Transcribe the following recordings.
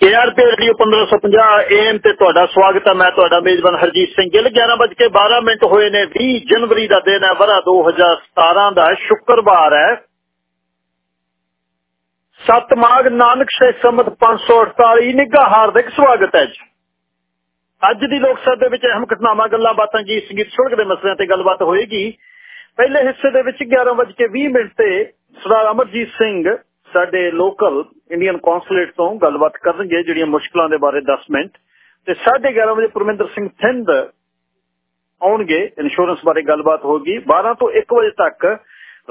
KRP radio 1550 am ਤੇ ਤੁਹਾਡਾ ਸਵਾਗਤ ਹੈ। ਮੈਂ ਤੁਹਾਡਾ ਮੇਜ਼ਬਾਨ ਹਰਜੀਤ ਸਿੰਘ। ਗਿੱਲ 11:12 ਮਿੰਟ ਹੋਏ ਨੇ। 20 ਜਨਵਰੀ ਦਾ ਦਿਨ ਹੈ। ਵਰਾ 2017 ਦਾ ਸ਼ੁੱਕਰਵਾਰ ਹੈ। ਸਤ ਮਾਗ ਨਾਨਕ ਸੇ ਸਮਤ 548 ਨਿੱਘਾ ਹਾਰਦਿਕ ਸਵਾਗਤ ਹੈ ਜੀ। ਅੱਜ ਦੀ ਲੋਕ ਸਭਾ ਦੇ ਵਿੱਚ ਅਹਿਮ ਘਟਨਾਵਾਂ, ਗੱਲਾਂ ਬਾਤਾਂ ਜੀ ਸੰਗੀਤ ਸੁਣਕ ਦੇ ਮਸਲਿਆਂ ਤੇ ਗੱਲਬਾਤ ਹੋਏਗੀ। ਪਹਿਲੇ ਹਿੱਸੇ ਦੇ ਵਿੱਚ 11:20 ਮਿੰਟ ਤੇ ਸਰਦਾਰ ਅਮਰਜੀਤ ਸਿੰਘ ਸਾਡੇ ਲੋਕਲ ਇੰਡੀਅਨ ਕੌਂਸੂਲੇਟ ਤੋਂ ਗੱਲਬਾਤ ਕਰਨਗੇ, ਜਿਹੜੀਆਂ ਮੁਸ਼ਕਲਾਂ ਦੇ ਬਾਰੇ 10 ਮਿੰਟ। ਤੇ 11:30 ਵਜੇ ਪਰਮਿੰਦਰ ਸਿੰਘ ਥਿੰਦ ਆਉਣਗੇ ਇੰਸ਼ੋਰੈਂਸ ਬਾਰੇ ਗੱਲਬਾਤ ਹੋਗੀ 12 ਤੋਂ 1 ਵਜੇ ਤੱਕ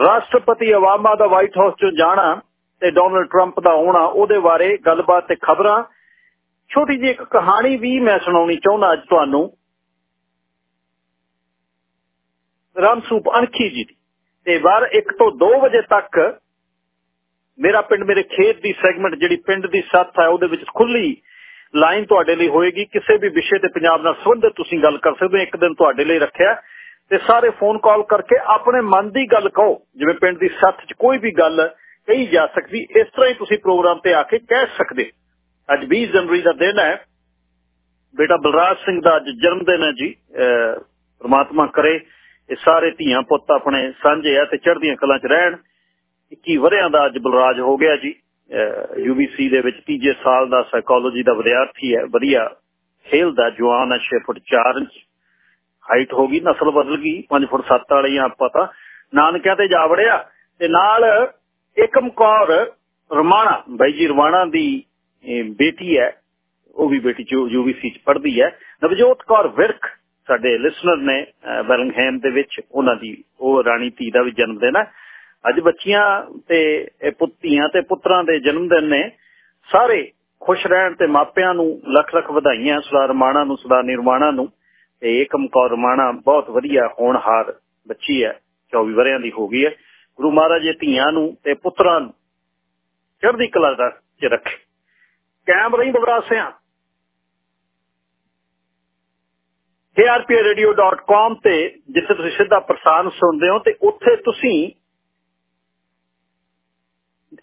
ਰਾਸ਼ਟਰਪਤੀ ਓਬਾਮਾ ਦਾ ਵਾਈਟ ਹਾਊਸ ਚੋਂ ਜਾਣਾ ਤੇ ਡੋਨਲਡ ਟਰੰਪ ਦਾ ਆਉਣਾ, ਉਹਦੇ ਬਾਰੇ ਗੱਲਬਾਤ ਤੇ ਖਬਰਾਂ। ਛੋਟੀ ਜਿਹੀ ਇੱਕ ਕਹਾਣੀ ਵੀ ਮੈਂ ਸੁਣਾਉਣੀ ਚਾਹੁੰਦਾ ਅੱਜ ਤੁਹਾਨੂੰ। ਰਾਮਸੂਪ ਅਣਖੀ ਜੀ ਦੀ। ਤੇ ਵਾਰ 1 ਤੋਂ 2 ਵਜੇ ਤੱਕ ਮੇਰਾ ਪਿੰਡ ਮੇਰੇ ਖੇਤ ਦੀ ਸੈਗਮੈਂਟ ਜਿਹੜੀ ਪਿੰਡ ਦੀ ਸੱਥ ਹੈ, ਉਹਦੇ ਵਿੱਚ ਖੁੱਲੀ ਲਾਈਨ ਤੁਹਾਡੇ ਲਈ ਹੋਏਗੀ। ਕਿਸੇ ਵੀ ਵਿਸ਼ੇ ਤੇ ਪੰਜਾਬ ਨਾਲ ਸੰਬੰਧਿਤ ਤੁਸੀਂ ਗੱਲ ਕਰ ਸਕਦੇ ਹੋ, ਇੱਕ ਦਿਨ ਤੁਹਾਡੇ ਲਈ ਰੱਖਿਆ। ਤੇ ਸਾਰੇ ਫੋਨ ਕਾਲ ਕਰਕੇ ਆਪਣੇ ਮਨ ਦੀ ਗੱਲ ਕਹੋ। ਜਿਵੇਂ ਪਿੰਡ ਦੀ ਸੱਥ 'ਚ ਕੋਈ ਵੀ ਗੱਲ ਕਹੀ ਜਾ ਸਕਦੀ, ਇਸ ਤਰ੍ਹਾਂ ਹੀ ਤੁਸੀਂ ਪ੍ਰੋਗਰਾਮ ਤੇ ਆ ਕੇ ਕਹਿ ਸਕਦੇ ਅੱਜ 20 ਜਨਵਰੀ ਦਾ ਦਿਨ ਹੈ। ਬੇਟਾ ਬਲਰਾਜ ਸਿੰਘ ਦਾ ਅੱਜ ਜਨਮ ਦਿਨ ਹੈ ਜੀ। ਪ੍ਰਮਾਤਮਾ ਕਰੇ, ਇਹ ਸਾਰੇ ਧੀਆਂ ਪੁੱਤ ਆਪਣੇ ਸਾਂਝੇ ਆ ਤੇ ਚੜ੍ਹਦੀਆਂ ਕਲਾਂ ਚ ਰਹਿਣ। 21 ਵਰਿਆਂ ਦਾ ਅੱਜ ਬਲਰਾਜ ਹੋ ਗਿਆ ਜੀ। ਯੂਬੀਸੀ ਦੇ ਵਿੱਚ ਤੀਜੇ ਸਾਲ ਦਾ ਸਾਈਕੋਲੋਜੀ ਦਾ ਵਿਦਿਆਰਥੀ ਹੈ, ਵਧੀਆ ਖੇਲਦਾ ਜਵਾਨ ਹੈ 6 ਫੁੱਟ 4 ਇੰਚ ਹਾਈਟ ਹੋ ਗਈ, ਨਸਲ ਬਦਲ ਗਈ 5 ਫੁੱਟ 7 ਵਾਲੀਆਂ ਆਪਾਂ ਤਾਂ। ਨਾਨਕਿਆਂ ਤੇ ਜਾ ਵੜਿਆ ਤੇ ਨਾਲ ਏਕਮ ਕੌਰ ਰਮਾਣਾ, ਬਾਈ ਜੀ ਰਮਾਣਾ ਦੀ ਬੇਟੀ ਹੈ। ਉਹ ਵੀ ਬੇਟੀ ਯੂਬੀਸੀ ਚ ਪੜ੍ਹਦੀ ਹੈ। ਨਵਜੋਤ ਕੌਰ ਵਿਰਕ ਸਾਡੇ ਲਿਸਨਰ ਨੇ ਬਰਮਿੰਘਮ ਦੇ ਵਿੱਚ, ਉਹਨਾਂ ਦੀ ਉਹ ਰਾਣੀ ਧੀ ਦਾ ਵੀ ਜਨਮ ਦਿਨ ਹੈ। ਅੱਜ ਬੱਚੀਆਂ ਤੇ ਪੁੱਤੀਆਂ ਤੇ ਪੁੱਤਰਾਂ ਦੇ ਜਨਮ ਦਿਨ ਨੇ, ਸਾਰੇ ਖੁਸ਼ ਰਹਿਣ ਤੇ ਮਾਪਿਆਂ ਨੂੰ ਲੱਖ ਲੱਖ ਵਧਾਈਆਂ, ਸੁਦਾ ਰਮਾਣਾ ਨੂੰ, ਸੁਦਾ ਨਿਰਮਾਣਾ ਨੂੰ, ਤੇ ਏਕਮ ਕੌਰ ਰਮਾਣਾ ਬਹੁਤ ਵਧੀਆ ਹੋਣਹਾਰ ਬੱਚੀ ਹੈ 24 ਵਰਿਆਂ ਦੀ ਹੋ ਗਈ ਹੈ। ਗੁਰੂ ਮਹਾਰਾਜ ਜੀ ਧੀਆਂ ਨੂੰ ਤੇ ਪੁੱਤਰਾਂ ਨੂੰ ਚੜ੍ਹਦੀ ਕਲਾ ਦਾ ਚ ਰੱਖੇ। ਕਾਇਮ ਰਹੀ ਬਵਰਾਸਿਆਂ krpradio.com ਤੇ ਜਿੱਥੇ ਤੁਸੀਂ ਸਿੱਧਾ ਪ੍ਰਸਾਰਣ ਸੁਣਦੇ ਹੋ ਤੇ ਉੱਥੇ ਤੁਸੀਂ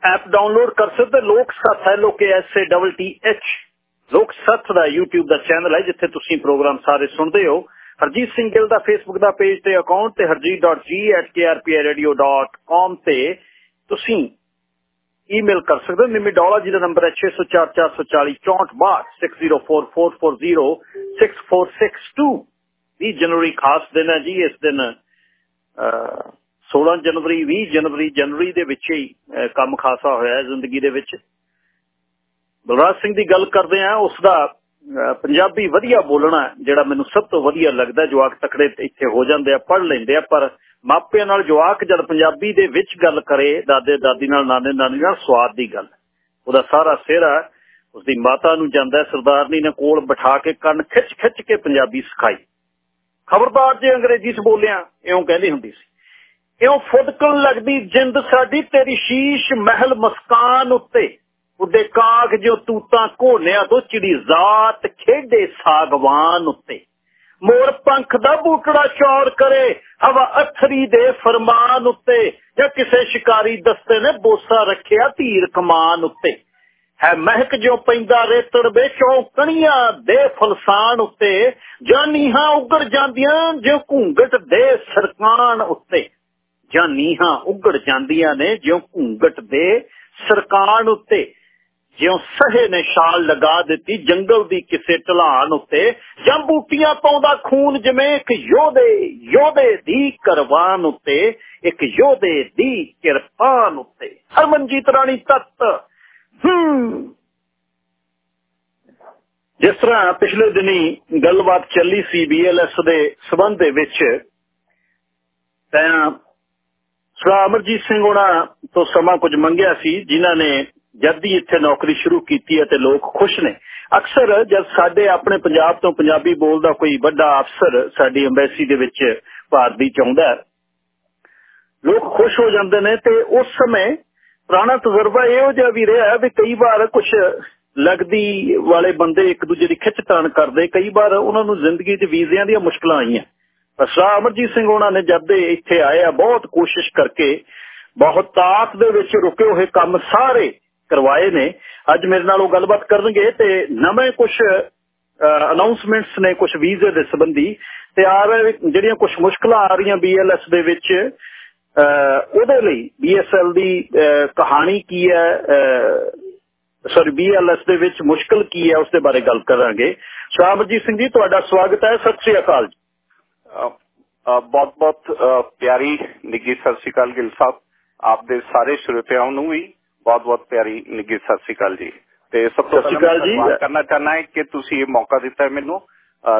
ਐਪ ਡਾਊਨਲੋਡ ਕਰ ਸਕਦੇ ਲੋਕ ਸੱਥ ਹੈ ਲੋਕੇ S A double T H ਲੋਕ ਸੱਥ ਦਾ YouTube ਦਾ ਚੈਨਲ ਹੈ, ਜਿੱਥੇ ਤੁਸੀਂ ਪ੍ਰੋਗਰਾਮ ਸਾਰੇ ਸੁਣਦੇ ਹੋ। ਹਰਜੀਤ ਸਿੰਘ ਗਿੱਲ ਦਾ Facebook ਦਾ ਪੇਜ ਤੇ ਅਕਾਊਂਟ ਤੇ harjeet.g@krpradio.com ਤੇ ਤੁਸੀਂ ਈਮੇਲ ਕਰ ਸਕਦੇ ਹੋ। ਨਿਮੀ ਡੋਲਾ ਜੀ ਦਾ ਨੰਬਰ ਹੈ 60444064406462 20 ਜਨਵਰੀ ਖਾਸ ਦਿਨ ਹੈ ਜੀ, ਇਸ ਦਿਨ 16 ਜਨਵਰੀ 20 ਜਨਵਰੀ ਜਨਵਰੀ ਦੇ ਵਿੱਚ ਹੀ ਕੰਮ ਖਾਸਾ ਹੋਇਆ ਜ਼ਿੰਦਗੀ ਦੇ ਵਿੱਚ। ਬਲਰਾਜ ਸਿੰਘ ਦੀ ਗੱਲ ਕਰਦੇ ਆ ਉਸ ਦਾ ਪੰਜਾਬੀ ਵਧੀਆ ਬੋਲਣਾ ਜਿਹੜਾ ਮੈਨੂੰ ਸਭ ਤੋਂ ਵਧੀਆ ਲੱਗਦਾ, ਜਵਾਕ ਤਕੜੇ ਇੱਥੇ ਹੋ ਜਾਂਦੇ ਆ ਪੜ ਲੈਂਦੇ ਆ, ਪਰ ਮਾਪਿਆਂ ਨਾਲ ਜਵਾਕ ਜਦ ਪੰਜਾਬੀ ਦੇ ਵਿੱਚ ਗੱਲ ਕਰੇ, ਦਾਦੇ, ਦਾਦੀ ਨਾਲ, ਨਾਨੇ, ਨਾਨੀ ਨਾਲ, ਸਵਾਦ ਦੀ ਗੱਲ ਉਹਦਾ ਸਾਰਾ ਸਿਹਰਾ ਉਸਦੀ ਮਾਤਾ ਨੂੰ ਜਾਂਦਾ ਸਰਦਾਰਨੀ ਨੇ ਕੋਲ ਬਿਠਾ ਕੇ ਕੰਨ ਖਿੱਚ ਖਿੱਚ ਕੇ ਪੰਜਾਬੀ ਸਿਖਾਈ। ਖਬਰਦਾਰ ਜੇ ਅੰਗਰੇਜ਼ੀ ਚ ਬੋਲਿਆ, ਇਉਂ ਕਹਿੰਦੀ ਹੁੰਦੀ ਸੀ। ਇਉਂ ਫੁਦਕਣ ਲੱਗਦੀ, ਜਿੰਦ ਸਾਡੀ ਤੇਰੀ ਸ਼ੀਸ਼ ਮਹਿਲ ਮਸਕਾਨ ਉੱਤੇ। ਉੱਡੇ ਕਾਗ ਜੋ ਤੂਤਾਂ ਘੋਨਿਆ ਤੋਂ ਚਿੜੀ ਜ਼ਾਤ ਖੇਡੇ ਸਾਗਵਾਨ ਉੱਤੇ। ਮੋਰ ਪੰਖ ਦਾ ਬੂਟੜਾ ਚੌਰ ਕਰੇ, ਹਵਾ ਅਥਰੀ ਦੇ ਫਰਮਾਨ ਉੱਤੇ। ਜਾਂ ਕਿਸੇ ਸ਼ਿਕਾਰੀ ਦਸਤੇ ਨੇ ਬੋਸਾ ਰੱਖਿਆ ਧੀਰ ਕਮਾਨ ਉੱਤੇ। ਹੈ ਮਹਿਕ ਜੋ ਪੈਂਦਾ ਰੇਤੜ ਵਿੱਚੋਂ ਕਣੀਆਂ ਦੇ ਫਲਸਾਨ ਉੱਤੇ। ਜਾਂ ਨੀਹਾਂ ਉੱਗੜ ਜਾਂਦੀਆਂ ਜਿਉਂ ਘੂੰਗਟ ਦੇ ਸਰਕਾਨ ਉੱਤੇ। ਜਾਂ ਨੀਹਾਂ ਉੱਗੜ ਜਾਂਦੀਆਂ ਨੇ, ਜਿਉ ਘੂੰਗਟ ਦੇ ਸਰਕਾਨ ਉੱਤੇ, ਜਿਉਂ ਸਹੇ ਨੇ ਛਾਲ ਲਗਾ ਦਿੱਤੀ ਜੰਗਲ ਦੀ ਕਿਸੇ ਢਲਾਨ ਉੱਤੇ, ਜਾਂ ਬੂਟੀਆਂ ਪਾਉਂਦਾ ਖੂਨ ਜਿਵੇਂ ਇੱਕ ਯੋਧੇ ਯੋਧੇ ਦੀ ਕਰਵਾਨ ਉੱਤੇ, ਇੱਕ ਯੋਧੇ ਦੀ ਕਿਰਪਾਨ ਉੱਤੇ। ਹਰਮਨਜੀਤ ਰਾਣੀ ਤੱਤ, ਹੂੰ। ਜਿਸ ਤਰ੍ਹਾਂ ਪਿਛਲੇ ਦਿਨੀ ਗੱਲਬਾਤ ਚੱਲੀ ਸੀ ਬੀਐਲਐਸ ਦੇ ਸਬੰਧ ਦੇ ਵਿੱਚ, ਤਾਂ ਸਰ ਅਮਰਜੀਤ ਸਿੰਘ ਉਹਨਾਂ ਤੋਂ ਸਮਾਂ ਕੁਝ ਮੰਗਿਆ ਸੀ, ਜਿਨ੍ਹਾਂ ਨੇ ਜਦ ਹੀ ਇੱਥੇ ਨੌਕਰੀ ਸ਼ੁਰੂ ਕੀਤੀ ਹੈ ਤੇ ਲੋਕ ਖੁਸ਼ ਨੇ। ਅਕਸਰ ਜਦ ਸਾਡੇ ਆਪਣੇ ਪੰਜਾਬ ਤੋਂ ਪੰਜਾਬੀ ਬੋਲਦਾ ਕੋਈ ਵੱਡਾ ਅਫਸਰ ਸਾਡੀ ਐਮਬੈਸੀ ਦੇ ਵਿੱਚ ਭਾਰਤ ਦੀ ਚਾਹੁੰਦਾ ਲੋਕ ਖੁਸ਼ ਹੋ ਜਾਂਦੇ ਨੇ ਤੇ ਉਸ ਸਮੇਂ ਪੁਰਾਣਾ ਤਜਰਬਾ ਇਹੋ ਜਿਹਾ ਵੀ ਰਿਹਾ ਵੀ ਕਈ ਵਾਰ ਕੁਝ ਲੱਗਦੀ ਵਾਲੇ ਬੰਦੇ ਇੱਕ ਦੂਜੇ ਦੀ ਖਿੱਚ ਤਾਣ ਕਰਦੇ, ਕਈ ਵਾਰ ਉਹਨਾਂ ਨੂੰ ਜ਼ਿੰਦਗੀ 'ਚ ਵੀਜ਼ਿਆਂ ਦੀਆਂ ਮੁਸ਼ਕਲਾਂ ਆਈਆਂ। ਪਰ ਅਮਰਜੀਤ ਸਿੰਘ ਉਹਨਾਂ ਨੇ ਜਦ ਦੇ ਇੱਥੇ ਆਏ ਆ, ਬਹੁਤ ਕੋਸ਼ਿਸ਼ ਕਰਕੇ ਬਹੁਤ ਤਾਕ ਦੇ ਵਿੱਚ ਰੁਕੇ ਹੋਏ ਕੰਮ ਸਾਰੇ ਕਰਵਾਏ ਨੇ। ਅੱਜ ਮੇਰੇ ਨਾਲ ਉਹ ਗੱਲਬਾਤ ਕਰਨਗੇ ਤੇ ਨਵੇਂ ਕੁਝ ਅਨਾਉਂਸਮੈਂਟਸ ਨੇ ਕੁਝ ਵੀਜ਼ੇ ਦੇ ਸੰਬੰਧੀ ਤੇ ਆ ਜਿਹੜੀਆਂ ਕੁਝ ਮੁਸ਼ਕਲਾਂ ਆ ਰਹੀਆਂ ਬੀਐਲਐਸ ਦੇ ਵਿੱਚ ਉਹਦੇ ਲਈ ਬੀਐਸਐਲ ਦੀ ਕਹਾਣੀ ਕੀ ਹੈ ਸੌਰੀ ਬੀਐਲਐਸ ਦੇ ਵਿੱਚ ਮੁਸ਼ਕਲ ਕੀ ਹੈ, ਉਸ ਦੇ ਬਾਰੇ ਗੱਲ ਕਰਾਂਗੇ। ਸ਼ਾਹਬਜੀਤ ਸਿੰਘ ਜੀ, ਤੁਹਾਡਾ ਸਵਾਗਤ ਹੈ। ਸਤਿ ਸ੍ਰੀ ਅਕਾਲ ਜੀ। ਬਹੁਤ ਬਹੁਤ ਪਿਆਰੀ ਨਿੱਗੀ ਸਤਿ ਸ੍ਰੀ ਅਕਾਲ ਗਿਲ ਸਾਹਿਬ। ਆਪ ਦੇ ਸਾਰੇ ਸਰੋਤਿਆਂ ਨੂੰ ਵੀ ਬਹੁਤ ਬਹੁਤ ਪਿਆਰੀ ਨਿੱਗੀ ਸਤਿ ਸ੍ਰੀ ਅਕਾਲ ਜੀ। ਤੇ ਸਭ ਤੋਂ ਪਹਿਲਾਂ ਮੈਂ ਕਰਨਾ ਚਾਹਨਾ ਹੈ ਕਿ ਤੁਸੀਂ ਇਹ ਮੌਕਾ ਦਿੱਤਾ ਹੈ ਮੈਨੂੰ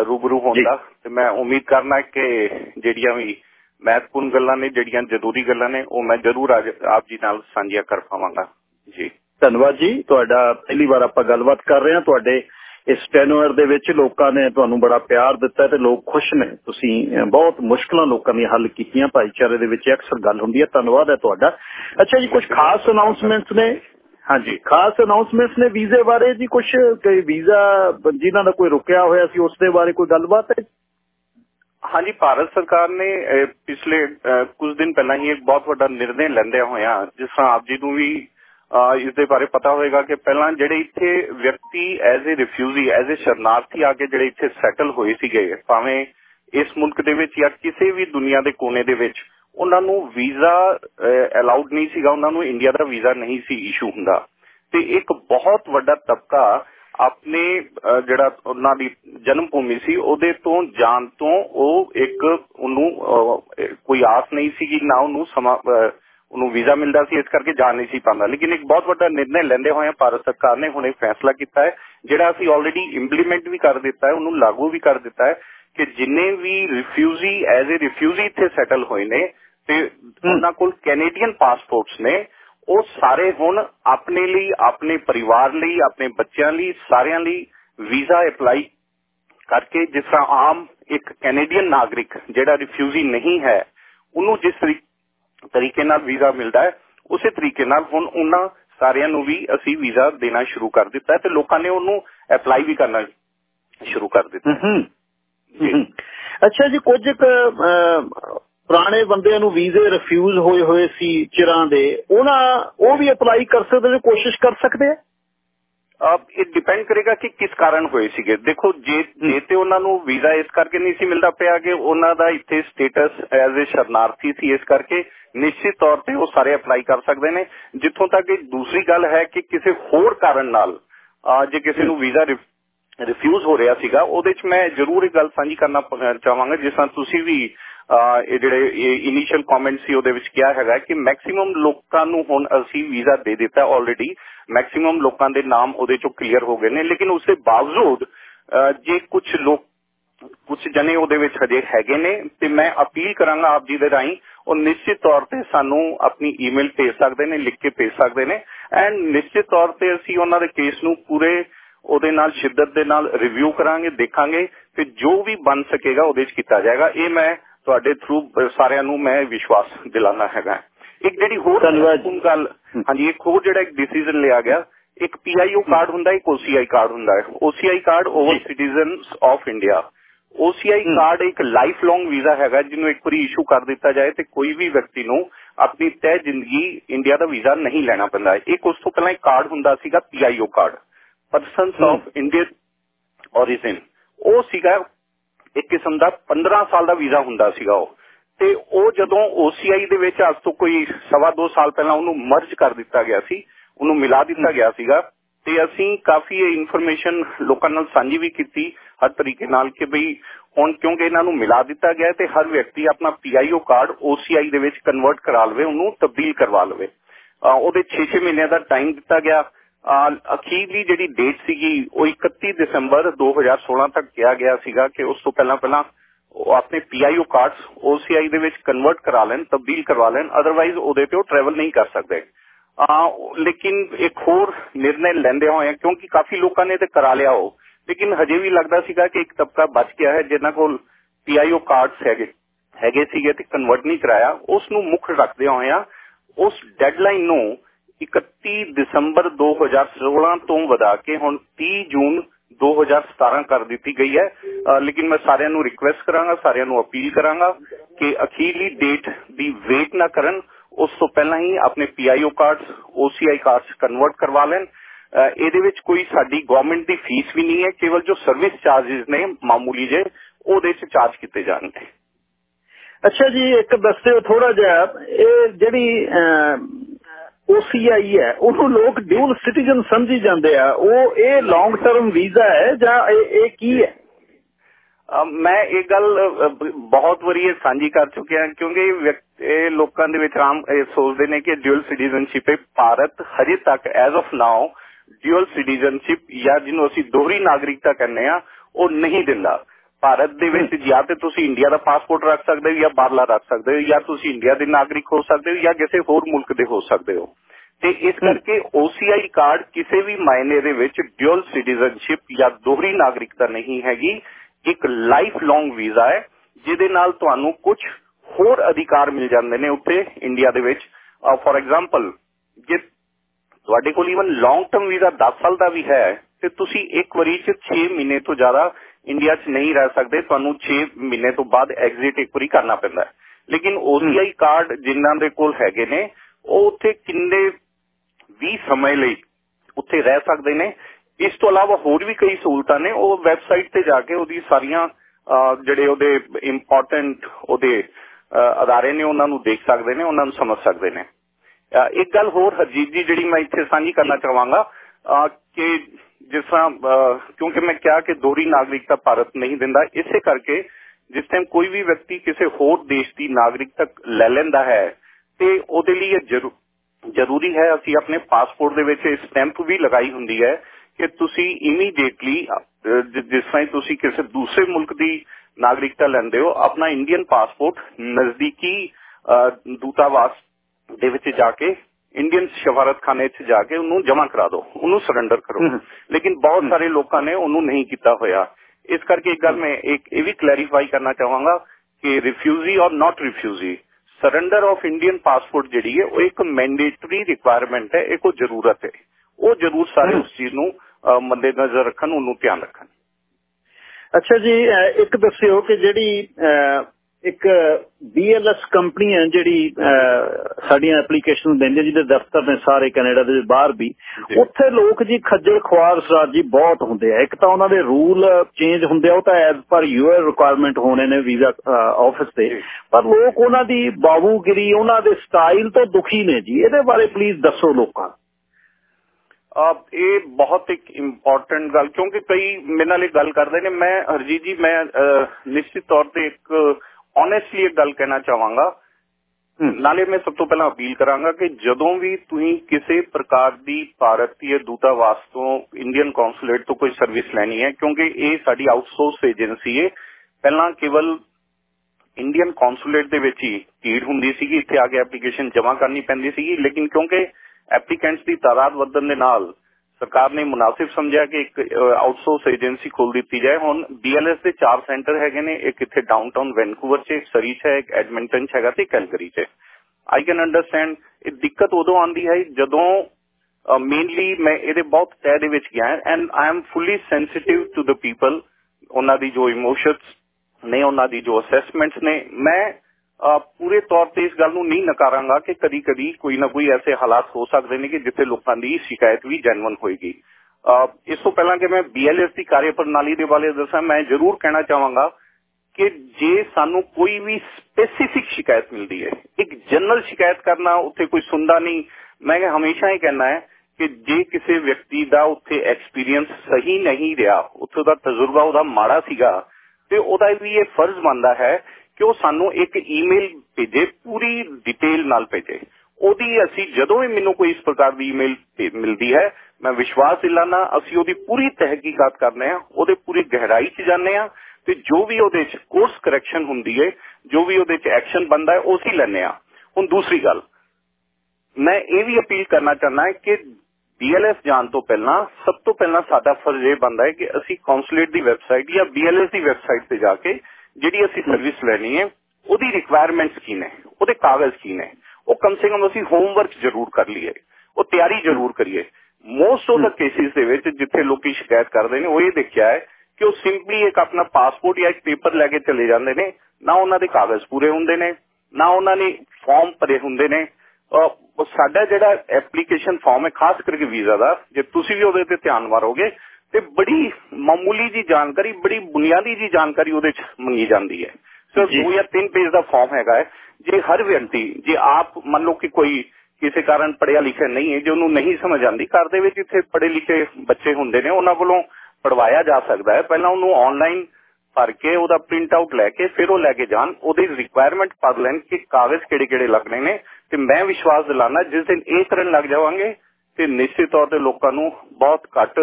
ਰੂਬਰੂ ਹੋਣ ਦਾ। ਤੇ ਮੈਂ ਉਮੀਦ ਕਰਨਾ ਕਿ ਜਿਹੜੀਆਂ ਵੀ ਮਹੱਤਵਪੂਰਨ ਗੱਲਾਂ ਨੇ ਜਿਹੜੀਆਂ ਜ਼ਰੂਰੀ ਗੱਲਾਂ ਨੇ ਉਹ ਮੈਂ ਜ਼ਰੂਰ ਆਪ ਜੀ ਨਾਲ ਸਾਂਝੀਆਂ ਕਰ ਪਾਵਾਂਗਾ। ਜੀ। ਧੰਨਵਾਦ ਜੀ। ਤੁਹਾਡਾ ਪਹਿਲੀ ਵਾਰ ਆਪਾਂ ਗੱਲਬਾਤ ਕਰ ਰਹੇ ਹਾਂ। ਤੁਹਾਡੇ ਇਸ ਟੈਨੋਰ ਦੇ ਵਿੱਚ ਲੋਕਾਂ ਨੇ ਤੁਹਾਨੂੰ ਬੜਾ ਪਿਆਰ ਦਿੱਤਾ ਤੇ ਲੋਕ ਖੁਸ਼ ਨੇ। ਤੁਸੀਂ ਬਹੁਤ ਮੁਸ਼ਕਲਾਂ ਲੋਕਾਂ ਦੀਆਂ ਹੱਲ ਕੀਤੀਆਂ, ਭਾਈਚਾਰੇ ਦੇ ਵਿੱਚ ਅਕਸਰ ਗੱਲ ਹੁੰਦੀ ਹੈ। ਧੰਨਵਾਦ ਹੈ ਤੁਹਾਡਾ। ਅੱਛਾ ਜੀ ਕੁਝ ਖਾਸ ਅਨਾਉਂਸਮੈਂਟਸ ਨੇ? ਹਾਂਜੀ, ਖਾਸ ਅਨਾਉਂਸਮੈਂਟਸ ਨੇ ਵੀਜ਼ੇ ਬਾਰੇ ਜੀ? ਕੁਝ ਕੋਈ ਵੀਜ਼ਾ, ਜਿਨ੍ਹਾਂ ਦਾ ਕੋਈ ਰੁਕਿਆ ਹੋਇਆ ਸੀ, ਉਸ ਦੇ ਬਾਰੇ ਕੋਈ ਗੱਲਬਾਤ ਹੈ? ਹਾਂਜੀ, ਭਾਰਤ ਸਰਕਾਰ ਨੇ ਪਿਛਲੇ ਕੁਝ ਦਿਨ ਪਹਿਲਾਂ ਹੀ ਇੱਕ ਬਹੁਤ ਵੱਡਾ ਨਿਰਣੇ ਲੈਂਦੇ ਹੋਇਆ, ਜਿਸ ਤਰ੍ਹਾਂ ਆਪ ਜੀ ਨੂੰ ਵੀ ਇਸ ਦੇ ਬਾਰੇ ਪਤਾ ਹੋਵੇਗਾ ਕਿ ਪਹਿਲਾਂ ਜਿਹੜੇ ਇੱਥੇ ਵਿਅਕਤੀ as a refugee as a ਸ਼ਰਨਾਰਥੀ ਆ ਕੇ ਜਿਹੜੇ ਇੱਥੇ ਸੈਟਲ ਹੋਏ ਸੀਗੇ, ਭਾਵੇਂ ਇਸ ਮੁਲਕ ਦੇ ਵਿੱਚ ਜਾਂ ਕਿਸੇ ਵੀ ਦੁਨੀਆ ਦੇ ਕੋਨੇ ਦੇ ਵਿੱਚ, ਉਹਨਾਂ ਨੂੰ ਵੀਜ਼ਾ ਅਲਾਉਡ ਨਹੀਂ ਸੀਗਾ, ਉਹਨਾਂ ਨੂੰ ਇੰਡੀਆ ਦਾ ਵੀਜ਼ਾ ਨਹੀਂ ਸੀ ਇਸ਼ੂ ਹੁੰਦਾ। ਤੇ ਇੱਕ ਬਹੁਤ ਵੱਡਾ ਤਬਕਾ ਆਪਣੇ ਜਿਹੜਾ ਉਹਨਾਂ ਦੀ ਜਨਮ ਭੂਮੀ ਸੀ, ਉਹਦੇ ਤੋਂ ਜਾਣ ਤੋਂ ਉਹ ਇੱਕ ਉਹਨੂੰ ਕੋਈ ਆਸ ਨਹੀਂ ਸੀਗੀ, ਨਾ ਉਹਨੂੰ ਸਮਾਂ ਉਹਨੂੰ ਵੀਜ਼ਾ ਮਿਲਦਾ ਸੀ ਇਸ ਕਰਕੇ ਜਾ ਨਹੀਂ ਸੀ ਪਾਉਂਦਾ। ਲੇਕਿਨ ਇੱਕ ਬਹੁਤ ਵੱਡਾ ਨਿਰਣੇ ਲੈਂਦੇ ਹੋਏ ਭਾਰਤ ਸਰਕਾਰ ਨੇ ਹੁਣ ਇਹ ਫੈਸਲਾ ਕੀਤਾ ਹੈ ਜਿਹੜਾ ਅਸੀਂ ਆਲਰੇਡੀ ਇੰਪਲੀਮੈਂਟ ਵੀ ਕਰ ਦਿੱਤਾ ਹੈ ਉਹਨੂੰ ਲਾਗੂ ਵੀ ਕਰ ਦਿੱਤਾ ਹੈ ਕਿ ਜਿੰਨੇ ਵੀ ਰਿਫਿਊਜੀ ਐਜ਼ ਅ ਰਿਫਿਊਜੀ ਇੱਥੇ ਸੈਟਲ ਹੋਏ ਨੇ ਤੇ ਉਹਨਾਂ ਕੋਲ ਕੈਨੇਡੀਅਨ ਪਾਸਪੋਰਟਸ ਨੇ ਉਹ ਸਾਰੇ ਹੁਣ ਆਪਣੇ ਲਈ ਆਪਣੇ ਪਰਿਵਾਰ ਲਈ ਆਪਣੇ ਬੱਚਿਆਂ ਲਈ ਸਾਰਿਆਂ ਲਈ ਵੀਜ਼ਾ ਅਪਲਾਈ ਕਰਕੇ ਜਿਸ ਤਰ੍ਹਾਂ ਆਮ ਇੱਕ ਕੈਨੇਡੀਅਨ ਨਾਗਰਿਕ ਜਿਹੜਾ ਰਿਫਿਊਜੀ ਨਹੀਂ ਹੈ ਉਹਨੂੰ ਜਿਸ ਤਰੀਕੇ ਨਾਲ ਵੀਜ਼ਾ ਮਿਲਦਾ ਹੈ। ਉਸੇ ਤਰੀਕੇ ਨਾਲ ਹੁਣ ਉਹਨਾਂ ਸਾਰਿਆਂ ਨੂੰ ਵੀ ਅਸੀਂ ਵੀਜ਼ਾ ਦੇਣਾ ਸ਼ੁਰੂ ਕਰ ਦਿੱਤਾ ਤੇ ਲੋਕਾਂ ਨੇ ਉਹਨੂੰ ਅਪਲਾਈ ਵੀ ਕਰਨਾ ਸ਼ੁਰੂ ਕਰ ਦਿੱਤਾ ਅੱਛਾ ਜੀ ਕੁਝ ਪੁਰਾਣੇ ਬੰਦਿਆਂ ਨੂੰ ਵੀਜ਼ੇ ਰਿਫਿਊਜ਼ ਹੋਏ ਹੋਏ ਸੀ ਚਿਰਾਂ ਦੇ ਉਹਨਾਂ ਉਹ ਵੀ ਅਪਲਾਈ ਕਰ ਸਕਦੇ ਨੇ ਕੋਸ਼ਿਸ਼ ਕਰ ਸਕਦੇ ਆ? ਅਬ ਇਹ ਡਿਪੈਂਡ ਕਰੇਗਾ ਕਿ ਕਿਸ ਕਾਰਨ ਹੋਏ ਸੀਗੇ। ਦੇਖੋ ਜੇ ਜੇ ਤੇ ਉਹਨਾਂ ਨੂੰ ਵੀਜ਼ਾ ਇਸ ਕਰਕੇ ਨਹੀਂ ਸੀ ਮਿਲਦਾ ਪਿਆ ਕਿ ਉਹਨਾਂ ਦਾ ਇੱਥੇ ਸਟੇਟਸ ਐਜ਼ ਅ ਸ਼ਰਨਾਰਥੀ ਸੀ ਇਸ ਕਰਕੇ ਨਿਸ਼ਚਿਤ ਤੌਰ ਤੇ ਉਹ ਸਾਰੇ ਅਪਲਾਈ ਕਰ ਸਕਦੇ ਨੇ। ਜਿੱਥੋਂ ਤੱਕ ਇਹ ਦੂਸਰੀ ਗੱਲ ਹੈ ਕਿ ਕਿਸੇ ਹੋਰ ਕਾਰਨ ਨਾਲ ਜੇ ਕਿਸੇ ਨੂੰ ਵੀਜ਼ਾ ਰਿਫਿਊਜ਼ ਹੋ ਰਿਹਾ ਸੀਗਾ ਉਹਦੇ ਵਿੱਚ ਮੈਂ ਜ਼ਰੂਰ ਇਹ ਗੱਲ ਸਾਂਝੀ ਕਰਨਾ ਚਾਹਾਂਗਾ। ਜਿਸ ਤਰ੍ਹਾਂ ਤੁਸੀਂ ਵੀ ਇਹ ਜਿਹੜੇ ਇਨੀਸ਼ੀਅਲ ਕਮੈਂਟ ਸੀ ਉਹਦੇ ਵਿੱਚ ਕਿਹਾ ਹੈਗਾ ਕਿ ਮੈਕਸਿਮਮ ਲੋਕਾਂ ਨੂੰ ਹੁਣ ਅਸੀਂ ਵੀਜ਼ਾ ਦੇ ਦਿੱਤਾ ਆਲਰੇਡੀ ਮੈਕਸਿਮਮ ਲੋਕਾਂ ਦੇ ਨਾਮ ਉਹਦੇ ਚੋਂ ਕਲੀਅਰ ਹੋ ਗਏ ਨੇ। ਲੇਕਿਨ ਉਸ ਦੇ ਬਾਵਜੂਦ ਜੇ ਕੁਝ ਲੋਕ ਕੁਝ ਜਣੇ ਉਹਦੇ ਵਿੱਚ ਹਜੇ ਹੈਗੇ ਨੇ, ਤੇ ਮੈਂ ਅਪੀਲ ਕਰਾਂਗਾ ਆਪ ਜੀ ਦੇ ਰਾਹੀਂ, ਉਹ ਨਿਸ਼ਚਿਤ ਤੌਰ ਤੇ ਸਾਨੂੰ ਆਪਣੀ ਈਮੇਲ ਭੇਜ ਸਕਦੇ ਨੇ, ਲਿਖ ਕੇ ਭੇਜ ਸਕਦੇ ਨੇ। ਐਂਡ ਨਿਸ਼ਚਿਤ ਤੌਰ ਤੇ ਅਸੀਂ ਉਹਨਾਂ ਦੇ ਕੇਸ ਨੂੰ ਪੂਰੇ ਉਹਦੇ ਨਾਲ, ਸ਼ਿੱਦਤ ਦੇ ਨਾਲ ਰਿਵਿਊ ਕਰਾਂਗੇ, ਦੇਖਾਂਗੇ, ਤੇ ਜੋ ਵੀ ਬਣ ਸਕੇਗਾ ਉਹਦੇ ਵਿੱਚ ਕੀਤਾ ਜਾਏਗਾ। ਇਹ ਮੈਂ ਤੁਹਾਡੇ ਥਰੂ ਸਾਰਿਆਂ ਨੂੰ ਮੈਂ ਵਿਸ਼ਵਾਸ ਦਿਲਾਣਾ ਹੈਗਾ। ਇੱਕ ਜਿਹੜੀ ਹੋਰ ਗੱਲ ਹਾਂਜੀ ਇੱਕ ਹੋਰ ਜਿਹੜਾ ਇੱਕ ਡਿਸੀਜਨ ਲਿਆ ਗਿਆ ਇੱਕ ਪੀਆਈਓ ਕਾਰਡ ਹੁੰਦਾ ਹੈ ਇੱਕ ਓਸੀਆਈ ਕਾਰਡ ਹੁੰਦਾ ਹੈ। OCI card over citizens of India OCI card ਇੱਕ ਲਾਈਫ ਲੌਂਗ ਵੀਜ਼ਾ ਹੈਗਾ ਜਿਹਨੂੰ ਇੱਕ ਵਾਰੀ ਇਸ਼ੂ ਕਰ ਦਿੱਤਾ ਜਾਏ ਤੇ ਕੋਈ ਵੀ ਵਿਅਕਤੀ ਨੂੰ ਆਪਣੀ ਤੈ ਜ਼ਿੰਦਗੀ ਇੰਡੀਆ ਦਾ ਵੀਜ਼ਾ ਨਹੀਂ ਲੈਣਾ ਪੈਂਦਾ ਇੱਕ ਉਸ ਤੋਂ ਪਹਿਲਾਂ ਇੱਕ ਕਾਰਡ ਹੁੰਦਾ ਸੀਗਾ PIO card persons of Indian origin ਉਹ ਸੀਗਾ ਇੱਕ ਕਿਸਮ ਦਾ 15 ਸਾਲ ਦਾ ਵੀਜ਼ਾ ਹੁੰਦਾ ਸੀਗਾ ਉਹ। ਤੇ ਉਹ ਜਦੋਂ OCI ਦੇ ਵਿੱਚ ਅੱਜ ਤੋਂ ਕੋਈ ਸਵਾ 2 ਸਾਲ ਪਹਿਲਾਂ ਉਹਨੂੰ ਮਰਜ ਕਰ ਦਿੱਤਾ ਗਿਆ ਸੀ, ਉਹਨੂੰ ਮਿਲਾ ਦਿੱਤਾ ਗਿਆ ਸੀਗਾ। ਤੇ ਅਸੀਂ ਕਾਫੀ ਇਨਫੋਰਮੇਸ਼ਨ ਲੋਕਾਂ ਨਾਲ ਸਾਂਝੀ ਵੀ ਕੀਤੀ, ਹਰ ਤਰੀਕੇ ਨਾਲ ਕਿ ਬਈ ਹੁਣ ਕਿਉਂਕਿ ਇਹਨਾਂ ਨੂੰ ਮਿਲਾ ਦਿੱਤਾ ਗਿਆ ਤੇ ਹਰ ਵਿਅਕਤੀ ਆਪਣਾ ਪੀਆਈਓ ਕਾਰਡ OCI ਦੇ ਵਿੱਚ ਕਨਵਰਟ ਕਰਾ ਲਵੇ, ਉਹਨੂੰ ਤਬਦੀਲ ਕਰਵਾ ਲਵੇ। ਉਹਦੇ 6-6 ਮਹੀਨਿਆਂ ਦਾ ਟਾਈਮ ਦਿੱਤਾ ਗਿਆ। ਅਖੀਰਲੀ ਜਿਹੜੀ ਡੇਟ ਸੀਗੀ, ਉਹ 31 ਦਸੰਬਰ 2016 ਤੱਕ ਕਿਹਾ ਗਿਆ ਸੀਗਾ ਕਿ ਉਸ ਤੋਂ ਪਹਿਲਾਂ ਪਹਿਲਾਂ ਉਹ ਆਪਣੇ ਪੀਆਈਓ ਕਾਰਡਸ OCI ਦੇ ਵਿੱਚ ਕਨਵਰਟ ਕਰਾ ਲੈਣ, ਤਬਦੀਲ ਕਰਵਾ ਲੈਣ ਅਦਰਵਾਈਜ਼ ਉਹਦੇ ਤੇ ਉਹ ਟਰੈਵਲ ਨਹੀਂ ਕਰ ਸਕਦੇ। ਆ, ਲੇਕਿਨ ਇੱਕ ਹੋਰ ਨਿਰਣੇ ਲੈਂਦੇ ਹੋਏ ਕਿਉਂਕਿ ਕਾਫੀ ਲੋਕਾਂ ਨੇ ਤੇ ਕਰਾ ਲਿਆ ਉਹ, ਲੇਕਿਨ ਹਜੇ ਵੀ ਲੱਗਦਾ ਸੀਗਾ ਕਿ ਇੱਕ ਤਬਕਾ ਬਚ ਗਿਆ ਹੈ, ਜਿਨ੍ਹਾਂ ਕੋਲ ਪੀਆਈਓ ਕਾਰਡਸ ਹੈਗੇ ਹੈਗੇ ਸੀਗੇ ਤੇ ਕਨਵਰਟ ਨਹੀਂ ਕਰਾਇਆ। ਉਸ ਨੂੰ ਮੁੱਖ ਰੱਖਦੇ ਹੋਏ ਆ ਉਸ ਡੈਡਲਾਈਨ ਨੂੰ 31 ਦਸੰਬਰ 2016 ਤੋਂ ਵਧਾ ਕੇ ਹੁਣ 30 ਜੂਨ 2017 ਕਰ ਦਿੱਤੀ ਗਈ ਹੈ। ਲੇਕਿਨ ਮੈਂ ਸਾਰਿਆਂ ਨੂੰ ਰਿਕੁਐਸਟ ਕਰਾਂਗਾ, ਸਾਰਿਆਂ ਨੂੰ ਅਪੀਲ ਕਰਾਂਗਾ ਕਿ ਅਖੀਰਲੀ ਡੇਟ ਦੀ ਵੇਟ ਨਾ ਕਰਨ। ਉਸ ਤੋਂ ਪਹਿਲਾਂ ਹੀ ਆਪਣੇ PIO cards OCI cards convert ਕਰਵਾ ਲੈਣ। ਇਹਦੇ ਵਿੱਚ ਕੋਈ ਸਾਡੀ ਗਵਰਨਮੈਂਟ ਦੀ ਫੀਸ ਵੀ ਨਹੀਂ ਹੈ, ਕੇਵਲ ਜੋ ਸਰਵਿਸ ਚਾਰजेस ਨੇ ਮਾਮੂਲੀ ਜੇ ਉਹਦੇ ਚ ਚਾਰਜ ਕੀਤੇ ਜਾਣਗੇ। ਅੱਛਾ ਜੀ, ਇੱਕ ਦੱਸਿਓ ਥੋੜਾ ਜਿਹਾ, ਇਹ ਜਿਹੜੀ OCI ਹੈ ਉਹਨੂੰ ਲੋਕ ਡਿਊਲ ਸਿਟੀਜ਼ਨ ਸਮਝੀ ਜਾਂਦੇ ਆ ਉਹ ਇਹ ਲੌਂਗ ਟਰਮ ਵੀਜ਼ਾ ਹੈ ਜਾਂ ਇਹ ਕੀ ਹੈ ਮੈਂ ਇਹ ਗੱਲ ਬਹੁਤ ਵਾਰੀ ਇਹ ਸਾਂਝੀ ਕਰ ਚੁੱਕਿਆ ਕਿਉਂਕਿ ਇਹ ਲੋਕਾਂ ਦੇ ਵਿੱਚ ਆਮ ਸੋਚਦੇ ਨੇ ਕਿ ਡਿਊਲ ਸਿਟੀਜ਼ਨਸ਼ਿਪ ਹੈ ਭਾਰਤ ਹਜੇ ਤੱਕ as of now dual citizenship ਜਾਂ ਜਿਹਨੂੰ ਅਸੀਂ ਦੋਹਰੀ ਨਾਗਰਿਕਤਾ ਕਹਿੰਦੇ ਆ ਉਹ ਨਹੀਂ ਦਿੰਦਾ ਭਾਰਤ ਦੇ ਵਿੱਚ ਜਾਂ ਤੇ ਤੁਸੀਂ ਇੰਡੀਆ ਦਾ ਪਾਸਪੋਰਟ ਰੱਖ ਸਕਦੇ ਹੋ ਜਾਂ ਬਾਹਰਲਾ ਰੱਖ ਸਕਦੇ ਹੋ ਜਾਂ ਤੁਸੀਂ ਇੰਡੀਆ ਦੇ ਨਾਗਰਿਕ ਹੋ ਸਕਦੇ ਹੋ ਜਾਂ ਕਿਸੇ ਹੋਰ ਮੁਲਕ ਦੇ ਹੋ ਸਕਦੇ ਹੋ। ਤੇ ਇਸ ਕਰਕੇ OCI ਕਾਰਡ ਕਿਸੇ ਵੀ ਮਾਇਨੇ ਦੇ ਵਿੱਚ ਡਿਊਲ ਸਿਟੀਜ਼ਨਸ਼ਿਪ ਜਾਂ ਦੋਹਰੀ ਨਾਗਰਿਕਤਾ ਨਹੀਂ ਹੈਗੀ। ਇੱਕ ਲਾਈਫ ਲੌਂਗ ਵੀਜ਼ਾ ਹੈ ਜਿਹਦੇ ਨਾਲ ਤੁਹਾਨੂੰ ਕੁਝ ਹੋਰ ਅਧਿਕਾਰ ਮਿਲ ਜਾਂਦੇ ਨੇ ਉੱਥੇ ਇੰਡੀਆ ਦੇ ਵਿੱਚ। ਫੋਰ ਐਗਜ਼ਾਮਪਲ ਜੇ ਤੁਹਾਡੇ ਕੋਲ ਇਵਨ ਲੌਂਗ ਟਰਮ ਵੀਜ਼ਾ 10 ਸਾਲ ਦਾ ਵੀ ਹੈ ਤੇ ਤੁਸੀਂ ਇੱਕ ਵਾਰੀ ਚ 6 ਮਹੀਨੇ ਤੋਂ ਜ਼ਿਆਦਾ ਇੰਡੀਆ 'ਚ ਨਹੀਂ ਰਹਿ ਸਕਦੇ ਤੁਹਾਨੂੰ 6 ਮਹੀਨੇ ਤੋਂ ਬਾਅਦ ਐਗਜ਼ਿਟ ਇੱਕ ਵਾਰੀ ਕਰਨਾ ਪੈਂਦਾ ਹੈ। ਲੇਕਿਨ OCI ਕਾਰਡ ਜਿਨ੍ਹਾਂ ਦੇ ਕੋਲ ਹੈਗੇ ਨੇ ਉਹ ਉੱਥੇ ਕਿੰਨੇ ਵੀ ਸਮੇਂ ਲਈ ਉੱਥੇ ਰਹਿ ਸਕਦੇ ਨੇ। ਇਸ ਤੋਂ ਇਲਾਵਾ ਹੋਰ ਵੀ ਕਈ ਸਹੂਲਤਾਂ ਨੇ ਉਹ ਵੈਬਸਾਈਟ ਤੇ ਜਾ ਕੇ ਉਹਦੀ ਸਾਰੀਆਂ ਜਿਹੜੇ ਉਹਦੇ ਇੰਪੋਰਟੈਂਟ ਉਹਦੇ ਅਦਾਰੇ ਨੇ ਉਹਨਾਂ ਨੂੰ ਦੇਖ ਸਕਦੇ ਨੇ ਉਹਨਾਂ ਨੂੰ ਸਮਝ ਸਕਦੇ ਨੇ। ਇੱਕ ਗੱਲ ਹੋਰ ਹਰਜੀਤ ਜੀ ਜਿਹੜੀ ਮੈਂ ਇੱਥੇ ਸਾਂਝੀ ਕਰਨਾ ਚਾਹਾਂਗਾ ਕਿ ਜਿਸ ਤਰ੍ਹਾਂ ਕਿਉਂਕਿ ਮੈਂ ਕਿਹਾ ਕਿ ਦੋਹਰੀ ਨਾਗਰਿਕਤਾ ਭਾਰਤ ਨਹੀਂ ਦਿੰਦਾ, ਇਸੇ ਕਰਕੇ ਜਿਸ ਟਾਈਮ ਕੋਈ ਵੀ ਵਿਅਕਤੀ ਕਿਸੇ ਹੋਰ ਦੇਸ਼ ਦੀ ਨਾਗਰਿਕਤਾ ਲੈ ਲੈਂਦਾ ਹੈ, ਤੇ ਉਹਦੇ ਲਈ ਇਹ ਜ਼ਰੂਰੀ ਹੈ, ਅਸੀਂ ਆਪਣੇ ਪਾਸਪੋਰਟ ਦੇ ਵਿੱਚ ਸਟੈਂਪ ਵੀ ਲਗਾਈ ਹੁੰਦੀ ਹੈ ਕਿ ਤੁਸੀਂ ਇਮੀਡੀਏਟਲੀ ਜਿਸ ਤਰ੍ਹਾਂ ਤੁਸੀਂ ਕਿਸੇ ਦੂਸਰੇ ਮੁਲਕ ਦੀ ਨਾਗਰਿਕਤਾ ਲੈਂਦੇ ਹੋ, ਆਪਣਾ ਇੰਡੀਅਨ ਪਾਸਪੋਰਟ ਨਜ਼ਦੀਕੀ ਦੂਤਾਵਾਸ ਦੇ ਵਿੱਚ ਜਾ ਕੇ ਇੰਡੀਅਨ ਸਫਾਰਤਖਾਨੇ 'ਚ ਜਾ ਕੇ ਉਹਨੂੰ ਜਮ੍ਹਾਂ ਕਰਾ ਦਿਓ ਉਹਨੂੰ ਸਰੈਂਡਰ ਕਰੋ। ਲੇਕਿਨ ਬਹੁਤ ਸਾਰੇ ਲੋਕਾਂ ਨੇ ਉਹਨੂੰ ਨਹੀਂ ਕੀਤਾ ਹੋਇਆ। ਇਸ ਕਰਕੇ ਇੱਕ ਗੱਲ ਮੈਂ ਇੱਕ ਇਹ ਵੀ ਕਲੈਰੀਫਾਈ ਕਰਨਾ ਚਾਹਾਂਗਾ ਕਿ refugee or not refugee surrender of Indian passport ਜਿਹੜੀ ਹੈ ਉਹ ਇੱਕ ਮੈਂਡੇਟਰੀ ਰਿਕੁਆਇਰਮੈਂਟ ਹੈ ਇਹ ਕੋ ਜ਼ਰੂਰਤ ਹੈ। ਉਹ ਜ਼ਰੂਰ ਸਾਰੇ ਉਸ ਚੀਜ਼ ਨੂੰ ਮੰਦੇ ਨਜ਼ਰ ਰੱਖਣ ਉਹਨੂੰ ਧਿਆਨ ਰੱਖਣ। ਅੱਛਾ ਜੀ ਇੱਕ ਦੱਸਿਓ ਕਿ ਜਿਹੜੀ ਇੱਕ BLS ਕੰਪਨੀ ਹੈ ਜਿਹੜੀ ਸਾਡੀਆਂ ਐਪਲੀਕੇਸ਼ਨ ਦਿੰਦੇ ਜਿਹਦੇ ਦਫ਼ਤਰ ਨੇ ਸਾਰੇ ਕੈਨੇਡਾ ਦੇ ਬਾਹਰ ਵੀ। ਉੱਥੇ ਲੋਕ ਜੀ ਖੱਜਲ ਖੁਆਰ ਸਰਾਜ ਜੀ ਬਹੁਤ ਹੁੰਦੇ ਆ। ਇੱਕ ਤਾਂ ਉਹਨਾਂ ਦੇ ਰੂਲ ਚੇਂਜ ਹੁੰਦੇ ਆ ਉਹ ਤਾਂ ਐਜ਼ ਪਰ ਯੂਆਰ ਰਿਕੁਆਇਰਮੈਂਟ ਹੋਣੇ ਨੇ ਵੀਜ਼ਾ ਆਫਿਸ ਤੇ। ਪਰ ਲੋਕ ਉਹਨਾਂ ਦੀ ਬਾਬੂਗਿਰੀ ਉਹਨਾਂ ਦੇ ਸਟਾਈਲ ਤੋਂ ਦੁਖੀ ਨੇ ਜੀ। ਇਹਦੇ ਬਾਰੇ ਪਲੀਜ਼ ਦੱਸੋ ਲੋਕਾਂ ਇਹ ਬਹੁਤ ਇੱਕ ਇੰਪੋਰਟੈਂਟ ਗੱਲ ਕਿਉਂਕਿ ਕਈ ਮੇਰੇ ਨਾਲ ਇਹ ਗੱਲ ਕਰਦੇ ਨੇ। ਮੈਂ ਹਰਜੀਤ ਜੀ ਮੈਂ ਨਿਸ਼ਚਿਤ ਤੌਰ ਤੇ ਇੱਕ ਓਨੈਸਟਲੀ ਇੱਕ ਗੱਲ ਕਹਿਣਾ ਚਾਹਾਂਗਾ। ਨਾਲੇ ਮੈਂ ਸਭ ਤੋਂ ਪਹਿਲਾਂ ਅਪੀਲ ਕਰਾਂਗਾ ਕਿ ਜਦੋਂ ਵੀ ਤੁਸੀਂ ਕਿਸੇ ਪ੍ਰਕਾਰ ਦੀ ਭਾਰਤੀ ਦੂਤਾਵਾਸ ਤੋਂ ਇੰਡੀਅਨ ਕੌਂਸੂਲੇਟ ਤੋਂ ਕੋਈ ਸਰਵਿਸ ਲੈਣੀ ਹੈ ਕਿਉਂਕਿ ਇਹ ਸਾਡੀ ਆਊਟਸੋਰਸ ਏਜੰਸੀ ਹੈ ਪਹਿਲਾਂ ਕੇਵਲ ਇੰਡੀਅਨ ਕੌਂਸੂਲੇਟ ਦੇ ਵਿੱਚ ਹੀ ਭੀੜ ਹੁੰਦੀ ਸੀਗੀ ਇੱਥੇ ਆ ਕੇ ਐਪਲੀਕੇਸ਼ਨ ਜਮ੍ਹਾਂ ਕਰਨੀ ਪੈਂਦੀ ਸੀਗੀ ਲੇਕਿਨ ਕਿਉਂਕਿ ਐਪਲੀਕੈਂਟਸ ਦੀ ਤਾਦਾਦ ਵਧਣ ਦੇ ਨਾਲ ਸਰਕਾਰ ਨੇ ਮੁਨਾਸਿਬ ਸਮਝਿਆ ਕਿ ਇੱਕ ਆਊਟਸੋਰਸ ਏਜੰਸੀ ਖੋਲ ਦਿੱਤੀ ਜਾਏ। ਹੁਣ BLS ਦੇ ਚਾਰ ਸੈਂਟਰ ਹੈਗੇ ਨੇ। ਇੱਕ ਇੱਥੇ ਡਾਊਨਟਾਊਨ ਵੈਨਕੂਵਰ 'ਚ, ਇੱਕ ਸਰੀ 'ਚ ਹੈ, ਇੱਕ ਐਡਮਿੰਟਨ 'ਚ ਹੈਗਾ ਤੇ ਕੈਲਗਰੀ 'ਚ। ਆਈ ਕੈਨ ਅੰਡਰਸਟੈਂਡ ਇਹ ਦਿੱਕਤ ਉਦੋਂ ਆਉਂਦੀ ਹੈ ਜਦੋਂ ਮੇਨਲੀ ਮੈਂ ਇਹਦੇ ਬਹੁਤ ਤਹਿ ਦੇ ਵਿੱਚ ਗਿਆ and I am fully sensitive to the people ਉਹਨਾਂ ਦੀ ਜੋ ਇਮੋਸ਼ਨਸ ਨੇ, ਉਹਨਾਂ ਦੀ ਜੋ ਅਸੈਸਮੈਂਟਸ ਨੇ। ਮੈਂ ਪੂਰੇ ਤੌਰ ਤੇ ਇਸ ਗੱਲ ਨੂੰ ਨਹੀਂ ਨਕਾਰਾਂਗਾ ਕਿ ਕਦੀ-ਕਦੀ ਕੋਈ ਨਾ ਕੋਈ ਐਸੇ ਹਾਲਾਤ ਹੋ ਸਕਦੇ ਨੇ ਕਿ ਜਿੱਥੇ ਲੋਕਾਂ ਦੀ ਸ਼ਿਕਾਇਤ ਵੀ ਜੈਨੂਇਨ ਹੋਏਗੀ। ਇਸ ਤੋਂ ਪਹਿਲਾਂ ਕਿ ਮੈਂ BLS ਦੀ ਕਾਰਜਪ੍ਰਣਾਲੀ ਦੇ ਬਾਰੇ ਦੱਸਾਂ, ਮੈਂ ਜ਼ਰੂਰ ਕਹਿਣਾ ਚਾਹਾਂਗਾ ਕਿ ਜੇ ਸਾਨੂੰ ਕੋਈ ਵੀ ਸਪੈਸੀਫਿਕ ਸ਼ਿਕਾਇਤ ਮਿਲਦੀ ਹੈ, ਇੱਕ ਜਨਰਲ ਸ਼ਿਕਾਇਤ ਕਰਨਾ, ਉੱਥੇ ਕੋਈ ਸੁਣਦਾ ਨਹੀਂ, ਮੈਂ ਹਮੇਸ਼ਾ ਹੀ ਕਹਿਣਾ ਹੈ ਕਿ ਜੇ ਕਿਸੇ ਵਿਅਕਤੀ ਦਾ ਉੱਥੇ ਐਕਸਪੀਰੀਅੰਸ ਸਹੀ ਨਹੀਂ ਰਿਹਾ, ਉੱਥੇ ਦਾ ਤਜਰਬਾ ਉਹਦਾ ਮਾੜਾ ਸੀਗਾ, ਤੇ ਉਹਦਾ ਵੀ ਇਹ ਫਰਜ਼ ਬਣਦਾ ਹੈ ਕਿ ਉਹ ਸਾਨੂੰ ਇੱਕ ਈਮੇਲ ਭੇਜੇ, ਪੂਰੀ ਡਿਟੇਲ ਨਾਲ ਭੇਜੇ। ਉਹਦੀ ਅਸੀਂ ਜਦੋਂ ਵੀ ਮੈਨੂੰ ਕੋਈ ਇਸ ਪ੍ਰਕਾਰ ਦੀ ਈਮੇਲ ਮਿਲਦੀ ਹੈ, ਮੈਂ ਵਿਸ਼ਵਾਸ ਦਿਲਾਨਾ, ਅਸੀਂ ਉਹਦੀ ਪੂਰੀ ਤਹਿਕੀਕਾਤ ਕਰਨੇ ਆ ਉਹਦੇ ਪੂਰੀ ਗਹਿਰਾਈ 'ਚ ਜਾਣਦੇ ਆ ਤੇ ਜੋ ਵੀ ਉਹਦੇ 'ਚ ਕੋਰਸ ਕਰੈਕਸ਼ਨ ਹੁੰਦੀ ਹੈ ਜੋ ਵੀ ਉਹਦੇ 'ਚ ਐਕਸ਼ਨ ਬੰਦਾ ਹੈ ਉਹ ਸੀ ਲੈਣੇ ਆ ਹੁਣ ਦੂਸਰੀ ਗੱਲ, ਮੈਂ ਇਹ ਵੀ ਅਪੀਲ ਕਰਨਾ ਚਾਹੁੰਦਾ ਹਾਂ ਕਿ BLS ਜਾਣ ਤੋਂ ਪਹਿਲਾਂ, ਸਭ ਤੋਂ ਪਹਿਲਾਂ ਸਾਡਾ ਫਰਜ਼ ਇਹ ਬੰਦਾ ਹੈ ਕਿ ਅਸੀਂ ਕਾਉਂਸਲੇਟ ਦੀ ਵੈਬਸਾਈਟ ਜਾਂ BLS ਦੀ ਵੈਬਸਾਈਟ ਤੇ ਜਾ ਕੇ ਜਿਹੜੀ ਅਸੀਂ ਸਰਵਿਸ ਲੈਣੀ ਹੈ, ਉਹਦੀ ਰਿਕੁਆਇਰਮੈਂਟਸ ਕੀ ਨੇ? ਉਹਦੇ ਕਾਗਜ਼ ਕੀ ਨੇ? ਉਹ ਕਮ ਸੇ ਕਮ ਅਸੀਂ ਹੋਮਵਰਕ ਜ਼ਰੂਰ ਕਰ ਲਈਏ, ਉਹ ਤਿਆਰੀ ਜ਼ਰੂਰ ਕਰੀਏ। ਮੋਸਟ ਆਫ ਦਾ ਕੇਸਿਸ ਦੇ ਵਿੱਚ ਜਿੱਥੇ ਲੋਕੀ ਸ਼ਿਕਾਇਤ ਕਰਦੇ ਨੇ, ਉਹ ਇਹ ਦੇਖਿਆ ਹੈ ਕਿ ਉਹ ਸਿੰਪਲੀ ਇੱਕ ਆਪਣਾ ਪਾਸਪੋਰਟ ਜਾਂ ਇੱਕ ਪੇਪਰ ਲੈ ਕੇ ਚਲੇ ਜਾਂਦੇ ਨੇ, ਨਾ ਉਹਨਾਂ ਦੇ ਕਾਗਜ਼ ਪੂਰੇ ਹੁੰਦੇ ਨੇ, ਨਾ ਉਹਨਾਂ ਨੇ ਫਾਰਮ ਭਰੇ ਹੁੰਦੇ ਨੇ। ਸਾਡਾ ਜਿਹੜਾ ਐਪਲੀਕੇਸ਼ਨ ਫਾਰਮ ਹੈ, ਖਾਸ ਕਰਕੇ ਵੀਜ਼ਾ ਦਾ, ਜੇ ਤੁਸੀਂ ਵੀ ਉਹਦੇ ਤੇ ਧਿਆਨ ਮਾਰੋਗੇ ਤੇ ਬੜੀ ਮਾਮੂਲੀ ਜੀ ਜਾਣਕਾਰੀ ਬੜੀ ਬੁਨਿਆਦੀ ਜੀ ਜਾਣਕਾਰੀ ਉਹਦੇ ਚ ਮੰਗੀ ਜਾਂਦੀ ਹੈ। ਸਿਰਫ ਦੋ ਜਾਂ ਤਿੰਨ ਪੇਜ ਦਾ ਫਾਰਮ ਹੈਗਾ ਜੇ ਹਰ ਵਿਅਕਤੀ ਜੇ ਆਪ ਮੰਨ ਲਓ ਕਿ ਕੋਈ ਕਿਸੇ ਕਾਰਨ ਪੜਿਆ ਲਿਖਿਆ ਨਹੀਂ ਹੈ ਜੇ ਉਹਨੂੰ ਨਹੀਂ ਸਮਝ ਆਉਂਦੀ ਘਰ ਦੇ ਵਿੱਚ ਇੱਥੇ ਪੜੇ ਲਿਖੇ ਬੱਚੇ ਹੁੰਦੇ ਨੇ ਉਹਨਾਂ ਵੱਲੋਂ ਪੜਵਾਇਆ ਜਾ ਸਕਦਾ ਹੈ। ਪਹਿਲਾਂ ਉਹਨੂੰ ਆਨਲਾਈਨ ਭਰ ਕੇ ਉਹਦਾ ਪ੍ਰਿੰਟ ਆਊਟ ਲੈ ਕੇ ਫਿਰ ਉਹ ਲੈ ਕੇ ਜਾਣ। ਉਹਦੀ ਰਿਕੁਆਇਰਮੈਂਟ ਪੜ ਲੈਣ ਕਿ ਕਾਗਜ਼ ਕਿਹੜੇ ਕਿਹੜੇ ਲੱਗਣੇ ਨੇ। ਤੇ ਮੈਂ ਵਿਸ਼ਵਾਸ ਦਿਲਾਣਾ ਜਿਸ ਦਿਨ ਇਹ ਕਰਨ ਲੱਗ ਜਾਵਾਂਗੇ ਤੇ ਨਿਸ਼ਚਿਤ ਤੌਰ ਤੇ ਲੋਕਾਂ ਨੂੰ ਬਹੁਤ ਘੱਟ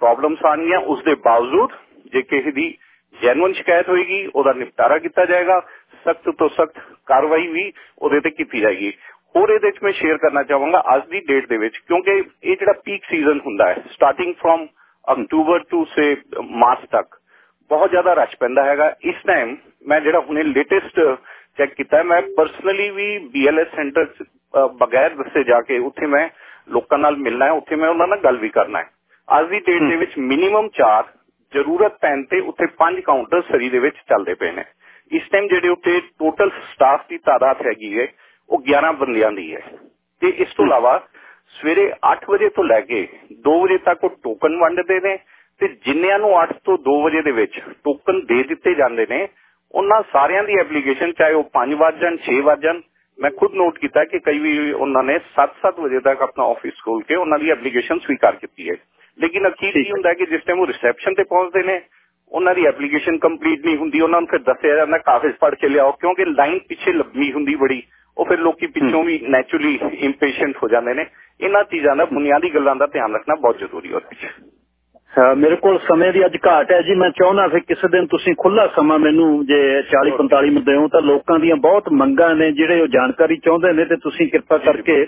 ਪ੍ਰੋਬਲਮਸ ਆਣਗੀਆਂ ਉਸ ਦੇ ਬਾਵਜੂਦ ਜੇ ਕਿਸੇ ਦੀ ਜੈਨੂਇਨ ਸ਼ਿਕਾਇਤ ਹੋਏਗੀ, ਉਹਦਾ ਨਿਪਟਾਰਾ ਕੀਤਾ ਜਾਏਗਾ, ਸਖਤ ਤੋਂ ਸਖਤ ਕਾਰਵਾਈ ਵੀ ਉਹਦੇ ਤੇ ਕੀਤੀ ਜਾਏਗੀ। ਹੋਰ ਇਹਦੇ ਵਿੱਚ ਮੈਂ ਸ਼ੇਅਰ ਕਰਨਾ ਚਾਹਾਂਗਾ ਅੱਜ ਦੀ ਡੇਟ ਦੇ ਵਿੱਚ, ਕਿਉਂਕਿ ਇਹ ਜਿਹੜਾ ਪੀਕ ਸੀਜ਼ਨ ਹੁੰਦਾ ਹੈ ਸਟਾਰਟਿੰਗ ਫਰਮ ਅਕਤੂਬਰ ਟੂ ਸੇ ਮਾਰਚ ਤੱਕ, ਬਹੁਤ ਜ਼ਿਆਦਾ ਰਸ਼ ਪੈਂਦਾ ਹੈਗਾ। ਇਸ ਟਾਈਮ ਮੈਂ ਜਿਹੜਾ ਹੁਣੇ ਲੇਟੈਸਟ ਚੈੱਕ ਕੀਤਾ, ਮੈਂ ਪਰਸਨਲੀ ਵੀ ਬੀਐਲਐਸ ਸੈਂਟਰ ਬਗੈਰ ਦੱਸੇ ਜਾ ਕੇ ਉੱਥੇ ਮੈਂ ਲੋਕਾਂ ਨਾਲ ਮਿਲਣਾ ਹੈ, ਉੱਥੇ ਮੈਂ ਉਹਨਾਂ ਨਾਲ ਗੱਲ ਵੀ ਕਰਨਾ ਹੈ। ਅੱਜ ਦੀ ਡੇਟ ਦੇ ਵਿੱਚ ਮਿਨੀਮਮ 4 ਜ਼ਰੂਰਤ ਪੈਣ ਤੇ ਉੱਥੇ 5 ਕਾਊਂਟਰ ਸਰੀ ਦੇ ਵਿੱਚ ਚੱਲਦੇ ਪਏ ਨੇ। ਇਸ ਟਾਈਮ ਜਿਹੜੇ ਉੱਤੇ ਟੋਟਲ ਸਟਾਫ ਦੀ ਤਾਦਾਦ ਹੈਗੀ ਹੈ ਉਹ 11 ਬੰਦਿਆਂ ਦੀ ਹੈ। ਤੇ ਇਸ ਤੋਂ ਇਲਾਵਾ ਸਵੇਰੇ 8 ਵਜੇ ਤੋਂ ਲੈ ਕੇ 2 ਵਜੇ ਤੱਕ ਉਹ ਟੋਕਨ ਵੰਡਦੇ ਨੇ ਤੇ ਜਿੰਨਿਆਂ ਨੂੰ 8 ਤੋਂ 2 ਵਜੇ ਦੇ ਵਿੱਚ ਟੋਕਨ ਦੇ ਦਿੱਤੇ ਜਾਂਦੇ ਨੇ ਉਹਨਾਂ ਸਾਰਿਆਂ ਦੀ ਐਪਲੀਕੇਸ਼ਨ ਚਾਹੇ ਉਹ 5 ਵਜੇ ਜਾਣ 6 ਵਜੇ ਮੈਂ ਖੁਦ ਨੋਟ ਕੀਤਾ ਕਿ ਕਈ ਵੀ ਉਹਨਾਂ ਨੇ 7-7 ਵਜੇ ਤੱਕ ਆਪਣਾ ਆਫਿਸ ਖੋਲ ਕੇ ਉਹਨਾਂ ਦੀ ਐਪਲੀਕੇਸ਼ਨ ਸਵੀਕਾਰ ਕੀਤੀ ਹੈ। ਲੇਕਿਨ ਅਖੀਰ ਕੀ ਹੁੰਦਾ ਕਿ ਜਿਸ ਟਾਈਮ ਉਹ ਰਿਸੈਪਸ਼ਨ ਤੇ ਪਹੁੰਚਦੇ ਨੇ ਉਹਨਾਂ ਦੀ ਐਪਲੀਕੇਸ਼ਨ ਕੰਪਲੀਟ ਨਹੀਂ ਹੁੰਦੀ ਉਹਨਾਂ ਨੂੰ ਫਿਰ ਦੱਸਿਆ ਜਾਂਦਾ ਕਾਗਜ਼ ਪੜ ਕੇ ਲਿਆਓ ਕਿਉਂਕਿ ਲਾਈਨ ਪਿੱਛੇ ਲੰਮੀ ਹੁੰਦੀ ਬੜੀ ਉਹ ਫਿਰ ਲੋਕੀ ਪਿੱਛੋਂ ਵੀ ਨੇਚਰਲੀ ਇੰਪੇਸ਼ੈਂਟ ਹੋ ਜਾਂਦੇ ਨੇ। ਇਹਨਾਂ ਚੀਜ਼ਾਂ ਦਾ ਬੁਨਿਆਦੀ ਗੱਲਾਂ ਦਾ ਧਿਆਨ ਰੱਖਣਾ ਬਹੁਤ ਜ਼ਰੂਰੀ ਹੈ ਵਿੱਚ। ਮੇਰੇ ਕੋਲ ਸਮੇਂ ਦੀ ਅੱਜ ਘਾਟ ਹੈ ਜੀ ਮੈਂ ਚਾਹੁੰਦਾ ਫਿਰ ਕਿਸੇ ਦਿਨ ਤੁਸੀਂ ਖੁੱਲਾ ਸਮਾਂ ਮੈਨੂੰ ਜੇ 40 45 ਮਿੰਟ ਦਿਓ ਤਾਂ ਲੋਕਾਂ ਦੀਆਂ ਬਹੁਤ ਮੰਗਾਂ ਨੇ ਜਿਹੜੇ ਉਹ ਜਾਣਕਾਰੀ ਚਾਹੁੰਦੇ ਨੇ ਤੇ ਤੁਸੀਂ ਕਿਰਪਾ ਕਰਕੇ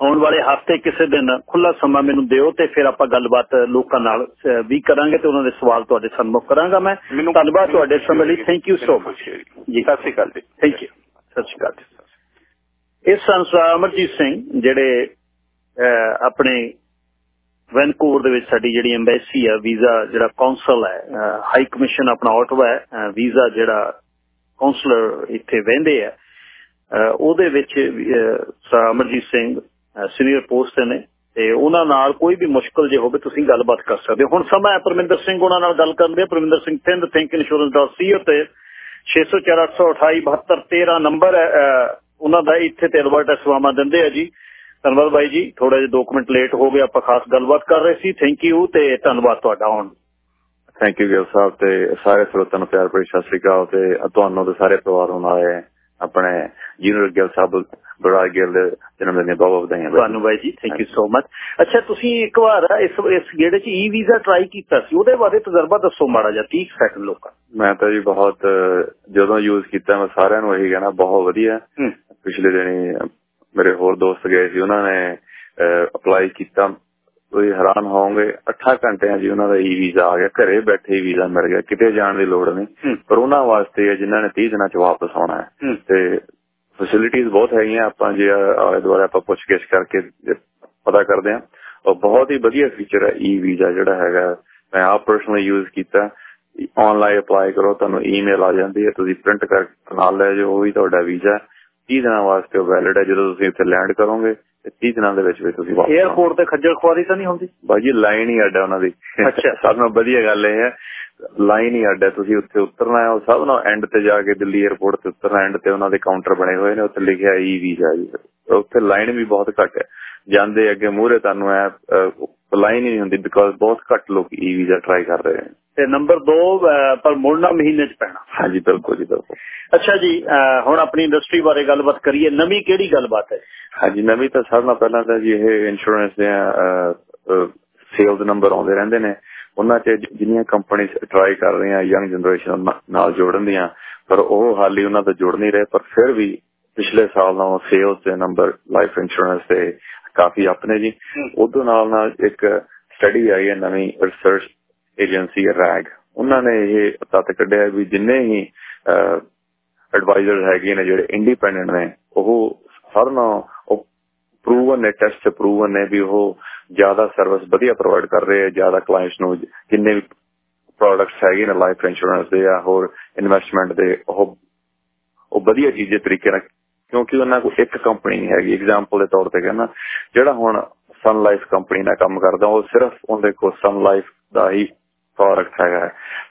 ਆਉਣ ਵਾਲੇ ਹਫ਼ਤੇ ਕਿਸੇ ਦਿਨ ਖੁੱਲਾ ਸਮਾਂ ਮੈਨੂੰ ਦਿਓ ਤੇ ਫਿਰ ਆਪਾਂ ਗੱਲਬਾਤ ਲੋਕਾਂ ਨਾਲ ਵੀ ਕਰਾਂਗੇ ਤੇ ਉਹਨਾਂ ਦੇ ਸਵਾਲ ਤੁਹਾਡੇ ਸਾਹਮਣੇ ਕਰਾਂਗਾ ਮੈਂ। ਧੰਨਵਾਦ ਤੁਹਾਡੇ ਸਮੇਂ ਲਈ। ਥੈਂਕ ਯੂ ਸੋ ਮਚ ਜੀ। ਸਤਿ ਸ਼੍ਰੀ ਅਕਾਲ ਜੀ। ਥੈਂਕ ਯੂ ਸਤਿ ਸ਼੍ਰੀ ਅਕਾਲ ਇਸ ਸੰਸਥਾ ਅਮਰਜੀਤ ਸਿੰਘ ਜਿਹੜੇ ਆਪਣੇ ਵੈਨਕੂਵਰ ਦੇ ਵਿੱਚ ਸਾਡੀ ਜਿਹੜੀ ਐਮਬੈਸੀ ਆ ਵੀਜ਼ਾ ਜਿਹੜਾ ਕੌਂਸਲ ਹੈ ਹਾਈ ਕਮਿਸ਼ਨ ਆਪਣਾ ਆਟਵਾ ਹੈ ਵੀਜ਼ਾ ਜਿਹੜਾ ਕੌਂਸਲਰ ਇੱਥੇ ਵਹਿੰਦੇ ਆ ਉਹਦੇ ਵਿੱਚ ਅਮਰਜੀਤ ਸਿੰਘ ਸੀਨੀਅਰ ਪੋਸਟ ਨੇ ਤੇ ਉਹਨਾਂ ਨਾਲ ਕੋਈ ਵੀ ਮੁਸ਼ਕਲ ਜੇ ਹੋਵੇ ਤੁਸੀਂ ਗੱਲਬਾਤ ਕਰ ਸਕਦੇ ਹੋ। ਹੁਣ ਸਮਾਂ ਹੈ ਪਰਮਿੰਦਰ ਸਿੰਘ ਉਹਨਾਂ ਨਾਲ ਗੱਲ ਕਰਨ ਦੇ। ਪਰਮਿੰਦਰ ਸਿੰਘ ਥਿੰਦ ਥਿੰਕ ਇੰਸ਼ੋਰੈਂਸ ਦਾ ਸੀਓ ਤੇ 604828 ਨੰਬਰ ਹੈ ਉਹਨਾਂ ਦਾ ਇੱਥੇ ਤੇ ਅਲਬਰਟਾ ਸਵਾਮਾ ਦਿੰਦੇ ਆ ਜੀ। ਧੰਨਵਾਦ ਬਾਈ ਜੀ। ਥੋੜਾ ਜਿਹਾ 2 ਮਿੰਟ ਲੇਟ ਹੋ ਗਏ, ਆਪਾਂ ਖਾਸ ਗੱਲਬਾਤ ਕਰ ਰਹੇ ਸੀ। ਥੈਂਕ ਯੂ ਤੇ ਧੰਨਵਾਦ ਤੁਹਾਡਾ ਆਉਣ ਥੈਂਕ ਯੂ ਗਿਲ ਸਾਹਿਬ ਤੇ ਸਾਰੇ ਸਰੋਤਾਂ ਨੂੰ ਪਿਆਰ ਭਰੀ ਸਤਿ ਸ੍ਰੀ ਅਕਾਲ ਤੇ ਤੁਹਾਨੂੰ ਤੇ ਸਾਰੇ ਪਰਿਵਾਰ ਨੂੰ ਆਏ ਆਪਣੇ ਜੀਨਰ ਗਿਲ ਸਾਹਿਬ ਬੜਾ ਗਿਲ ਜਨਮ ਦਿਨ ਬਹੁਤ ਵਧਾਈਆਂ ਤੁਹਾਨੂੰ ਬਾਈ ਜੀ ਥੈਂਕ ਯੂ ਸੋ ਮਚ ਅੱਛਾ ਤੁਸੀਂ ਇੱਕ ਵਾਰ ਇਸ ਇਸ ਗੇੜੇ 'ਚ ਈ ਵੀਜ਼ਾ ਟਰਾਈ ਕੀਤਾ ਸੀ ਉਹਦੇ ਬਾਰੇ ਤਜਰਬਾ ਦੱਸੋ ਮਾੜਾ ਜਿਹਾ 30 ਸੈਕਿੰਡ ਲੋਕਾਂ ਮੈਂ ਤਾਂ ਜੀ ਬਹੁਤ ਜਦੋਂ ਯੂਜ਼ ਕੀਤਾ ਮੈਂ ਸਾਰਿਆਂ ਨੂੰ ਇਹੀ ਕਹਿਣਾ ਬਹੁਤ ਵਧੀਆ। ਪਿਛਲੇ ਦਿਨੀ ਮੇਰੇ ਹੋਰ ਦੋਸਤ ਗਏ ਸੀ ਉਹਨਾਂ ਨੇ ਅਪਲਾਈ ਕੀਤਾ। ਤੁਸੀਂ ਹੈਰਾਨ ਹੋਵੋਗੇ 8 ਘੰਟਿਆਂ ਜੀ ਉਹਨਾਂ ਦਾ ਈ ਵੀਜ਼ਾ ਆ ਗਿਆ ਘਰੇ ਬੈਠੇ ਵੀਜ਼ਾ ਮਿਲ ਗਿਆ ਕਿਤੇ ਜਾਣ ਦੀ ਲੋੜ ਨਹੀਂ। ਪਰ ਉਹਨਾਂ ਵਾਸਤੇ ਜਿਨ੍ਹਾਂ ਨੇ 30 ਦਿਨਾਂ ਚ ਵਾਪਸ ਆਉਣਾ ਹੈ। ਤੇ ਫੈਸਿਲਿਟੀਆਂ ਬਹੁਤ ਹੈਗੀਆਂ ਆਪਾਂ ਜੇ ਆਲੇ ਦੁਆਲੇ ਆਪਾਂ ਪੁੱਛ ਗਿੱਛ ਕਰਕੇ ਪਤਾ ਕਰਦੇ ਆ ਉਹ ਬਹੁਤ ਹੀ ਵਧੀਆ ਫੀਚਰ ਹੈ ਈ ਵੀਜ਼ਾ ਜਿਹੜਾ ਹੈਗਾ। ਮੈਂ ਆਪ ਪਰਸਨਲੀ ਯੂਜ਼ ਕੀਤਾ। ਆਨਲਾਈਨ ਅਪਲਾਈ ਕਰੋ ਤੁਹਾਨੂੰ ਈਮੇਲ ਆ ਜਾਂਦੀ ਹੈ ਤੁਸੀਂ ਪ੍ਰਿੰਟ ਕਰਕੇ ਨਾਲ ਲੈ ਜਾਓ ਉਹ ਵੀ ਤੁਹਾਡਾ ਵੀਜ਼ਾ 30 ਦਿਨਾਂ ਵਾਸਤੇ ਵੈਲਿਡ ਹੈ ਜਦੋਂ ਤੁਸੀਂ ਇੱਥੇ ਲੈਂਡ ਕਰੋਗੇ। 30 ਦਿਨਾਂ ਦੇ ਵਿੱਚ ਵੀ ਤੁਸੀਂ ਵਾਪਸ 에어ਪੋਰਟ ਤੇ ਖੱਜਲ ਖੁਆਰੀ ਤਾਂ ਨਹੀਂ ਹੁੰਦੀ? ਬਾਜੀ ਲਾਈਨ ਹੀ ਅੱਡਾ ਉਹਨਾਂ ਦੀ। ਅੱਛਾ। ਸਭ ਨਾਲ ਵਧੀਆ ਗੱਲ ਇਹ ਹੈ ਲਾਈਨ ਹੀ ਅੱਡਾ ਤੁਸੀਂ ਉੱਥੇ ਉਤਰਨਾ ਹੈ ਉਹ ਸਭ ਨਾਲ ਐਂਡ ਤੇ ਜਾ ਕੇ ਦਿੱਲੀ 에어ਪੋਰਟ ਤੇ ਉਤਰਨਾ ਐਂਡ ਤੇ ਉਹਨਾਂ ਦੇ ਕਾਊਂਟਰ ਬਣੇ ਹੋਏ ਨੇ ਉੱਥੇ ਲਿਖਿਆ ਈ ਵੀਜ਼ਾ e ਜੀ। ਉੱਥੇ ਲਾਈਨ ਵੀ ਬਹੁਤ ਘੱਟ ਹੈ। ਜਾਂਦੇ ਅੱਗੇ ਮੂਹਰੇ ਤੁਹਾਨੂੰ ਐ ਲਾਈਨ ਹੀ ਨਹੀਂ ਹੁੰਦੀ ਬਿਕੋਜ਼ ਬਹੁਤ ਘੱਟ ਲੋਕ ਈ ਵੀਜ਼ਾ ਟਰਾਈ ਕਰ ਰਹੇ ਨੇ। ਤੇ ਨੰਬਰ 2 ਪਰ ਮੁੜਨਾ ਮਹੀਨੇ ਚ ਪੈਣਾ। ਹਾਂਜੀ ਬਿਲਕੁਲ ਜੀ ਬਿਲਕੁਲ। ਅੱਛਾ ਜੀ ਹੁਣ ਆਪਣੀ ਇੰਡਸਟਰੀ ਬਾਰੇ ਗੱਲਬਾਤ ਕਰੀਏ। ਨਵੀਂ ਕਿਹੜੀ ਗੱਲਬਾਤ ਹੈ? ਹਾਂਜੀ ਨਵੀਂ ਤਾਂ ਸਾਰਿਆਂ ਨਾਲੋਂ ਪਹਿਲਾਂ ਤਾਂ ਜੀ ਇਹ ਇੰਸ਼ੋਰੈਂਸ ਦੇ ਸੇਲਸ ਨੰਬਰ ਆਉਂਦੇ ਰਹਿੰਦੇ ਨੇ। ਉਹਨਾਂ 'ਚ ਜਿੰਨੀਆਂ ਕੰਪਨੀਆਂ ਟਰਾਈ ਕਰ ਰਹੀਆਂ ਯੰਗ ਜਨਰੇਸ਼ਨ ਨਾਲ ਜੋੜਨ ਦੀਆਂ ਪਰ ਉਹ ਹਾਲੀ ਉਹਨਾਂ ਦਾ ਜੁੜ ਨਹੀਂ ਰਹੇ। ਪਰ ਫਿਰ ਵੀ ਪਿਛਲੇ ਸਾਲ ਨਾਲੋਂ ਸੇਲਸ ਦੇ ਨੰਬਰ ਲਾਈਫ ਇੰਸ਼ੋਰੈਂਸ ਦੇ ਕਾਫੀ ਆਪਣੇ ਜੀ। ਉਦੋਂ ਨਾਲ ਨਾਲ ਇੱਕ ਸਟੱਡੀ ਆਈ ਹੈ ਨਵੀਂ ਰਿਸਰਚ ਏਜੰਸੀ ਰੈਗ। ਉਹਨਾਂ ਨੇ ਇਹ ਤੱਤ ਕੱਢਿਆ ਵੀ ਜਿੰਨੇ ਹੀ ਐਡਵਾਈਜ਼ਰ ਹੈਗੇ ਨੇ ਜਿਹੜੇ ਇੰਡੀਪੈਂਡੈਂਟ ਨੇ, ਉਹ ਹਰ ਉਹ ਪ੍ਰੂਵਨ ਨੇ ਟੈਸਟ ਪ੍ਰੂਵਨ ਨੇ ਵੀ ਉਹ ਜ਼ਿਆਦਾ ਸਰਵਿਸ ਵਧੀਆ ਪ੍ਰੋਵਾਈਡ ਕਰ ਰਹੇ ਆ, ਜ਼ਿਆਦਾ ਕਲਾਇੰਟਸ ਨੂੰ ਜਿੰਨੇ ਵੀ ਪ੍ਰੋਡਕਟਸ ਹੈਗੇ ਨੇ ਲਾਈਫ ਇੰਸ਼ੋਰੈਂਸ ਦੇ ਜਾਂ ਹੋਰ ਇਨਵੈਸਟਮੈਂਟ ਦੇ, ਉਹ ਉਹ ਵਧੀਆ ਚੀਜ਼ੇ ਤਰੀਕੇ ਨਾਲ, ਕਿਉਂਕਿ ਉਹਨਾਂ ਕੋਲ ਇੱਕ ਕੰਪਨੀ ਹੈਗੀ। ਐਗਜ਼ਾਮਪਲ ਦੇ ਤੌਰ ਤੇ ਕਹਿੰਦਾ, ਜਿਹੜਾ ਹੁਣ ਸਨ ਲਾਈਫ ਕੰਪਨੀ ਨਾਲ ਕੰਮ ਕਰਦਾ, ਉਹ ਸਿਰਫ ਉਹਦੇ ਕੋਲ ਸਨ ਲਾਈਫ ਦਾ ਹੀ ਪ੍ਰੋਡਕਟ ਹੈਗਾ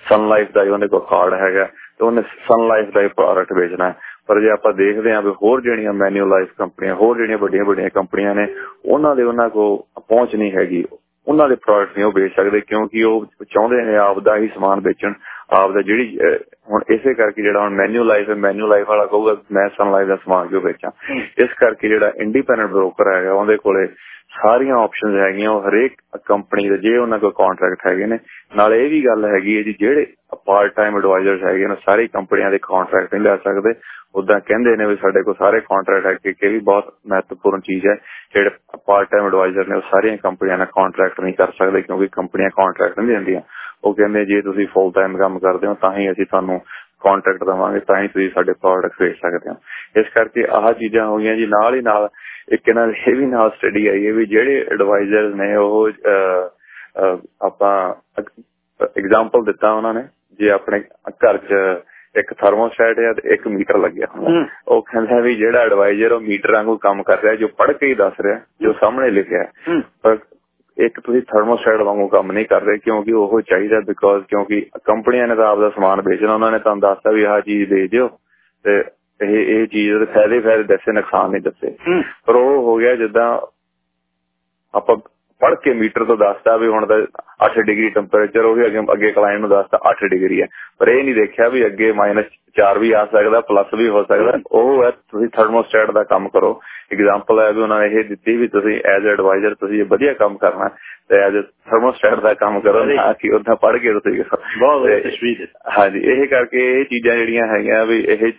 ਸਨ ਦਾ ਹੀ ਉਹਦੇ ਕੋਲ ਕਾਰਡ ਹੈਗਾ ਤੇ ਉਹਨੇ ਸਨ ਦਾ ਹੀ ਪ੍ਰੋਡਕਟ ਵੇਚਣਾ ਪਰ ਜੇ ਆਪਾਂ ਦੇਖਦੇ ਆਂ ਵੀ ਹੋਰ ਜਿਹੜੀਆਂ ਮੈਨੂਅਲ ਕੰਪਨੀਆਂ, ਹੋਰ ਜਿਹੜੀਆਂ ਵੱਡੀਆਂ ਵੱਡੀਆਂ ਕੰਪਨੀਆਂ ਨੇ, ਉਹਨਾਂ ਦੇ ਉਹਨਾਂ ਕੋਲ ਪਹੁੰਚ ਨਹੀਂ ਹੈਗੀ। ਉਹਨਾਂ ਦੇ ਪ੍ਰੋਡਕਟ ਨਹੀਂ ਉਹ ਵੇਚ ਸਕਦੇ ਕਿਉਂਕਿ ਉਹ ਚਾਹੁੰਦੇ ਨੇ ਆਪ ਦਾ ਹੀ ਸਮਾਨ ਵੇਚਣ। ਆਪ ਦਾ ਜਿਹੜੀ ਹੁਣ ਇਸੇ ਕਰਕੇ ਜਿਹੜਾ ਹੁਣ ਮੈਨੂ ਲਾਈਫ ਹੈ ਮੈਨੂ ਲਾਈਫ ਵਾਲਾ ਕਹੂਗਾ ਮੈਂ ਸਨ ਲਾਈਫ ਦਾ ਸਮਾਨ ਕਿਉਂ ਵੇਚਾਂ? ਇਸ ਕਰਕੇ ਜਿਹੜਾ ਇੰਡੀਪੈਂਡੈਂਟ ਬ੍ਰੋਕਰ ਹੈਗਾ ਉਹਦੇ ਕੋਲੇ ਸਾਰੀਆਂ ਆਪਸ਼ਨਸ ਹੈਗੀਆਂ ਉਹ ਹਰੇਕ ਕੰਪਨੀ ਦੇ ਜੇ ਉਹਨਾਂ ਕੋਲ ਕੰਟਰੈਕਟ ਹੈਗੇ ਨੇ ਨਾਲ ਇਹ ਵੀ ਗੱਲ ਹੈਗੀ ਹੈ ਜੀ ਜਿਹੜੇ ਪਾਰਟ ਟਾਈਮ ਐਡਵਾਈਜ਼ਰਸ ਹੈਗੇ ਨੇ ਸਾਰੀ ਕੰਪਨੀਆਂ ਦੇ ਕੰਟਰੈਕਟ ਨਹੀਂ ਲੈ ਸਕਦੇ। ਉਦਾਂ ਕਹਿੰਦੇ ਨੇ ਵੀ ਸਾਡੇ ਕੋਲ ਸਾਰੇ ਕੰਟਰੈਕਟ ਹੈ ਕਿ ਵੀ ਬਹੁਤ ਮਹੱਤਵਪੂਰਨ ਚੀਜ਼ ਹੈ ਜਿਹੜੇ ਪਾਰਟ ਟਾਈਮ ਐਡਵਾਈਜ਼ਰ ਨੇ ਉਹ ਸਾਰੀਆਂ ਕੰਪਨੀਆਂ ਨਾਲ ਕੰਟਰੈਕਟ ਨਹੀਂ ਕਰ ਸਕਦੇ ਕਿਉਂਕਿ ਕੰਪਨੀਆਂ ਕੰਟਰੈਕਟ ਨਹੀਂ ਦਿੰਦੀਆਂ। ਉਹ ਕਹਿੰਦੇ ਜੇ ਤੁਸੀਂ ਫੁੱਲ ਟਾਈਮ ਕੰਮ ਕਰਦੇ ਹੋ ਤਾਂ ਹੀ ਅਸੀਂ ਤੁਹਾਨੂੰ ਕੰਟਰੈਕਟ ਦਵਾਂਗੇ ਤਾਂ ਹੀ ਤੁਸੀਂ ਸਾਡੇ ਪ੍ਰੋਡਕਟ ਵੇਚ ਸਕਦੇ ਹੋ। ਇਸ ਕਰਕੇ ਆਹ ਚੀਜ਼ਾਂ ਹੋ ਗਈਆਂ ਜੀ ਨਾਲ ਹੀ ਨਾਲ ਇੱਕ ਇਹਨਾਂ ਇਹ ਵੀ ਨਾਲ ਸਟੱਡੀ ਆਈ ਹੈ ਵੀ ਜਿਹੜੇ ਐਡਵਾਈਜ਼ਰਸ ਨੇ ਉਹ ਆਪਾਂ ਐਗਜ਼ਾਮਪਲ ਦਿੱਤਾ ਉਹਨਾਂ ਨੇ ਜੇ ਆਪਣੇ ਘਰ 'ਚ ਇੱਕ ਥਰਮੋਸਟੈਟ ਹੈ ਤੇ ਇੱਕ ਮੀਟਰ ਲੱਗਿਆ ਹੁੰਦਾ। ਉਹ ਕਹਿੰਦਾ ਵੀ ਜਿਹੜਾ ਐਡਵਾਈਜ਼ਰ ਉਹ ਮੀਟਰ ਵਾਂਗੂ ਕੰਮ ਕਰ ਰਿਹਾ ਜੋ ਪੜ੍ਹ ਕੇ ਹੀ ਦੱਸ ਰਿਹਾ ਜੋ ਸਾਹਮਣੇ ਲਿਖਿਆ। ਪਰ ਇੱਕ ਤੁਸੀਂ ਥਰਮੋਸਟੈਟ ਵਾਂਗੂ ਕੰਮ ਨਹੀਂ ਕਰ ਰਹੇ ਕਿਉਂਕਿ ਉਹ ਚਾਹੀਦਾ ਬਿਕੋਜ਼ ਕਿਉਂਕਿ ਕੰਪਨੀਆਂ ਨੇ ਤਾਂ ਆਪਦਾ ਸਮਾਨ ਵੇਚਣਾ ਉਹਨਾਂ ਨੇ ਤੁਹਾਨੂੰ ਦੱਸਤਾ ਵੀ ਆਹ ਚੀਜ਼ ਦੇ ਦਿਓ ਤੇ ਇਹ ਇਹ ਚੀਜ਼ ਦੇ ਫਾਇਦੇ ਫਾਇਦੇ ਦੱਸੇ ਨੁਕਸਾਨ ਨਹੀਂ ਦੱਸੇ। ਪਰ ਉਹ ਹੋ ਗਿਆ ਜਿੱਦਾਂ ਆਪਾਂ ਪੜ ਕੇ ਮੀਟਰ ਤੋਂ ਦੱਸਦਾ ਵੀ ਹੁਣ ਤਾਂ 8 ਡਿਗਰੀ ਟੈਂਪਰੇਚਰ ਉਹ ਵੀ ਅੱਗੇ ਅੱਗੇ ਕਲਾਇੰਟ ਨੂੰ ਦੱਸਦਾ 8 ਡਿਗਰੀ ਹੈ। ਪਰ ਇਹ ਨਹੀਂ ਦੇਖਿਆ ਵੀ ਅੱਗੇ -4 ਵੀ ਆ ਸਕਦਾ ਪਲੱਸ ਵੀ ਹੋ ਸਕਦਾ। ਉਹ ਹੈ ਤੁਸੀਂ ਥਰਮੋਸਟੈਟ ਦਾ ਕੰਮ ਕਰੋ। ਐਗਜ਼ਾਮਪਲ ਹੈ ਵੀ ਉਹਨਾਂ ਨੇ ਇਹ ਦਿੱਤੀ ਵੀ ਤੁਸੀਂ ਐਜ਼ ਐਡਵਾਈਜ਼ਰ ਤੁਸੀਂ ਇਹ ਵਧੀਆ ਕੰਮ ਕਰਨਾ ਤੇ ਐਜ਼ ਥਰਮੋਸਟੈਟ ਦਾ ਕੰਮ ਕਰੋ ਨਾ ਕਿ ਉਹਦਾ ਪੜ ਕੇ ਤੁਸੀਂ ਬਹੁਤ ਤਸਵੀਰ ਹਾਂਜੀ ਇਹ ਕਰਕੇ ਇਹ ਚੀਜ਼ਾਂ ਜਿਹੜੀਆਂ ਹੈਗੀਆਂ ਵੀ ਇਹ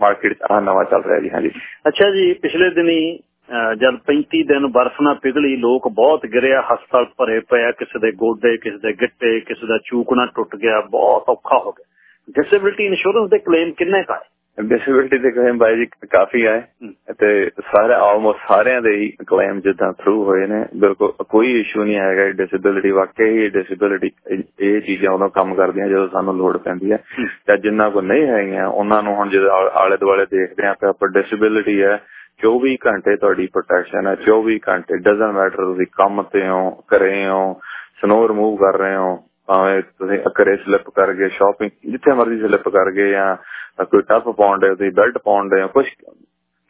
ਮਾਰਕੀਟ 'ਚ ਆ ਨਵਾਂ ਚੱਲ ਰਿਹਾ ਜੀ ਹਾਂਜੀ। ਅੱਛਾ ਜੀ ਪਿਛਲੇ ਦਿਨੀ ਜਦ 35 ਦਿਨ ਬਰਫ਼ ਨਾਲ ਪਿਘਲੀ ਲੋਕ ਬਹੁਤ ਗਿਰਿਆ ਹਸਪਤਾਲ ਭਰੇ ਪਏ ਕਿਸੇ ਦੇ ਗੋਡੇ ਕਿਸੇ ਦੇ ਗਿੱਟੇ ਕਿਸੇ ਦਾ ਚੂਕਣਾ ਟੁੱਟ ਗਿਆ ਬਹੁਤ ਔਖਾ ਹੋ ਗਿਆ। ਡਿਸੇਬਿਲਟੀ ਇੰਸ਼ੋਰੈਂਸ ਦੇ ਕਲੇਮ ਕਿੰਨੇ ਕਾ ਡਿਸੇਬਿਲਟੀ ਦੇ ਕਲੇਮ ਬਾਈ ਜੀ ਕਾਫੀ ਆਏ। ਤੇ ਸਾਰੇ ਆਲਮੋਸਟ ਸਾਰਿਆਂ ਦੇ ਹੀ ਕਲੇਮ ਜਿੱਦਾਂ ਥਰੂ ਹੋਏ ਨੇ। ਬਿਲਕੁਲ ਕੋਈ ਇਸ਼ੂ ਨਹੀਂ ਹੈਗਾ ਡਿਸੇਬਿਲਟੀ ਵਾਕਈ ਡਿਸੇਬਿਲਟੀ ਇਹ ਚੀਜ਼ਾਂ ਉਦੋਂ ਕੰਮ ਕਰਦੀਆਂ ਜਦੋਂ ਸਾਨੂੰ ਲੋੜ ਪੈਂਦੀ ਹੈ। ਤੇ ਜਿੰਨਾ ਕੋ ਨਹੀਂ ਹੈਗੀਆਂ ਉਹਨਾਂ ਨੂੰ ਹੁਣ ਜਦੋਂ ਆਲੇ ਦੁਆਲੇ ਦੇਖਦੇ ਆਂ ਤੇ ਆਪਾਂ ਡਿਸੇਬਿਲਟੀ ਹੈ। 24 ਘੰਟੇ ਤੁਹਾਡੀ ਪ੍ਰੋਟੈਕਸ਼ਨ ਹੈ। 24 ਘੰਟੇ ਡਸਨਟ ਮੈਟਰ ਤੁਸੀਂ ਕੰਮ ਤੇ ਹੋ ਕਰੇ ਹੋ ਸਨੋ ਰਿਮੂਵ ਕਰ ਰਹੇ ਹੋ। ਭਾਵੇਂ ਤੁਸੀਂ ਅਕਰੇ ਸਲਿੱਪ ਕਰ ਗਏ ਸ਼ਾਪਿੰਗ ਜਿੱਥੇ ਮਰਜ਼ੀ ਸਲਿੱਪ ਕਰ ਗਏ ਜਾਂ ਕੋਈ ਟੱਪ ਪਾਉਂਦੇ ਤੁਸੀਂ ਬੈਲਟ ਪਾਉਂਦੇ ਹੋ ਕੁਝ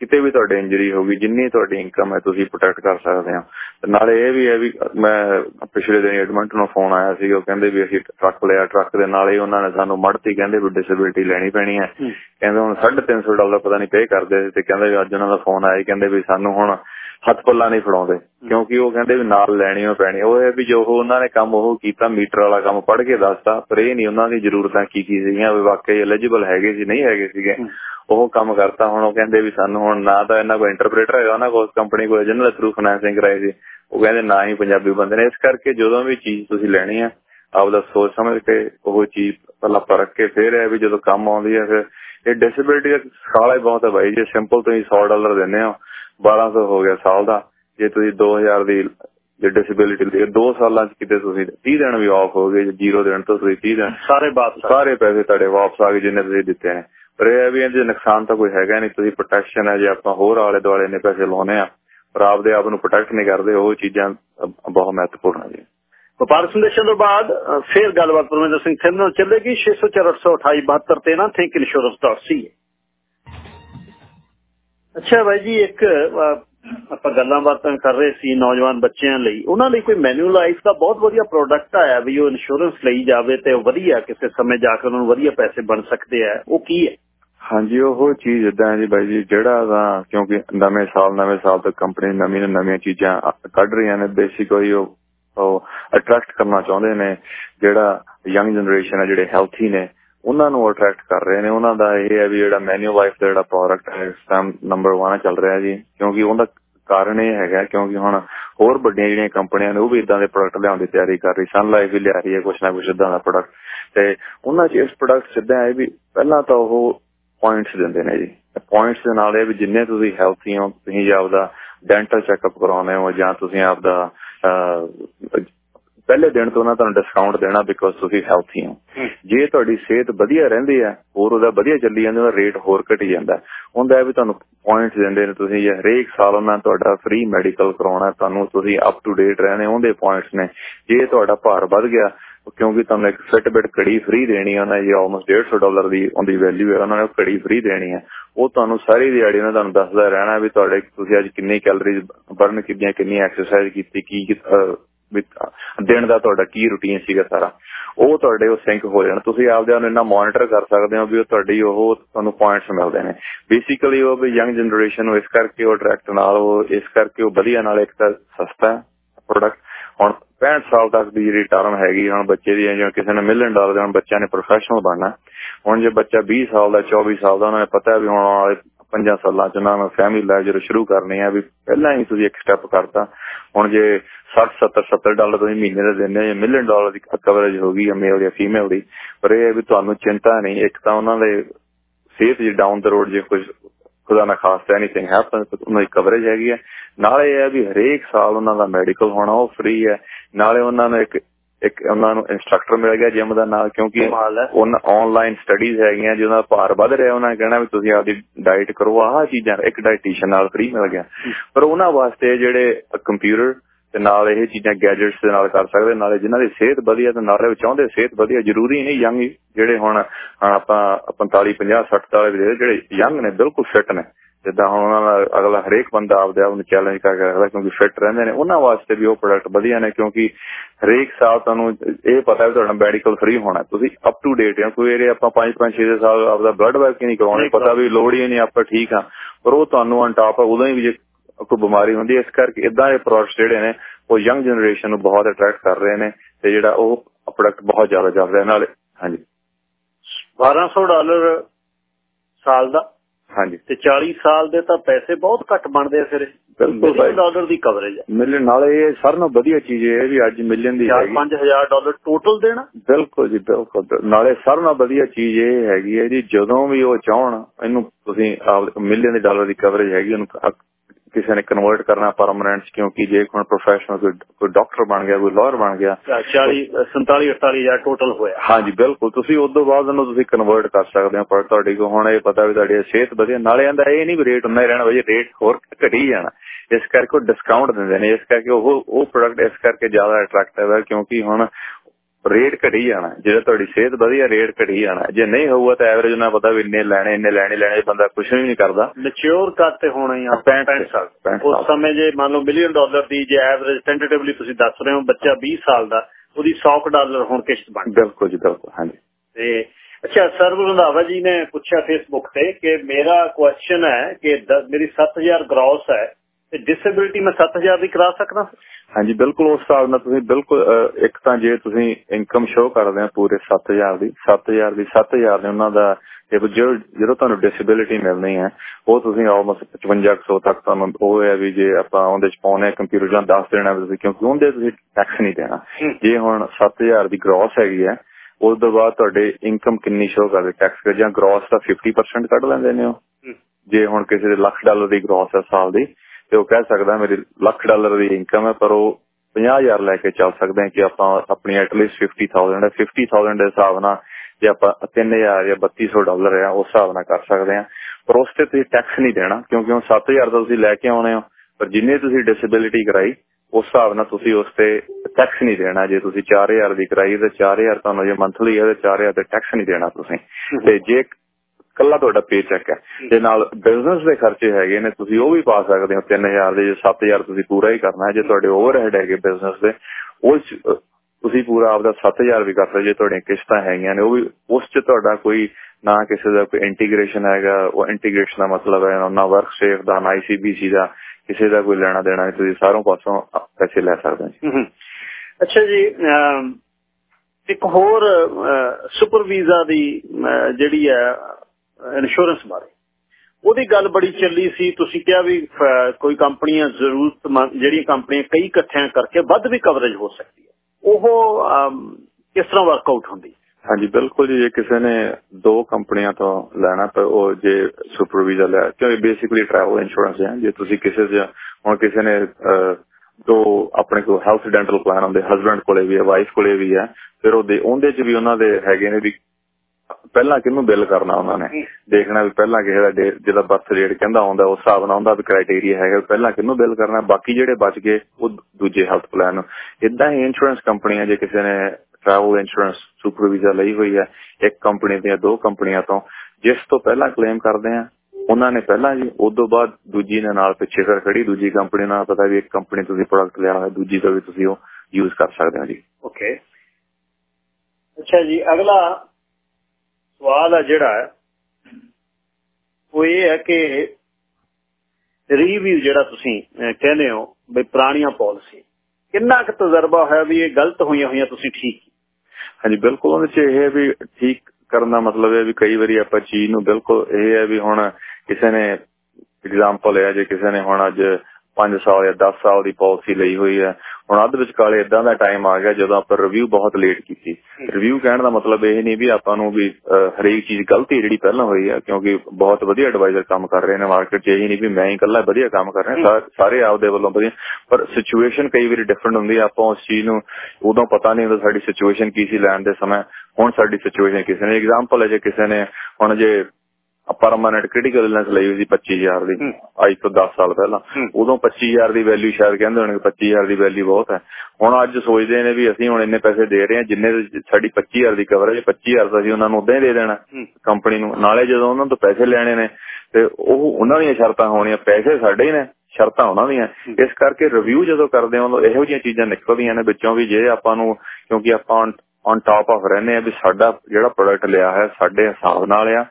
ਕਿਤੇ ਵੀ ਤੁਹਾਡੇ ਇੰਜਰੀ ਹੋ ਗਈ ਜਿੰਨੀ ਤੁਹਾਡੀ ਇਨਕਮ ਹੈ ਤੁਸੀਂ ਪ੍ਰੋਟੈਕਟ ਕਰ ਸਕਦੇ ਹੋ। ਤੇ ਨਾਲੇ ਇਹ ਵੀ ਹੈ ਵੀ ਮੈਂ ਪਿਛਲੇ ਦਿਨ ਐਡਮਿੰਟ ਨੂੰ ਫੋਨ ਆਇਆ ਸੀ ਉਹ ਕਹਿੰਦੇ ਵੀ ਅਸੀਂ ਟਰੱਕ ਲਿਆ ਟਰੱਕ ਦੇ ਨਾਲ ਹੀ ਉਹਨਾਂ ਨੇ ਸਾਨੂੰ ਮੜਤੀ ਕਹਿੰਦੇ ਵੀ ਡਿਸੇਬਿਲਟੀ ਲੈਣੀ ਪੈਣੀ ਹੈ। ਕਹਿੰਦੇ ਹੁਣ 350 ਡਾਲਰ ਪਤਾ ਨਹੀਂ ਪੇ ਕਰਦੇ ਤੇ ਕਹਿੰਦੇ ਅੱਜ ਉਹਨਾਂ ਦਾ ਫੋਨ ਆਇਆ ਕਹਿੰਦੇ ਵੀ ਸਾਨੂੰ ਹੁਣ ਹੱਥ ਪੱਲਾ ਨਹੀਂ ਫੜਾਉਂਦੇ। ਕਿਉਂਕਿ ਉਹ ਕਹਿੰਦੇ ਵੀ ਨਾਲ ਲੈਣੀ ਹੋ ਪੈਣੀ। ਉਹ ਹੈ ਵੀ ਜੋ ਉਹਨਾਂ ਨੇ ਕੰਮ ਉਹ ਕੀਤਾ ਮੀਟਰ ਵਾਲਾ ਕੰਮ ਪੜ੍ਹ ਕੇ ਦੱਸਤਾ ਪਰ ਇਹ ਨਹੀਂ ਉਹਨਾਂ ਦੀ ਜ਼ਰੂਰਤਾਂ ਕੀ ਕੀ ਸੀਗੀਆਂ ਵੀ ਵਾਕਈ ਐਲੀਜੀਬਲ ਹੈਗੇ ਸੀ ਨਹੀਂ ਹੈਗੇ ਸੀਗੇ। ਉਹ ਕੰਮ ਕਰਤਾ ਹੁਣ ਉਹ ਕਹਿੰਦੇ ਵੀ ਸਾਨੂੰ ਹੁਣ ਨਾ ਤਾਂ ਇਹਨਾਂ ਕੋਲ ਇੰਟਰਪ੍ਰੀਟਰ ਹੈਗਾ ਉਹਨਾਂ ਕੋਲ ਕੰਪਨੀ ਕੋਲ ਜਿਹਨਾਂ ਥਰੂ ਫਾਈਨੈਂਸਿੰਗ ਕਰਾਈ ਸੀ। ਉਹ ਕਹਿੰਦੇ ਨਾ ਹੀ ਪੰਜਾਬੀ ਬੰਦੇ ਨੇ। ਇਸ ਕਰਕੇ ਜਦੋਂ ਵੀ ਚੀਜ਼ ਤੁਸੀਂ ਲੈਣੀ ਆ ਆਪਦਾ ਸੋਚ ਸਮਝ ਕੇ ਉਹ ਚੀਜ਼ ਪਹਿਲਾਂ ਪਰਖ ਕੇ ਫਿਰ ਹੈ ਵੀ ਜਦੋਂ ਕੰਮ ਆਉਂਦੀ ਹੈ ਫਿਰ ਇਹ ਡਿਸੇਬਿਲਟੀ ਦਾ ਸਾਲ ਹੀ ਬਹੁਤ ਹੈ ਭਾਈ ਜੇ ਸਿੰਪਲ ਤੁਸੀਂ 100 ਡਾਲਰ ਦਿੰਦੇ ਹੋ 1200 ਹੋ ਗਿਆ ਸਾਲ ਦਾ। ਜੇ ਤੁਸੀਂ 2000 ਦੀ ਜੇ ਡਿਸੇਬਿਲਿਟੀ ਲਈ 2 ਸਾਲਾਂ ਚ ਕਿਤੇ ਤੁਸੀਂ 30 ਦਿਨ ਵੀ ਆਫ ਹੋ ਗਏ ਜੇ 0 ਦਿਨ ਤੋਂ ਤੁਸੀਂ 30 ਦਿਨ ਸਾਰੇ ਬਾਤ ਸਾਰੇ ਪੈਸੇ ਤੁਹਾਡੇ ਵਾਪਸ ਆ ਗਏ ਜਿੰਨੇ ਤੁਸੀਂ ਦਿੱਤੇ ਨੇ। ਪਰ ਇਹ ਵੀ ਇਹਦੇ ਨੁਕਸਾਨ ਤਾਂ ਕੋਈ ਹੈਗਾ ਨਹੀਂ। ਤੁਸੀਂ ਪ੍ਰੋਟੈਕਸ਼ਨ ਹੈ ਜੇ ਆਪਾਂ ਹੋਰ ਆਲੇ ਦੁਆਲੇ ਨੇ ਪੈਸੇ ਲਾਉਨੇ ਆ ਪਰ ਆਪਦੇ ਆਪ ਨੂੰ ਪ੍ਰੋਟੈਕਟ ਨਹੀਂ ਕਰਦੇ ਉਹ ਚੀਜ਼ਾਂ ਬਹੁਤ ਮਹੱਤਵਪੂਰਨ ਹੈ ਜੀ। ਵਪਾਰ ਸੰਦੇਸ਼ਾਂ ਤੋਂ ਬਾਅਦ ਫਿਰ ਗੱਲਬਾਤ ਪਰਮੇਂਦਰ ਸਿੰਘ ਨਾਲ ਚੱਲੇਗੀ। 604282713 thinkinsurance.ca ਅੱਛਾ ਭਾਈ ਜੀ, ਇੱਕ ਆਪਾਂ ਗੱਲਾਂ ਬਾਤਾਂ ਕਰ ਰਹੇ ਸੀ ਨੌਜਵਾਨ ਬੱਚਿਆਂ ਲਈ। ਉਹਨਾਂ ਲਈ ਕੋਈ ਮੈਨੂਅਲ ਲਾਈਫ ਦਾ ਬਹੁਤ ਵਧੀਆ ਪ੍ਰੋਡਕਟ ਆਇਆ ਵੀ ਉਹ ਇੰਸ਼ੋਰੈਂਸ ਲਈ ਜਾਵੇ ਤੇ ਵਧੀਆ ਕਿਸੇ ਸਮੇਂ ਜਾ ਕੇ ਉਹਨਾਂ ਨੂੰ ਵਧੀਆ ਪੈਸੇ ਬਣ ਸਕਦੇ ਆ। ਉਹ ਕੀ ਹੈ? ਹਾਂਜੀ, ਉਹ ਚੀਜ਼ ਇਦਾਂ ਹੈ ਜੀ ਬਾਈ ਜੀ, ਜਿਹੜਾ ਦਾ ਕਿਉਂਕਿ ਨਵੇਂ ਸਾਲ ਨਵੇਂ ਸਾਲ ਤੱਕ ਕੰਪਨੀ ਨਵੀਆਂ ਨਵੀਆਂ ਚੀਜ਼ਾਂ ਕੱਢ ਰਹੀਆਂ ਨੇ ਬੇਸਿਕ ਉਹ ਉਹ ਅਟਰੈਕਟ ਕਰਨਾ ਚਾਹੁੰਦੇ ਨੇ, ਜਿਹੜਾ ਯੰਗ ਜਨਰੇਸ਼ਨ ਹੈ ਜਿਹੜੇ ਹੈਲਥੀ ਨੇ ਉਹਨਾਂ ਨੂੰ ਅਟਰੈਕਟ ਕਰ ਰਹੇ ਨੇ। ਉਹਨਾਂ ਦਾ ਇਹ ਹੈ ਵੀ ਜਿਹੜਾ ਮੈਨੂ ਲਾਈਫ ਦਾ ਜਿਹੜਾ ਪ੍ਰੋਡਕਟ ਹੈ, ਇਸ ਟਾਈਮ ਨੰਬਰ 1 ਚੱਲ ਰਿਹਾ ਜੀ। ਕਿਉਂਕਿ ਉਹਦਾ ਕਾਰਨ ਇਹ ਹੈਗਾ, ਕਿਉਂਕਿ ਹੁਣ ਹੋਰ ਵੱਡੀਆਂ ਜਿਹੜੀਆਂ ਕੰਪਨੀਆਂ ਨੇ, ਉਹ ਵੀ ਇਦਾਂ ਦੇ ਪ੍ਰੋਡਕਟ ਲਿਆਉਣ ਦੀ ਤਿਆਰੀ ਕਰ ਰਹੀ। ਸਨ ਲਾਈਫ ਵੀ ਲਿਆ ਰਹੀ ਹੈ, ਕੁਛ ਨਾ ਕੁਛ ਇਦਾਂ ਦਾ ਪ੍ਰੋਡਕਟ ਤੇ ਉਹਨਾਂ 'ਚ ਇਸ ਪ੍ਰੋਡਕਟ ਸਿੱਧਾ ਹੈ ਵੀ ਪਹਿਲਾਂ ਤਾਂ ਉਹ ਪੁਆਇੰਟਸ ਦਿੰਦੇ ਨੇ ਜੀ। ਪੁਆਇੰਟਸ ਦੇ ਨਾਲ ਇਹ ਵੀ ਜਿੰਨੇ ਤੁਸੀਂ ਹੈਲਥੀ ਹੋ, ਤੁਸੀਂ ਜਾਂ ਆਪਦਾ ਡੈਂਟਲ ਚੈੱਕਅਪ ਕਰਾਉਣੇ ਹੋ ਜਾਂ ਤੁਸੀਂ ਆਪਦਾ ਪਹਿਲੇ ਦਿਨ ਤੋਂ ਉਹਨਾਂ ਤੁਹਾਨੂੰ ਡਿਸਕਾਊਂਟ ਦੇਣਾ ਬਿਕੋਜ਼ ਤੁਸੀਂ ਹੈਲਥੀ ਹੋ। ਜੇ ਤੁਹਾਡੀ ਸਿਹਤ ਵਧੀਆ ਰਹਿੰਦੀ ਹੈ ਹੋਰ ਉਹਦਾ ਵਧੀਆ ਚੱਲੀ ਜਾਂਦਾ ਉਹਦਾ ਰੇਟ ਹੋਰ ਘਟੀ ਜਾਂਦਾ। ਹੁੰਦਾ ਵੀ ਤੁਹਾਨੂੰ ਪੁਆਇੰਟਸ ਦਿੰਦੇ ਨੇ ਤੁਸੀਂ ਜੇ ਹਰੇਕ ਸਾਲ ਉਹਨਾਂ ਤੁਹਾਡਾ ਫ੍ਰੀ ਮੈਡੀਕਲ ਕਰਾਉਣਾ ਤੁਹਾਨੂੰ ਤੁਸੀਂ ਅਪ ਟੂ ਡੇਟ ਰਹਿਣੇ ਉਹਦੇ ਪੁਆਇੰਟਸ ਨੇ। ਜੇ ਤੁਹਾਡਾ ਭਾਰ ਵੱਧ ਗਿਆ ਕਿਉਂਕਿ ਤੁਹਾਨੂੰ ਇੱਕ ਫਿਟਬਿਟ ਕੜੀ ਫ੍ਰੀ ਦੇਣੀ ਉਹਨਾਂ ਜੀ ਆਲਮੋਸਟ 150 ਡਾਲਰ ਦੀ ਉਹਦੀ ਵੈਲਿਊ ਹੈ ਉਹਨਾਂ ਨੇ ਕੜੀ ਫ੍ਰੀ ਦੇਣੀ ਹੈ ਉਹ ਤੁਹਾਨੂੰ ਸਾਰੀ ਦਿਹਾੜੀ ਉਹਨਾਂ ਤੁਹਾਨੂੰ ਦੱਸਦਾ ਰਹਿਣਾ ਵੀ ਤੁਹਾਡੇ ਤੁਸੀਂ ਅੱਜ ਕਿੰਨੀ ਕੈਲਰੀਜ਼ ਬਰਨ ਕੀਤੀਆਂ ਕਿੰਨੀ ਐਕਸਰਸਾਈਜ਼ ਕੀਤੀ ਕੀ ਦਿਨ ਦਾ ਤੁਹਾਡਾ ਕੀ ਰੁਟੀਨ ਸੀਗਾ ਸਾਰਾ, ਉਹ ਤੁਹਾਡੇ ਉਹ ਸਿੰਕ ਹੋ ਜਾਣ। ਤੁਸੀਂ ਆਪਦੇ ਆਪ ਨੂੰ ਇੰਨਾ ਮੋਨੀਟਰ ਕਰ ਸਕਦੇ ਹੋ ਵੀ ਉਹ ਤੁਹਾਡੀ ਉਹ ਤੁਹਾਨੂੰ ਪੁਆਇੰਟਸ ਮਿਲਦੇ ਨੇ। ਬੇਸਿਕਲੀ ਉਹ ਵੀ ਯੰਗ ਜਨਰੇਸ਼ਨ ਨੂੰ ਇਸ ਕਰਕੇ ਉਹ ਡਾਇਰੈਕਟ ਨਾਲ ਉਹ, ਇਸ ਕਰਕੇ ਉਹ ਵਧੀਆ ਨਾਲ ਇੱਕ ਤਾਂ ਸਸਤਾ ਪ੍ਰੋਡਕਟ ਹੁਣ 65 ਸਾਲ ਤੱਕ ਦੀ ਜਿਹੜੀ ਟਰਮ ਹੈਗੀ, ਹੁਣ ਬੱਚੇ ਦੀ ਜਿਵੇਂ ਕਿਸੇ ਨੇ ਮਿਲੀਅਨ ਡਾਲਰ ਦੇ ਹੁਣ, ਬੱਚਿਆਂ ਨੇ ਪ੍ਰੋਫੈਸ਼ਨਲ ਬਣਨਾ। ਹੁਣ ਜੇ ਬੱਚਾ 20 ਸਾਲ ਦਾ 24 ਸਾਲ ਦਾ, ਉਹਨਾਂ ਨੇ ਪਤਾ ਵੀ ਹੁਣ 5 ਸਾਲਾਂ ਚ ਉਹਨਾਂ ਨੂੰ ਫੈਮਿਲੀ ਲਾਈਫ ਜਦੋਂ ਸ਼ੁਰੂ ਕਰਨੀ ਆ ਵੀ ਪਹਿਲਾਂ ਹੀ ਤੁਸੀਂ ਇੱਕ ਸਟੈਪ ਕਰਤਾ। ਹੁਣ ਜੇ 60 70 70 ਡਾਲਰ ਤੁਸੀਂ ਮਹੀਨੇ ਦੇ ਦਿੰਦੇ ਹੋ ਮਿਲੀਅਨ ਡਾਲਰ ਦੀ ਕਵਰੇਜ ਹੋ ਗਈ ਮੇਲ ਜਾਂ ਫੀਮੇਲ ਦੀ, ਪਰ ਇਹ ਵੀ ਤੁਹਾਨੂੰ ਚਿੰਤਾ ਨਹੀਂ, ਇੱਕ ਤਾਂ ਉਹਨਾਂ ਦੇ ਸਿਹਤ ਜੀ ਡਾਊਨ ਦ ਰੋਡ ਜੇ ਕੁਝ ਖੁਦਾ ਨਾ ਖਾਸਤਾ ਐਨੀਥਿੰਗ ਹੈਪਨ ਉਹਨਾਂ ਦੀ ਕਵਰੇਜ ਹੈਗੀ ਹੈ ਨਾਲੇ ਇਹ ਹੈ ਵੀ ਹਰੇਕ ਸਾਲ ਉਹਨਾਂ ਦਾ ਮੈਡੀਕਲ ਹੋਣਾ ਉਹ ਫ੍ਰੀ ਹੈ ਨਾਲੇ ਉਹਨਾਂ ਨੂੰ ਇੱਕ ਇੱਕ ਉਹਨਾਂ ਨੂੰ ਇਨਸਟ੍ਰਕਟਰ ਮਿਲ ਗਿਆ ਜਿਮ ਦਾ ਨਾਲ ਕਿਉਂਕਿ ਉਹਨਾਂ ਆਨਲਾਈਨ ਸਟੱਡੀਜ਼ ਹੈਗੀਆਂ ਜਿਹਨਾਂ ਦਾ ਭਾਰ ਵੱਧ ਰਿਹਾ ਉਹਨਾਂ ਨੇ ਕਹਿਣਾ ਵੀ ਤੁਸੀਂ ਆਪਦੀ ਡਾਈਟ ਕਰੋ ਆਹ ਚੀਜ਼ਾਂ ਇੱਕ ਡਾਈਟੀਸ਼ੀਅਨ ਨਾਲ ਫ੍ਰੀ ਮਿਲ ਗਿਆ। ਪਰ ਉਹਨਾਂ ਵਾਸਤੇ ਜਿਹੜੇ ਕੰਪਿਊਟਰ ਤੇ ਨਾਲ ਇਹ ਚੀਜ਼ਾਂ ਗੈਜਟਸ ਦੇ ਨਾਲ ਕਰ ਸਕਦੇ ਨਾਲੇ ਜਿਨ੍ਹਾਂ ਦੀ ਸਿਹਤ ਵਧੀਆ ਤੇ ਨਾਲੇ ਚਾਹੁੰਦੇ ਸਿਹਤ ਵਧੀਆ ਜ਼ਰੂਰੀ ਨਹੀਂ ਯੰਗ ਜਿਹੜੇ ਹੁਣ ਆਪਾਂ 45 50 60 ਵਾਲੇ ਜਿਹੜੇ ਯੰਗ ਨੇ ਬਿਲਕੁਲ ਫਿੱਟ ਨੇ। ਜਿੱਦਾਂ ਹੁਣ ਉਹਨਾਂ ਦਾ ਅਗਲਾ ਹਰੇਕ ਬੰਦਾ ਆਪਦੇ ਆਪ ਨੂੰ ਚੈਲੰਜ ਕਰਕੇ ਰੱਖਦਾ ਕਿਉਂਕਿ ਫਿੱਟ ਰਹਿੰਦੇ ਨੇ ਉਹਨਾਂ ਵਾਸਤੇ ਵੀ ਉਹ ਪ੍ਰੋਡਕਟ ਵਧੀਆ ਨੇ ਕਿਉਂਕਿ ਹਰੇਕ ਸਾਲ ਤੁਹਾਨੂੰ ਇਹ ਪਤਾ ਵੀ ਤੁਹਾਡਾ ਮੈਡੀਕਲ ਫ੍ਰੀ ਹੋਣਾ ਤੁਸੀਂ ਅਪ ਟੂ ਡੇਟ ਹੋ ਕੋਈ ਏਰੀਆ ਆਪਾਂ 5 5 6 ਸਾਲ ਆਪਦਾ ਬਲੱਡ ਵਰਕ ਨਹੀਂ ਕਰਾਉਣੇ ਪਤਾ ਵੀ ਲੋੜ ਹੀ ਨਹੀਂ ਆਪਾਂ ਠੀਕ ਆ ਪਰ ਉਹ ਤੁਹਾਨੂੰ ਔਨ ਟਾਪ ਉਦੋਂ ਹੀ ਜੇ ਕੋਈ ਬਿਮਾਰੀ ਹੁੰਦੀ ਇਸ ਕਰਕੇ ਇਦਾਂ ਦੇ ਪ੍ਰੋਡਕਟਸ ਜਿਹੜੇ ਨੇ ਉਹ ਯੰਗ ਜਨਰੇਸ਼ਨ ਨੂੰ ਬਹੁਤ ਅਟਰੈਕਟ ਕਰ ਰਹੇ ਨੇ ਤੇ ਜਿਹੜਾ ਉਹ ਪ੍ਰੋਡਕਟ ਬਹੁਤ ਜ਼ਿਆਦਾ ਚੱਲ ਰਿਹਾ ਨਾਲ ਹਾਂਜੀ। 1200 ਡਾਲਰ ਸਾਲ ਦਾ ਹਾਂਜੀ। ਤੇ 40 ਸਾਲ ਦੇ ਤਾਂ ਪੈਸੇ ਬਹੁਤ ਘੱਟ ਬਣਦੇ ਆ ਫਿਰ। ਬਿਲਕੁਲ ਡਾਲਰ ਦੀ ਕਵਰੇਜ ਹੈ ਮਿਲੀਅਨ ਨਾਲ ਇਹ ਸਰ ਨੂੰ ਵਧੀਆ ਚੀਜ਼ ਇਹ ਵੀ ਅੱਜ ਮਿਲੀਅਨ ਦੀ ਹੈਗੀ। 5000 ਡਾਲਰ ਟੋਟਲ ਦੇਣਾ? ਬਿਲਕੁਲ ਜੀ ਬਿਲਕੁਲ। ਨਾਲੇ ਸਰ ਨਾਲ ਵਧੀਆ ਚੀਜ਼ ਇਹ ਹੈਗੀ ਹੈ ਜੀ ਜਦੋਂ ਵੀ ਉਹ ਚਾਹਣ ਇਹਨੂੰ ਤੁਸੀਂ ਮਿਲੀਅਨ ਦੇ ਡਾਲਰ ਦੀ ਕਵਰੇਜ ਹੈਗੀ ਉਹਨੂੰ ਕਿਸੇ ਨੇ ਕਨਵਰਟ ਕਰਨਾ ਪਰਮਨੈਂਟ ਕਿਉਂਕਿ ਜੇ ਕੋਈ ਪ੍ਰੋਫੈਸ਼ਨਲ ਕੋਈ ਡਾਕਟਰ ਬਣ ਗਿਆ ਕੋਈ ਲਾਇਰ ਬਣ ਗਿਆ 40 47 48000 ਟੋਟਲ ਹੋਇਆ। ਹਾਂਜੀ ਬਿਲਕੁਲ। ਤੁਸੀਂ ਉਸ ਤੋਂ ਬਾਅਦ ਉਹਨੂੰ ਤੁਸੀਂ ਕਨਵਰਟ ਕਰ ਸਕਦੇ ਹੋ ਪਰ ਤੁਹਾਡੀ ਕੋ ਹੁਣ ਇਹ ਪਤਾ ਵੀ ਤੁਹਾਡੀ ਸਿਹਤ ਵਧੀਆ। ਨਾਲੇ ਆਂਦਾ ਇਹ ਨਹੀਂ ਵੀ ਰੇਟ ਹੁੰਦਾ ਹੀ ਰਹਿਣਾ ਬਈ ਰੇਟ ਹੋਰ ਘਟੀ ਜਾਣਾ। ਇਸ ਕਰਕੇ ਉਹ ਡਿਸਕਾਊਂਟ ਦਿੰਦੇ ਨੇ ਇਸ ਕਰਕੇ ਉਹ ਉਹ ਪ੍ਰੋਡਕਟ ਇਸ ਕਰਕੇ ਜ਼ਿਆਦਾ ਅਟਰੈਕਟਿਵ ਹੈ ਕਿਉਂਕਿ ਹੁਣ ਰੇਟ ਘਟੀ ਜਾਣਾ ਜਿਹੜਾ ਤੁਹਾਡੀ ਸਿਹਤ ਵਧੀਆ ਰੇਟ ਘਟੀ ਜਾਣਾ। ਜੇ ਨਹੀਂ ਹੋਊਗਾ ਤਾਂ ਐਵਰੇਜ ਉਹਨਾਂ ਪਤਾ ਵੀ ਇੰਨੇ ਲੈਣੇ ਇੰਨੇ ਲੈਣੇ ਲੈਣੇ ਬੰਦਾ ਕੁਝ ਵੀ ਨਹੀਂ ਕਰਦਾ। ਮੈਚੁਰ ਕਰਤੇ ਹੋਣਾ ਹੀ 65 ਸਾਲ ਉਸ ਸਮੇਂ ਜੇ ਮੰਨ ਲਓ ਮਿਲੀਅਨ ਡਾਲਰ ਦੀ ਜੇ ਐਵਰੇਜ ਟੈਂਟੇਟਿਵਲੀ ਤੁਸੀਂ ਦੱਸ ਰਹੇ ਹੋ ਬੱਚਾ 20 ਸਾਲ ਦਾ ਉਹਦੀ 100 ਡਾਲਰ ਹੁਣ ਕਿਸ਼ਤ ਬਣ ਬਿਲਕੁਲ ਜੀ ਬਿਲਕੁਲ ਹਾਂਜੀ। ਤੇ ਅੱਛਾ ਸਰ ਰੰਧਾਵਾ ਜੀ ਨੇ ਪੁੱਛਿਆ ਫੇਸਬੁੱਕ ਤੇ ਕਿ ਮੇਰਾ ਕੁਐਸਚਨ ਹੈ ਕਿ ਮੇਰੀ 7000 ਗ੍ਰੋਸ ਹੈ ਤੇ ਡਿਸੇਬਿਲਿਟੀ ਮੈਂ 7000 ਦੀ ਕਰਾ ਸਕਦਾ? ਹਾਂਜੀ ਬਿਲਕੁਲ ਉਸ ਹਿਸਾਬ ਨਾਲ ਤੁਸੀਂ ਬਿਲਕੁਲ ਇੱਕ ਤਾਂ ਜੇ ਤੁਸੀਂ ਇਨਕਮ ਸ਼ੋ ਕਰਦੇ ਆ ਪੂਰੇ 7000 ਦੀ 7000 ਦੀ 7000 ਦੇ ਉਹਨਾਂ ਦਾ ਜਦੋਂ ਤੁਹਾਨੂੰ ਡਿਸੇਬਿਲਿਟੀ ਮਿਲਣੀ ਹੈ ਉਹ ਤੁਸੀਂ ਆਲਮੋਸਟ 5500 ਤੱਕ ਤੁਹਾਨੂੰ ਉਹ ਹੈ ਵੀ ਜੇ ਆਪਾਂ ਉਹਦੇ ਚ ਪਾਉਣੇ ਕੰਪਿਊਟਰ ਜਾਂ ਦੱਸ ਦੇਣਾ ਤੁਸੀਂ ਕਿਉਂਕਿ ਉਹਦੇ ਤੁਸੀਂ ਟੈਕਸ ਨਹੀਂ ਦੇਣਾ। ਜੇ ਹੁਣ 7000 ਦੀ ਗ੍ਰੋਸ ਹੈਗੀ ਹੈ ਉਸ ਤੋਂ ਬਾਅਦ ਤੁਹਾਡੇ ਇਨਕਮ ਕਿੰਨੀ ਸ਼ੋ ਕਰਦੇ ਟੈਕਸ ਜਾਂ ਗ੍ਰੋਸ ਦਾ 50% ਕੱਢ ਲੈਂਦੇ ਨੇ ਉਹ। ਜੇ ਹੁਣ ਕਿਸੇ ਦੇ ਲੱਖ ਡਾਲਰ ਦੀ ਗ੍ਰੋਸ ਹੈ ਸਾਲ ਦੀ ਤੇ ਉਹ ਕਹਿ ਸਕਦਾ ਮੇਰੀ ਲੱਖ ਡਾਲਰ ਦੀ ਇਨਕਮ ਹੈ ਪਰ ਉਹ 50000 ਲੈ ਕੇ ਚੱਲ ਸਕਦੇ ਹਾਂ ਕਿ ਆਪਾਂ ਆਪਣੀ ਐਟਲੀਸਟ 50000 ਹੈ। 50000 ਦੇ ਹਿਸਾਬ ਨਾਲ ਜੇ ਆਪਾਂ 3000 ਜਾਂ 3200 ਡਾਲਰ ਹੈ ਉਸ ਹਿਸਾਬ ਨਾਲ ਕਰ ਸਕਦੇ ਹਾਂ। ਪਰ ਉਸ ਤੇ ਤੁਸੀਂ ਟੈਕਸ ਨਹੀਂ ਦੇਣਾ ਕਿਉਂਕਿ ਉਹ 7000 ਦਾ ਤੁਸੀਂ ਲੈ ਕੇ ਆਉਣੇ ਹੋ ਪਰ ਜਿੰਨੇ ਤੁਸੀਂ ਡਿਸੇਬਿਲਿਟੀ ਕਰਾਈ ਉਸ ਹਿਸਾਬ ਨਾਲ ਤੁਸੀਂ ਉਸ ਤੇ ਟੈਕਸ ਨਹੀਂ ਦੇਣਾ। ਜੇ ਤੁਸੀਂ 4000 ਦੀ ਕਰਾਈ ਤੇ 4000 ਤੁਹਾਨੂੰ ਜੇ ਮੰਥਲੀ ਹੈ ਤੇ 4000 ਤੇ ਟੈਕਸ ਨਹੀਂ ਦੇਣਾ ਤੁਸੀਂ। ਤੇ ਜੇ ਕੱਲਾ ਤੁਹਾਡਾ ਪੇ ਚੈੱਕ ਹੈ। ਤੇ ਨਾਲ ਬਿਜ਼ਨਸ ਦੇ ਖਰਚੇ ਹੈਗੇ ਨੇ ਤੁਸੀਂ ਉਹ ਵੀ ਪਾ ਸਕਦੇ ਹੋ 3000 ਦੇ ਜੇ 7000 ਤੁਸੀਂ ਪੂਰਾ ਹੀ ਕਰਨਾ ਹੈ ਜੇ ਤੁਹਾਡੇ ਓਵਰਹੈਡ ਹੈਗੇ ਬਿਜ਼ਨਸ ਦੇ ਉਹ ਤੁਸੀਂ ਪੂਰਾ ਆਪਦਾ 7000 ਵੀ ਕਰ ਸਕਦੇ ਜੇ ਤੁਹਾਡੀਆਂ ਕਿਸ਼ਤਾਂ ਹੈਗੀਆਂ ਨੇ ਉਹ ਵੀ ਉਸ 'ਚ ਤੁਹਾਡਾ ਕੋਈ ਨਾ ਕਿਸੇ ਦਾ ਕੋਈ ਇੰਟੀਗ੍ਰੇਸ਼ਨ ਹੈਗਾ ਉਹ ਇੰਟੀਗ੍ਰੇਸ਼ਨ ਦਾ ਮਤਲਬ ਹੈ ਨਾ ਵਰਕ ਸੇਫ ਦਾ ਨਾ ਆਈਸੀਬੀਸੀ ਦਾ ਕਿਸੇ ਦਾ ਕੋਈ ਲੈਣਾ ਦੇਣਾ ਤੁਸੀਂ ਸਾਰੋਂ ਪਾਸੋਂ ਪੈਸੇ ਲੈ ਸਕਦੇ ਹੋ ਅੱਛਾ ਜੀ ਇੱਕ ਹੋਰ ਸੁਪਰ ਵੀਜ਼ਾ ਦੀ ਜਿਹੜੀ ਹੈ ਇੰਸ਼ੋਰੈਂਸ ਬਾਰੇ। ਉਹਦੀ ਗੱਲ ਬੜੀ ਚੱਲੀ ਸੀ, ਤੁਸੀਂ ਕਿਹਾ ਵੀ ਕੋਈ ਕੰਪਨੀਆਂ ਜ਼ਰੂਰਤ ਜਿਹੜੀਆਂ ਕੰਪਨੀਆਂ ਕਈ ਇਕੱਠਿਆਂ ਕਰਕੇ ਵੱਧ ਵੀ ਕਵਰੇਜ ਹੋ ਸਕਦੀ ਹੈ। ਉਹ ਕਿਸ ਤਰ੍ਹਾਂ ਵਰਕਆਊਟ ਹੁੰਦੀ? ਹਾਂਜੀ, ਬਿਲਕੁਲ ਜੀ, ਜੇ ਕਿਸੇ ਨੇ ਦੋ ਕੰਪਨੀਆਂ ਤੋਂ ਲੈਣਾ, ਤਾਂ ਉਹ ਜੇ ਸੁਪਰ ਲਿਆ ਕਿਉਂਕਿ ਬੇਸਿਕਲੀ ਟਰੈਵਲ ਇੰਸ਼ੋਰੈਂਸ ਹੈ। ਜੇ ਤੁਸੀਂ ਕਿਸੇ ਦੇ, ਹੁਣ ਕਿਸੇ ਨੇ ਦੋ ਆਪਣੇ ਕੋਲ ਹੈਲਥ ਡੈਂਟਲ ਪਲਾਨ ਹੁੰਦੇ ਹਸਬੰਡ ਕੋਲੇ ਵੀ ਹੈ ਵਾਈਫ ਕੋਲੇ ਵੀ ਹੈ, ਫਿਰ ਉਹਦੇ ਉਹਦੇ ਚ ਵੀ ਉਹਨਾਂ ਦੇ ਹੈਗੇ ਨੇ ਵੀ ਪਹਿਲਾਂ ਕਿਹਨੂੰ ਬਿੱਲ ਕਰਨਾ ਉਹਨਾਂ ਨੇ? ਦੇਖਣਾ ਵੀ ਪਹਿਲਾਂ ਕਿਸੇ ਦਾ ਜਿਹਦਾ ਬਰਥ ਰੇਟ ਕਹਿੰਦਾ ਹੁੰਦਾ ਉਸ ਹਿਸਾਬ ਨਾਲ ਉਹਦਾ ਵੀ ਕ੍ਰਾਈਟੇਰੀਆ ਹੈਗਾ ਪਹਿਲਾਂ ਕਿਹਨੂੰ ਬਿੱਲ ਕਰਨਾ ਬਾਕੀ ਜਿਹੜੇ ਬਚ ਗਏ ਉਹ ਦੂਜੇ ਹੈਲਥ ਪਲਾਨ ਇਦਾਂ ਹੀ ਇੰਸ਼ੋਰੈਂਸ ਕੰਪਨੀਆਂ ਜੇ ਕਿਸੇ ਨੇ ਟਰੈਵਲ ਇੰਸ਼ੋਰੈਂਸ ਸੁਪਰ ਵੀਜ਼ਾ ਲਈ ਹੋਈ ਹੈ ਇੱਕ ਕੰਪਨੀ ਦੀਆਂ ਦੋ ਕੰਪਨੀਆਂ ਤੋਂ ਜਿਸ ਤੋਂ ਪਹਿਲਾਂ ਕਲੇਮ ਕਰਦੇ ਆ ਉਹਨਾਂ ਨੇ ਪਹਿਲਾਂ ਜੀ ਉਸ ਤੋਂ ਬਾਅਦ ਦੂਜੀ ਨੇ ਨਾਲ ਪਿੱਛੇ ਫਿਰ ਖੜੀ ਦੂਜੀ ਕੰਪਨੀ ਨਾਲ ਪਤਾ ਵੀ ਇੱਕ ਕੰਪਨੀ ਤੁਸੀਂ ਪ੍ਰੋਡਕਟ ਲਿਆ ਹੋਇਆ ਦੂਜੀ ਤੋਂ ਵੀ ਤੁਸੀਂ ਉਹ ਯੂਜ਼ ਕਰ ਸਕਦੇ ਹੋ ਜੀ। ਓਕੇ ਅੱਛਾ ਜੀ ਅਗਲਾ ਸਵਾਲ ਆ ਜਿਹੜਾ ਉਹ ਇਹ ਹੈ ਕਿ ਰਿਵਿਊ ਜਿਹੜਾ ਤੁਸੀਂ ਕਹਿੰਦੇ ਹੋ ਵੀ ਪੁਰਾਣੀਆਂ ਪਾਲਿਸੀ ਕਿੰਨਾ ਕੁ ਤਜਰਬਾ ਹੋਇਆ ਵੀ ਇਹ ਗਲਤ ਹੋਈਆਂ ਹੋਈਆਂ ਤੁਸੀਂ ਠੀਕ ਹਾਂਜੀ, ਬਿਲਕੁਲ ਉਹਦੇ ਚ ਇਹ ਹੈ ਵੀ ਠੀਕ ਕਰਨ ਦਾ ਮਤਲਬ ਹੈ ਵੀ ਕਈ ਵਾਰੀ ਆਪਾਂ ਚੀਜ਼ ਨੂੰ ਬਿਲਕੁਲ ਇਹ ਹੈ ਵੀ ਹੁਣ ਕਿਸੇ ਨੇ ਐਗਜ਼ਾਮਪਲ ਹੈ ਜੇ ਕਿਸੇ ਨੇ ਹੁਣ ਅੱਜ 5 ਸਾਲ ਜਾਂ 10 ਸਾਲ ਦੀ ਪਾਲਿਸੀ ਲਈ ਹੋਈ ਹੈ ਹੁਣ ਅੱਧ ਵਿਚਕਾਲੇ ਇਦਾਂ ਦਾ ਟਾਈਮ ਆ ਗਿਆ ਜਦੋਂ ਆਪਾਂ ਰਿਵਿਊ ਬਹੁਤ ਲੇਟ ਕੀਤੀ। ਰਿਵਿਊ ਕਹਿਣ ਦਾ ਮਤਲਬ ਇਹ ਨਹੀਂ ਵੀ ਆਪਾਂ ਨੂੰ ਵੀ ਹਰੇਕ ਚੀਜ਼ ਗਲਤੀ ਜਿਹੜੀ ਪਹਿਲਾਂ ਹੋਈ ਹੈ ਕਿਉਂਕਿ ਬਹੁਤ ਵਧੀਆ ਐਡਵਾਈਜ਼ਰ ਕੰਮ ਕਰ ਰਹੇ ਨੇ ਮਾਰਕੀਟ 'ਚ ਇਹ ਨਹੀਂ ਵੀ ਮੈਂ ਹੀ ਇਕੱਲਾ ਵਧੀਆ ਕੰਮ ਕਰ ਰਿਹਾ ਸਾਰੇ ਆਪਦੇ ਵੱਲੋਂ ਵਧੀਆ। ਪਰ ਸਿਚੁਏਸ਼ਨ ਕਈ ਵਾਰੀ ਡਿਫਰੈਂਟ ਹੁੰਦੀ ਹੈ ਆਪਾਂ ਉਸ ਚੀਜ਼ ਨੂੰ ਉਦੋਂ ਪਤਾ ਨਹੀਂ ਹੁੰਦਾ ਸਾਡੀ ਸਿਚੁਏਸ਼ਨ ਕੀ ਸੀ ਲੈਣ ਦੇ ਸਮੇਂ ਹੁਣ ਸਾਡੀ ਸਿਚੁਏਸ਼ਨ ਕਿਸੇ ਨੇ। ਐਗਜ਼ਾਮਪਲ ਹੈ ਜੇ ਕਿਸੇ ਨੇ ਹੁਣ ਜੇ ਪਰਮਾਨੈਂਟ ਕ੍ਰਿਟੀਕਲ ਇਲਨੈਸ ਲਈ ਸੀ 25000 ਦੀ? ਅੱਜ ਤੋਂ 10 ਸਾਲ ਪਹਿਲਾਂ। ਉਦੋਂ 25000 ਦੀ ਵੈਲਿਊ ਸ਼ਾਇਦ ਕਹਿੰਦੇ ਹੋਣਗੇ 25000 ਦੀ ਵੈਲਿਊ ਬਹੁਤ ਹੈ। ਹੁਣ ਅੱਜ ਸੋਚਦੇ ਨੇ ਵੀ ਅਸੀਂ ਹੁਣ ਇੰਨੇ ਪੈਸੇ ਦੇ ਰਹੇ ਹਾਂ ਜਿੰਨੇ ਸਾਡੀ 25000 ਦੀ ਕਵਰੇਜ 25000 ਦਾ ਅਸੀਂ ਉਹਨਾਂ ਨੂੰ ਉਦਾਂ ਹੀ ਦੇ ਦੇਣਾ ਕੰਪਨੀ ਨੂੰ। ਨਾਲੇ ਜਦੋਂ ਉਹਨਾਂ ਤੋਂ ਪੈਸੇ ਲੈਣੇ ਨੇ ਤੇ ਉਹ ਉਹਨਾਂ ਦੀਆਂ ਸ਼ਰਤਾਂ ਹੋਣੀਆਂ ਪੈਸੇ ਸਾਡੇ ਨੇ ਸ਼ਰਤਾਂ ਉਹਨਾਂ ਦੀਆਂ। ਇਸ ਕਰਕੇ ਰਿਵਿਊ ਜਦੋਂ ਕਰਦੇ ਹਾਂ ਇਹੋ ਜਿਹੀਆਂ ਚੀਜ਼ਾਂ ਨਿਕਲਦੀਆਂ ਨੇ ਵਿੱਚੋਂ ਵੀ ਜੇ ਆਪਾਂ ਨੂੰ ਕਿਉਂਕਿ ਆਪਾਂ ਔਨ ਟਾਪ ਆਫ ਰਹਿੰਦੇ ਆ ਵੀ ਸਾਡਾ ਜਿਹੜਾ ਪ੍ਰੋਡਕਟ ਲਿਆ ਹੈ ਸਾਡੇ ਹਿਸਾਬ ਨਾਲ ਆ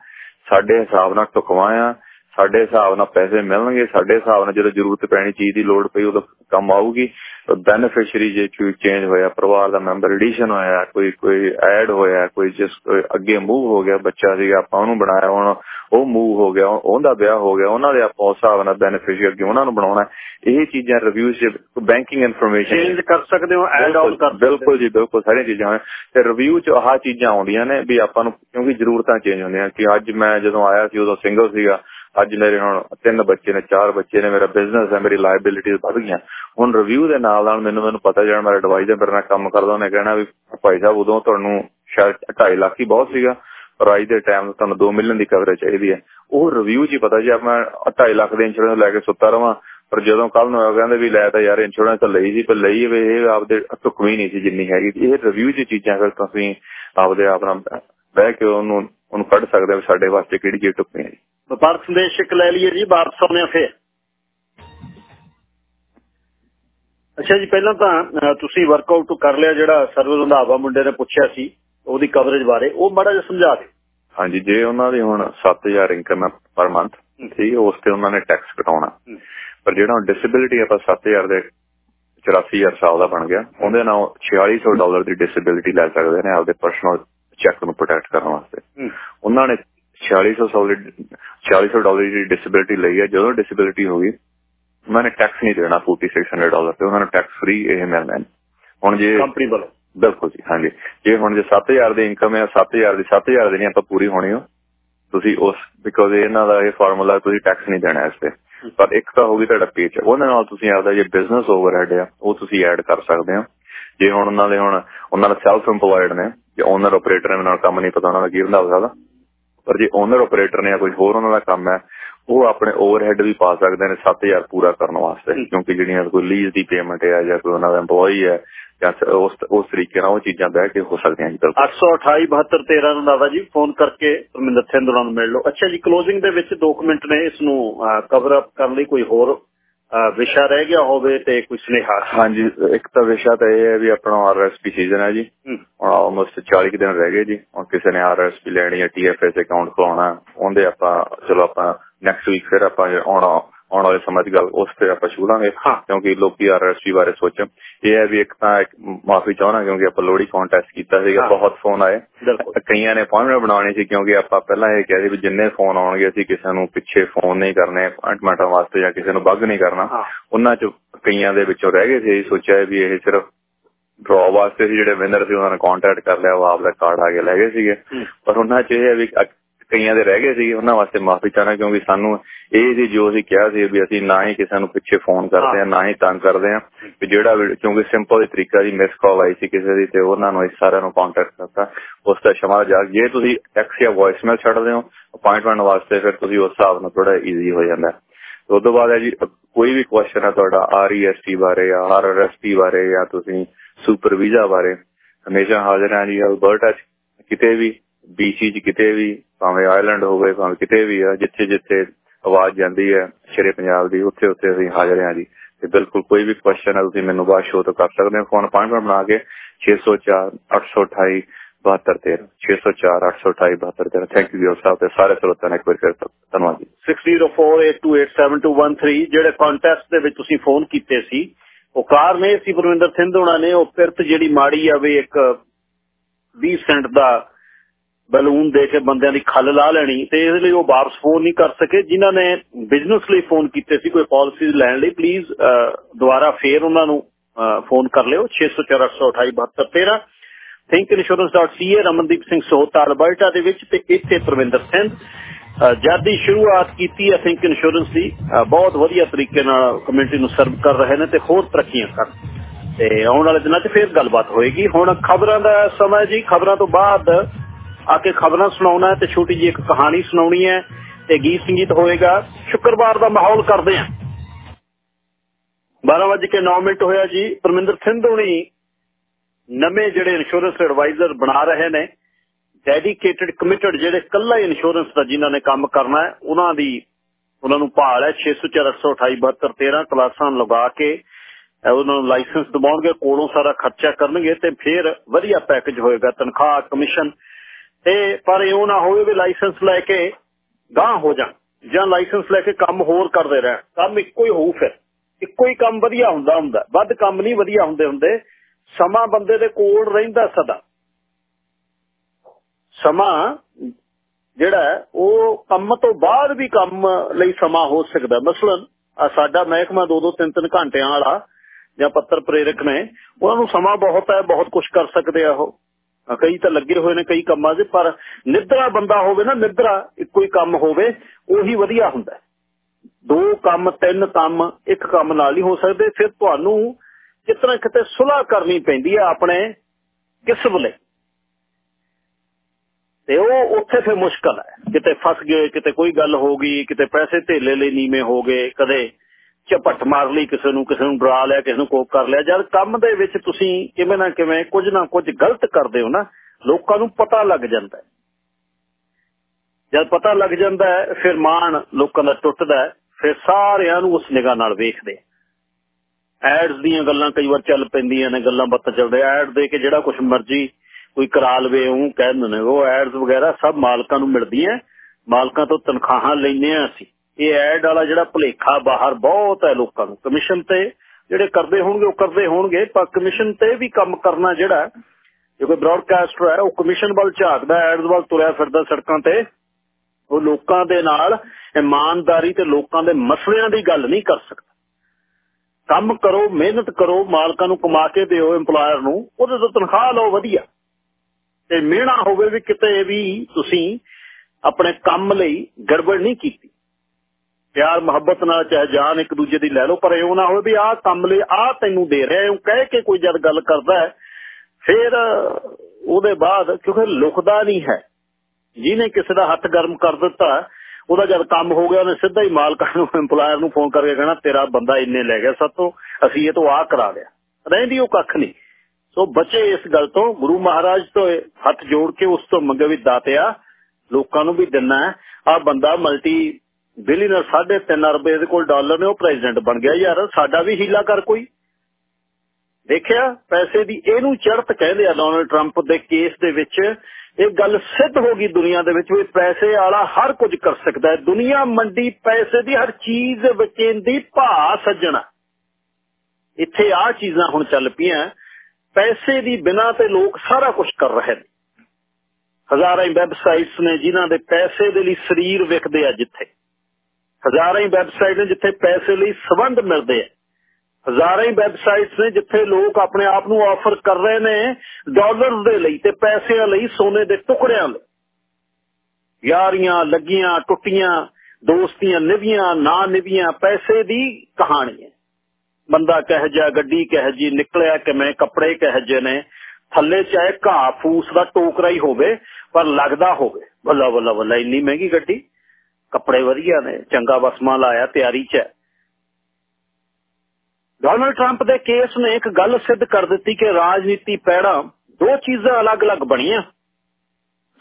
ਸਾਡੇ ਹਿਸਾਬ ਨਾਲ ਟੁਕਵਾਇਆ ਸਾਡੇ ਹਿਸਾਬ ਨਾਲ ਪੈਸੇ ਮਿਲਣਗੇ, ਸਾਡੇ ਹਿਸਾਬ ਨਾਲ ਜਦੋਂ ਜ਼ਰੂਰਤ ਪੈਣੀ, ਚੀਜ਼ ਦੀ ਲੋੜ ਪਈ, ਉਦੋਂ ਕੰਮ ਆਊਗੀ। ਬੈਨੀਫੀਸ਼ੀਅਰੀ ਜੇ ਕੋਈ ਚੇਂਜ ਹੋਇਆ ਪਰਿਵਾਰ ਦਾ ਮੈਂਬਰ ਐਡੀਸ਼ਨ ਹੋਇਆ ਕੋਈ ਕੋਈ ਐਡ ਹੋਇਆ ਕੋਈ ਜਿਸ ਅੱਗੇ ਮੂਵ ਹੋ ਗਿਆ ਬੱਚਾ ਸੀਗਾ ਆਪਾਂ ਉਹਨੂੰ ਬਣਾਇਆ ਹੁਣ ਉਹ ਮੂਵ ਹੋ ਗਿਆ ਉਹਦਾ ਵਿਆਹ ਹੋ ਗਿਆ ਉਹਨਾਂ ਦੇ ਆਪਾਂ ਉਸ ਹਿਸਾਬ ਨਾਲ ਬੈਨੀਫੀਸ਼ੀਅਰੀ ਅੱਗੇ ਉਹਨਾਂ ਨੂੰ ਬਣਾਉਣਾ ਇਹ ਚੀਜ਼ਾਂ ਰਿਵਿਊਜ਼ ਚ ਬੈਂਕਿੰਗ ਇਨਫੋਰਮੇਸ਼ਨ ਚੇਂਜ ਕਰ ਸਕਦੇ ਹੋ ਐਡ ਆਨ ਕਰ ਬਿਲਕੁਲ ਜੀ ਬਿਲਕੁਲ ਸਾਰੀਆਂ ਚੀਜ਼ਾਂ ਤੇ ਰਿਵਿਊ ਚ ਆਹ ਚੀਜ਼ਾਂ ਆਉਂਦੀਆਂ ਨੇ ਵੀ ਆਪਾਂ ਨੂੰ ਕਿਉਂਕਿ ਜ਼ਰੂਰਤਾਂ ਚੇਂਜ ਹੁੰਦੀਆਂ। ਕਿ ਅੱਜ ਮੈਂ ਜਦੋਂ ਆਇਆ ਸੀ ਉਦੋਂ ਸਿੰਗਲ ਸੀਗਾ ਅੱਜ ਮੇਰੇ ਹੁਣ ਤਿੰਨ ਬੱਚੇ ਨੇ ਚਾਰ ਬੱਚੇ ਨੇ ਮੇਰਾ ਬਿਜ਼ਨਸ ਹੈ ਮੇਰੀ ਲਾਇਬਿਲਿਟੀਜ਼ ਵਧ ਗਈਆਂ। ਹੁਣ ਰਿਵਿਊ ਦੇ ਨਾਲ ਨਾਲ ਮੈਨੂੰ ਮੈਨੂੰ ਪਤਾ ਜਿਹੜਾ ਮੇਰਾ ਐਡਵਾਈਜ਼ਰ ਮੇਰੇ ਨਾਲ ਕੰਮ ਕਰਦਾ, ਉਹਨੇ ਕਹਿਣਾ ਵੀ ਭਾਈ ਸਾਹਿਬ, ਉਦੋਂ ਤੁਹਾਨੂੰ ਸ਼ਾਇਦ 2.5 ਲੱਖ ਹੀ ਬਹੁਤ ਸੀਗਾ, ਪਰ ਅੱਜ ਦੇ ਟਾਈਮ ਤੁਹਾਨੂੰ 2 ਮਿਲੀਅਨ ਦੀ ਕਵਰੇਜ ਚਾਹੀਦੀ ਹੈ। ਉਹ ਰਿਵਿਊ 'ਚ ਪਤਾ ਜੀ, ਆਪਾਂ 2.5 ਲੱਖ ਦੇ ਇੰਸ਼ੋਰੈਂਸ ਲੈ ਕੇ ਸੁੱਤਾ ਰਵਾਂ, ਪਰ ਜਦੋਂ ਕੱਲ ਨੂੰ ਕਹਿੰਦੇ ਵੀ ਲੈ ਤਾਂ ਯਾਰ ਇੰਸ਼ੋਰੈਂਸ ਤਾਂ ਲਈ ਸੀ, ਪਰ ਲਈ ਵੇ ਇਹ ਆਪਦੇ ਢੁਕਵੀਂ ਨਹੀਂ ਸੀ ਜਿੰਨੀ ਹੈਗੀ। ਇਹ ਰਿਵਿਊ 'ਚ ਚੀਜ਼ਾਂ ਫਿਰ ਤੁਸੀਂ ਆਪਦੇ ਆਪ ਨਾਲ ਬਹਿ ਕੇ ਉਹਨੂੰ ਉਹਨੂੰ ਕੱਢ ਸਕਦੇ ਹੋ ਸਾਡੇ ਵਾਸਤੇ ਕਿਹੜੀ ਚੀਜ਼ ਢੁਕਵੀਂ ਹੈ ਵਪਾਰ ਸੰਦੇਸ਼ ਇੱਕ ਲੈ ਲਈਏ ਜੀ, ਵਾਪਸ ਆਉਂਦੇ ਆ ਫੇਰ। ਅੱਛਾ ਜੀ ਪਹਿਲਾਂ ਤਾਂ ਤੁਸੀਂ ਵਰਕਆਊਟ ਕਰ ਲਿਆ ਜਿਹੜਾ ਸਰਵ ਰੰਧਾਵਾ ਮੁੰਡੇ ਨੇ ਪੁੱਛਿਆ ਸੀ ਉਹਦੀ ਕਵਰੇਜ ਬਾਰੇ ਉਹ ਮਾੜਾ ਜਿਹਾ ਸਮਝਾ ਦਿਓ। ਹਾਂਜੀ ਜੇ ਉਹਨਾਂ ਦੀ ਹੁਣ 7000 ਇਨਕਮ ਹੈ ਪਰ ਮੰਥ ਠੀਕ ਹੈ ਉਸ ਤੇ ਉਹਨਾਂ ਨੇ ਟੈਕਸ ਕਟਾਉਣਾ। ਪਰ ਜਿਹੜਾ ਡਿਸੇਬਿਲਿਟੀ ਆਪਾਂ 7000 ਦੇ 84000 ਸਾਲ ਦਾ ਬਣ ਗਿਆ ਉਹਦੇ ਨਾਲ 4600 ਡਾਲਰ ਦੀ ਡਿਸੇਬਿਲਿਟੀ ਲੈ ਸਕਦੇ ਨੇ ਆਪਦੇ ਪਰਸਨਲ ਚੈੱਕ ਨੂੰ ਪ੍ਰੋਟੈਕਟ ਕਰਨ ਵਾਸਤੇ। ਉਹਨਾਂ ਨੇ 4600 ਸੌਲਿਡ 4600 ਡਾਲਰ ਦੀ ਡਿਸੇਬਿਲਿਟੀ ਲਈ ਹੈ। ਜਦੋਂ ਡਿਸੇਬਿਲਿਟੀ ਹੋ ਗਈ ਉਹਨਾਂ ਨੇ ਟੈਕਸ ਨਹੀਂ ਦੇਣਾ 4600 ਡਾਲਰ ਤੇ ਉਹਨਾਂ ਨੂੰ ਟੈਕਸ ਫ੍ਰੀ ਇਹ ਮਿਲਣਾ। ਹੁਣ ਜੇ ਕੰਪਨੀ ਵੱਲੋਂ। ਬਿਲਕੁਲ ਜੀ ਹਾਂਜੀ। ਜੇ ਹੁਣ ਜੇ 7000 ਦੀ ਇਨਕਮ ਹੈ 7000 ਦੀ 7000 ਦੀ ਨਹੀਂ ਆਪਾਂ ਪੂਰੀ ਹੋਣੀ ਹੋ ਤੁਸੀਂ ਉਸ ਬਿਕੋਜ਼ ਇਹਨਾਂ ਦਾ ਇਹ ਫਾਰਮੂਲਾ ਤੁਸੀਂ ਟੈਕਸ ਨਹੀਂ ਦੇਣਾ ਇਸ ਤੇ। ਪਰ ਇੱਕ ਤਾਂ ਹੋਗੀ ਤੁਹਾਡਾ ਪੇਚ ਉਹਦੇ ਨਾਲ ਤੁਸੀਂ ਆਪਦਾ ਜੇ ਬਿਜ਼ਨਸ ਓਵਰਹੈਡ ਆ ਉਹ ਤੁਸੀਂ ਐਡ ਕਰ ਸਕਦੇ ਹੋ। ਜੇ ਹੁਣ ਉਹਨਾਂ ਦੇ ਹੁਣ ਉਹਨਾਂ ਦਾ ਸੈਲਫ ਏਮਪਲੋਇਡ ਨੇ ਜੇ ਓਨਰ ਆਪਰੇਟਰ ਨੇ ਨਾਲ ਕੰਮ ਨਹੀਂ ਪਤਾ ਉਹਨਾਂ ਦਾ ਕੀ ਹੁੰਦਾ ਹੋ ਸਕਦਾ ਪਰ ਜੇ ਓਨਰ ਆਪਰੇਟਰ ਨੇ ਜਾਂ ਕੋਈ ਹੋਰ ਉਹਨਾਂ ਦਾ ਕੰਮ ਹੈ ਉਹ ਆਪਣੇ ਓਵਰਹੈਡ ਵੀ ਪਾ ਸਕਦੇ ਨੇ 7000 ਪੂਰਾ ਕਰਨ ਵਾਸਤੇ। ਕਿਉਂਕਿ ਜਿਹੜੀਆਂ ਕੋਈ ਲੀਜ਼ ਦੀ ਪੇਮੈਂਟ ਹੈ ਜਾਂ ਕੋਈ ਉਹਨਾਂ ਦਾ EMPLOYEE ਹੈ ਜਾਂ ਉਸ ਉਸ ਤਰੀਕੇ ਨਾਲ ਉਹ ਚੀਜ਼ਾਂ ਬਹਿ ਕੇ ਹੋ ਸਕਦੀਆਂ ਜੀ ਬਿਲਕੁਲ। 828 72 13 ਨੂੰ ਦਾਦਾ ਜੀ। ਫੋਨ ਕਰਕੇ ਪਰਮਿੰਦਰ ਸਿੰਧੜਾ ਨੂੰ ਮਿਲ ਲਓ। ਅੱਛਾ ਜੀ ਕਲੋਜ਼ਿੰਗ ਦੇ ਵਿੱਚ 2 ਮਿੰਟ ਨੇ। ਇਸ ਨੂੰ ਕਵਰ ਅਪ ਕਰਨ ਲਈ ਕੋਈ ਹੋਰ ਵਿਸ਼ਾ ਰਹਿ ਗਿਆ ਹੋਵੇ ਤੇ ਕੋਈ ਸੁਨੇਹਾ? ਹਾਂਜੀ ਇੱਕ ਤਾਂ ਵਿਸ਼ਾ ਤਾਂ ਇਹ ਹੈ ਵੀ ਆਪਣਾ ਆਰਐਸਪੀ ਸੀਜ਼ਨ ਹੈ ਜੀ। ਹੁਣ ਆਲਮੋਸਟ 40 ਦਿਨ ਰਹਿ ਗਏ ਜੀ। ਹੁਣ ਕਿਸੇ ਨੇ ਆਰਐਸਪੀ ਲੈਣੀ ਹੈ ਟੀਐਫਐਸ ਅਕਾਊਂਟ ਖੋਲਣਾ ਉਹਦੇ ਆਪਾਂ ਚਲੋ ਆਪਾਂ ਨੈਕਸਟ ਵੀਕ ਫਿਰ ਆਪਾਂ ਆਉਣਾ ਆਉਣ ਵਾਲੇ ਸਮੇਂ ਦੀ ਗੱਲ ਉਸ ਤੇ ਆਪਾਂ ਛੂ ਲਾਂਗੇ ਕਿਉਂਕਿ ਲੋਕੀ ਆਰਐਸਪੀ ਬਾਰੇ ਸੋਚਣ। ਇਹ ਹੈ ਵੀ ਇੱਕ ਤਾਂ ਮਾਫੀ ਚਾਹਣਾ ਕਿਉਂਕਿ ਆਪਾਂ ਲੋੜੀ ਕੰਟੈਸਟ ਕੀਤਾ ਸੀਗਾ ਬਹੁਤ ਫੋਨ ਆਏ। ਕਈਆਂ ਨੇ ਅਪਾਇੰਟਮੈਂਟ ਬਣਾਉਣੀ ਸੀ ਕਿਉਂਕਿ ਆਪਾਂ ਪਹਿਲਾਂ ਇਹ ਕਿਹਾ ਸੀ ਵੀ ਜਿੰਨੇ ਫੋਨ ਆਉਣਗੇ ਅਸੀਂ ਕਿਸੇ ਨੂੰ ਪਿੱਛੇ ਫੋਨ ਨਹੀਂ ਕਰਨੇ ਅਪਾਇੰਟਮੈਂਟਾਂ ਵਾਸਤੇ ਜਾਂ ਕਿਸੇ ਨੂੰ ਬੱਗ ਨਹੀਂ ਕਰਨਾ। ਉਹਨਾਂ ਚ ਕਈਆਂ ਦੇ ਵਿੱਚੋਂ ਰਹਿ ਗਏ ਸੀ ਸੋਚਿਆ ਵੀ ਇਹ ਸਿਰਫ ਡਰਾ ਵਾਸਤੇ ਸੀ ਜਿਹੜੇ ਵਿਨਰ ਸੀ ਉਹਨਾਂ ਨੇ ਕੰਟੈਕਟ ਕਰ ਲਿਆ ਉਹ ਆਪਦਾ ਕਾਰਡ ਆ ਕੇ ਲੈ ਗਏ ਸੀਗੇ। ਪਰ ਉਹਨਾਂ ਚ ਇਹ ਹੈ ਵੀ ਕਈਆਂ ਦੇ ਰਹਿ ਗਏ ਸੀ ਉਹਨਾਂ ਵਾਸਤੇ ਮਾਫੀ ਚਾਹਨਾ ਕਿਉਂਕਿ ਸਾਨੂੰ ਇਹ ਜੀ ਜੋ ਅਸੀਂ ਕਿਹਾ ਸੀ ਵੀ ਅਸੀਂ ਨਾ ਹੀ ਕਿਸੇ ਨੂੰ ਪਿੱਛੇ ਫੋਨ ਕਰਦੇ ਆ ਨਾ ਹੀ ਤੰਗ ਕਰਦੇ ਆ ਵੀ ਜਿਹੜਾ ਕਿਉਂਕਿ ਸਿੰਪਲ ਹੀ ਤਰੀਕਾ ਜੀ ਮਿਸ ਕਾਲ ਆਈ ਸੀ ਕਿਸੇ ਦੀ ਤੇ ਉਹਨਾਂ ਨੂੰ ਇਸ ਸਾਰਿਆਂ ਨੂੰ ਕੰਟੈਕਟ ਕਰਤਾ ਉਸ ਦਾ ਸ਼ਮਾ ਜਾ ਜੇ ਤੁਸੀਂ ਟੈਕਸਟ ਜਾਂ ਵੌਇਸਮੇਲ ਛੱਡਦੇ ਹੋ ਅਪਾਇੰਟਮੈਂਟ ਵਾਸਤੇ ਫਿਰ ਤੁਸੀਂ ਉਸ ਹਿਸਾਬ ਨਾਲ ਥੋੜਾ ਈਜ਼ੀ ਹੋ ਜਾਂਦਾ। ਉਸ ਤੋਂ ਬਾਅਦ ਹੈ ਜੀ ਕੋਈ ਵੀ ਕੁਐਸਚਨ ਹੈ ਤੁਹਾਡਾ ਆਰਈਐਸਟੀ ਬਾਰੇ ਜਾਂ ਆਰਆਰਐਸਟੀ ਬਾਰੇ ਜਾਂ ਤੁਸੀਂ ਸੁਪਰ ਵੀਜ਼ਾ ਬਾਰੇ ਹਮੇਸ਼ਾ ਹਾਜ਼ਰ ਹਾਂ ਜੀ। ਅਲਬਰਟਾ ਕਿਤੇ ਵੀ ਬੀਸੀ ਚ ਕਿਤੇ ਵੀ, ਭਾਵੇਂ ਆਇਲੈਂਡ ਹੋਵੇ, ਭਾਵੇਂ ਕਿਤੇ ਵੀ ਆ, ਜਿੱਥੇ ਜਿੱਥੇ ਆਵਾਜ਼ ਜਾਂਦੀ ਹੈ, ਸ਼ੇਰੇ ਪੰਜਾਬ ਦੀ, ਉੱਥੇ ਉੱਥੇ ਅਸੀਂ ਹਾਜ਼ਰ ਹਾਂ ਜੀ। ਤੇ ਬਿਲਕੁਲ ਕੋਈ ਵੀ ਕੁਐਸਚਨ ਹੈ, ਤੁਸੀਂ ਮੈਨੂੰ ਬਾਅਦ ਸ਼ੋਅ ਤੋਂ ਕਰ ਸਕਦੇ ਹੋ। ਫੋਨ ਅਪਾਇੰਟਮੈਂਟ ਬਣਾ ਕੇ 604 828 604 828 7213 ਥੈਂਕ ਯੂ ਜੀ ਸਾਹਿਬ ਤੇ ਸਾਰੇ ਸਰੋਤਿਆਂ ਨੇ ਇੱਕ ਵਾਰ ਫਿਰ ਧੰਨਵਾਦ ਜੀ। 6048287213 ਜਿਹੜੇ ਕੰਟੈਸਟ ਦੇ ਵਿੱਚ ਤੁਸੀਂ ਫੋਨ ਕੀਤੇ ਸੀ, ਉਹ ਕਾਰ ਇਹ ਸੀ ਪਰਵਿੰਦਰ ਸਿੰਘ ਹੋਣਾ ਨੇ, ਉਹ ਪਿਰਤ ਜਿਹੜੀ ਮਾੜੀ ਆਵੇ ਇੱਕ 20 ਸੈਂਟ ਦਾ ਬੈਲੂਨ ਦੇ ਕੇ ਬੰਦਿਆਂ ਦੀ ਖੱਲ ਲਾ ਲੈਣੀ ਤੇ ਇਸ ਲਈ ਉਹ ਵਾਪਸ ਫੋਨ ਨਹੀਂ ਕਰ ਸਕੇ। ਜਿਨ੍ਹਾਂ ਨੇ ਬਿਜ਼ਨਸ ਲਈ ਫੋਨ ਕੀਤੇ ਸੀ, ਕੋਈ ਪਾਲਿਸੀਜ਼ ਲੈਣ ਲਈ ਪਲੀਜ਼ ਦੁਬਾਰਾ ਫੇਰ ਉਹਨਾਂ ਨੂੰ ਫੋਨ ਕਰ ਲਿਓ। 6048287213 thinkinsurance.ca ਰਮਨਦੀਪ ਸਿੰਘ ਸੋਹਤਾ ਅਲਬਰਟਾ ਦੇ ਵਿੱਚ ਤੇ ਇੱਥੇ ਪ੍ਰਵਿੰਦਰ ਸਿੰਘ। ਜਦ ਦੀ ਸ਼ੁਰੂਆਤ ਕੀਤੀ ਹੈ ਥਿੰਕ ਇੰਸ਼ੋਰੈਂਸ ਦੀ ਬਹੁਤ ਵਧੀਆ ਤਰੀਕੇ ਨਾਲ ਕਮਿਊਨਿਟੀ ਨੂੰ ਸਰਵ ਕਰ ਰਹੇ ਨੇ ਤੇ ਹੋਰ ਤਰੱਕੀਆਂ ਕਰਨ ਤੇ ਆਉਣ ਵਾਲੇ ਦਿਨਾਂ 'ਚ ਫੇਰ ਗੱਲਬਾਤ ਹੋਏਗੀ। ਹੁਣ ਖਬਰਾਂ ਦਾ ਸਮਾਂ ਜੀ। ਖਬਰਾਂ ਤੋਂ ਬਾਅਦ ਆ ਕੇ ਖਬਰਾਂ ਸੁਣਾਉਣਾ ਤੇ ਛੋਟੀ ਜੀ ਇੱਕ ਕਹਾਣੀ ਸੁਣਾਉਣੀ ਹੈ ਤੇ ਗੀਤ ਸੰਗੀਤ ਹੋਏਗਾ। ਸ਼ੁੱਕਰਵਾਰ ਦਾ ਮਾਹੌਲ ਕਰਦੇ ਆਂ 12 ਵਜੇ ਕੇ 9 ਮਿੰਟ ਹੋਇਆ ਜੀ। ਪਰਮਿੰਦਰ ਸਿੰਧੂਣੀ ਨਵੇਂ ਜਿਹੜੇ ਇੰਸ਼ੋਰੈਂਸ ਐਡਵਾਈਜ਼ਰ ਬਣਾ ਰਹੇ ਨੇ। ਡੈਡੀਕੇਟਿਡ ਕਮਿਟਡ ਜਿਹੜੇ ਕੱਲਾ ਇੰਸ਼ੋਰੈਂਸ ਦਾ ਜਿਨ੍ਹਾਂ ਨੇ ਕੰਮ ਕਰਨਾ ਹੈ, ਉਹਨਾਂ ਦੀ ਉਹਨਾਂ ਨੂੰ ਭਾਲ ਹੈ। 604287213 ਕਲਾਸਾਂ ਲਗਾ ਕੇ ਉਹਨਾਂ ਨੂੰ ਲਾਇਸੈਂਸ ਦਿਵਾਉਣਗੇ। ਕੋਲੋਂ ਸਾਰਾ ਖਰਚਾ ਕਰਨਗੇ ਤੇ ਫਿਰ ਵਧੀਆ ਪੈਕੇਜ ਹੋਏਗਾ। ਤਨਖਾਹ ਕਮਿਸ਼ਨ ਤੇ ਪਰ ਇਹ ਨਾ ਹੋਵੇ ਵੀ ਲਾਇਸੈਂਸ ਲੈ ਕੇ ਗਾਂ ਹੋ ਜਾਣ, ਜਾਂ ਲਾਇਸੈਂਸ ਲੈ ਕੇ ਕੰਮ ਹੋਰ ਕਰਦੇ ਰਹਿਣ। ਕੰਮ ਇੱਕੋ ਹੀ ਹੋਊ ਫਿਰ। ਇੱਕੋ ਹੀ ਕੰਮ ਵਧੀਆ ਹੁੰਦਾ ਹੁੰਦਾ। ਵੱਧ ਕੰਮ ਨਹੀਂ ਵਧੀਆ ਹੁੰਦੇ ਹੁੰਦੇ। ਸਮਾਂ ਬੰਦੇ ਦੇ ਕੋਲ ਰਹਿੰਦਾ ਸਦਾ। ਸਮਾਂ ਜਿਹੜਾ ਉਹ ਕੰਮ ਤੋਂ ਬਾਅਦ ਵੀ ਕੰਮ ਲਈ ਸਮਾਂ ਹੋ ਸਕਦਾ। ਮਸਲਨ ਸਾਡਾ ਮਹਿਕਮਾ 2-2 3-3 ਘੰਟਿਆਂ ਵਾਲਾ ਜਾਂ ਪੱਤਰ ਪ੍ਰੇਰਕ ਨੇ, ਉਹਨਾਂ ਨੂੰ ਸਮਾਂ ਬਹੁਤ ਹੈ, ਬਹੁਤ ਕੁਝ ਕਰ ਸਕਦੇ ਆ ਉਹ। ਕਈ ਤਾਂ ਲੱਗੇ ਹੋਏ ਨੇ ਕਈ ਕੰਮਾਂ 'ਚ ਪਰ ਨਿੱਧਰਾ ਬੰਦਾ ਹੋਵੇ ਨਾ ਨਿੱਧਰਾ ਇੱਕੋ ਹੀ ਕੰਮ ਹੋਵੇ, ਉਹੀ ਵਧੀਆ ਹੁੰਦਾ ਦੋ ਕੰਮ, ਤਿੰਨ ਕੰਮ ਇੱਕ ਕੰਮ ਨਾਲ ਨਹੀਂ ਹੋ ਸਕਦੇ, ਫਿਰ ਤੁਹਾਨੂੰ ਕਿਤਨਾ ਕਿਤੇ ਸੁਲ੍ਹਾ ਕਰਨੀ ਪੈਂਦੀ ਹੈ ਆਪਣੇ ਕਿਸਮ ਲਈ ਤੇ ਉਹ ਉੱਥੇ ਫਿਰ ਮੁਸ਼ਕਲ ਹੈ। ਕਿਤੇ ਫਸ ਗਏ, ਕਿਤੇ ਕੋਈ ਗੱਲ ਹੋ ਗਈ, ਕਿਤੇ ਪੈਸੇ ਧੇਲੇ ਲਈ ਨੀਵੇਂ ਹੋ ਗਏ, ਕਦੇ ਝਪਟ ਮਾਰ ਲਈ, ਕਿਸੇ ਨੂੰ ਕਿਸੇ ਨੂੰ ਡਰਾ ਲਿਆ, ਕਿਸੇ ਨੂੰ ਕੋਕ ਕਰ ਲਿਆ। ਜਦ ਕੰਮ ਦੇ ਵਿੱਚ ਤੁਸੀਂ ਕਿਵੇਂ ਨਾ ਕਿਵੇਂ ਕੁਝ ਨਾ ਕੁਝ ਗਲਤ ਕਰਦੇ ਹੋ ਨਾ, ਲੋਕਾਂ ਨੂੰ ਪਤਾ ਲੱਗ ਜਾਂਦਾ ਹੈ। ਜਦ ਪਤਾ ਲੱਗ ਜਾਂਦਾ ਹੈ, ਫਿਰ ਮਾਣ ਲੋਕਾਂ ਦਾ ਟੁੱਟਦਾ ਹੈ, ਫਿਰ ਸਾਰਿਆਂ ਨੂੰ ਉਸ ਨਿਗਾਹ ਨਾਲ ਵੇਖਦੇ ਐਡਸ ਦੀਆਂ ਗੱਲਾਂ ਕਈ ਵਾਰ ਚੱਲ ਪੈਂਦੀਆਂ ਨੇ, ਗੱਲਾਂ ਬਾਤਾਂ ਚੱਲਦੇ ਐਡ ਦੇ ਕੇ ਜਿਹੜਾ ਕੁਝ ਮਰਜ਼ੀ ਕੋਈ ਕਰਾ ਲਵੇ, ਉਹ ਕਹਿੰਦੇ ਨੇ, ਉਹ ਐਡਸ ਵਗੈਰਾ ਸਭ ਮਾਲਕਾਂ ਨੂੰ ਮਿਲਦੀਆਂ ਮਾਲਕਾਂ ਤੋਂ ਤਨਖਾਹਾਂ ਲੈਨੇ ਆ ਅਸੀਂ। ਇਹ ਐਡ ਵਾਲਾ ਜਿਹੜਾ ਭਲੇਖਾ ਬਾਹਰ ਬਹੁਤ ਹੈ ਲੋਕਾਂ ਨੂੰ। ਕਮਿਸ਼ਨ ਤੇ ਜਿਹੜੇ ਕਰਦੇ ਹੋਣਗੇ, ਉਹ ਕਰਦੇ ਹੋਣਗੇ, ਪਰ ਕਮਿਸ਼ਨ ਤੇ ਵੀ ਕੰਮ ਕਰਨਾ ਜਿਹੜਾ ਜੇ ਕੋਈ ਬ੍ਰਾਡਕਾਸਟਰ ਹੈ, ਉਹ ਕਮਿਸ਼ਨ ਵੱਲ ਝਾਕਦਾ ਐਡਸ ਵੱਲ ਤੁਰਿਆ ਫਿਰਦਾ ਸੜਕਾਂ ਤੇ, ਉਹ ਲੋਕਾਂ ਦੇ ਨਾਲ ਇਮਾਨਦਾਰੀ ਤੇ ਲੋਕਾਂ ਦੇ ਮਸਲਿਆਂ ਦੀ ਗੱਲ ਨਹੀਂ ਕਰ ਸਕਦਾ। ਕੰਮ ਕਰੋ, ਮਿਹਨਤ ਕਰੋ, ਮਾਲਕਾਂ ਨੂੰ ਕਮਾ ਕੇ ਦਿਓ, EMPLOYER ਨੂੰ, ਉਹਦੇ ਤੋਂ ਤਨਖਾਹ ਲਓ ਵਧੀਆ। ਤੇ ਮਿਹਣਾ ਹੋਵੇ ਵੀ ਕਿਤੇ ਵੀ ਤੁਸੀਂ ਆਪਣੇ ਕੰਮ ਲਈ ਗੜਬੜ ਨਹੀਂ ਕੀਤੀ। ਪਿਆਰ, ਮੁਹੱਬਤ ਨਾਲ ਚਾਹੇ ਜਾਨ ਇੱਕ ਦੂਜੇ ਦੀ ਲੈ ਲਓ, ਪਰ ਇਹ ਨਾ ਹੋਵੇ ਵੀ ਆਹ ਕੰਮ ਲਈ ਆਹ ਤੈਨੂੰ ਦੇ ਰਿਹਾ ਉਹ ਕਹਿ ਕੇ ਕੋਈ ਜਦ ਗੱਲ ਕਰਦਾ ਹੈ, ਫਿਰ ਉਹਦੇ ਬਾਅਦ ਕਿਉਂਕਿ ਲੁਕਦਾ ਨਹੀਂ ਹੈ। ਜਿਹਨੇ ਕਿਸੇ ਦਾ ਹੱਥ ਗਰਮ ਕਰ ਦਿੱਤਾ, ਉਹਦਾ ਜਦ ਕੰਮ ਹੋ ਗਿਆ, ਉਹਨੇ ਸਿੱਧਾ ਹੀ ਮਾਲਕਾਂ ਨੂੰ, EMPLOYER ਨੂੰ ਫੋਨ ਕਰਕੇ ਕਹਿਣਾ, ਤੇਰਾ ਬੰਦਾ ਇੰਨੇ ਲੈ ਗਿਆ ਸਾਤੋਂ, ਅਸੀਂ ਇਹ ਤੋਂ ਆਹ ਕਰਾ ਲਿਆ। ਰਹਿੰਦੀ ਉਹ ਕੱਖ ਨਹੀਂ। ਸੋ ਬਚੇ ਇਸ ਗੱਲ ਤੋਂ, ਗੁਰੂ ਮਹਾਰਾਜ ਤੋਂ ਹੱਥ ਜੋੜ ਕੇ ਉਸ ਤੋਂ ਮੰਗੇ ਵੀ ਦਾਤਿਆ, ਲੋਕਾਂ ਨੂੰ ਵੀ ਦਿੰਨਾ ਆ ਬੰਦਾ ਮਲਟੀ ਬਿਲੀਅਨਰ 3.5 ਅਰਬ ਇਹਦੇ ਕੋਲ ਡਾਲਰ ਨੇ, ਉਹ ਪ੍ਰੈਜ਼ੀਡੈਂਟ ਬਣ ਗਿਆ ਯਾਰ, ਸਾਡਾ ਵੀ ਹੀਲਾ ਕਰ ਕੋਈ। ਦੇਖਿਆ, ਪੈਸੇ ਦੀ ਇਹਨੂੰ ਚੜਤ ਕਹਿੰਦੇ ਆ ਡੋਨਲਡ 트ੰਪ ਦੇ ਕੇਸ ਦੇ ਵਿੱਚ। ਇਹ ਗੱਲ ਸਿੱਧ ਹੋ ਗਈ ਦੁਨੀਆ ਦੇ ਵਿੱਚ ਵੀ ਪੈਸੇ ਵਾਲਾ ਹਰ ਕੁਝ ਕਰ ਸਕਦਾ ਹੈ। ਦੁਨੀਆ ਮੰਡੀ ਪੈਸੇ ਦੀ ਹਰ ਚੀਜ਼ ਵੇਚੇਂਦੀ ਭਾ ਸੱਜਣਾ। ਇੱਥੇ ਆ ਚੀਜ਼ਾਂ ਹੁਣ ਚੱਲ ਪਈਆਂ। ਪੈਸੇ ਦੀ ਬਿਨਾ ਤੇ ਲੋਕ ਸਾਰਾ ਕੁਝ ਕਰ ਰਹੇ ਨੇ। ਹਜ਼ਾਰਾਂ ਹੀ ਵੈਬਸਾਈਟਸ ਨੇ ਜਿਨ੍ਹਾਂ ਦੇ ਪੈਸੇ ਦੇ ਲਈ ਸਰੀਰ ਵਿਕਦੇ ਆ ਜਿੱਥੇ। ਹਜ਼ਾਰਾਂ ਹੀ ਵੈਬਸਾਈਟ ਨੇ ਜਿੱਥੇ ਪੈਸੇ ਲਈ ਸਬੰਧ ਮਿਲਦੇ ਆ। ਹਜ਼ਾਰਾਂ ਹੀ ਵੈਬਸਾਈਟਸ ਨੇ ਜਿੱਥੇ ਲੋਕ ਆਪਣੇ ਆਪ ਨੂੰ ਆਫਰ ਕਰ ਰਹੇ ਨੇ ਡਾਲਰਸ ਦੇ ਲਈ ਤੇ ਪੈਸਿਆਂ ਲਈ ਸੋਨੇ ਦੇ ਟੁਕੜਿਆਂ ਲਈ ਯਾਰੀਆਂ, ਲੱਗੀਆਂ, ਟੁੱਟੀਆਂ, ਦੋਸਤੀਆਂ ਨਿਭੀਆਂ ਨਾ ਨਿਭੀਆਂ ਪੈਸੇ ਦੀ ਕਹਾਣੀ ਹੈ। ਬੰਦਾ ਕਹਿ ਜਾ ਗੱਡੀ ਕਹਿ ਜੀ ਨਿਕਲਿਆ ਕਿਵੇਂ ਕੱਪੜੇ ਕਹਿ ਜੇ ਨੇ, ਥੱਲੇ ਚਾਹੇ ਘਾਹ ਫੂਸ ਦਾ ਟੋਕਰਾ ਹੀ ਹੋਵੇ, ਪਰ ਲੱਗਦਾ ਹੋਵੇ, ਬੱਲਾ ਬੱਲਾ ਬੱਲਾ, ਇੰਨੀ ਮਹਿੰਗੀ ਗੱਡੀ। ਕੱਪੜੇ ਵਧੀਆ ਨੇ, ਚੰਗਾ ਵਸਮਾ ਲਾਇਆ, ਤਿਆਰੀ 'ਚ ਹੈ। ਡੋਨਲਡ ਟਰੰਪ ਦੇ ਕੇਸ ਨੇ ਇੱਕ ਗੱਲ ਸਿੱਧ ਕਰ ਦਿੱਤੀ ਕਿ ਰਾਜਨੀਤੀ ਪੈੜਾ ਦੋ ਚੀਜ਼ਾਂ ਅਲੱਗ-ਅਲੱਗ ਬਣੀਆਂ।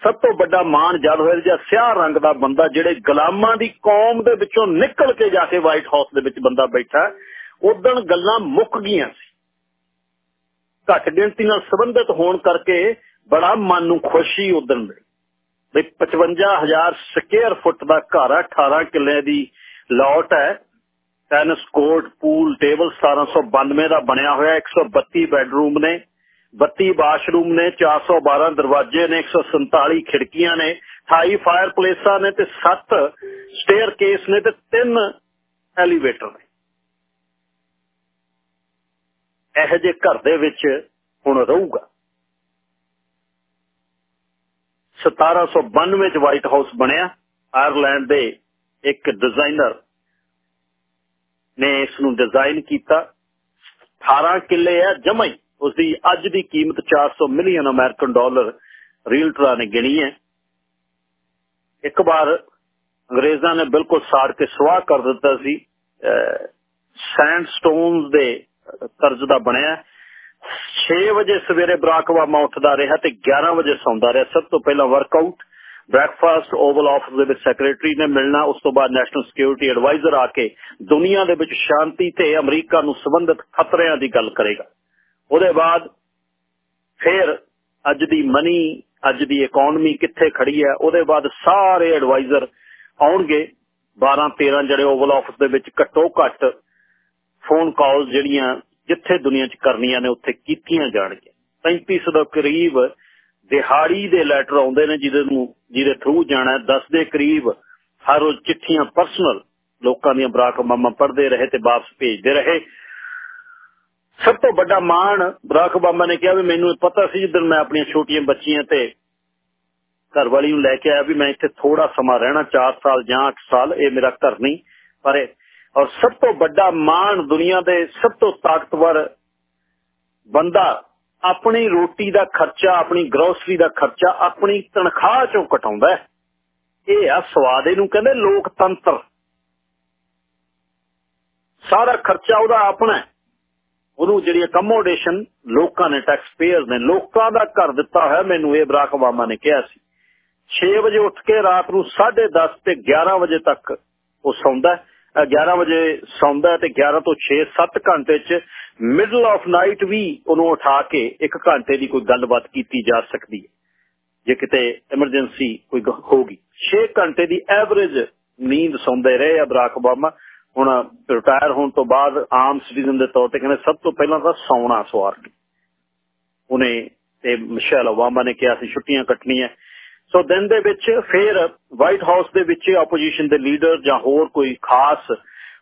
ਸਭ ਤੋਂ ਵੱਡਾ ਮਾਨ ਜਦ ਹੋਇਆ ਜਾਂ ਸਿਆਹ ਰੰਗ ਦਾ ਬੰਦਾ ਜਿਹੜੇ ਗੁਲਾਮਾਂ ਦੀ ਕੌਮ ਦੇ ਵਿੱਚੋਂ ਨਿਕਲ ਕੇ ਜਾ ਕੇ ਵਾਈਟ ਹਾਊਸ ਦੇ ਵਿੱਚ ਬੰਦਾ ਬੈਠਾ ਉਦੋਂ ਗੱਲਾਂ ਮੁੱਕ ਗਈਆਂ ਸੀ। ਘੱਟ ਗਿਣਤੀ ਨਾਲ ਸੰਬੰਧਿਤ ਹੋਣ ਕਰਕੇ ਬੜਾ ਮਨ ਨੂੰ ਖੁਸ਼ੀ ਉਦੋਂ ਮਿਲੀ। ਵੀ 55000 ਸਕੁਅਰ ਫੁੱਟ ਦਾ ਘਰ ਹੈ 18 ਕਿੱਲੇ ਦੀ ਲੋਟ ਹੈ। ਟੈਨਿਸ ਕੋਰਟ ਪੂਲ ਟੇਬਲ 1792 ਦਾ ਬਣਿਆ ਹੋਇਆ 132 ਬੈੱਡਰੂਮ ਨੇ 32 ਬਾਥਰੂਮ ਨੇ 412 ਦਰਵਾਜ਼ੇ ਨੇ 147 ਖਿੜਕੀਆਂ ਨੇ 28 ਫਾਇਰ ਪਲੇਸਾਂ ਨੇ ਤੇ 7 ਸਟੇਅਰ ਕੇਸ ਨੇ ਤੇ 3 ਐਲੀਵੇਟਰ ਨੇ। ਇਹ ਜੇ ਘਰ ਦੇ ਵਿੱਚ ਹੁਣ ਰਹੂਗਾ। 1792 ਚ ਵਾਈਟ ਹਾਊਸ ਬਣਿਆ। ਆਇਰਲੈਂਡ ਦੇ ਇੱਕ ਡਿਜ਼ਾਈਨਰ ਨੇ ਇਸ ਨੂੰ ਡਿਜ਼ਾਈਨ ਕੀਤਾ। 18 ਕਿੱਲੇ ਆ, ਜਮਾ ਹੀ ਉਸ ਦੀ ਅੱਜ ਦੀ ਕੀਮਤ 400 ਮਿਲੀਅਨ ਅਮਰੀਕਨ ਡਾਲਰ ਰੀਅਲਟਰਾਂ ਨੇ ਗਿਣੀ ਹੈ। ਇੱਕ ਵਾਰ ਅੰਗਰੇਜ਼ਾਂ ਨੇ ਬਿਲਕੁਲ ਸਾੜ ਕੇ ਸਵਾਹ ਕਰ ਦਿੱਤਾ ਸੀ। ਸੈਂਡਸਟੋਨਸ ਦੇ ਤਰਜ਼ ਦਾ ਬਣਿਆ। 6 ਵਜੇ ਸਵੇਰੇ ਬਰਾਕ ਓਬਾਮਾ ਉੱਠਦਾ ਰਿਹਾ ਤੇ 11 ਵਜੇ ਸੌਂਦਾ ਰਿਹਾ। ਸਭ ਤੋਂ ਪਹਿਲਾਂ ਵਰਕਆਊਟ ਬ੍ਰੈਕਫਾਸਟ ਓਵਲ ਆਫਿਸ ਦੇ ਵਿੱਚ ਸੈਕਟਰੀ ਨੇ ਮਿਲਣਾ, ਉਸ ਤੋਂ ਬਾਅਦ ਨੈਸ਼ਨਲ ਸਿਕਿਉਰਿਟੀ ਐਡਵਾਈਜ਼ਰ ਆ ਕੇ ਦੁਨੀਆ ਦੇ ਵਿੱਚ ਸ਼ਾਂਤੀ ਤੇ ਅਮਰੀਕਾ ਨੂੰ ਸੰਬੰਧਿਤ ਖਤਰਿਆਂ ਦੀ ਗੱਲ ਕਰੇਗਾ। ਉਹਦੇ ਬਾਅਦ ਫਿਰ ਅੱਜ ਦੀ ਮਨੀ ਅੱਜ ਦੀ ਇਕਨੋਮੀ ਕਿੱਥੇ ਖੜੀ ਹੈ, ਉਹਦੇ ਬਾਅਦ ਸਾਰੇ ਐਡਵਾਈਜ਼ਰ ਆਉਣਗੇ। 12 13 ਜਿਹੜੇ ਓਵਲ ਆਫਿਸ ਦੇ ਵਿੱਚ ਘੱਟੋ ਘੱਟ ਫੋਨ ਕਾਲ ਜਿਹੜੀਆਂ ਜਿੱਥੇ ਦੁਨੀਆ 'ਚ ਕਰਨੀਆਂ ਨੇ, ਉੱਥੇ ਕੀਤੀਆਂ ਜਾਣਗੀਆਂ। 3500 ਦੇ ਕਰੀਬ ਦਿਹਾੜੀ ਦੇ ਲੈਟਰ ਆਉਂਦੇ ਨੇ ਜਿਹਦੇ ਨੂੰ, ਜਿਹਦੇ ਥਰੂ ਜਾਣਾ 10 ਦੇ ਕਰੀਬ ਹਰ ਰੋਜ਼ ਚਿੱਠੀਆਂ ਪਰਸਨਲ ਲੋਕਾਂ ਦੀਆਂ ਬਰਾਕ ਮਾਮਾ ਪੜਦੇ ਰਹੇ ਤੇ ਵਾਪਸ ਭੇਜਦੇ ਰਹੇ। ਸਭ ਤੋਂ ਵੱਡਾ ਮਾਣ ਬਰਾਕ ਬਾਮਾ ਨੇ ਕਿਹਾ ਵੀ ਮੈਨੂੰ ਪਤਾ ਸੀ ਜਦੋਂ ਮੈਂ ਆਪਣੀਆਂ ਛੋਟੀਆਂ ਬੱਚੀਆਂ ਤੇ ਘਰ ਵਾਲੀ ਨੂੰ ਲੈ ਕੇ ਆਇਆ ਵੀ ਮੈਂ ਇੱਥੇ ਥੋੜਾ ਸਮਾਂ ਰਹਿਣਾ 4 ਸਾਲ ਜਾਂ 8 ਸਾਲ, ਇਹ ਮੇਰਾ ਘਰ ਨਹੀਂ। ਪਰ ਔਰ ਸਭ ਤੋਂ ਵੱਡਾ ਮਾਣ ਦੁਨੀਆ ਦੇ ਸਭ ਤੋਂ ਤਾਕਤਵਰ ਬੰਦਾ ਆਪਣੀ ਰੋਟੀ ਦਾ ਖਰਚਾ, ਆਪਣੀ ਗਰੋਸਰੀ ਦਾ ਖਰਚਾ, ਆਪਣੀ ਤਨਖਾਹ ਚੋਂ ਕਟਾਉਂਦਾ ਹੈ। ਇਹ ਆ ਸਵਾਦ, ਇਹਨੂੰ ਕਹਿੰਦੇ ਲੋਕਤੰਤਰ। ਸਾਰਾ ਖਰਚਾ ਉਹਦਾ ਆਪਣਾ ਉਹਨੂੰ ਜਿਹੜੀ ਅਕਮੋਡੇਸ਼ਨ ਲੋਕਾਂ ਨੇ ਟੈਕਸ ਪੇਅਰ ਨੇ, ਲੋਕਾਂ ਦਾ ਕਰ ਦਿੱਤਾ ਹੋਇਆ, ਮੈਨੂੰ ਇਹ ਬਰਾਕ ਓਬਾਮਾ ਨੇ ਕਿਹਾ ਸੀ। 6 ਵਜੇ ਉੱਠ ਕੇ ਰਾਤ ਨੂੰ 10:30 ਤੇ 11 ਵਜੇ ਤੱਕ ਉਹ ਸੌਂਦਾ 11 ਵਜੇ ਸੌਂਦਾ ਤੇ 11 ਤੋਂ 6-7 ਘੰਟੇ 'ਚ ਮਿਡਲ ਆਫ ਨਾਈਟ ਵੀ ਉਹਨੂੰ ਉਠਾ ਕੇ 1 ਘੰਟੇ ਦੀ ਕੋਈ ਗੱਲਬਾਤ ਕੀਤੀ ਜਾ ਸਕਦੀ ਹੈ। ਜੇ ਕਿਤੇ ਐਮਰਜੈਂਸੀ ਕੋਈ ਹੋਗੀ 6 ਘੰਟੇ ਦੀ ਐਵਰੇਜ ਨੀਂਦ ਸੌਂਦੇ ਰਹੇ ਆ ਬਰਾਕ ਓਬਾਮਾ। ਹੁਣ ਰਿਟਾਇਰ ਹੋਣ ਤੋਂ ਬਾਅਦ ਆਮ ਸਿਟੀਜ਼ਨ ਦੇ ਤੌਰ ਤੇ ਕਹਿੰਦੇ ਸਭ ਤੋਂ ਪਹਿਲਾਂ ਤਾਂ ਸੌਣਾ, ਸਵਾਰ। ਉਹਨੇ ਤੇ ਮਿਸ਼ੇਲ ਓਬਾਮਾ ਨੇ ਕਿਹਾ ਸੀ, ਛੁੱਟੀਆਂ ਕੱਟਣੀਆਂ। ਸੋ ਦਿਨ ਦੇ ਵਿੱਚ ਫਿਰ ਵਾਈਟ ਹਾਊਸ ਦੇ ਵਿੱਚ ਆਪੋਜੀਸ਼ਨ ਦੇ ਲੀਡਰ ਜਾਂ ਹੋਰ ਕੋਈ ਖਾਸ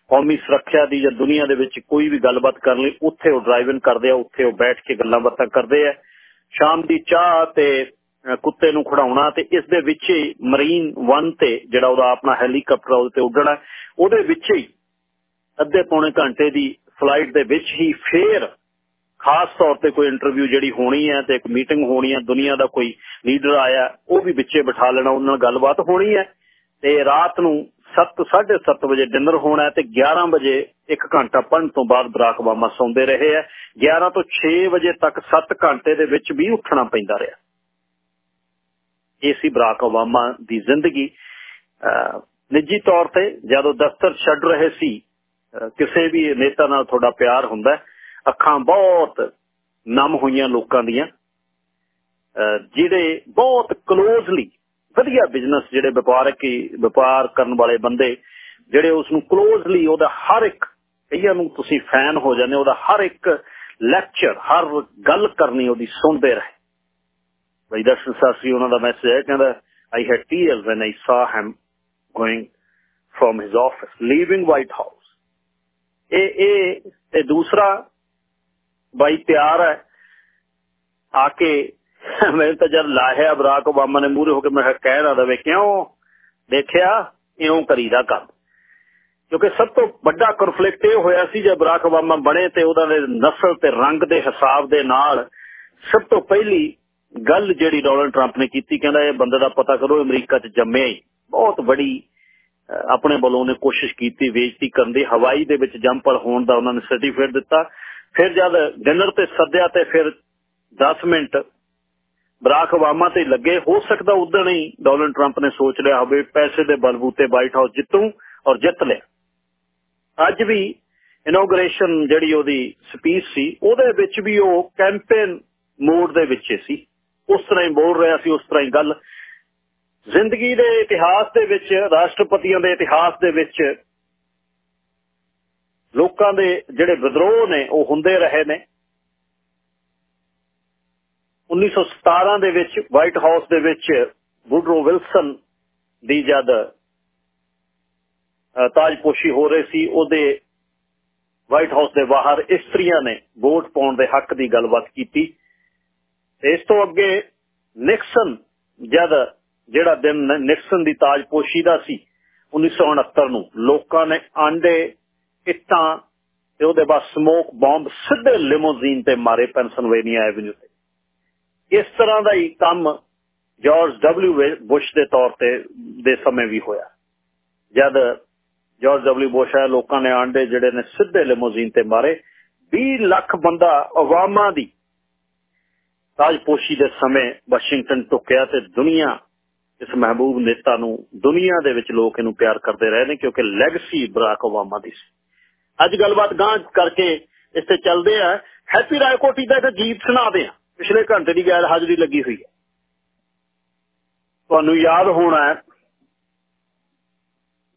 ਕੌਮੀ ਸੁਰੱਖਿਆ ਦੀ ਜਾਂ ਦੁਨੀਆ ਦੇ ਵਿੱਚ ਕੋਈ ਵੀ ਗੱਲਬਾਤ ਕਰਨ ਲਈ ਉੱਥੇ ਉਹ ਡਰਾਈਵ ਇਨ ਕਰਦੇ ਆ, ਉੱਥੇ ਉਹ ਬੈਠ ਕੇ ਗੱਲਾਂ ਬਾਤਾਂ ਕਰਦੇ ਆ। ਸ਼ਾਮ ਦੀ ਚਾਹ ਤੇ ਕੁੱਤੇ ਨੂੰ ਖੜਾਉਣਾ ਤੇ ਇਸ ਦੇ ਵਿੱਚ ਹੀ ਮਰੀਨ 1 ਤੇ ਜਿਹੜਾ ਉਹਦਾ ਆਪਣਾ ਹੈਲੀਕਾਪਟਰ ਉਹਦੇ ਤੇ ਉੱਡਣਾ। ਉਹਦੇ ਵਿੱਚ ਹੀ ਅੱਧੇ ਪੌਣੇ ਘੰਟੇ ਦੀ ਫਲਾਈਟ ਦੇ ਵਿੱਚ ਹੀ ਫੇਰ ਖਾਸ ਤੌਰ ਤੇ ਕੋਈ ਇੰਟਰਵਿਊ ਜਿਹੜੀ ਹੋਣੀ ਹੈ ਤੇ ਇੱਕ ਮੀਟਿੰਗ ਹੋਣੀ ਹੈ, ਦੁਨੀਆ ਦਾ ਕੋਈ ਲੀਡਰ ਆਇਆ, ਉਹ ਵੀ ਵਿੱਚੇ ਬਿਠਾ ਲੈਣਾ, ਉਹਨਾਂ ਨਾਲ ਗੱਲਬਾਤ ਹੋਣੀ ਹੈ। ਤੇ ਰਾਤ ਨੂੰ 7 7:30 ਵਜੇ ਡਿਨਰ ਹੋਣਾ ਤੇ 11 ਵਜੇ 1 ਘੰਟਾ ਪੜਨ ਤੋਂ ਬਾਅਦ ਬਰਾਕ ਓਬਾਮਾ ਸੌਂਦੇ ਰਹੇ ਹੈ। 11 ਤੋਂ 6 ਵਜੇ ਤੱਕ 7 ਘੰਟੇ ਦੇ ਵਿੱਚ ਵੀ ਉੱਠਣਾ ਪੈਂਦਾ ਰਿਹਾ। ਇਹ ਸੀ ਬਰਾਕ ਓਬਾਮਾ ਦੀ ਜ਼ਿੰਦਗੀ। ਨਿੱਜੀ ਤੌਰ ਤੇ ਜਦੋਂ ਦਫ਼ਤਰ ਛੱਡ ਰਹੇ ਸੀ ਕਿਸੇ ਵੀ ਨੇਤਾ ਨਾਲ ਤੁਹਾਡਾ ਪਿਆਰ ਹੁੰਦਾ ਅੱਖਾਂ ਬਹੁਤ ਨਮ ਹੋਈਆਂ ਲੋਕਾਂ ਦੀਆਂ ਜਿਹੜੇ ਬਹੁਤ ਕਲੋਜ਼ਲੀ ਵਧੀਆ ਬਿਜ਼ਨਸ ਜਿਹੜੇ ਵਪਾਰਕ ਵਪਾਰ ਕਰਨ ਵਾਲੇ ਬੰਦੇ, ਜਿਹੜੇ ਉਸ ਨੂੰ ਕਲੋਜ਼ਲੀ ਉਹਦਾ ਹਰ ਇੱਕ, ਕਈਆਂ ਨੂੰ ਤੁਸੀਂ ਫੈਨ ਹੋ ਜਾਂਦੇ ਉਹਦਾ ਹਰ ਇੱਕ ਲੈਕਚਰ ਹਰ ਗੱਲ ਕਰਨੀ ਉਹਦੀ ਸੁਣਦੇ ਰਹੇ। ਬਈ ਦਰਸ਼ਨ ਸਾਸੀ ਉਹਨਾਂ ਦਾ ਮੈਸੇਜ ਹੈ, ਕਹਿੰਦਾ I had tier when I saw him going from his office leaving White House ਇਹ ਇਹ ਤੇ ਦੂਸਰਾ ਬਾਈ ਤਿਆਰ ਹੈ। ਆ ਕੇ ਮੈਂ ਤਾਂ ਜਦ ਲਾਹਿਆ ਬਰਾਕ ਓਬਾਮਾ ਨੇ ਮੂਰੇ ਹੋ ਕੇ ਮੈਂ ਕਹਿ ਰਹਾ ਦਵੇ, ਕਿਉਂ ਦੇਖਿਆ ਇਉਂ ਕਰੀਦਾ ਕੰਮ। ਕਿਉਂਕਿ ਸਭ ਤੋਂ ਵੱਡਾ ਕਨਫਲਿਕਟ ਇਹ ਹੋਇਆ ਸੀ ਜਦ ਬਰਾਕ ਓਬਾਮਾ ਬਣੇ ਤੇ ਉਹਦਾ ਦੇ ਨਸਲ ਤੇ ਰੰਗ ਦੇ ਹਿਸਾਬ ਦੇ ਨਾਲ ਸਭ ਤੋਂ ਪਹਿਲੀ ਗੱਲ ਜਿਹੜੀ ਡੋਨਲਡ ਟਰੰਪ ਨੇ ਕੀਤੀ, ਕਹਿੰਦਾ ਇਹ ਬੰਦੇ ਦਾ ਪਤਾ ਕਰੋ, ਅਮਰੀਕਾ 'ਚ ਜੰਮਿਆ ਹੀ। ਬਹੁਤ ਬੜੀ ਆਪਣੇ ਵੱਲੋਂ ਨੇ ਕੋਸ਼ਿਸ਼ ਕੀਤੀ, ਬੇਇੱਜ਼ਤੀ ਕਰਨ ਦੀ। ਹਵਾਈ ਦੇ ਵਿੱਚ ਜੰਪਰ ਹੋਣ ਦਾ ਉਹਨਾਂ ਨੇ ਸਰਟੀਫਿਕੇਟ ਦਿੱਤਾ। ਫਿਰ ਜਦ ਡਿਨਰ ਤੇ ਸੱਦਿਆ ਤੇ ਫਿਰ 10 ਮਿੰਟ ਬਰਾਕ ਓਬਾਮਾ ਤੇ ਲੱਗੇ, ਹੋ ਸਕਦਾ ਉਦੋਂ ਹੀ ਡੋਨਲਡ ਟਰੰਪ ਨੇ ਸੋਚ ਲਿਆ ਹੋਵੇ, ਪੈਸੇ ਦੇ ਬਲਬੂਤੇ ਵਾਈਟ ਹਾਊਸ ਜਿੱਤੂ ਔਰ ਜਿੱਤ ਲਿਆ ਅੱਜ ਵੀ ਇਨੋਗ੍ਰੇਸ਼ਨ ਜਿਹੜੀ ਉਹਦੀ ਸਪੀਚ ਸੀ, ਉਹਦੇ ਵਿੱਚ ਵੀ ਉਹ ਕੈਂਪੇਨ ਮੋਡ ਦੇ ਵਿੱਚ ਸੀ। ਉਸ ਤਰ੍ਹਾਂ ਹੀ ਬੋਲ ਰਿਹਾ ਸੀ, ਉਸ ਤਰ੍ਹਾਂ ਹੀ ਗੱਲ। ਜ਼ਿੰਦਗੀ ਦੇ ਇਤਿਹਾਸ ਦੇ ਵਿੱਚ, ਰਾਸ਼ਟਰਪਤੀਆਂ ਦੇ ਇਤਿਹਾਸ ਦੇ ਵਿੱਚ ਲੋਕਾਂ ਦੇ ਜਿਹੜੇ ਵਿਦਰੋਹ ਨੇ, ਉਹ ਹੁੰਦੇ ਰਹੇ ਨੇ। 1917 ਦੇ ਵਿੱਚ ਵਾਈਟ ਹਾਊਸ ਦੇ ਵਿੱਚ ਵੁਡਰੋ ਵਿਲਸਨ ਦੀ ਜਦ ਤਾਜਪੋਸ਼ੀ ਹੋ ਰਹੀ ਸੀ, ਉਹਦੇ ਵਾਈਟ ਹਾਊਸ ਦੇ ਬਾਹਰ ਇਸਤਰੀਆਂ ਨੇ ਵੋਟ ਪਾਉਣ ਦੇ ਹੱਕ ਦੀ ਗੱਲਬਾਤ ਕੀਤੀ। ਇਸ ਤੋਂ ਅੱਗੇ ਨਿਕਸਨ ਜਦ, ਜਿਹੜਾ ਦਿਨ ਨਿਕਸਨ ਦੀ ਤਾਜਪੋਸ਼ੀ ਦਾ ਸੀ 1969 ਨੂੰ ਲੋਕਾਂ ਨੇ ਆਂਡੇ ਇੱਟਾਂ ਤੇ ਉਹਦੇ ਬਾਅਦ ਸਮੋਕ ਬੰਬ ਸਿੱਧੇ ਲਿਮੋਜ਼ੀਨ ਤੇ ਮਾਰੇ ਪੈਨਸਲਵੇਨੀਆ ਐਵਨਿਊ ਤੇ। ਇਸ ਤਰ੍ਹਾਂ ਦਾ ਹੀ ਕੰਮ ਜਾਰਜ ਡਬਲਯੂ ਬੁਸ਼ ਦੇ ਤੌਰ ਤੇ, ਦੇ ਸਮੇਂ ਵੀ ਹੋਇਆ। ਜਦ ਜਾਰਜ ਡਬਲਯੂ ਬੁਸ਼ ਆਇਆ ਲੋਕਾਂ ਨੇ ਆਂਡੇ ਜਿਹੜੇ ਨੇ ਸਿੱਧੇ ਲਿਮੋਜ਼ੀਨ ਤੇ ਮਾਰੇ। 20 ਲੱਖ ਬੰਦਾ ਓਬਾਮਾ ਦੀ ਤਾਜਪੋਸ਼ੀ ਦੇ ਸਮੇਂ ਵਾਸ਼ਿੰਗਟਨ ਟੁਕਿਆ ਤੇ ਦੁਨੀਆ, ਇਸ ਮਹਿਬੂਬ ਨੇਤਾ ਨੂੰ ਦੁਨੀਆ ਦੇ ਵਿੱਚ ਲੋਕ ਇਹਨੂੰ ਪਿਆਰ ਕਰਦੇ ਰਹੇ ਨੇ, ਕਿਉਂਕਿ ਲੈਗਸੀ ਬਰਾਕ ਓਬਾਮਾ ਦੀ ਸੀ। ਅੱਜ ਗੱਲਬਾਤ ਗਾਂ ਕਰਕੇ ਇਸ ਤੇ ਚੱਲਦੇ ਆ। ਹੈਪੀ ਰਾਇਕੋਟੀ ਦਾ ਇੱਕ ਗੀਤ ਸੁਣਾਦੇ ਆ। ਪਿਛਲੇ ਘੰਟੇ ਦੀ ਗੈਰ ਹਾਜ਼ਰੀ ਲੱਗੀ ਹੋਈ ਹੈ। ਤੁਹਾਨੂੰ ਯਾਦ ਹੋਣਾ ਹੈ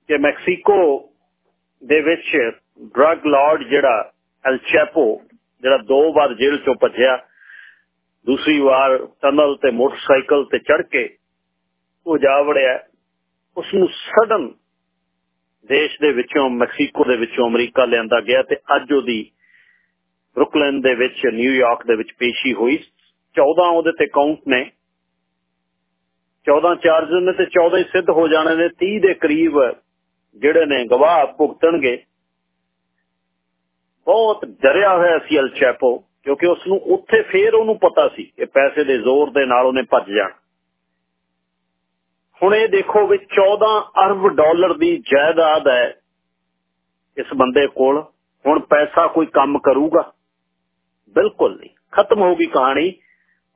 ਕਿ ਮੈਕਸੀਕੋ ਦੇ ਵਿੱਚ ਡਰਗ ਲਾਰਡ ਜਿਹੜਾ ਐਲ ਚੈਪੋ, ਜਿਹੜਾ ਦੋ ਵਾਰ ਜੇਲ੍ਹ ਚੋਂ ਭੱਜਿਆ, ਦੂਸਰੀ ਵਾਰ ਟਨਲ ਤੇ ਮੋਟਰਸਾਈਕਲ ਤੇ ਚੜ ਕੇ ਉਹ ਜਾ ਵੜਿਆ ਉਸ ਨੂੰ ਸਡਨ ਦੇਸ਼ ਦੇ ਵਿੱਚੋਂ, ਮੈਕਸੀਕੋ ਦੇ ਵਿੱਚੋਂ ਅਮਰੀਕਾ ਲਿਆਂਦਾ ਗਿਆ ਤੇ ਅੱਜ ਉਹਦੀ ਬਰੁਕਲਿਨ ਦੇ ਵਿੱਚ ਨਿਊਯਾਰਕ ਦੇ ਵਿੱਚ ਪੇਸ਼ੀ ਹੋਈ। 14 ਉਹਦੇ ਤੇ ਕਾਊਂਟ ਨੇ। 14 ਚਾਰਜ ਨੇ ਤੇ 14 ਹੀ ਸਿੱਧ ਹੋ ਜਾਣੇ ਨੇ। 30 ਦੇ ਕਰੀਬ ਜਿਹੜੇ ਨੇ ਗਵਾਹ ਭੁਗਤਣਗੇ। ਬਹੁਤ ਡਰਿਆ ਹੋਇਆ ਸੀ ਅਲ ਚੈਪੋ, ਕਿਉਂਕਿ ਉਸ ਨੂੰ ਉੱਥੇ ਫੇਰ ਉਹਨੂੰ ਪਤਾ ਸੀ ਕਿ ਪੈਸੇ ਦੇ ਜ਼ੋਰ ਦੇ ਨਾਲ ਉਹਨੇ ਭੱਜ ਜਾਣਾ। ਹੁਣ ਇਹ ਦੇਖੋ ਵੀ 14 ਅਰਬ ਡਾਲਰ ਦੀ ਜਾਇਦਾਦ ਹੈ ਇਸ ਬੰਦੇ ਕੋਲ। ਹੁਣ ਪੈਸਾ ਕੋਈ ਕੰਮ ਕਰੂਗਾ? ਬਿਲਕੁਲ ਨਹੀਂ। ਖਤਮ ਹੋ ਗਈ ਕਹਾਣੀ।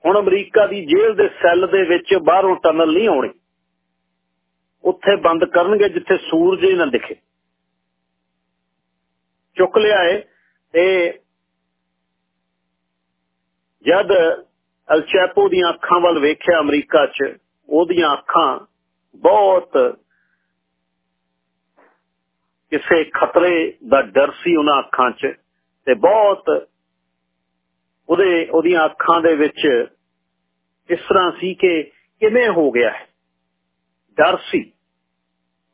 ਹੁਣ ਅਮਰੀਕਾ ਦੀ ਜੇਲ੍ਹ ਦੇ ਸੈੱਲ ਦੇ ਵਿੱਚ ਬਾਹਰੋਂ ਟਨਲ ਨਹੀਂ ਆਉਣੀ। ਉੱਥੇ ਬੰਦ ਕਰਨਗੇ ਜਿੱਥੇ ਸੂਰਜ ਹੀ ਨਾ ਦਿਖੇ। ਚੁੱਕ ਲਿਆਏ ਤੇ ਜਦ ਅਲਚੈਪੋ ਦੀਆਂ ਅੱਖਾਂ ਵੱਲ ਵੇਖਿਆ ਅਮਰੀਕਾ 'ਚ, ਉਹਦੀਆਂ ਅੱਖਾਂ ਬਹੁਤ ਕਿਸੇ ਖਤਰੇ ਦਾ ਡਰ ਸੀ ਉਹਨਾਂ ਅੱਖਾਂ 'ਚ ਤੇ ਬਹੁਤ ਉਹਦੇ, ਉਹਦੀਆਂ ਅੱਖਾਂ ਦੇ ਵਿੱਚ ਇਸ ਤਰ੍ਹਾਂ ਸੀ ਕਿ ਕਿਵੇਂ ਹੋ ਗਿਆ ਹੈ। ਡਰ ਸੀ।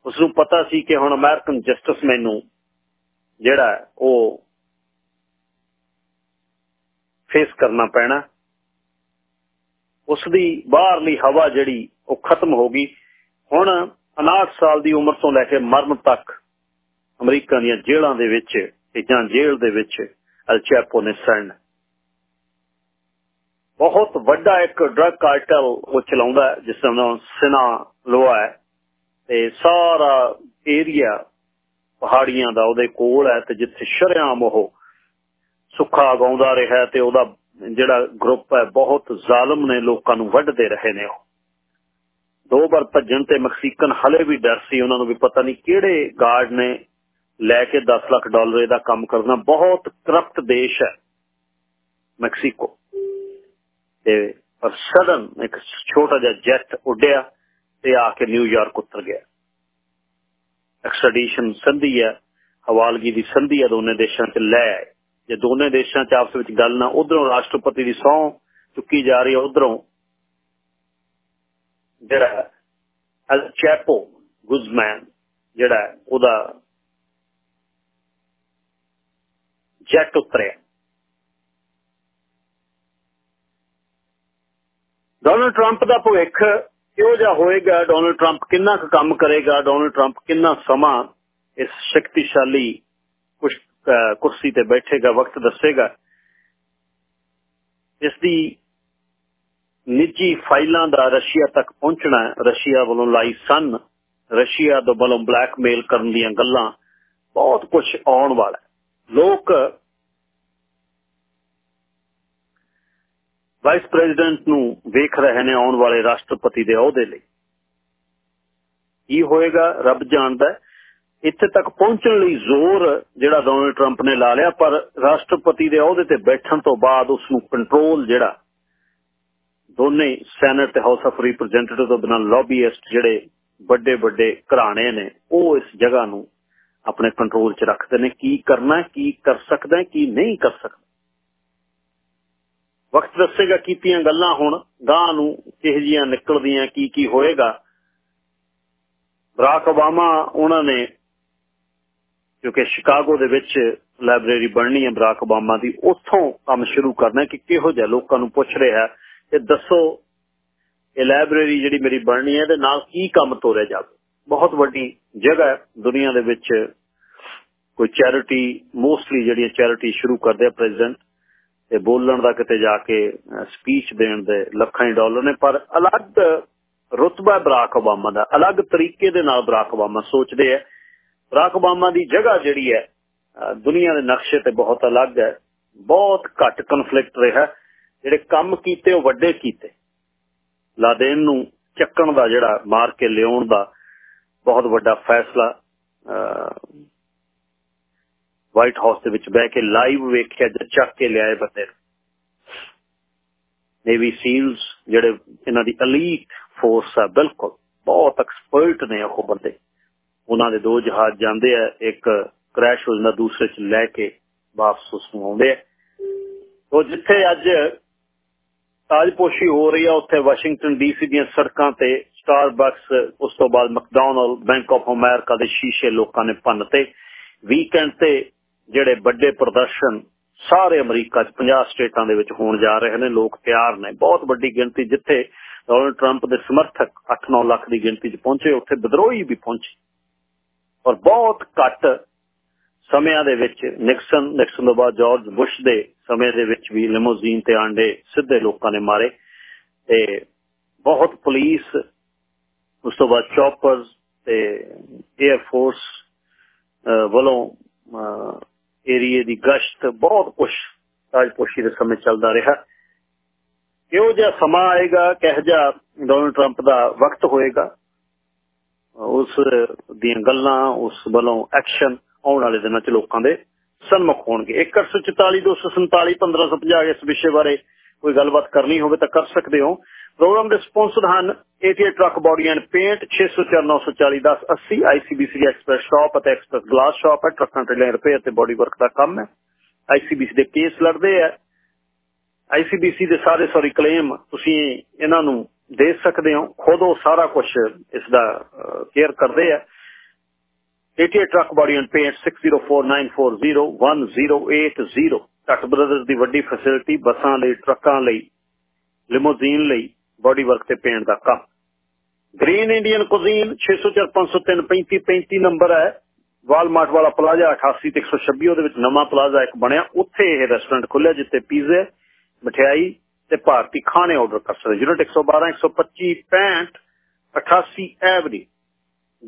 ਉਸ ਨੂੰ ਪਤਾ ਸੀ ਕਿ ਹੁਣ ਅਮਰੀਕਨ ਜਸਟਿਸ ਮੈਨੂੰ ਜਿਹੜਾ ਉਹ ਫੇਸ ਕਰਨਾ ਪੈਣਾ। ਉਸ ਦੀ ਬਾਹਰਲੀ ਹਵਾ ਜਿਹੜੀ ਉਹ ਖਤਮ ਹੋ ਗਈ। ਹੁਣ 59 ਸਾਲ ਦੀ ਉਮਰ ਤੋਂ ਲੈ ਕੇ ਮਰਨ ਤੱਕ ਅਮਰੀਕਾ ਦੀਆਂ ਜੇਲ੍ਹਾਂ ਦੇ ਵਿੱਚ ਜਾਂ ਜੇਲ੍ਹ ਦੇ ਵਿੱਚ ਅਲਚੈਪੋ ਨੇ ਸਣ ਬਹੁਤ ਵੱਡਾ ਇੱਕ ਡਰੱਗ ਕਾਰਟਲ ਉਹ ਚਲਾਉਂਦਾ ਜਿਸ ਦਾ ਨਾਮ ਸਿਨਾ ਲੋਆ ਹੈ ਤੇ ਸਾਰਾ ਏਰੀਆ ਪਹਾੜੀਆਂ ਦਾ ਉਹਦੇ ਕੋਲ ਹੈ ਤੇ ਜਿੱਥੇ ਸ਼ਰਿਆਮ ਉਹ ਸੁੱਖਾ ਗਾਉਂਦਾ ਰਿਹਾ ਤੇ ਉਹਦਾ ਜਿਹੜਾ ਗਰੁੱਪ ਹੈ, ਬਹੁਤ ਜ਼ਾਲਮ ਨੇ, ਲੋਕਾਂ ਨੂੰ ਵੱਢਦੇ ਰਹੇ ਨੇ ਉਹ। ਦੋ ਵਾਰ ਭੱਜਣ ਤੇ ਮੈਕਸੀਕਨ ਹਲੇ ਵੀ ਡਰ ਸੀ, ਉਹਨਾਂ ਨੂੰ ਵੀ ਪਤਾ ਨਹੀਂ ਕਿਹੜੇ ਗਾਰਡ ਨੇ ਲੈ ਕੇ 10 ਲੱਖ ਡਾਲਰ ਇਹਦਾ ਕੰਮ ਕਰਨਾ। ਬਹੁਤ ਕਰਪਟ ਦੇਸ਼ ਹੈ ਮੈਕਸੀਕੋ। ਤੇ ਪਰ ਸਡਨ ਇੱਕ ਛੋਟਾ ਜਿਹਾ ਜੈਟ ਉੱਡਿਆ ਤੇ ਆ ਕੇ ਨਿਊਯਾਰਕ ਉਤਰ ਗਿਆ। ਐਕਸਟ੍ਰੈਡੀਸ਼ਨ ਸੰਧੀ ਹੈ, ਹਵਾਲਗੀ ਦੀ ਸੰਧੀ ਹੈ ਦੋਨੇ ਦੇਸ਼ਾਂ 'ਚ ਲੈ ਆਏ। ਜੇ ਦੋਨੇ ਦੇਸ਼ਾਂ 'ਚ ਆਪਸ ਵਿੱਚ ਗੱਲ ਨਾ, ਉਧਰੋਂ ਰਾਸ਼ਟਰਪਤੀ ਦੀ ਸੌਂ ਚੁੱਕੀ ਜਾ ਰਹੀ ਹੈ, ਉਧਰੋਂ ਜਿਹੜਾ ਅਲ ਚੈਪੋ ਗੁਜ਼ਮੈਨ, ਜਿਹੜਾ ਉਹਦਾ ਜੈਟ ਉਤਰਿਆ। ਡੋਨਲਡ ਟਰੰਪ ਦਾ ਭਵਿੱਖ ਕਿਹੋ ਜਿਹਾ ਹੋਏਗਾ? ਡੋਨਲਡ ਟਰੰਪ ਕਿੰਨਾ ਕੁ ਕੰਮ ਕਰੇਗਾ? ਡੋਨਲਡ ਟਰੰਪ ਕਿੰਨਾ ਸਮਾਂ ਇਸ ਸ਼ਕਤੀਸ਼ਾਲੀ ਕੁਰਸੀ ਤੇ ਬੈਠੇਗਾ, ਵਕਤ ਦੱਸੇਗਾ? ਇਸ ਦੀ ਨਿੱਜੀ ਫਾਈਲਾਂ ਦਾ ਰਸ਼ੀਆ ਤੱਕ ਪਹੁੰਚਣਾ ਰਸ਼ੀਆ ਵੱਲੋਂ ਲਾਈ ਸਨ। ਰਸ਼ੀਆ ਦੇ ਵੱਲੋਂ ਬਲੈਕਮੇਲ ਕਰਨ ਦੀਆਂ ਗੱਲਾਂ ਬਹੁਤ ਕੁਝ ਆਉਣ ਵਾਲਾ ਲੋਕ ਵਾਈਸ ਪ੍ਰੈਜ਼ੀਡੈਂਟ ਨੂੰ ਵੇਖ ਰਹੇ ਨੇ ਆਉਣ ਵਾਲੇ ਰਾਸ਼ਟਰਪਤੀ ਦੇ ਅਹੁਦੇ ਲਈ। ਕੀ ਹੋਏਗਾ? ਰੱਬ ਜਾਣਦਾ ਇੱਥੇ ਤੱਕ ਪਹੁੰਚਣ ਲਈ ਜ਼ੋਰ ਜਿਹੜਾ ਡੋਨਲਡ ਟਰੰਪ ਨੇ ਲਾ ਲਿਆ, ਪਰ ਰਾਸ਼ਟਰਪਤੀ ਦੇ ਅਹੁਦੇ ਤੇ ਬੈਠਣ ਤੋਂ ਬਾਅਦ ਉਸ ਨੂੰ ਕੰਟਰੋਲ ਜਿਹੜਾ ਦੋਨੇ ਸੈਨੇਟ ਤੇ ਹਾਊਸ ਆਫ ਰਿਪਰੈਜ਼ੈਂਟੇਟਿਵ ਤੋਂ ਬਿਨਾਂ ਲੌਬੀਇਸਟ ਜਿਹੜੇ ਵੱਡੇ ਵੱਡੇ ਘਰਾਣੇ ਨੇ, ਉਹ ਇਸ ਜਗ੍ਹਾ ਨੂੰ ਆਪਣੇ ਕੰਟਰੋਲ 'ਚ ਰੱਖਦੇ ਨੇ। ਕੀ ਕਰਨਾ, ਕੀ ਕਰ ਸਕਦਾ, ਕੀ ਨਹੀਂ ਕਰ ਸਕਦਾ? ਵਕਤ ਦੱਸੇਗਾ ਕੀਤੀਆਂ ਗੱਲਾਂ ਹੁਣ। ਗਾਂ ਨੂੰ ਕਿਹ ਜੀਆਂ ਨਿਕਲਦੀਆਂ, ਕੀ ਕੀ ਹੋਏਗਾ। ਬਰਾਕ ਓਬਾਮਾ, ਉਹਨਾਂ ਨੇ ਕਿਉਂਕਿ ਸ਼ਿਕਾਗੋ ਦੇ ਵਿੱਚ ਲਾਇਬ੍ਰੇਰੀ ਬਣਨੀ ਹੈ ਬਰਾਕ ਓਬਾਮਾ ਦੀ, ਉੱਥੋਂ ਕੰਮ ਸ਼ੁਰੂ ਕਰਨਾ ਕਿ ਕਿਹੋ ਜਿਹਾ ਲੋਕਾਂ ਨੂੰ ਪੁੱਛ ਰਿਹਾ ਤੇ ਦੱਸੋ, ਇਹ ਲਾਇਬ੍ਰੇਰੀ ਜਿਹੜੀ ਮੇਰੀ ਬਣਨੀ ਹੈ, ਇਹਦੇ ਨਾਲ ਕੀ ਕੰਮ ਤੋਰਿਆ ਜਾਵੇ? ਬਹੁਤ ਵੱਡੀ ਜਗ੍ਹਾ ਹੈ ਦੁਨੀਆ ਦੇ ਵਿੱਚ। ਕੋਈ ਚੈਰਿਟੀ ਮੋਸਟਲੀ ਜਿਹੜੀਆਂ ਚੈਰਿਟੀ ਸ਼ੁਰੂ ਕਰਦੇ ਆ ਪ੍ਰੈਜ਼ੀਡੈਂਟ ਤੇ ਬੋਲਣ ਦਾ ਕਿਤੇ ਜਾ ਕੇ ਸਪੀਚ ਦੇਣ ਦੇ ਲੱਖਾਂ ਡਾਲਰ ਨੇ, ਪਰ ਅਲੱਗ ਰਤਬਾ ਬਰਾਕ ਓਬਾਮਾ ਦਾ। ਅਲੱਗ ਤਰੀਕੇ ਦੇ ਨਾਲ ਬਰਾਕ ਓਬਾਮਾ ਸੋਚਦੇ ਆ। ਬਰਾਕ ਓਬਾਮਾ ਦੀ ਜਗ੍ਹਾ ਜਿਹੜੀ ਹੈ ਦੁਨੀਆ ਦੇ ਨਕਸ਼ੇ ਤੇ ਬਹੁਤ ਅਲੱਗ ਹੈ। ਬਹੁਤ ਘੱਟ ਕਨਫਲਿਕਟ ਰਿਹਾ। ਜਿਹੜੇ ਕੰਮ ਕੀਤੇ, ਉਹ ਵੱਡੇ ਕੀਤੇ। ਲਾਦੇਨ ਨੂੰ ਚੱਕਣ ਦਾ ਜਿਹੜਾ, ਮਾਰ ਕੇ ਲਿਆਉਣ ਦਾ ਬਹੁਤ ਵੱਡਾ ਫੈਸਲਾ ਵਾਈਟ ਹਾਊਸ ਦੇ ਵਿੱਚ ਬਹਿ ਕੇ ਲਾਈਵ ਵੇਖਿਆ ਜਦ ਚੱਕ ਕੇ ਲਿਆਏ ਬੰਦੇ ਨੇਵੀ ਸੀਲਸ ਜਿਹੜੇ ਇਹਨਾਂ ਦੀ ਅਲੀਟ ਫੋਰਸ ਆ, ਬਿਲਕੁਲ ਬਹੁਤ ਐਕਸਪਰਟ ਨੇ ਉਹ ਬੰਦੇ। ਉਹਨਾਂ ਦੇ ਦੋ ਜਹਾਜ਼ ਜਾਂਦੇ ਆ, ਇੱਕ ਕ੍ਰੈਸ਼ ਹੋ ਜਾਂਦਾ, ਦੂਸਰੇ ਚ ਲੈ ਕੇ ਵਾਪਸ ਉਸ ਨੂੰ ਆਉਂਦੇ ਆ। ਉਹ ਜਿੱਥੇ ਅੱਜ ਤਾਜਪੋਸ਼ੀ ਹੋ ਰਹੀ ਆ ਉੱਥੇ ਵਾਸ਼ਿੰਗਟਨ ਡੀਸੀ ਦੀਆਂ ਸੜਕਾਂ ਤੇ ਸਟਾਰਬਕਸ ਉਸ ਤੋਂ ਬਾਅਦ ਮੈਕਡੋਨਲਡ ਬੈਂਕ ਆਫ ਅਮਰੀਕਾ ਦੇ ਸ਼ੀਸ਼ੇ ਲੋਕਾਂ ਨੇ ਭੰਨਤੇ ਵੀਕਐਂਡ ਤੇ ਜਿਹੜੇ ਵੱਡੇ ਪ੍ਰਦਰਸ਼ਨ ਸਾਰੇ ਅਮਰੀਕਾ 'ਚ 50 ਸਟੇਟਾਂ ਦੇ ਵਿੱਚ ਹੋਣ ਜਾ ਰਹੇ ਨੇ, ਲੋਕ ਤਿਆਰ ਨੇ। ਬਹੁਤ ਵੱਡੀ ਗਿਣਤੀ ਜਿੱਥੇ ਡੋਨਲਡ ਟਰੰਪ ਦੇ ਸਮਰਥਕ 8-9 ਲੱਖ ਦੀ ਗਿਣਤੀ 'ਚ ਪਹੁੰਚੇ, ਉੱਥੇ ਵਿਦਰੋਹੀ ਵੀ ਪਹੁੰਚੇ। ਔਰ ਬਹੁਤ ਘੱਟ ਸਮਿਆਂ ਦੇ ਵਿੱਚ ਨਿਕਸਨ ਨਿਕਸਨ ਤੋਂ ਬਾਅਦ ਜਾਰਜ ਬੁਸ਼ ਦੇ ਸਮੇਂ ਦੇ ਵਿੱਚ ਵੀ ਲਿਮੋਜ਼ੀਨ ਤੇ ਆਂਡੇ ਸਿੱਧੇ ਲੋਕਾਂ ਨੇ ਮਾਰੇ ਤੇ ਬਹੁਤ ਪੁਲਿਸ, ਉਸ ਤੋਂ ਬਾਅਦ ਚੌਪਰਸ ਤੇ 에ਅਰ ਫੋਰਸ ਵੱਲੋਂ ਏਰੀਏ ਦੀ ਗਸ਼ਤ ਬਹੁਤ ਕੁਝ ਤਾਜਪੋਸ਼ੀ ਦੇ ਸਮੇਂ ਚੱਲਦਾ ਰਿਹਾ। ਕਿਉਂ ਜਿਹਾ ਸਮਾਂ ਆਏਗਾ, ਕਿਹ ਜਿਹਾ ਡੋਨਲਡ ਟਰੰਪ ਦਾ ਵਕਤ ਹੋਏਗਾ, ਉਸ ਦੀਆਂ ਗੱਲਾਂ, ਉਸ ਵੱਲੋਂ ਐਕਸ਼ਨ ਆਉਣ ਵਾਲੇ ਦਿਨਾਂ 'ਚ ਲੋਕਾਂ ਦੇ ਸਨਮੁਖ ਹੋਣਗੇ। 1844 247 1550 ਇਸ ਵਿਸ਼ੇ ਬਾਰੇ ਕੋਈ ਗੱਲਬਾਤ ਕਰਨੀ ਹੋਵੇ ਤਾਂ ਕਰ ਸਕਦੇ ਹੋ। ਪ੍ਰੋਗਰਾਮ ਦੇ ਸਪਾਂਸਰ ਹਨ ATA truck body and paint 6049401080 ICBC express shop ਅਤੇ ਐਕਸਪ੍ਰੈਸ ਗਲਾਸ ਸ਼ਾਪ ਹੈ। ਟਰੱਕਾਂ ਟ੍ਰੇਲਰ ਰਿਪੇਅਰ ਤੇ ਬੋਡੀ ਵਰਕ ਦਾ ਕੰਮ ਹੈ। ਆਈਸੀਬੀਸੀ ਦੇ ਕੇਸ ਲੜਦੇ ਆ। ਆਈਸੀਬੀਸੀ ਦੇ ਸਾਰੇ ਸੌਰੀ ਕਲੇਮ ਤੁਸੀਂ ਇਹਨਾਂ ਨੂੰ ਦੇ ਸਕਦੇ ਹੋ। ਖੁਦ ਉਹ ਸਾਰਾ ਕੁਝ ਇਸ ਦਾ ਕੇਅਰ ਕਰਦੇ ਆ। ATA truck body and paint 6049401080 ਟੱਟ brothers ਦੀ ਵੱਡੀ ਫੈਸਿਲਿਟੀ ਬੱਸਾਂ ਲਈ, ਟਰੱਕਾਂ ਲਈ ਲਿਮੋਜ਼ੀਨ ਲਈ ਬੋਡੀ ਵਰਕ ਤੇ ਪੇਂਟ ਦਾ ਕੰਮ। ਗ੍ਰੀਨ ਇੰਡੀਅਨ ਕੁਜ਼ੀਨ 6045033535 ਨੰਬਰ ਹੈ। ਵਾਲਮਾਰਟ ਵਾਲਾ ਪਲਾਜ਼ਾ 88 ਤੇ 126 ਉਹਦੇ ਵਿੱਚ ਨਵਾਂ ਪਲਾਜ਼ਾ ਇੱਕ ਬਣਿਆ। ਉੱਥੇ ਇਹ ਰੈਸਟੋਰੈਂਟ ਖੁੱਲਿਆ ਜਿੱਥੇ ਪੀਜ਼ੇ ਮਠਿਆਈ ਤੇ ਭਾਰਤੀ ਖਾਣੇ ਆਰਡਰ ਕਰ ਸਕਦੇ। Unit 112 125 65 88 every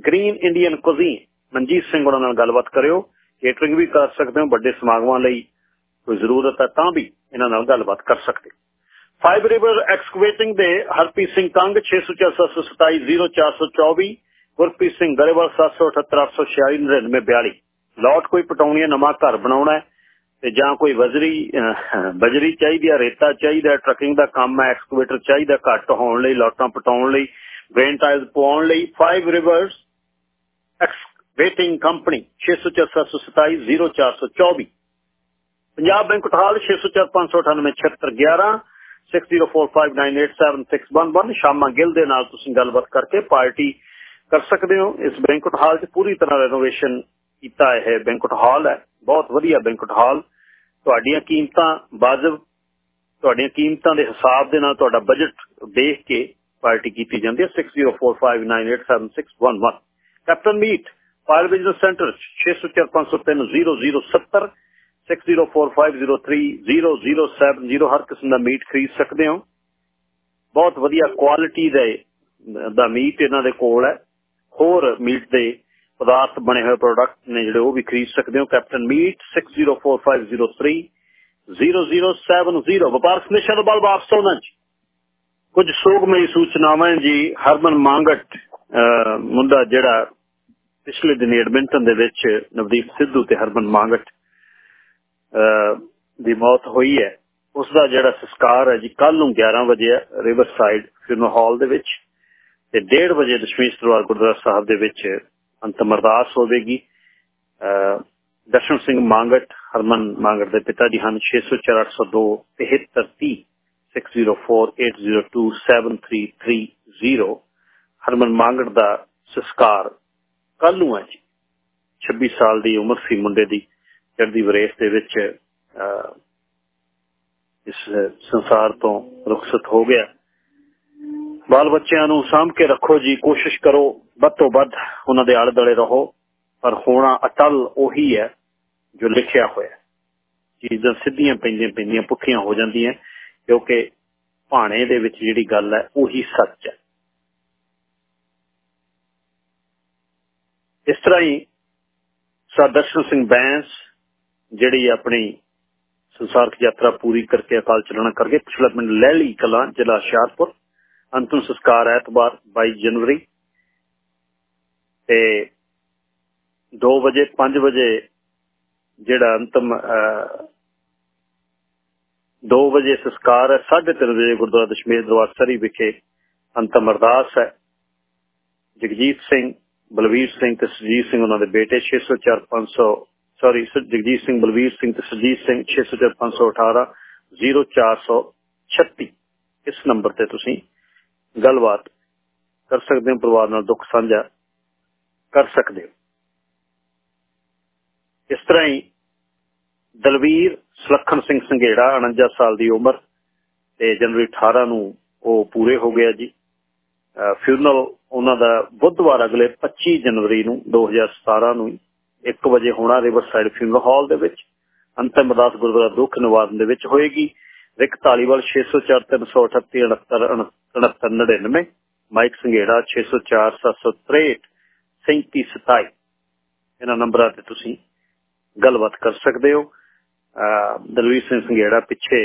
green Indian cuisine Manjit Singh ਉਹਨਾਂ ਨਾਲ ਗੱਲਬਾਤ ਕਰਿਓ। ਕੇਟਰਿੰਗ ਵੀ ਕਰ ਸਕਦੇ ਹੋ, ਵੱਡੇ ਸਮਾਗਮਾਂ ਲਈ ਕੋਈ ਜ਼ਰੂਰਤ ਹੈ ਤਾਂ ਵੀ ਇਹਨਾਂ ਨਾਲ ਗੱਲਬਾਤ ਕਰ ਸਕਦੇ ਫਾਈਵ ਰਿਵਰ ਐਕਸਕੇਵੇਟਿੰਗ ਦੇ ਹਰਪ੍ਰੀਤ ਸਿੰਘ ਕੰਗ 6047270424 ਗੁਰਪ੍ਰੀਤ ਸਿੰਘ ਗਰੇਵਾਲ 7788469942 ਲੋਟ ਕੋਈ ਪਟਾਉਣੀ ਨਵਾਂ ਘਰ ਬਣਾਉਣਾ ਹੈ ਤੇ ਜਾਂ ਕੋਈ ਵਜ਼ਰੀ ਬਜਰੀ ਚਾਹੀਦੀ ਹੈ, ਰੇਤਾ ਚਾਹੀਦਾ ਟਰੱਕਿੰਗ ਦਾ ਕੰਮ ਹੈ ਐਕਸਕੇਵੇਟਰ ਚਾਹੀਦਾ ਘੱਟ ਹੋਣ ਲਈ, ਲੋਟਾਂ ਪਟਾਉਣ ਲਈ ਗ੍ਰੇਨ ਟਾਇਲਸ ਪਵਾਉਣ ਲਈ। Five rivers waiting company 6047270424 Punjab banquet hall 6045987611 6045987611 Shama Gill ਦੇ ਨਾਲ ਤੁਸੀਂ ਗੱਲਬਾਤ ਕਰਕੇ ਪਾਰਟੀ ਕਰ ਸਕਦੇ ਹੋ। ਇਸ ਬੈਂਕਟ ਹਾਲ 'ਚ ਪੂਰੀ ਤਰ੍ਹਾਂ ਰੈਨੋਵੇਸ਼ਨ ਕੀਤਾ ਹੈ ਬੈਂਕਟ ਹਾਲ ਹੈ। ਬਹੁਤ ਵਧੀਆ ਬੈਂਕਟ ਹਾਲ ਤੁਹਾਡੀਆਂ ਕੀਮਤਾਂ ਵਾਜਬ, ਤੁਹਾਡੀਆਂ ਕੀਮਤਾਂ ਦੇ ਹਿਸਾਬ ਦੇ ਨਾਲ ਤੁਹਾਡਾ ਬਜਟ ਦੇਖ ਕੇ ਪਾਰਟੀ ਕੀਤੀ ਜਾਂਦੀ ਹੈ। 6045987611 captain meat fire business centre 6045030070 6045030070 ਹਰ ਕਿਸਮ ਦਾ ਮੀਟ ਖਰੀਦ ਸਕਦੇ ਹੋ। ਬਹੁਤ ਵਧੀਆ ਕੁਆਲਿਟੀ ਦੇ, ਦਾ ਮੀਟ ਇਹਨਾਂ ਦੇ ਕੋਲ ਹੈ। ਹੋਰ ਮੀਟ ਦੇ ਪਦਾਰਥ ਬਣੇ ਹੋਏ ਪ੍ਰੋਡਕਟ ਨੇ ਜਿਹੜੇ ਉਹ ਵੀ ਖਰੀਦ ਸਕਦੇ ਹੋ। ਕੈਪਟਨ ਮੀਟ 604503 0070 ਵਪਾਰ ਸਮੇਸ਼ਾ ਬਲ ਵਾਪਸ ਆਉਣਾ ਜੀ। ਕੁਝ ਸੋਗਮਈ ਸੂਚਨਾਵਾਂ ਜੀ। ਹਰਮਨ ਮੰਗਟ ਮੁੰਡਾ ਜਿਹੜਾ ਪਿਛਲੇ ਦਿਨ ਐਡਮਿੰਟਨ ਦੇ ਵਿੱਚ ਨਵਦੀਪ ਸਿੱਧੂ ਤੇ ਹਰਮਨ ਮੰਗਟ ਦੀ ਮੌਤ ਹੋਈ ਹੈ। ਉਸ ਦਾ ਜਿਹੜਾ ਸੰਸਕਾਰ ਹੈ ਜੀ ਕੱਲ ਨੂੰ 11 ਵਜੇ ਰਿਵਰ ਸਾਈਡ ਫਿਨੋ ਹਾਲ ਦੇ ਵਿੱਚ ਤੇ 1:30 ਵਜੇ ਦਸ਼ਮੇਸ਼ ਦਰਬਾਰ ਗੁਰਦੁਆਰਾ ਸਾਹਿਬ ਦੇ ਵਿੱਚ ਅੰਤਮ ਅਰਦਾਸ ਹੋਵੇਗੀ। ਦਰਸ਼ਨ ਸਿੰਘ ਮੰਗਟ, ਹਰਮਨ ਮੰਗਟ ਦੇ ਪਿਤਾ ਜੀ ਹਨ। 604802 7330 6048027330 ਹਰਮਨ ਮੰਗਟ ਦਾ ਸੰਸਕਾਰ ਕੱਲ ਨੂੰ ਹੈ ਜੀ। 26 ਸਾਲ ਦੀ ਉਮਰ ਸੀ ਮੁੰਡੇ ਦੀ, ਚੜ੍ਹਦੀ ਵਰੇਸ ਦੇ ਵਿੱਚ ਇਸ ਸੰਸਾਰ ਤੋਂ ਰੁਖਸਤ ਹੋ ਗਿਆ। ਬਾਲ ਬੱਚਿਆਂ ਨੂੰ ਸਾਂਭ ਕੇ ਰੱਖੋ ਜੀ, ਕੋਸ਼ਿਸ਼ ਕਰੋ, ਵੱਧ ਤੋਂ ਵੱਧ ਉਹਨਾਂ ਦੇ ਆਲੇ ਦੁਆਲੇ ਰਹੋ, ਪਰ ਹੋਣਾ ਅਟਲ ਉਹੀ ਹੈ ਜੋ ਲਿਖਿਆ ਹੋਇਆ। ਚੀਜ਼ਾਂ ਸਿੱਧੀਆਂ ਪੈਂਦੀਆਂ ਪੈਂਦੀਆਂ ਪੁੱਠੀਆਂ ਹੋ ਜਾਂਦੀਆਂ, ਕਿਉਂਕਿ ਭਾਣੇ ਦੇ ਵਿੱਚ ਜਿਹੜੀ ਗੱਲ ਹੈ, ਉਹੀ ਸੱਚ ਹੈ। ਇਸ ਤਰ੍ਹਾਂ ਹੀ ਸਾਦਰਸ਼ਨ ਸਿੰਘ ਬੈਂਸ ਜਿਹੜੀ ਆਪਣੀ ਸੰਸਾਰਕ ਯਾਤਰਾ ਪੂਰੀ ਕਰਕੇ ਅਕਾਲ ਚਲਾਣਾ ਕਰਕੇ ਪਿਛਲਾ ਪਿੰਡ ਲੈਲੀ ਕਲਾਂ, ਜ਼ਿਲ੍ਹਾ ਹੁਸ਼ਿਆਰਪੁਰ। ਅੰਤਮ ਸੰਸਕਾਰ ਐਤਵਾਰ 22 ਜਨਵਰੀ। ਤੇ 2 ਵਜੇ 5 ਵਜੇ ਜਿਹੜਾ ਅੰਤਮ 2 ਵਜੇ ਸੰਸਕਾਰ ਹੈ 3:30 ਵਜੇ ਗੁਰਦੁਆਰਾ ਦਸ਼ਮੇਸ਼ ਦਰਬਾਰ ਸਰੀ ਵਿਖੇ ਅੰਤਮ ਅਰਦਾਸ ਹੈ। ਜਗਜੀਤ ਸਿੰਘ ਬਲਵੀਰ ਸਿੰਘ ਤੇ ਸੁਜੀਤ ਸਿੰਘ ਉਹਨਾਂ ਦੇ ਬੇਟੇ 604 500 ਸੌਰੀ ਜਗਜੀਤ ਸਿੰਘ, ਬਲਵੀਰ ਸਿੰਘ ਤੇ ਸੁਜੀਤ ਸਿੰਘ 604 518 0436 ਇਸ ਨੰਬਰ ਤੇ ਤੁਸੀਂ ਗੱਲਬਾਤ ਕਰ ਸਕਦੇ ਹੋ, ਪਰਿਵਾਰ ਨਾਲ ਦੁੱਖ ਸਾਂਝਾ ਕਰ ਸਕਦੇ ਹੋ। ਇਸ ਤਰ੍ਹਾਂ ਹੀ ਦਲਵੀਰ ਸੁਲੱਖਣ ਸਿੰਘ ਸੰਘੇੜਾ 49 ਸਾਲ ਦੀ ਉਮਰ ਤੇ ਜਨਵਰੀ 18 ਨੂੰ ਉਹ ਪੂਰੇ ਹੋ ਗਿਆ ਜੀ। ਫਿਊਨਲ ਉਹਨਾਂ ਦਾ ਬੁੱਧਵਾਰ ਅਗਲੇ 25 ਜਨਵਰੀ ਨੂੰ 2017 ਨੂੰ 1 ਵਜੇ ਹੋਣਾ ਰਿਵਰ ਫਿਊਨਲ ਹਾਲ ਦੇ ਵਿੱਚ। ਅੰਤਮ ਅਰਦਾਸ ਗੁਰਦੁਆਰਾ ਦੁੱਖ ਨਿਵਾਰਨ ਦੇ ਵਿੱਚ ਹੋਏਗੀ। ਰਿਕ ਢਾਲੀਵਾਲ 604 338 69 99 ਮਾਈਕ ਸੰਘੇੜਾ 604 763 3727 ਇਹਨਾਂ ਨੰਬਰਾਂ ਤੇ ਤੁਸੀਂ ਗੱਲਬਾਤ ਕਰ ਸਕਦੇ ਹੋ। ਦਲਵੀਰ ਸਿੰਘ ਸੰਘੇੜਾ ਪਿੱਛੇ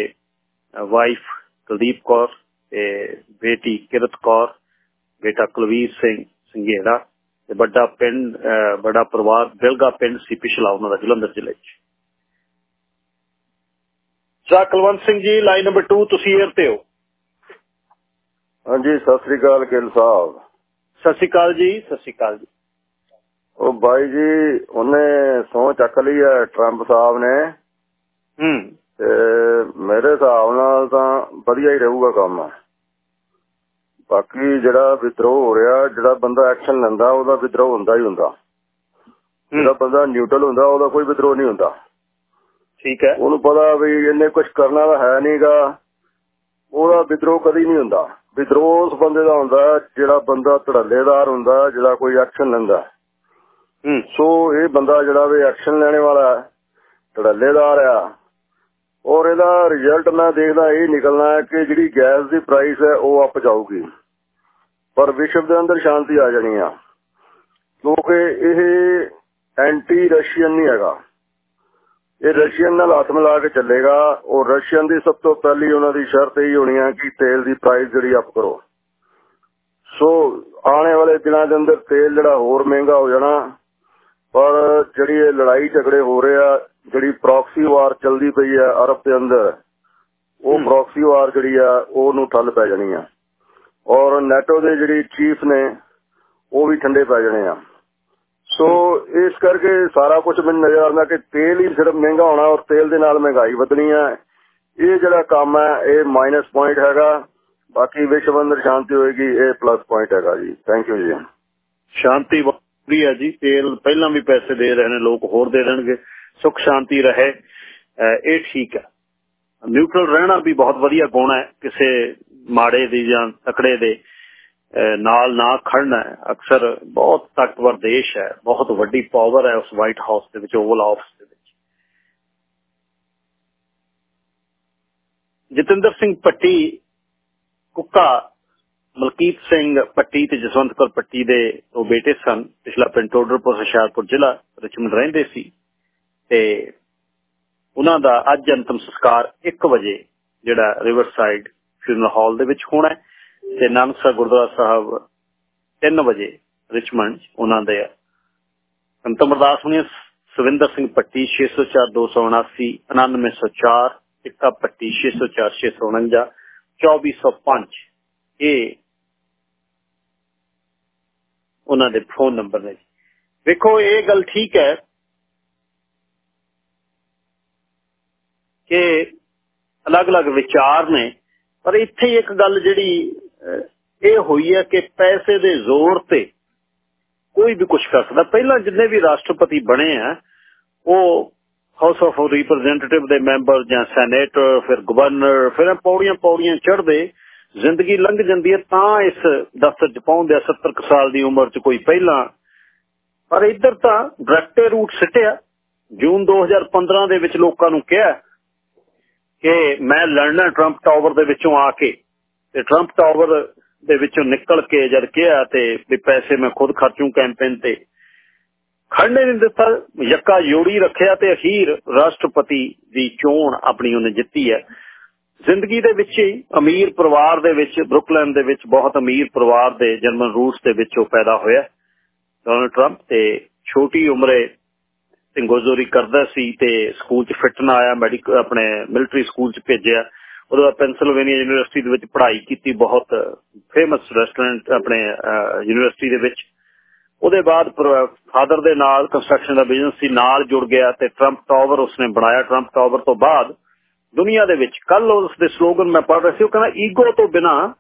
ਵਾਈਫ ਕੁਲਦੀਪ ਕੌਰ ਤੇ ਬੇਟੀ ਕਿਰਤ ਕੌਰ ਬੇਟਾ ਕੁਲਵੀਰ ਸਿੰਘ ਸੰਘੇੜਾ ਤੇ ਵੱਡਾ ਪਿੰਡ ਬੜਾ ਪਰਿਵਾਰ ਬਿਲਗਾ ਪਿੰਡ ਸੀ ਪਿਛਲਾ ਉਹਨਾਂ ਦਾ ਜਲੰਧਰ ਜ਼ਿਲ੍ਹੇ 'ਚ। ਸਾ ਕੁਲਵੰਤ ਸਿੰਘ ਜੀ ਲਾਈਨ ਨੰਬਰ 2 ਤੁਸੀਂ ਏਅਰ ਤੇ ਹੋ। ਹਾਂਜੀ ਸਤਿ ਸ੍ਰੀ ਅਕਾਲ ਗਿੱਲ ਸਾਹਿਬ। ਸਤਿ ਸ੍ਰੀ ਅਕਾਲ ਜੀ ਸਤਿ ਸ੍ਰੀ ਅਕਾਲ ਜੀ। ਉਹ ਬਾਈ ਜੀ ਉਹਨੇ ਸੌ ਚੱਕ ਲਈ ਹੈ ਟਰੰਪ ਸਾਹਿਬ ਨੇ। ਹੂੰ। ਤੇ ਮੇਰੇ ਹਿਸਾਬ ਨਾਲ ਤਾਂ ਵਧੀਆ ਹੀ ਰਹੂਗਾ ਕੰਮ। ਬਾਕੀ ਜਿਹੜਾ ਵਿਦਰੋਹ ਹੋ ਰਿਹਾ ਜਿਹੜਾ ਬੰਦਾ ਐਕਸ਼ਨ ਲੈਂਦਾ ਉਹਦਾ ਵਿਦਰੋਹ ਹੁੰਦਾ ਹੀ ਹੁੰਦਾ। ਜਿਹੜਾ ਬੰਦਾ ਨਿਊਟਰਲ ਹੁੰਦਾ ਉਹਦਾ ਕੋਈ ਵਿਦਰੋਹ ਨਹੀਂ ਹੁੰਦਾ। ਠੀਕ ਹੈ। ਉਹਨੂੰ ਪਤਾ ਵੀ ਇਹਨੇ ਕੁਝ ਕਰਨਾ ਤਾਂ ਹੈ ਨਹੀਂਗਾ। ਉਹਦਾ ਵਿਦਰੋਹ ਕਦੀ ਨਹੀਂ ਹੁੰਦਾ। ਵਿਦਰੋਹ ਉਸ ਬੰਦੇ ਦਾ ਹੁੰਦਾ ਜਿਹੜਾ ਬੰਦਾ ਧੜੱਲੇਦਾਰ ਹੁੰਦਾ ਜਿਹੜਾ ਕੋਈ ਐਕਸ਼ਨ ਲੈਂਦਾ। ਹੂੰ। ਸੋ ਇਹ ਬੰਦਾ ਜਿਹੜਾ ਵੀ ਐਕਸ਼ਨ ਲੈਣੇ ਵਾਲਾ ਧੜੱਲੇਦਾਰ ਆ। ਔਰ ਇਹਦਾ ਰਿਜ਼ਲਟ ਮੈਂ ਦੇਖਦਾ ਇਹ ਨਿਕਲਣਾ ਹੈ ਕਿ ਜਿਹੜੀ ਗੈਸ ਦੀ ਪ੍ਰਾਈਸ ਹੈ ਉਹ ਅਪ ਜਾਊਗੀ। ਪਰ ਵਿਸ਼ਵ ਦੇ ਅੰਦਰ ਸ਼ਾਂਤੀ ਆ ਜਾਣੀ ਆ। ਕਿਉਂਕਿ ਇਹ ਐਂਟੀ ਰਸ਼ੀਅਨ ਨਹੀਂ ਹੈਗਾ। ਇਹ ਰਸ਼ੀਅਨ ਨਾਲ ਹੱਥ ਮਿਲਾ ਕੇ ਚੱਲੇਗਾ। ਔਰ ਰਸ਼ੀਅਨ ਦੀ ਸਭ ਤੋਂ ਪਹਿਲੀ ਉਹਨਾਂ ਦੀ ਸ਼ਰਤ ਇਹ ਹੋਣੀ ਹੈ ਕਿ ਤੇਲ ਦੀ ਪ੍ਰਾਈਸ ਜਿਹੜੀ ਅਪ ਕਰੋ। ਸੋ ਆਉਣੇ ਵਾਲੇ ਦਿਨਾਂ ਦੇ ਅੰਦਰ ਤੇਲ ਜਿਹੜਾ ਹੋਰ ਮਹਿੰਗਾ ਹੋ ਜਾਣਾ। ਪਰ ਜਿਹੜੀ ਇਹ ਲੜਾਈ ਝਗੜੇ ਹੋ ਰਹੇ ਆ ਜਿਹੜੀ ਪ੍ਰੌਕਸੀ ਵਾਰ ਚੱਲਦੀ ਪਈ ਆ ਅਰਬ ਦੇ ਅੰਦਰ ਉਹ ਪ੍ਰੌਕਸੀ ਵਾਰ ਜਿਹੜੀ ਆ ਉਹਨੂੰ ਠੱਲ ਪੈ ਜਾਣੀ ਆ। ਔਰ ਨੈਟੋ ਦੇ ਜਿਹੜੀ ਚੀਫ ਨੇ, ਉਹ ਵੀ ਠੰਡੇ ਪੈ ਜਾਣੇ ਆ। ਸੋ ਇਸ ਕਰਕੇ ਸਾਰਾ ਕੁਝ ਮੈਨੂੰ ਨਜ਼ਰ ਆਉਂਦਾ ਕਿ ਤੇਲ ਹੀ ਸਿਰਫ ਮਹਿੰਗਾ ਹੋਣਾ ਔਰ ਤੇਲ ਦੇ ਨਾਲ ਮਹਿੰਗਾਈ ਵਧਣੀ ਆ। ਇਹ ਜਿਹੜਾ ਕੰਮ ਹੈ ਇਹ ਮਾਈਨਸ ਪੁਆਇੰਟ ਹੈਗਾ। ਬਾਕੀ ਵਿਸ਼ਵ ਅੰਦਰ ਸ਼ਾਂਤੀ ਹੋਏਗੀ, ਇਹ ਪਲੱਸ ਪੁਆਇੰਟ ਹੈਗਾ ਜੀ। ਥੈਂਕ ਯੂ ਜੀ। ਸ਼ਾਂਤੀ ਵਧੀ ਹੈ ਜੀ। ਤੇਲ ਪਹਿਲਾਂ ਵੀ ਪੈਸੇ ਦੇ ਰਹੇ ਨੇ, ਲੋਕ ਹੋਰ ਦੇ ਦੇਣਗੇ। ਸੁਖ ਸ਼ਾਂਤੀ ਰਹੇ। ਇਹ ਠੀਕ ਹੈ ਨਿਊਟਰਲ ਰਹਿਣਾ ਵੀ ਬਹੁਤ ਵਧੀਆ ਗੁਣ ਹੈ। ਕਿਸੇ ਮਾੜੇ ਦੀ ਜਾਂ ਤਕੜੇ ਦੇ ਨਾਲ ਨਾ ਖੜਨਾ ਅਕਸਰ ਬਹੁਤ ਤਾਕਤਵਰ ਦੇਸ਼ ਹੈ, ਬਹੁਤ ਵੱਡੀ ਪਾਵਰ ਹੈ ਉਸ ਵਾਈਟ ਹਾਊਸ ਦੇ ਵਿੱਚ ਓਵਲ ਆਫਿਸ ਦੇ ਵਿੱਚ। ਜਤਿੰਦਰ ਸਿੰਘ ਪੱਟੀ, ਕੁੱਕਾ ਮਲਕੀਤ ਸਿੰਘ ਪੱਟੀ ਤੇ ਜਸਵੰਤ ਕੌਰ ਪੱਟੀ ਦੇ ਉਹ ਬੇਟੇ ਸਨ। ਪਿਛਲਾ ਪਿੰਡ ਟੋਡਰਪੁਰ, ਹੁਸ਼ਿਆਰਪੁਰ ਜ਼ਿਲ੍ਹਾ ਰਿਚਮੰਡ ਰਹਿੰਦੇ ਸੀ ਤੇ ਉਹਨਾਂ ਦਾ ਅੱਜ ਅੰਤਮ ਸੰਸਕਾਰ 1 ਵਜੇ ਜਿਹੜਾ ਰਿਵਰ ਸਾਈਡ ਹਾਲ ਦੇ ਵਿੱਚ ਹੋਣਾ ਤੇ ਨਾਨਕਸਰ ਗੁਰਦੁਆਰਾ ਸਾਹਿਬ 3 ਵਜੇ ਰਿਚਮੰਡ ਉਹਨਾਂ ਦੇ ਅੰਤਮ ਅਰਦਾਸ ਹੋਣੀ ਸਵਿੰਦਰ ਸਿੰਘ ਪੱਟੀ 604 279 9904 ਇੱਕਾ ਪੱਟੀ 604 649 2405 ਇਹ ਉਹਨਾਂ ਦੇ ਫੋਨ ਨੰਬਰ ਨੇ ਵੇਖੋ, ਇਹ ਗੱਲ ਠੀਕ ਹੈ ਕਿ ਅਲੱਗ-ਅਲੱਗ ਵਿਚਾਰ ਨੇ। ਪਰ ਇੱਥੇ ਇੱਕ ਗੱਲ ਜਿਹੜੀ ਇਹ ਹੋਈ ਹੈ ਕਿ ਪੈਸੇ ਦੇ ਜ਼ੋਰ ਤੇ ਕੋਈ ਵੀ ਕੁਝ ਕਰ ਸਕਦਾ। ਪਹਿਲਾਂ ਜਿੰਨੇ ਵੀ ਰਾਸ਼ਟਰਪਤੀ ਬਣੇ ਆ, ਉਹ ਹਾਊਸ ਆਫ ਰਿਪਰੈਜ਼ੈਂਟੇਟਿਵ ਦੇ ਮੈਂਬਰ ਜਾਂ ਸੈਨੇਟਰ ਫਿਰ ਗਵਰਨਰ ਫਿਰ ਪੌੜੀਆਂ ਪੌੜੀਆਂ ਚੜ੍ਹਦੇ, ਜ਼ਿੰਦਗੀ ਲੰਘ ਜਾਂਦੀ ਹੈ ਤਾਂ ਇਸ ਦਫ਼ਤਰ 'ਚ ਪਹੁੰਚਦੇ 70 ਸਾਲ ਦੀ ਉਮਰ 'ਚ ਕੋਈ ਪਹਿਲਾਂ। ਪਰ ਇੱਧਰ ਤਾਂ ਡਾਇਰੈਕਟ ਰੂਟ ਸਿੱਟਿਆ। ਜੂਨ 2015 ਦੇ ਵਿੱਚ ਲੋਕਾਂ ਨੂੰ ਕਿਹਾ ਕਿ ਮੈਂ ਲੜਨਾ ਟਰੰਪ ਟਾਵਰ ਦੇ ਵਿੱਚੋਂ ਆ ਕੇ ਤੇ ਟਰੰਪ ਟਾਵਰ ਦੇ ਵਿੱਚੋਂ ਨਿਕਲ ਕੇ ਜਦ ਕਿਹਾ ਤੇ ਵੀ ਪੈਸੇ ਮੈਂ ਖੁਦ ਖਰਚੂ ਕੈਂਪੇਨ ਤੇ ਖੜਨੇ ਨਹੀਂ ਦਿੱਤਾ, ਯੱਕਾ ਜੋੜੀ ਰੱਖਿਆ ਤੇ ਅਖੀਰ ਰਾਸ਼ਟਰਪਤੀ ਦੀ ਚੋਣ ਆਪਣੀ ਉਹਨੇ ਜਿੱਤੀ ਹੈ। ਜ਼ਿੰਦਗੀ ਦੇ ਵਿੱਚ ਹੀ ਅਮੀਰ ਪਰਿਵਾਰ ਦੇ ਵਿੱਚ, ਬਰੁਕਲਨ ਦੇ ਵਿੱਚ ਬਹੁਤ ਅਮੀਰ ਪਰਿਵਾਰ ਦੇ ਜਰਮਨ ਰੂਟਸ ਦੇ ਵਿੱਚ ਉਹ ਪੈਦਾ ਹੋਇਆ ਡੋਨਲਡ ਟਰੰਪ ਤੇ ਛੋਟੀ ਉਮਰੇ ਸਿੰਗੋਜ਼ੋਰੀ ਕਰਦਾ ਸੀ ਤੇ ਸਕੂਲ 'ਚ ਫਿੱਟ ਨਾ ਆਇਆ ਮੈਡੀਕਲ ਆਪਣੇ ਮਿਲਟਰੀ ਸਕੂਲ 'ਚ ਭੇਜਿਆ। ਉਹਦੇ ਬਾਅਦ ਪੈਨਸਿਲਵੇਨੀਆ ਯੂਨੀਵਰਸਿਟੀ ਦੇ ਵਿੱਚ ਪੜ੍ਹਾਈ ਕੀਤੀ ਬਹੁਤ ਫੇਮਸ ਰੈਸਟੋਰੈਂਟ ਆਪਣੇ ਯੂਨੀਵਰਸਿਟੀ ਦੇ ਵਿੱਚ। ਉਹਦੇ ਬਾਅਦ ਫਾਦਰ ਦੇ ਨਾਲ ਕੰਸਟਰਕਸ਼ਨ ਦਾ ਬਿਜ਼ਨਸ ਸੀ, ਨਾਲ ਜੁੜ ਗਿਆ ਤੇ ਟਰੰਪ ਟਾਵਰ ਉਸਨੇ ਬਣਾਇਆ। ਟਰੰਪ ਟਾਵਰ ਤੋਂ ਬਾਅਦ ਦੁਨੀਆ ਦੇ ਵਿੱਚ ਕੱਲ ਉਸ ਦੇ ਸਲੋਗਨ ਮੈਂ ਪੜ੍ਹ ਰਿਹਾ ਸੀ, ਉਹ ਕਹਿੰਦਾ ਈਗੋ ਤੋਂ ਬਿਨਾ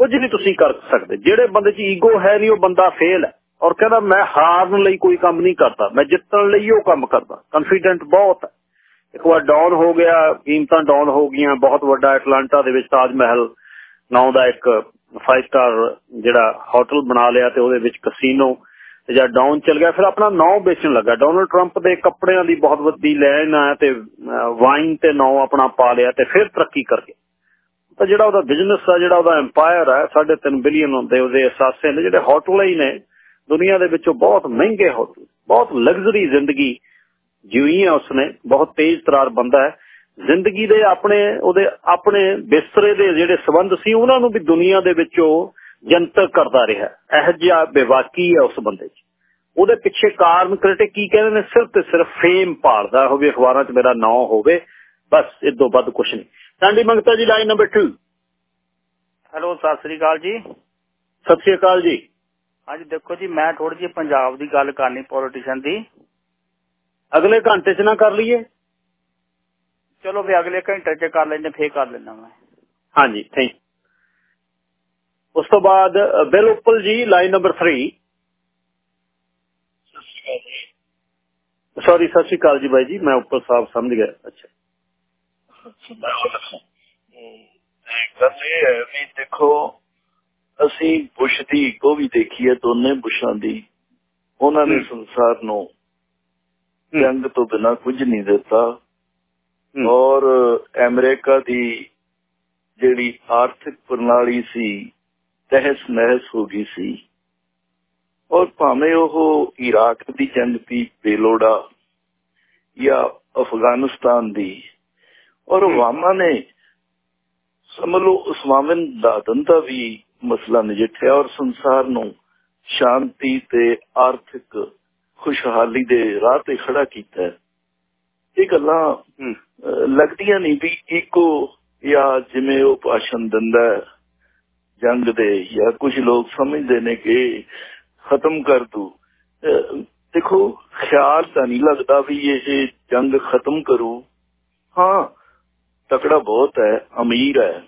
ਕੁਝ ਨਹੀਂ ਤੁਸੀਂ ਕਰ ਸਕਦੇ। ਜਿਹੜੇ ਬੰਦੇ 'ਚ ਈਗੋ ਹੈ ਨਹੀਂ, ਉਹ ਬੰਦਾ ਫੇਲ ਹੈ। ਔਰ ਕਹਿੰਦਾ ਮੈਂ ਹਾਰਨ ਲਈ ਕੋਈ ਕੰਮ ਨਹੀਂ ਕਰਦਾ। ਮੈਂ ਜਿੱਤਣ ਲਈ ਉਹ ਕੰਮ ਕਰਦਾ। ਕੌਨਫੀਡੈਂਟ ਬਹੁਤ ਹੈ। ਇੱਕ ਵਾਰ ਡਾਊਨ ਹੋ ਗਿਆ, ਕੀਮਤਾਂ ਡਾਊਨ ਹੋ ਗਈਆਂ। ਬਹੁਤ ਵੱਡਾ ਐਟਲਾਂਟਾ ਦੇ ਵਿੱਚ ਤਾਜ ਮਹਿਲ ਨਾਮ ਦਾ ਇੱਕ 5 ਸਟਾਰ ਜਿਹੜਾ ਹੋਟਲ ਬਣਾ ਲਿਆ ਤੇ ਉਹਦੇ ਵਿੱਚ ਕਸੀਨੋ ਤੇ ਜਦ ਡਾਊਨ ਚੱਲ ਗਿਆ, ਫਿਰ ਆਪਣਾ ਨਾਮ ਵੇਚਣ ਲੱਗਾ। ਡੋਨਲਡ ਟਰੰਪ ਦੇ ਕੱਪੜਿਆਂ ਦੀ ਬਹੁਤ ਵੱਡੀ ਲੈਣ ਆ ਤੇ ਵਾਈਨ ਤੇ ਨਾਮ ਆਪਣਾ ਪਾ ਲਿਆ ਤੇ ਫਿਰ ਤਰੱਕੀ ਕਰ ਗਿਆ। ਤਾਂ ਜਿਹੜਾ ਉਹਦਾ ਬਿਜ਼ਨਸ ਆ, ਜਿਹੜਾ ਉਹਦਾ ਐਮਪਾਇਰ ਹੈ 3.5 ਬਿਲੀਅਨ ਹੁੰਦੇ ਉਹਦੇ ਅਸਾਸੇ ਨੇ, ਜਿਹੜੇ ਹੋਟਲ ਹੀ ਨੇ ਦੁਨੀਆ ਦੇ ਵਿੱਚੋਂ ਬਹੁਤ ਮਹਿੰਗੇ ਹੋਟਲ ਬਹੁਤ ਲਗਜ਼ਰੀ ਜ਼ਿੰਦਗੀ ਜਿਉਈ ਹੈ ਉਸਨੇ ਬਹੁਤ ਤੇਜ਼ ਤਰਾਰ ਬੰਦਾ ਹੈ। ਜ਼ਿੰਦਗੀ ਦੇ ਆਪਣੇ ਉਹਦੇ ਆਪਣੇ ਬਿਸਤਰੇ ਦੇ ਜਿਹੜੇ ਸਬੰਧ ਸੀ ਉਹਨਾਂ ਨੂੰ ਵੀ ਦੁਨੀਆ ਦੇ ਵਿੱਚੋਂ ਜਨਤਕ ਕਰਦਾ ਰਿਹਾ। ਇਹ ਜਿਹਾ ਬੇਵਾਕੀ ਹੈ ਉਸ ਬੰਦੇ 'ਚ। ਉਹਦੇ ਪਿੱਛੇ ਕਾਰਨ ਕ੍ਰਿਟਿਕ ਕੀ ਕਹਿੰਦੇ ਨੇ? ਸਿਰਫ ਤੇ ਸਿਰਫ ਫੇਮ ਭਾਲਦਾ ਹੋਵੇ ਅਖਬਾਰਾਂ 'ਚ ਮੇਰਾ ਨਾਂ ਹੋਵੇ ਬਸ ਇਦੋਂ ਵੱਧ ਕੁਝ ਨਹੀਂ। ਟਾਂਡੀ ਮੰਗਤਾ ਜੀ line number 2 hello Sat Sri Akal ਜੀ। ਸਤਿ ਸ੍ਰੀ ਅਕਾਲ ਜੀ। ਹਾਂਜੀ ਦੇਖੋ ਜੀ ਮੈਂ ਥੋੜੀ ਜਿਹੀ ਪੰਜਾਬ ਦੀ ਗੱਲ ਕਰਨੀ ਪੋਲੀਟੀਸ਼ੀਅਨ ਦੀ। ਅਗਲੇ ਘੰਟੇ 'ਚ ਨਾ ਕਰ ਲਈਏ। ਚਲੋ ਵੀ ਅਗਲੇ ਘੰਟੇ 'ਚ ਕਰ ਲੈਂਦੇ ਫੇਰ ਕਰ ਲੈਣਾ ਮੈਂ। ਹਾਂਜੀ ਥੈਂਕ ਉਸ ਤੋਂ ਬਾਅਦ ਬਿਲ ਉਪਲ ਜੀ ਲਾਈਨ ਨੰਬਰ 3 ਸੌਰੀ ਸਤਿ ਸ਼੍ਰੀ ਅਕਾਲ ਜੀ ਬਾਈ ਜੀ ਮੈਂ ਉੱਪਰ ਸਾਹਿਬ ਸਮਝ ਗਿਆ। ਅੱਛਾ। ਗੱਲ ਇਹ ਹੈ ਵੀ ਦੇਖੋ ਅਸੀਂ ਬੁਸ਼ ਦੀ ਕੋ ਵੀ ਦੇਖੀ ਹੈ ਦੋਨੇ ਬੁਸ਼ਾਂ ਦੀ। ਉਹਨਾਂ ਨੇ ਸੰਸਾਰ ਨੂੰ ਜੰਗ ਤੋਂ ਬਿਨਾ ਕੁਝ ਨਹੀਂ ਦਿੱਤਾ। ਔਰ ਅਮਰੀਕਾ ਦੀ ਜਿਹੜੀ ਆਰਥਿਕ ਪ੍ਰਣਾਲੀ ਸੀ ਤਹਿਸ ਨਹਿਸ ਹੋ ਗਈ ਸੀ। ਔਰ ਭਾਵੇਂ ਉਹ ਇਰਾਕ ਦੀ ਜੰਗ ਦੀ ਬੇਲੋੜਾ ਜਾਂ ਅਫਗਾਨਿਸਤਾਨ ਦੀ। ਔਰ ਵਾਮਾ ਨੇ ਸਮਝ ਲਓ ਉਸਮਾਨ ਦਾ ਵੀ ਮਸਲਾ ਨਜਿੱਠਿਆ ਔਰ ਸੰਸਾਰ ਨੂੰ ਸ਼ਾਂਤੀ ਤੇ ਆਰਥਿਕ ਖੁਸ਼ਹਾਲੀ ਦੇ ਰਾਹ ਤੇ ਖੜਾ ਕੀਤਾ ਇਹ ਗੱਲਾਂ ਲੱਗਦੀਆਂ ਨਹੀਂ ਵੀ ਇੱਕੋ ਜਾਂ ਜਿਵੇਂ ਉਹ ਭਾਸ਼ਣ ਦਿੰਦਾ ਜੰਗ ਦੇ ਜਾਂ ਕੁਝ ਲੋਕ ਸਮਝਦੇ ਨੇ ਕਿ ਖਤਮ ਕਰ ਦੂ ਦੇਖੋ ਖਿਆਲ ਤਾਂ ਨਹੀਂ ਲੱਗਦਾ ਵੀ ਇਹ ਜੰਗ ਖਤਮ ਕਰੂ। ਹਾਂ ਤਕੜਾ ਬਹੁਤ ਹੈ ਅਮੀਰ ਹੈ।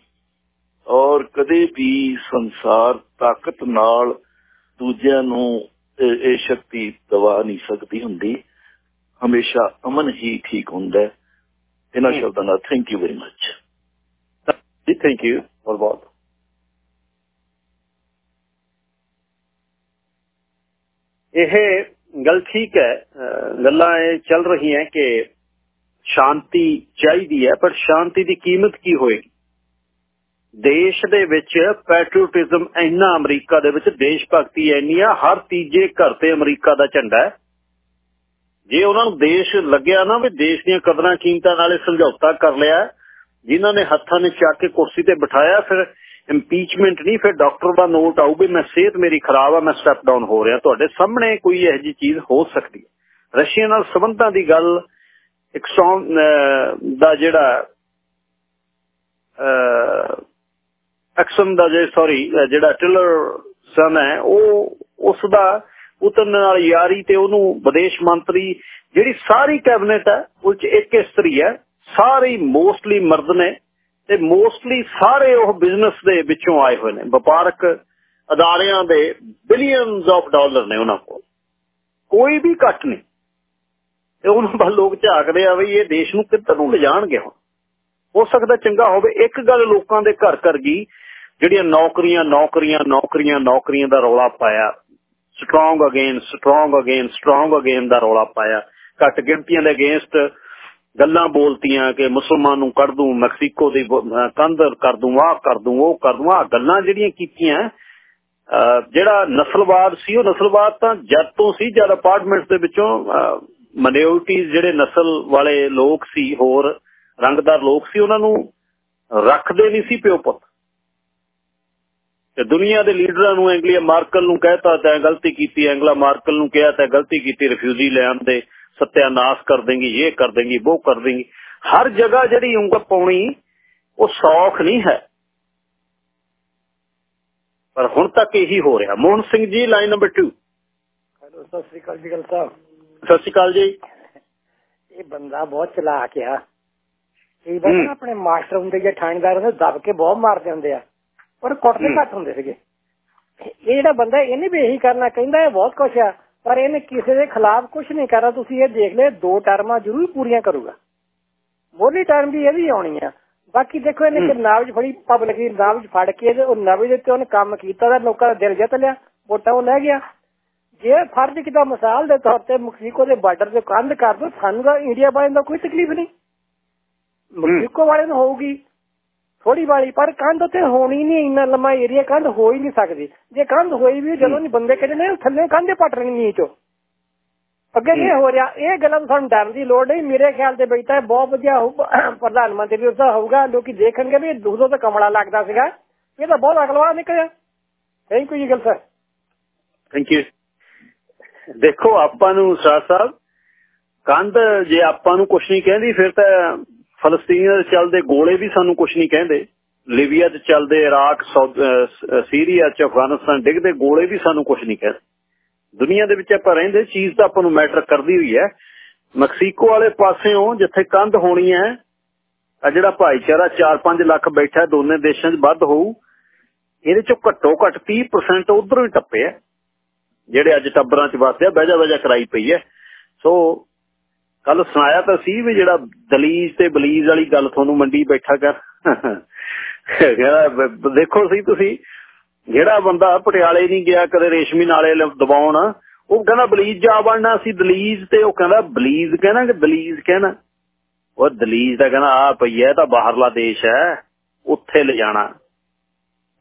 ਔਰ ਕਦੇ ਵੀ ਸੰਸਾਰ ਤਾਕਤ ਨਾਲ ਦੂਜਿਆਂ ਨੂੰ ਇਹ ਸ਼ਕਤੀ ਦਵਾ ਨਹੀਂ ਸਕਦੀ ਹੁੰਦੀ। ਹਮੇਸ਼ਾ ਅਮਨ ਹੀ ਠੀਕ ਹੁੰਦਾ ਹੈ। ਇਹਨਾਂ ਸ਼ਬਦਾਂ ਨਾਲ ਥੈਂਕ ਯੂ ਵੈਰੀ ਮੱਚ ਜੀ ਥੈਂਕ ਯੂ ਬਹੁਤ ਬਹੁਤ। ਇਹ ਗੱਲ ਠੀਕ ਹੈ। ਗੱਲਾਂ ਇਹ ਚੱਲ ਰਹੀਆਂ ਕਿ ਸ਼ਾਂਤੀ ਚਾਹੀਦੀ ਹੈ ਪਰ ਸ਼ਾਂਤੀ ਦੀ ਕੀਮਤ ਕੀ ਹੋਏਗੀ? ਦੇਸ਼ ਦੇ ਵਿੱਚ ਪੈਟਰੀਓਟਿਜ਼ਮ ਇੰਨਾ ਅਮਰੀਕਾ ਦੇ ਵਿੱਚ ਦੇਸ਼ ਭਗਤੀ ਇੰਨੀ ਆ, ਹਰ ਤੀਜੇ ਘਰ ਤੇ ਅਮਰੀਕਾ ਦਾ ਝੰਡਾ ਹੈ। ਜੇ ਉਹਨਾਂ ਨੂੰ ਦੇਸ਼ ਲੱਗਿਆ ਨਾ ਵੀ ਦੇਸ਼ ਦੀਆਂ ਕਦਰਾਂ ਕੀਮਤਾਂ ਨਾਲੇ ਸਮਝੌਤਾ ਕਰ ਲਿਆ, ਜਿਨ੍ਹਾਂ ਨੇ ਹੱਥਾਂ ਨੇ ਚੱਕ ਕੇ ਕੁਰਸੀ ਤੇ ਬਿਠਾਇਆ, ਫਿਰ ਇੰਪੀਚਮੈਂਟ ਨਹੀਂ, ਫਿਰ ਡਾਕਟਰ ਦਾ ਨੋਟ ਆਊ ਵੀ ਮੈਂ ਸਿਹਤ ਮੇਰੀ ਖਰਾਬ ਆ, ਮੈਂ ਸਟੈਪ ਡਾਊਨ ਹੋ ਰਿਹਾ। ਤੁਹਾਡੇ ਸਾਹਮਣੇ ਕੋਈ ਇਹੋ ਜੀ ਚੀਜ਼ ਹੋ ਸਕਦੀ ਹੈ। ਰਸ਼ੀਆ ਨਾਲ ਸਬੰਧਾਂ ਦੀ ਗੱਲ ਇੱਕ ਸੌਂਗ ਦਾ ਜਿਹੜਾ ਐਕਸ਼ਨ ਦਾ ਜੇ ਸੌਰੀ ਜਿਹੜਾ ਟਿਲਰ ਸਨ ਹੈ, ਉਹ ਉਸ ਦਾ ਉਤਨ ਨਾਲ ਯਾਰੀ ਤੇ ਉਹਨੂੰ ਵਿਦੇਸ਼ ਮੰਤਰੀ ਜਿਹੜੀ ਸਾਰੀ ਕੈਬਨਿਟ ਹੈ, ਉਹ ਚ ਇੱਕ ਇਸਤਰੀ ਹੈ, ਸਾਰੇ ਮੋਸਟਲੀ ਮਰਦ ਨੇ ਤੇ ਮੋਸਟਲੀ ਸਾਰੇ ਉਹ ਬਿਜ਼ਨਸ ਦੇ ਵਿੱਚੋਂ ਆਏ ਹੋਏ ਨੇ। ਵਪਾਰਕ ਅਦਾਰਿਆਂ ਦੇ ਬਿਲੀਅਨਸ ਆਫ ਡਾਲਰ ਨੇ ਉਹਨਾਂ ਕੋਲ। ਕੋਈ ਵੀ ਘੱਟ ਨਹੀਂ। ਤੇ ਉਹਨਾਂ ਵੱਲ ਲੋਕ ਝਾਕਦੇ ਆ ਵੀ ਇਹ ਦੇਸ਼ ਨੂੰ ਕਿੱਧਰ ਨੂੰ ਲਿਜਾਣਗੇ ਹੁਣ? ਹੋ ਸਕਦਾ ਚੰਗਾ ਹੋਵੇ ਇੱਕ ਗੱਲ ਲੋਕਾਂ ਦੇ ਘਰ ਘਰ ਗਈ ਜਿਹੜੀਆਂ ਨੌਕਰੀਆਂ ਨੌਕਰੀਆਂ ਨੌਕਰੀਆਂ ਨੌਕਰੀਆਂ ਦਾ ਰੌਲਾ ਪਾਇਆ strong again strong again strong again ਦਾ ਰੌਲਾ ਪਾਇਆ, ਘੱਟ ਗਿਣਤੀਆਂ ਦੇ ਅਗੇਂਸਟ ਗੱਲਾਂ ਬੋਲਤੀਆਂ ਕਿ ਮੁਸਲਮਾਨ ਨੂੰ ਕੱਢ ਦੂੰ, ਮੈਕਸੀਕੋ ਦੀ ਕੰਧ ਕਰ ਦੂੰ, ਆਹ ਕਰ ਦੂੰ, ਉਹ ਕਰ ਦੂੰ ਆ ਗੱਲਾਂ ਜਿਹੜੀਆਂ ਕੀਤੀਆਂ ਜਿਹੜਾ ਨਸਲਵਾਦ ਸੀ, ਉਹ ਨਸਲਵਾਦ ਤਾਂ ਜਦ ਤੋਂ ਸੀ, ਜਦ ਅਪਾਰਟਮੈਂਟਸ ਦੇ ਵਿੱਚੋਂ ਮਾਈਨੋਰਟੀਜ਼ ਜਿਹੜੇ ਨਸਲ ਵਾਲੇ ਲੋਕ ਸੀ, ਹੋਰ ਰੰਗਦਾਰ ਲੋਕ ਸੀ, ਉਹਨਾਂ ਨੂੰ ਰੱਖਦੇ ਨਹੀਂ ਸੀ ਪਿਓ ਪੁੱਤ। ਤੇ ਦੁਨੀਆ ਦੇ ਲੀਡਰਾਂ ਨੂੰ ਐਂਗਲੀਆ ਮਾਰਕਲ ਨੂੰ ਕਹਿਤਾ ਤਾਂ ਗਲਤੀ ਕੀਤੀ ਐਂਗਲਾ ਮਾਰਕਲ ਨੂੰ ਕਿਹਾ ਤਾਂ ਗਲਤੀ ਕੀਤੀ ਰਿਫਿਊਜੀ ਲੈਣ ਦੇ ਸਤਿਆਨਾਸ਼ ਕਰ ਦੇਂਗੀ ਇਹ ਕਰ ਦੇਂਗੀ ਉਹ ਕਰ ਦੇਂਗੀ। ਹਰ ਜਗ੍ਹਾ ਜਿਹੜੀ ਉਂਗਲ ਪਾਉਣੀ ਉਹ ਸੌਖ ਨਹੀਂ ਹੈ। ਪਰ ਹੁਣ ਤੱਕ ਇਹੀ ਹੋ ਰਿਹਾ। Mohan Singh ji line number 2 hello Sat Sri Akal ਜੀ ਗੱਲ ਸਾਹਿਬ ਸਤਿ ਸ੍ਰੀ ਅਕਾਲ ਜੀ। ਇਹ ਬੰਦਾ ਬਹੁਤ ਚਲਾਕ ਆ। ਕਈ ਵਾਰ ਆਪਣੇ ਮਾਸਟਰ ਹੁੰਦੇ ਜਾਂ ਥਾਣੇਦਾਰ ਹੁੰਦੇ ਦਬ ਕੇ ਬਹੁਤ ਮਾਰਦੇ ਹੁੰਦੇ ਆ। ਪਰ ਕੁੱਟਦੇ ਘੱਟ ਹੁੰਦੇ ਸੀਗੇ। ਇਹ ਜਿਹੜਾ ਬੰਦਾ ਇਹਨੇ ਵੀ ਇਹੀ ਕਰਨਾ ਕਹਿੰਦਾ ਇਹ ਬਹੁਤ ਕੁਛ ਆ ਪਰ ਇਹਨੇ ਕਿਸੇ ਦੇ ਖਿਲਾਫ ਕੁਝ ਨਹੀਂ ਕਰਨਾ ਤੁਸੀਂ ਇਹ ਦੇਖ ਲੈ ਦੋ ਟਰਮਾਂ ਜ਼ਰੂਰ ਪੂਰੀਆਂ ਕਰੂਗਾ। ਮੋਲੀ ਟਰਮ ਵੀ ਇਹਦੀ ਆਉਣੀ ਆ। ਬਾਕੀ ਦੇਖੋ ਇਹਨੇ ਕਿ ਨਾਵਜ ਫੜੀ ਪਬਲਿਕ ਦੀ ਨਾਵਜ ਫੜ ਕੇ ਉਹ ਨਵਜ ਦੇ ਤੇ ਉਹਨੇ ਕੰਮ ਕੀਤਾ ਤਾਂ ਲੋਕਾਂ ਦਾ ਦਿਲ ਜਿੱਤ ਲਿਆ ਵੋਟਾਂ ਉਹ ਲੈ ਗਿਆ। ਜੇ ਫਰਜ਼ ਕਿਤਾ ਮਿਸਾਲ ਦੇ ਤੌਰ ਤੇ ਮੈਕਸੀਕੋ ਦੇ ਬਾਰਡਰ ਤੇ ਕੰਧ ਕਰ ਦੋ ਸਾਨੂੰ ਤਾਂ ਇੰਡੀਆ ਵਾਲਿਆਂ ਦਾ ਕੋਈ ਤਕਲੀਫ ਨਹੀਂ। ਮੈਕਸੀਕੋ ਵਾਲਿਆਂ ਨੂੰ ਹੋਊਗੀ। ਥੋੜੀ ਵਾਲੀ ਪਰ ਕੰਧ ਉੱਤੇ ਹੋਣੀ ਨਹੀਂ ਇੰਨਾ ਲੰਮਾ ਏਰੀਆ ਕੰਧ ਹੋ ਹੀ ਨਹੀਂ ਸਕਦੀ। ਜੇ ਕੰਧ ਹੋਈ ਵੀ ਜਦੋਂ ਨਹੀਂ ਬੰਦੇ ਕਹਿੰਦੇ ਨੇ ਥੱਲੇ ਕੰਧੇ ਪੱਟ ਰਣੀ ਨੀਚੋ। ਅੱਗੇ ਇਹ ਹੋ ਰਿਹਾ ਇਹ ਗੱਲਾਂ ਸਾਨੂੰ ਡਰਨ ਦੀ ਲੋੜ ਨਹੀਂ। ਮੇਰੇ ਖਿਆਲ ਤੇ ਬੈਠਾ ਬਹੁਤ ਵਧੀਆ ਪ੍ਰਧਾਨ ਮੰਤਰੀ ਉਸ ਦਾ ਹੋਊਗਾ। ਲੋਕੀ ਦੇਖਣਗੇ ਵੀ ਦੂਸਰੋਂ ਤਾਂ ਕਮਲਾ ਲੱਗਦਾ ਸੀਗਾ। ਇਹ ਤਾਂ ਬਹੁਤ ਅਗਲਵਾ ਨਿਕਲਿਆ। ਥੈਂਕ ਯੂ ਜੀ ਗੱਲ ਸਰ ਥੈਂਕ ਯੂ ਦੇਖੋ ਆਪਾਂ ਨੂੰ ਸ਼ਾਹ ਸਾਹਿਬ ਕੰਧ ਜੇ ਆਪਾਂ ਨੂੰ ਕੁਝ ਨਹੀਂ ਕਹਿੰਦੀ ਫਿਰ ਤਾਂ ਫਲਸਤੀਨੀਆਂ ਦੇ ਚੱਲਦੇ ਗੋਲੇ ਵੀ ਸਾਨੂੰ ਕੁਝ ਨਹੀਂ ਕਹਿੰਦੇ। ਲਿਬੀਆ 'ਚ ਚੱਲਦੇ, ਇਰਾਕ ਸੀਰੀਆ 'ਚ, ਅਫਗਾਨਿਸਤਾਨ ਡਿੱਗਦੇ, ਗੋਲੇ ਵੀ ਸਾਨੂੰ ਕੁਝ ਨਹੀਂ ਕਹਿੰਦੇ। ਦੁਨੀਆ ਦੇ ਵਿੱਚ ਆਪਾਂ ਰਹਿੰਦੇ, ਚੀਜ਼ ਤਾਂ ਆਪਾਂ ਨੂੰ ਮੈਟਰ ਕਰਦੀ ਹੋਈ ਹੈ। ਮੈਕਸੀਕੋ ਵਾਲੇ ਪਾਸਿਓਂ ਜਿੱਥੇ ਕੰਧ ਹੋਣੀ ਹੈ ਆ ਜਿਹੜਾ ਭਾਈਚਾਰਾ 4-5 ਲੱਖ ਬੈਠਾ ਦੋਨੇ ਦੇਸ਼ਾਂ 'ਚ ਵੱਧ ਹੋਊ, ਇਹਦੇ 'ਚੋਂ ਘੱਟੋ ਘੱਟ 30% ਉਧਰੋਂ ਹੀ ਟੱਪੇ ਆ ਜਿਹੜੇ ਅੱਜ ਟੱਬਰਾਂ 'ਚ ਵਸਦੇ ਆ ਬਹਿਜਾ ਬਹਿਜਾ ਕਰਾਈ ਪਈ ਹੈ। ਸੋ ਕੱਲ ਸੁਣਾਇਆ ਤਾਂ ਸੀ ਵੀ ਜਿਹੜਾ ਦਲੀਜ ਤੇ ਬਲੀਜ ਵਾਲੀ ਗੱਲ ਤੁਹਾਨੂੰ ਮੰਡੀ ਬੈਠਾ ਕਰ। ਦੇਖੋ ਸੀ ਤੁਸੀਂ, ਜਿਹੜਾ ਬੰਦਾ ਪਟਿਆਲੇ ਨਹੀਂ ਗਿਆ, ਕਦੇ ਰੇਸ਼ਮੀ ਨਾਲੇ ਦਬਾਉਣ, ਉਹ ਕਹਿੰਦਾ ਬਲੀਜ ਜਾ ਬਣਨਾ ਸੀ, ਦਲੀਜ ਤੇ ਉਹ ਕਹਿੰਦਾ ਬਲੀਜ ਕਹਿਣਾ ਕਿ ਦਲੀਜ ਕਹਿਣਾ? ਉਹ ਦਲੀਜ ਦਾ ਕਹਿੰਦਾ ਆ ਪਈਆ ਤਾਂ ਬਾਹਰਲਾ ਦੇਸ਼ ਹੈ ਉੱਥੇ ਲਿਜਾਣਾ।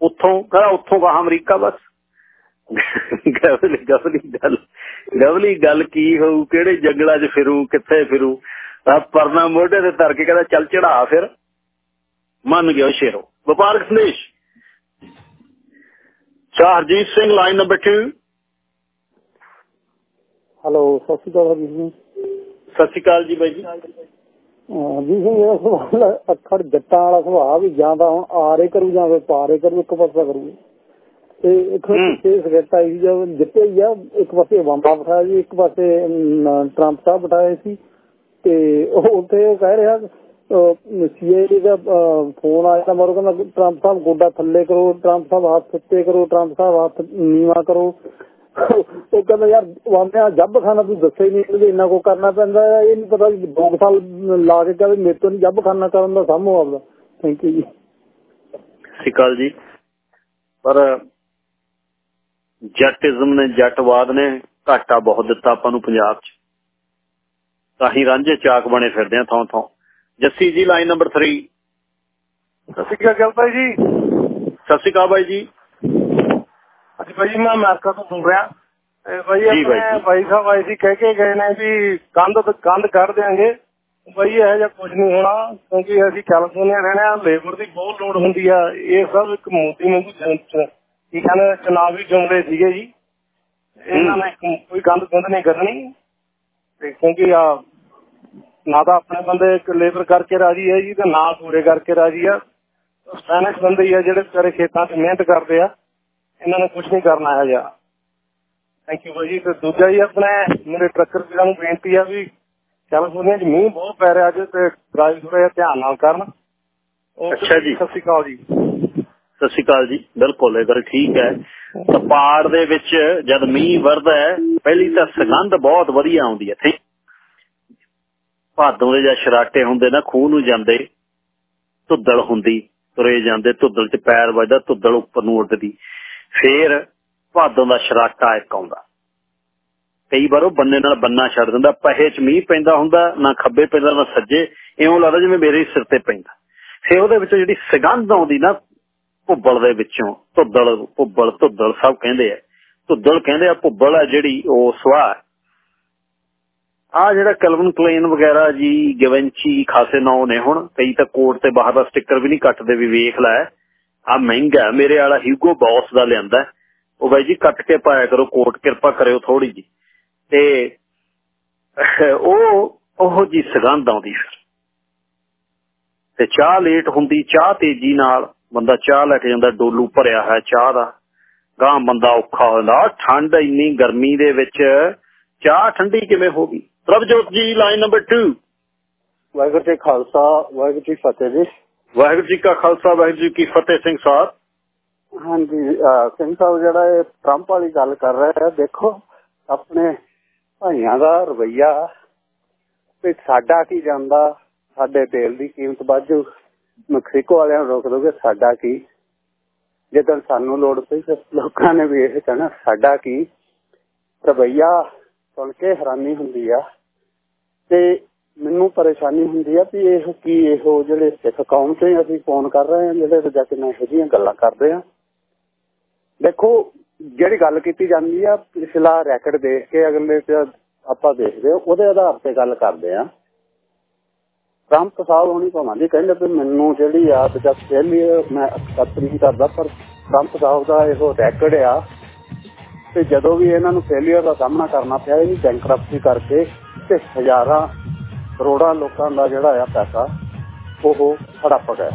ਉੱਥੋਂ, ਕਹਿੰਦਾ ਉੱਥੋਂ ਕਹਾ ਅਮਰੀਕਾ ਬਸ। ਗਵਲੀ ਗੱਲ। ਗਵਲੀ ਗੱਲ ਕੀ ਹੋਊ? ਕਿਹੜੇ ਜੰਗਲਾਂ 'ਚ ਫਿਰੂ? ਕਿੱਥੇ ਫਿਰੂ? ਆ ਪਰਨਾ ਮੋਢੇ ਤੇ ਧਰ ਕੇ ਕਹਿੰਦਾ ਚੱਲ ਚੜਾ ਫਿਰ। ਮੰਨ ਗਿਆ ਸ਼ੇਰੋ। ਵਪਾਰਕ ਸੰਦੇਸ਼। Shahjeet Singh line number 2 hello Sat Shri Akal ਜੀ। ਸਤਿ ਸ਼੍ਰੀ ਅਕਾਲ ਜੀ ਬਾਈ ਜੀ। ਜੀ ਸਿੰਘ ਇਹ ਸਵਾਲ ਅੱਖਰ ਜੱਟਾਂ ਵਾਲਾ ਸੁਭਾਅ ਵੀ ਜਾਂ ਤਾਂ ਹੁਣ ਆਰੇ ਕਰੂ ਜਾਂ ਵਪਾਰੇ ਕਰੂ ਇੱਕ ਪਾਸਾ ਕਰੂ। ਤੇ ਇੱਕ ਪਾਸੇ ਸਿਗਰਟ ਆਈ ਜਾਂ ਜਿੱਤੇ ਹੀ ਆ। ਇੱਕ ਪਾਸੇ ਬੰਬਾ ਬਿਠਾਇਆ ਜੀ ਇੱਕ ਪਾਸੇ ਟਰੰਪ ਸਾਹਿਬ ਬਿਠਾਏ ਸੀ। ਤੇ ਉਹ ਉੱਥੇ ਕਹਿ ਰਿਹਾ ਸੀਆਈਡੀ ਦਾ ਫੋਨ ਆਇਆ ਤਾਂ ਮਰੋ ਕਹਿੰਦਾ ਟਰੰਪ ਸਾਹਿਬ ਗੋਡਾ ਥੱਲੇ ਕਰੋ ਟਰੰਪ ਸਾਹਿਬ ਹੱਥ ਉੱਤੇ ਕਰੋ ਟਰੰਪ ਸਾਹਿਬ ਹੱਥ ਨੀਵਾ ਕਰੋ। ਉਹ ਕਹਿੰਦਾ ਯਾਰ ਵਾਂਦਿਆ ਜੱਬ ਖਾਨਾ ਤੂੰ ਦੱਸਿਆ ਹੀ ਨਹੀਂ ਕਿ ਇੰਨਾ ਕੋ ਕਰਨਾ ਪੈਂਦਾ ਇਹ ਨਹੀਂ ਪਤਾ ਕਿ ਦੋ ਸਾਲ ਲਾ ਕੇ ਕਹਿੰਦੇ ਮੇਰੇ ਤੋਂ ਨਹੀਂ ਜੱਬ ਖਾਨਾ ਕਰਨ ਦਾ ਸਾਹਮੋ ਆਪਦਾ ਥੈਂਕ ਯੂ ਜੀ। ਅਕਾਲ ਜੀ। ਪਰ ਜੱਟਿਜ਼ਮ ਨੇ ਜੱਟਵਾਦ ਨੇ ਘਾਟਾ ਬਹੁਤ ਦਿੱਤਾ ਆਪਾਂ ਨੂੰ ਪੰਜਾਬ 'ਚ। ਤਾਂ ਹੀ ਰਾਂਝੇ ਚਾਕ ਬਣੇ ਫਿਰਦੇ ਆ ਥਾਂ ਥਾਂ ਜੱਸੀ ਜੀ ਲਾਈਨ ਨੰਬਰ 3 ਸਤਿ ਸ਼੍ਰੀ ਅਕਾਲ ਭਾਈ ਜੀ। ਸਤਿ ਸ਼੍ਰੀ ਅਕਾਲ ਬਾਈ ਜੀ। ਅੱਜ ਭਾਈ ਜੀ ਮੈਂ ਅਮਰੀਕਾ ਤੋਂ ਸੁਣ ਰਿਹਾ। ਭਾਈ ਆਪਣੇ। ਭਾਈ ਸਾਹਿਬ ਆਏ ਸੀ ਕਹਿ ਕੇ ਗਏ ਨੇ ਵੀ ਕੰਧ ਕੰਧ ਕਰ ਦੇਾਂਗੇ ਭਾਈ ਇਹ ਜਿਹਾ ਕੁਝ ਨਹੀਂ ਹੋਣਾ ਕਿਉਂਕਿ ਅਸੀਂ ਕੈਲੀਫੋਰਨੀਆ ਰਹਿਣੇ ਲੇਬਰ ਦੀ ਬਹੁਤ ਲੋੜ ਹੁੰਦੀ ਆ। ਇਹ ਸਭ ਇੱਕ ਮੋਤੀ ਵਾਂਗੂ ਕੀ ਕਹਿੰਦੇ ਚੁਣਾਵੀ ਜੁਮਲੇ ਸੀਗੇ ਜੀ। ਇਹਨਾਂ ਨੇ ਕੋਈ ਕੰਧ ਕੁੰਧ ਨਹੀਂ ਕਰਨੀ। ਤੇ ਕਿਉਂਕਿ ਆ ਨਾ ਤਾਂ ਆਪਣੇ ਬੰਦੇ ਲੇਬਰ ਕਰਕੇ ਰਾਜੀ ਹੈ ਜੀ ਤੇ ਨਾ ਪੂਰੇ ਕਰਕੇ ਰਾਜੀ ਆ। ਸਪੈਨਿਸ਼ ਬੰਦੇ ਹੀ ਆ ਜਿਹੜੇ ਵਿਚਾਰੇ ਖੇਤਾਂ 'ਚ ਮਿਹਨਤ ਕਰਦੇ ਆ। ਇਹਨਾਂ ਨੇ ਕੁਝ ਨਹੀਂ ਕਰਨਾ ਹੈ ਜਾ ਥੈਂਕ ਯੂ ਭਾਈ ਜੀ। ਤੇ ਦੂਜਾ ਹੀ ਆਪਣੇ ਮੇਰੇ ਟਰੱਕਰ ਵੀਰਾਂ ਨੂੰ ਬੇਨਤੀ ਆ ਵੀ ਕੈਲੀਫੋਰਨੀਆ 'ਚ ਮੀਂਹ ਬਹੁਤ ਪੈ ਰਿਹਾ ਅੱਜ ਤੇ ਡਰਾਈਵ ਥੋੜਾ ਜਿਹਾ ਧਿਆਨ ਨਾਲ ਕਰਨ। ਅੱਛਾ ਜੀ। ਸਤਿ ਸ਼੍ਰੀ ਅਕਾਲ ਜੀ। ਸਤਿ ਸ਼੍ਰੀ ਅਕਾਲ ਜੀ। ਬਿਲਕੁਲ, ਇਹ ਗੱਲ ਠੀਕ ਹੈ। ਕਪਾੜ ਦੇ ਵਿੱਚ ਜਦ ਮੀਂਹ ਵਰਦਾ ਹੈ, ਪਹਿਲੀ ਤਾਂ ਸੁਗੰਧ ਬਹੁਤ ਵਧੀਆ ਆਉਂਦੀ ਹੈ ਠੀਕ ਭਾਦੋਂ ਦੇ ਜਾਂ ਸ਼ਰਾਟੇ ਹੁੰਦੇ ਨਾ, ਖੂਹ ਨੂੰ ਜਾਂਦੇ, ਧੁੱਦਲ ਹੁੰਦੀ, ਤੁਰੇ ਜਾਂਦੇ, ਧੁੱਦਲ 'ਚ ਪੈਰ ਵੱਜਦਾ, ਧੁੱਦਲ ਉੱਪਰ ਨੂੰ ਉੱਡਦੀ। ਫੇਰ ਭਾਦੋਂ ਦਾ ਸ਼ਰਾਟਾ ਇੱਕ ਆਉਂਦਾ। ਕਈ ਵਾਰ ਉਹ ਬੰਨੇ ਨਾਲ ਬੰਨਾ ਛੱਡ ਦਿੰਦਾ। ਪਹੇ 'ਚ ਮੀਂਹ ਪੈਂਦਾ ਹੁੰਦਾ, ਨਾ ਖੱਬੇ ਪੈਂਦਾ, ਨਾ ਸੱਜੇ। ਇਉਂ ਲੱਗਦਾ ਜਿਵੇਂ ਮੇਰੇ ਸਿਰ ਤੇ ਪੈਂਦਾ। ਫੇਰ ਉਹਦੇ ਵਿੱਚੋਂ ਜਿਹੜੀ ਸੁਗੰਧ ਆਉਂਦੀ ਨਾ ਭੁੱਬਲ ਦੇ ਵਿੱਚੋਂ ਧੁੱਦਲ, ਭੁੱਬਲ, ਧੁੱਦਲ ਸਭ ਕਹਿੰਦੇ ਆ। ਧੁੱਦਲ ਕਹਿੰਦੇ ਆ, ਭੁੱਬਲ ਆ ਜਿਹੜੀ ਉਹ ਸੁਆਹ ਆ। ਜਿਹੜਾ ਕਲਵਨ ਕਲੇਨ ਵਗੈਰਾ ਜੀ ਗਿਵੈਂਚੀ ਖਾਸੇ ਨਾਂ ਨੇ ਹੁਣ, ਕਈ ਤਾਂ ਕੋਟ ਤੇ ਬਾਹਰ ਦਾ ਸਟicker ਵੀ ਨਹੀਂ ਕੱਟਦੇ ਵੀ ਵੇਖ ਲੈ। ਆ ਮਹਿੰਗਾ ਮੇਰੇ ਵਾਲਾ ਹਿਊਗੋ ਬੌਸ ਦਾ ਲਿਆਂਦਾ। ਹੈ। ਉਹ ਬਾਈ ਜੀ ਕੱਟ ਕੇ ਪਾਇਆ ਕਰੋ, ਕੋਟ ਕਿਰਪਾ ਕਰਿਓ ਥੋੜੀ ਜੀ ਤੇ ਉਹ ਉਹ ਜੀ ਸੁਗੰਧ ਆਉਂਦੀ ਫਿਰ। ਤੇ ਚਾਹ ਲੇਟ ਹੁੰਦੀ, ਚਾਹ ਤੇਜ਼ੀ ਨਾਲ ਬੰਦਾ ਚਾਹ ਲੈ ਕੇ ਜਾਂਦਾ ਡੋਲੂ ਭਰਿਆ ਹੈ ਚਾਹ ਦਾ। ਗਾਂ ਬੰਦਾ ਔਖਾ ਹੋ ਜਾਂਦਾ ਠੰਡ ਇੰਨੀ ਗਰਮੀ ਦੇ ਵਿੱਚ ਚਾਹ ਠੰਡੀ ਕਿਵੇਂ ਹੋ ਗਈ? ਪ੍ਰਭਜੋਤ ਜੀ ਲਾਈਨ ਨੰਬਰ 2 ਵਾਹਿਗੁਰੂ ਜੀ ਖਾਲਸਾ ਵਾਹਿਗੁਰੂ ਜੀ ਫਤਿਹ ਜੀ। ਵਾਹਿਗੁਰੂ ਜੀ ਕਾ ਖਾਲਸਾ ਵਾਹਿਗੁਰੂ ਜੀ ਕੀ ਫਤਿਹ ਸਿੰਘ ਸਾਹਿਬ। ਹਾਂਜੀ ਸਿੰਘ ਸਾਹਿਬ ਜਿਹੜਾ ਇਹ ਟਰੰਪ ਵਾਲੀ ਗੱਲ ਕਰ ਰਿਹਾ ਹੈ ਦੇਖੋ ਆਪਣੇ ਭਾਈਆਂ ਦਾ ਰਵਈਆ ਤੇ ਸਾਡਾ ਕੀ ਜਾਂਦਾ ਸਾਡੇ ਤੇਲ ਦੀ ਕੀਮਤ ਵਾਧੂ ਮੈਕਸੀਕੋ ਵਾਲਿਆਂ ਨੂੰ ਰੋਕ ਦੋਗੇ ਸਾਡਾ ਕੀ? ਜਦੋਂ ਸਾਨੂੰ ਲੋੜ ਪਈ ਫਿਰ ਲੋਕਾਂ ਨੇ ਵੀ ਇਹ ਕਹਿਣਾ ਸਾਡਾ ਕੀ? ਰਵਈਆ ਸੁਣ ਕੇ ਹੈਰਾਨੀ ਹੁੰਦੀ ਆ ਤੇ ਮੈਨੂੰ ਪਰੇਸ਼ਾਨੀ ਹੁੰਦੀ ਆ ਵੀ ਇਹ ਕੀ ਇਹੋ ਜਿਹੜੇ ਸਿੱਖ ਕੌਮ ਤੇ ਅਸੀਂ ਫੋਨ ਕਰ ਰਹੇ ਹਾਂ ਜਿਹੜੇ ਤੇ ਜਾ ਕੇ ਨਾ ਇਹੋ ਜਿਹੀਆਂ ਗੱਲਾਂ ਕਰਦੇ ਆ। ਦੇਖੋ ਜਿਹੜੀ ਗੱਲ ਕੀਤੀ ਜਾਂਦੀ ਆ ਪਿਛਲਾ ਰੈਕਡ ਦੇਖ ਕੇ ਅਗਲੇ ਤੇ ਆਪਾਂ ਦੇਖਦੇ ਹਾਂ, ਉਹਦੇ ਆਧਾਰ ਤੇ ਗੱਲ ਕਰਦੇ ਆ। ਟਰੰਪ ਸਾਹਿਬ ਹੋਣੀ ਭਾਵਾਂ ਕਹਿੰਦੇ ਵੀ ਮੈਨੂੰ ਜਿਹੜੀ ਆ ਜਦ ਫੇਲੀਅਰ ਮੈਂ ਅਕਸਰ ਨਹੀਂ ਕਰਦਾ, ਪਰ ਟਰੰਪ ਸਾਹਿਬ ਦਾ ਇਹੋ ਰੈਕਡ ਆ। ਤੇ ਜਦੋਂ ਵੀ ਇਹਨਾਂ ਨੂੰ ਫੇਲੀਅਰ ਦਾ ਸਾਹਮਣਾ ਕਰਨਾ ਪਿਆ ਇਹ ਬੈਂਕਰਪਸੀ ਕਰਕੇ ਤੇ ਹਜ਼ਾਰਾਂ ਕਰੋੜਾਂ ਲੋਕਾਂ ਦਾ ਜਿਹੜਾ ਆ ਪੈਸਾ, ਉਹ ਹੜਪ ਗਿਆ।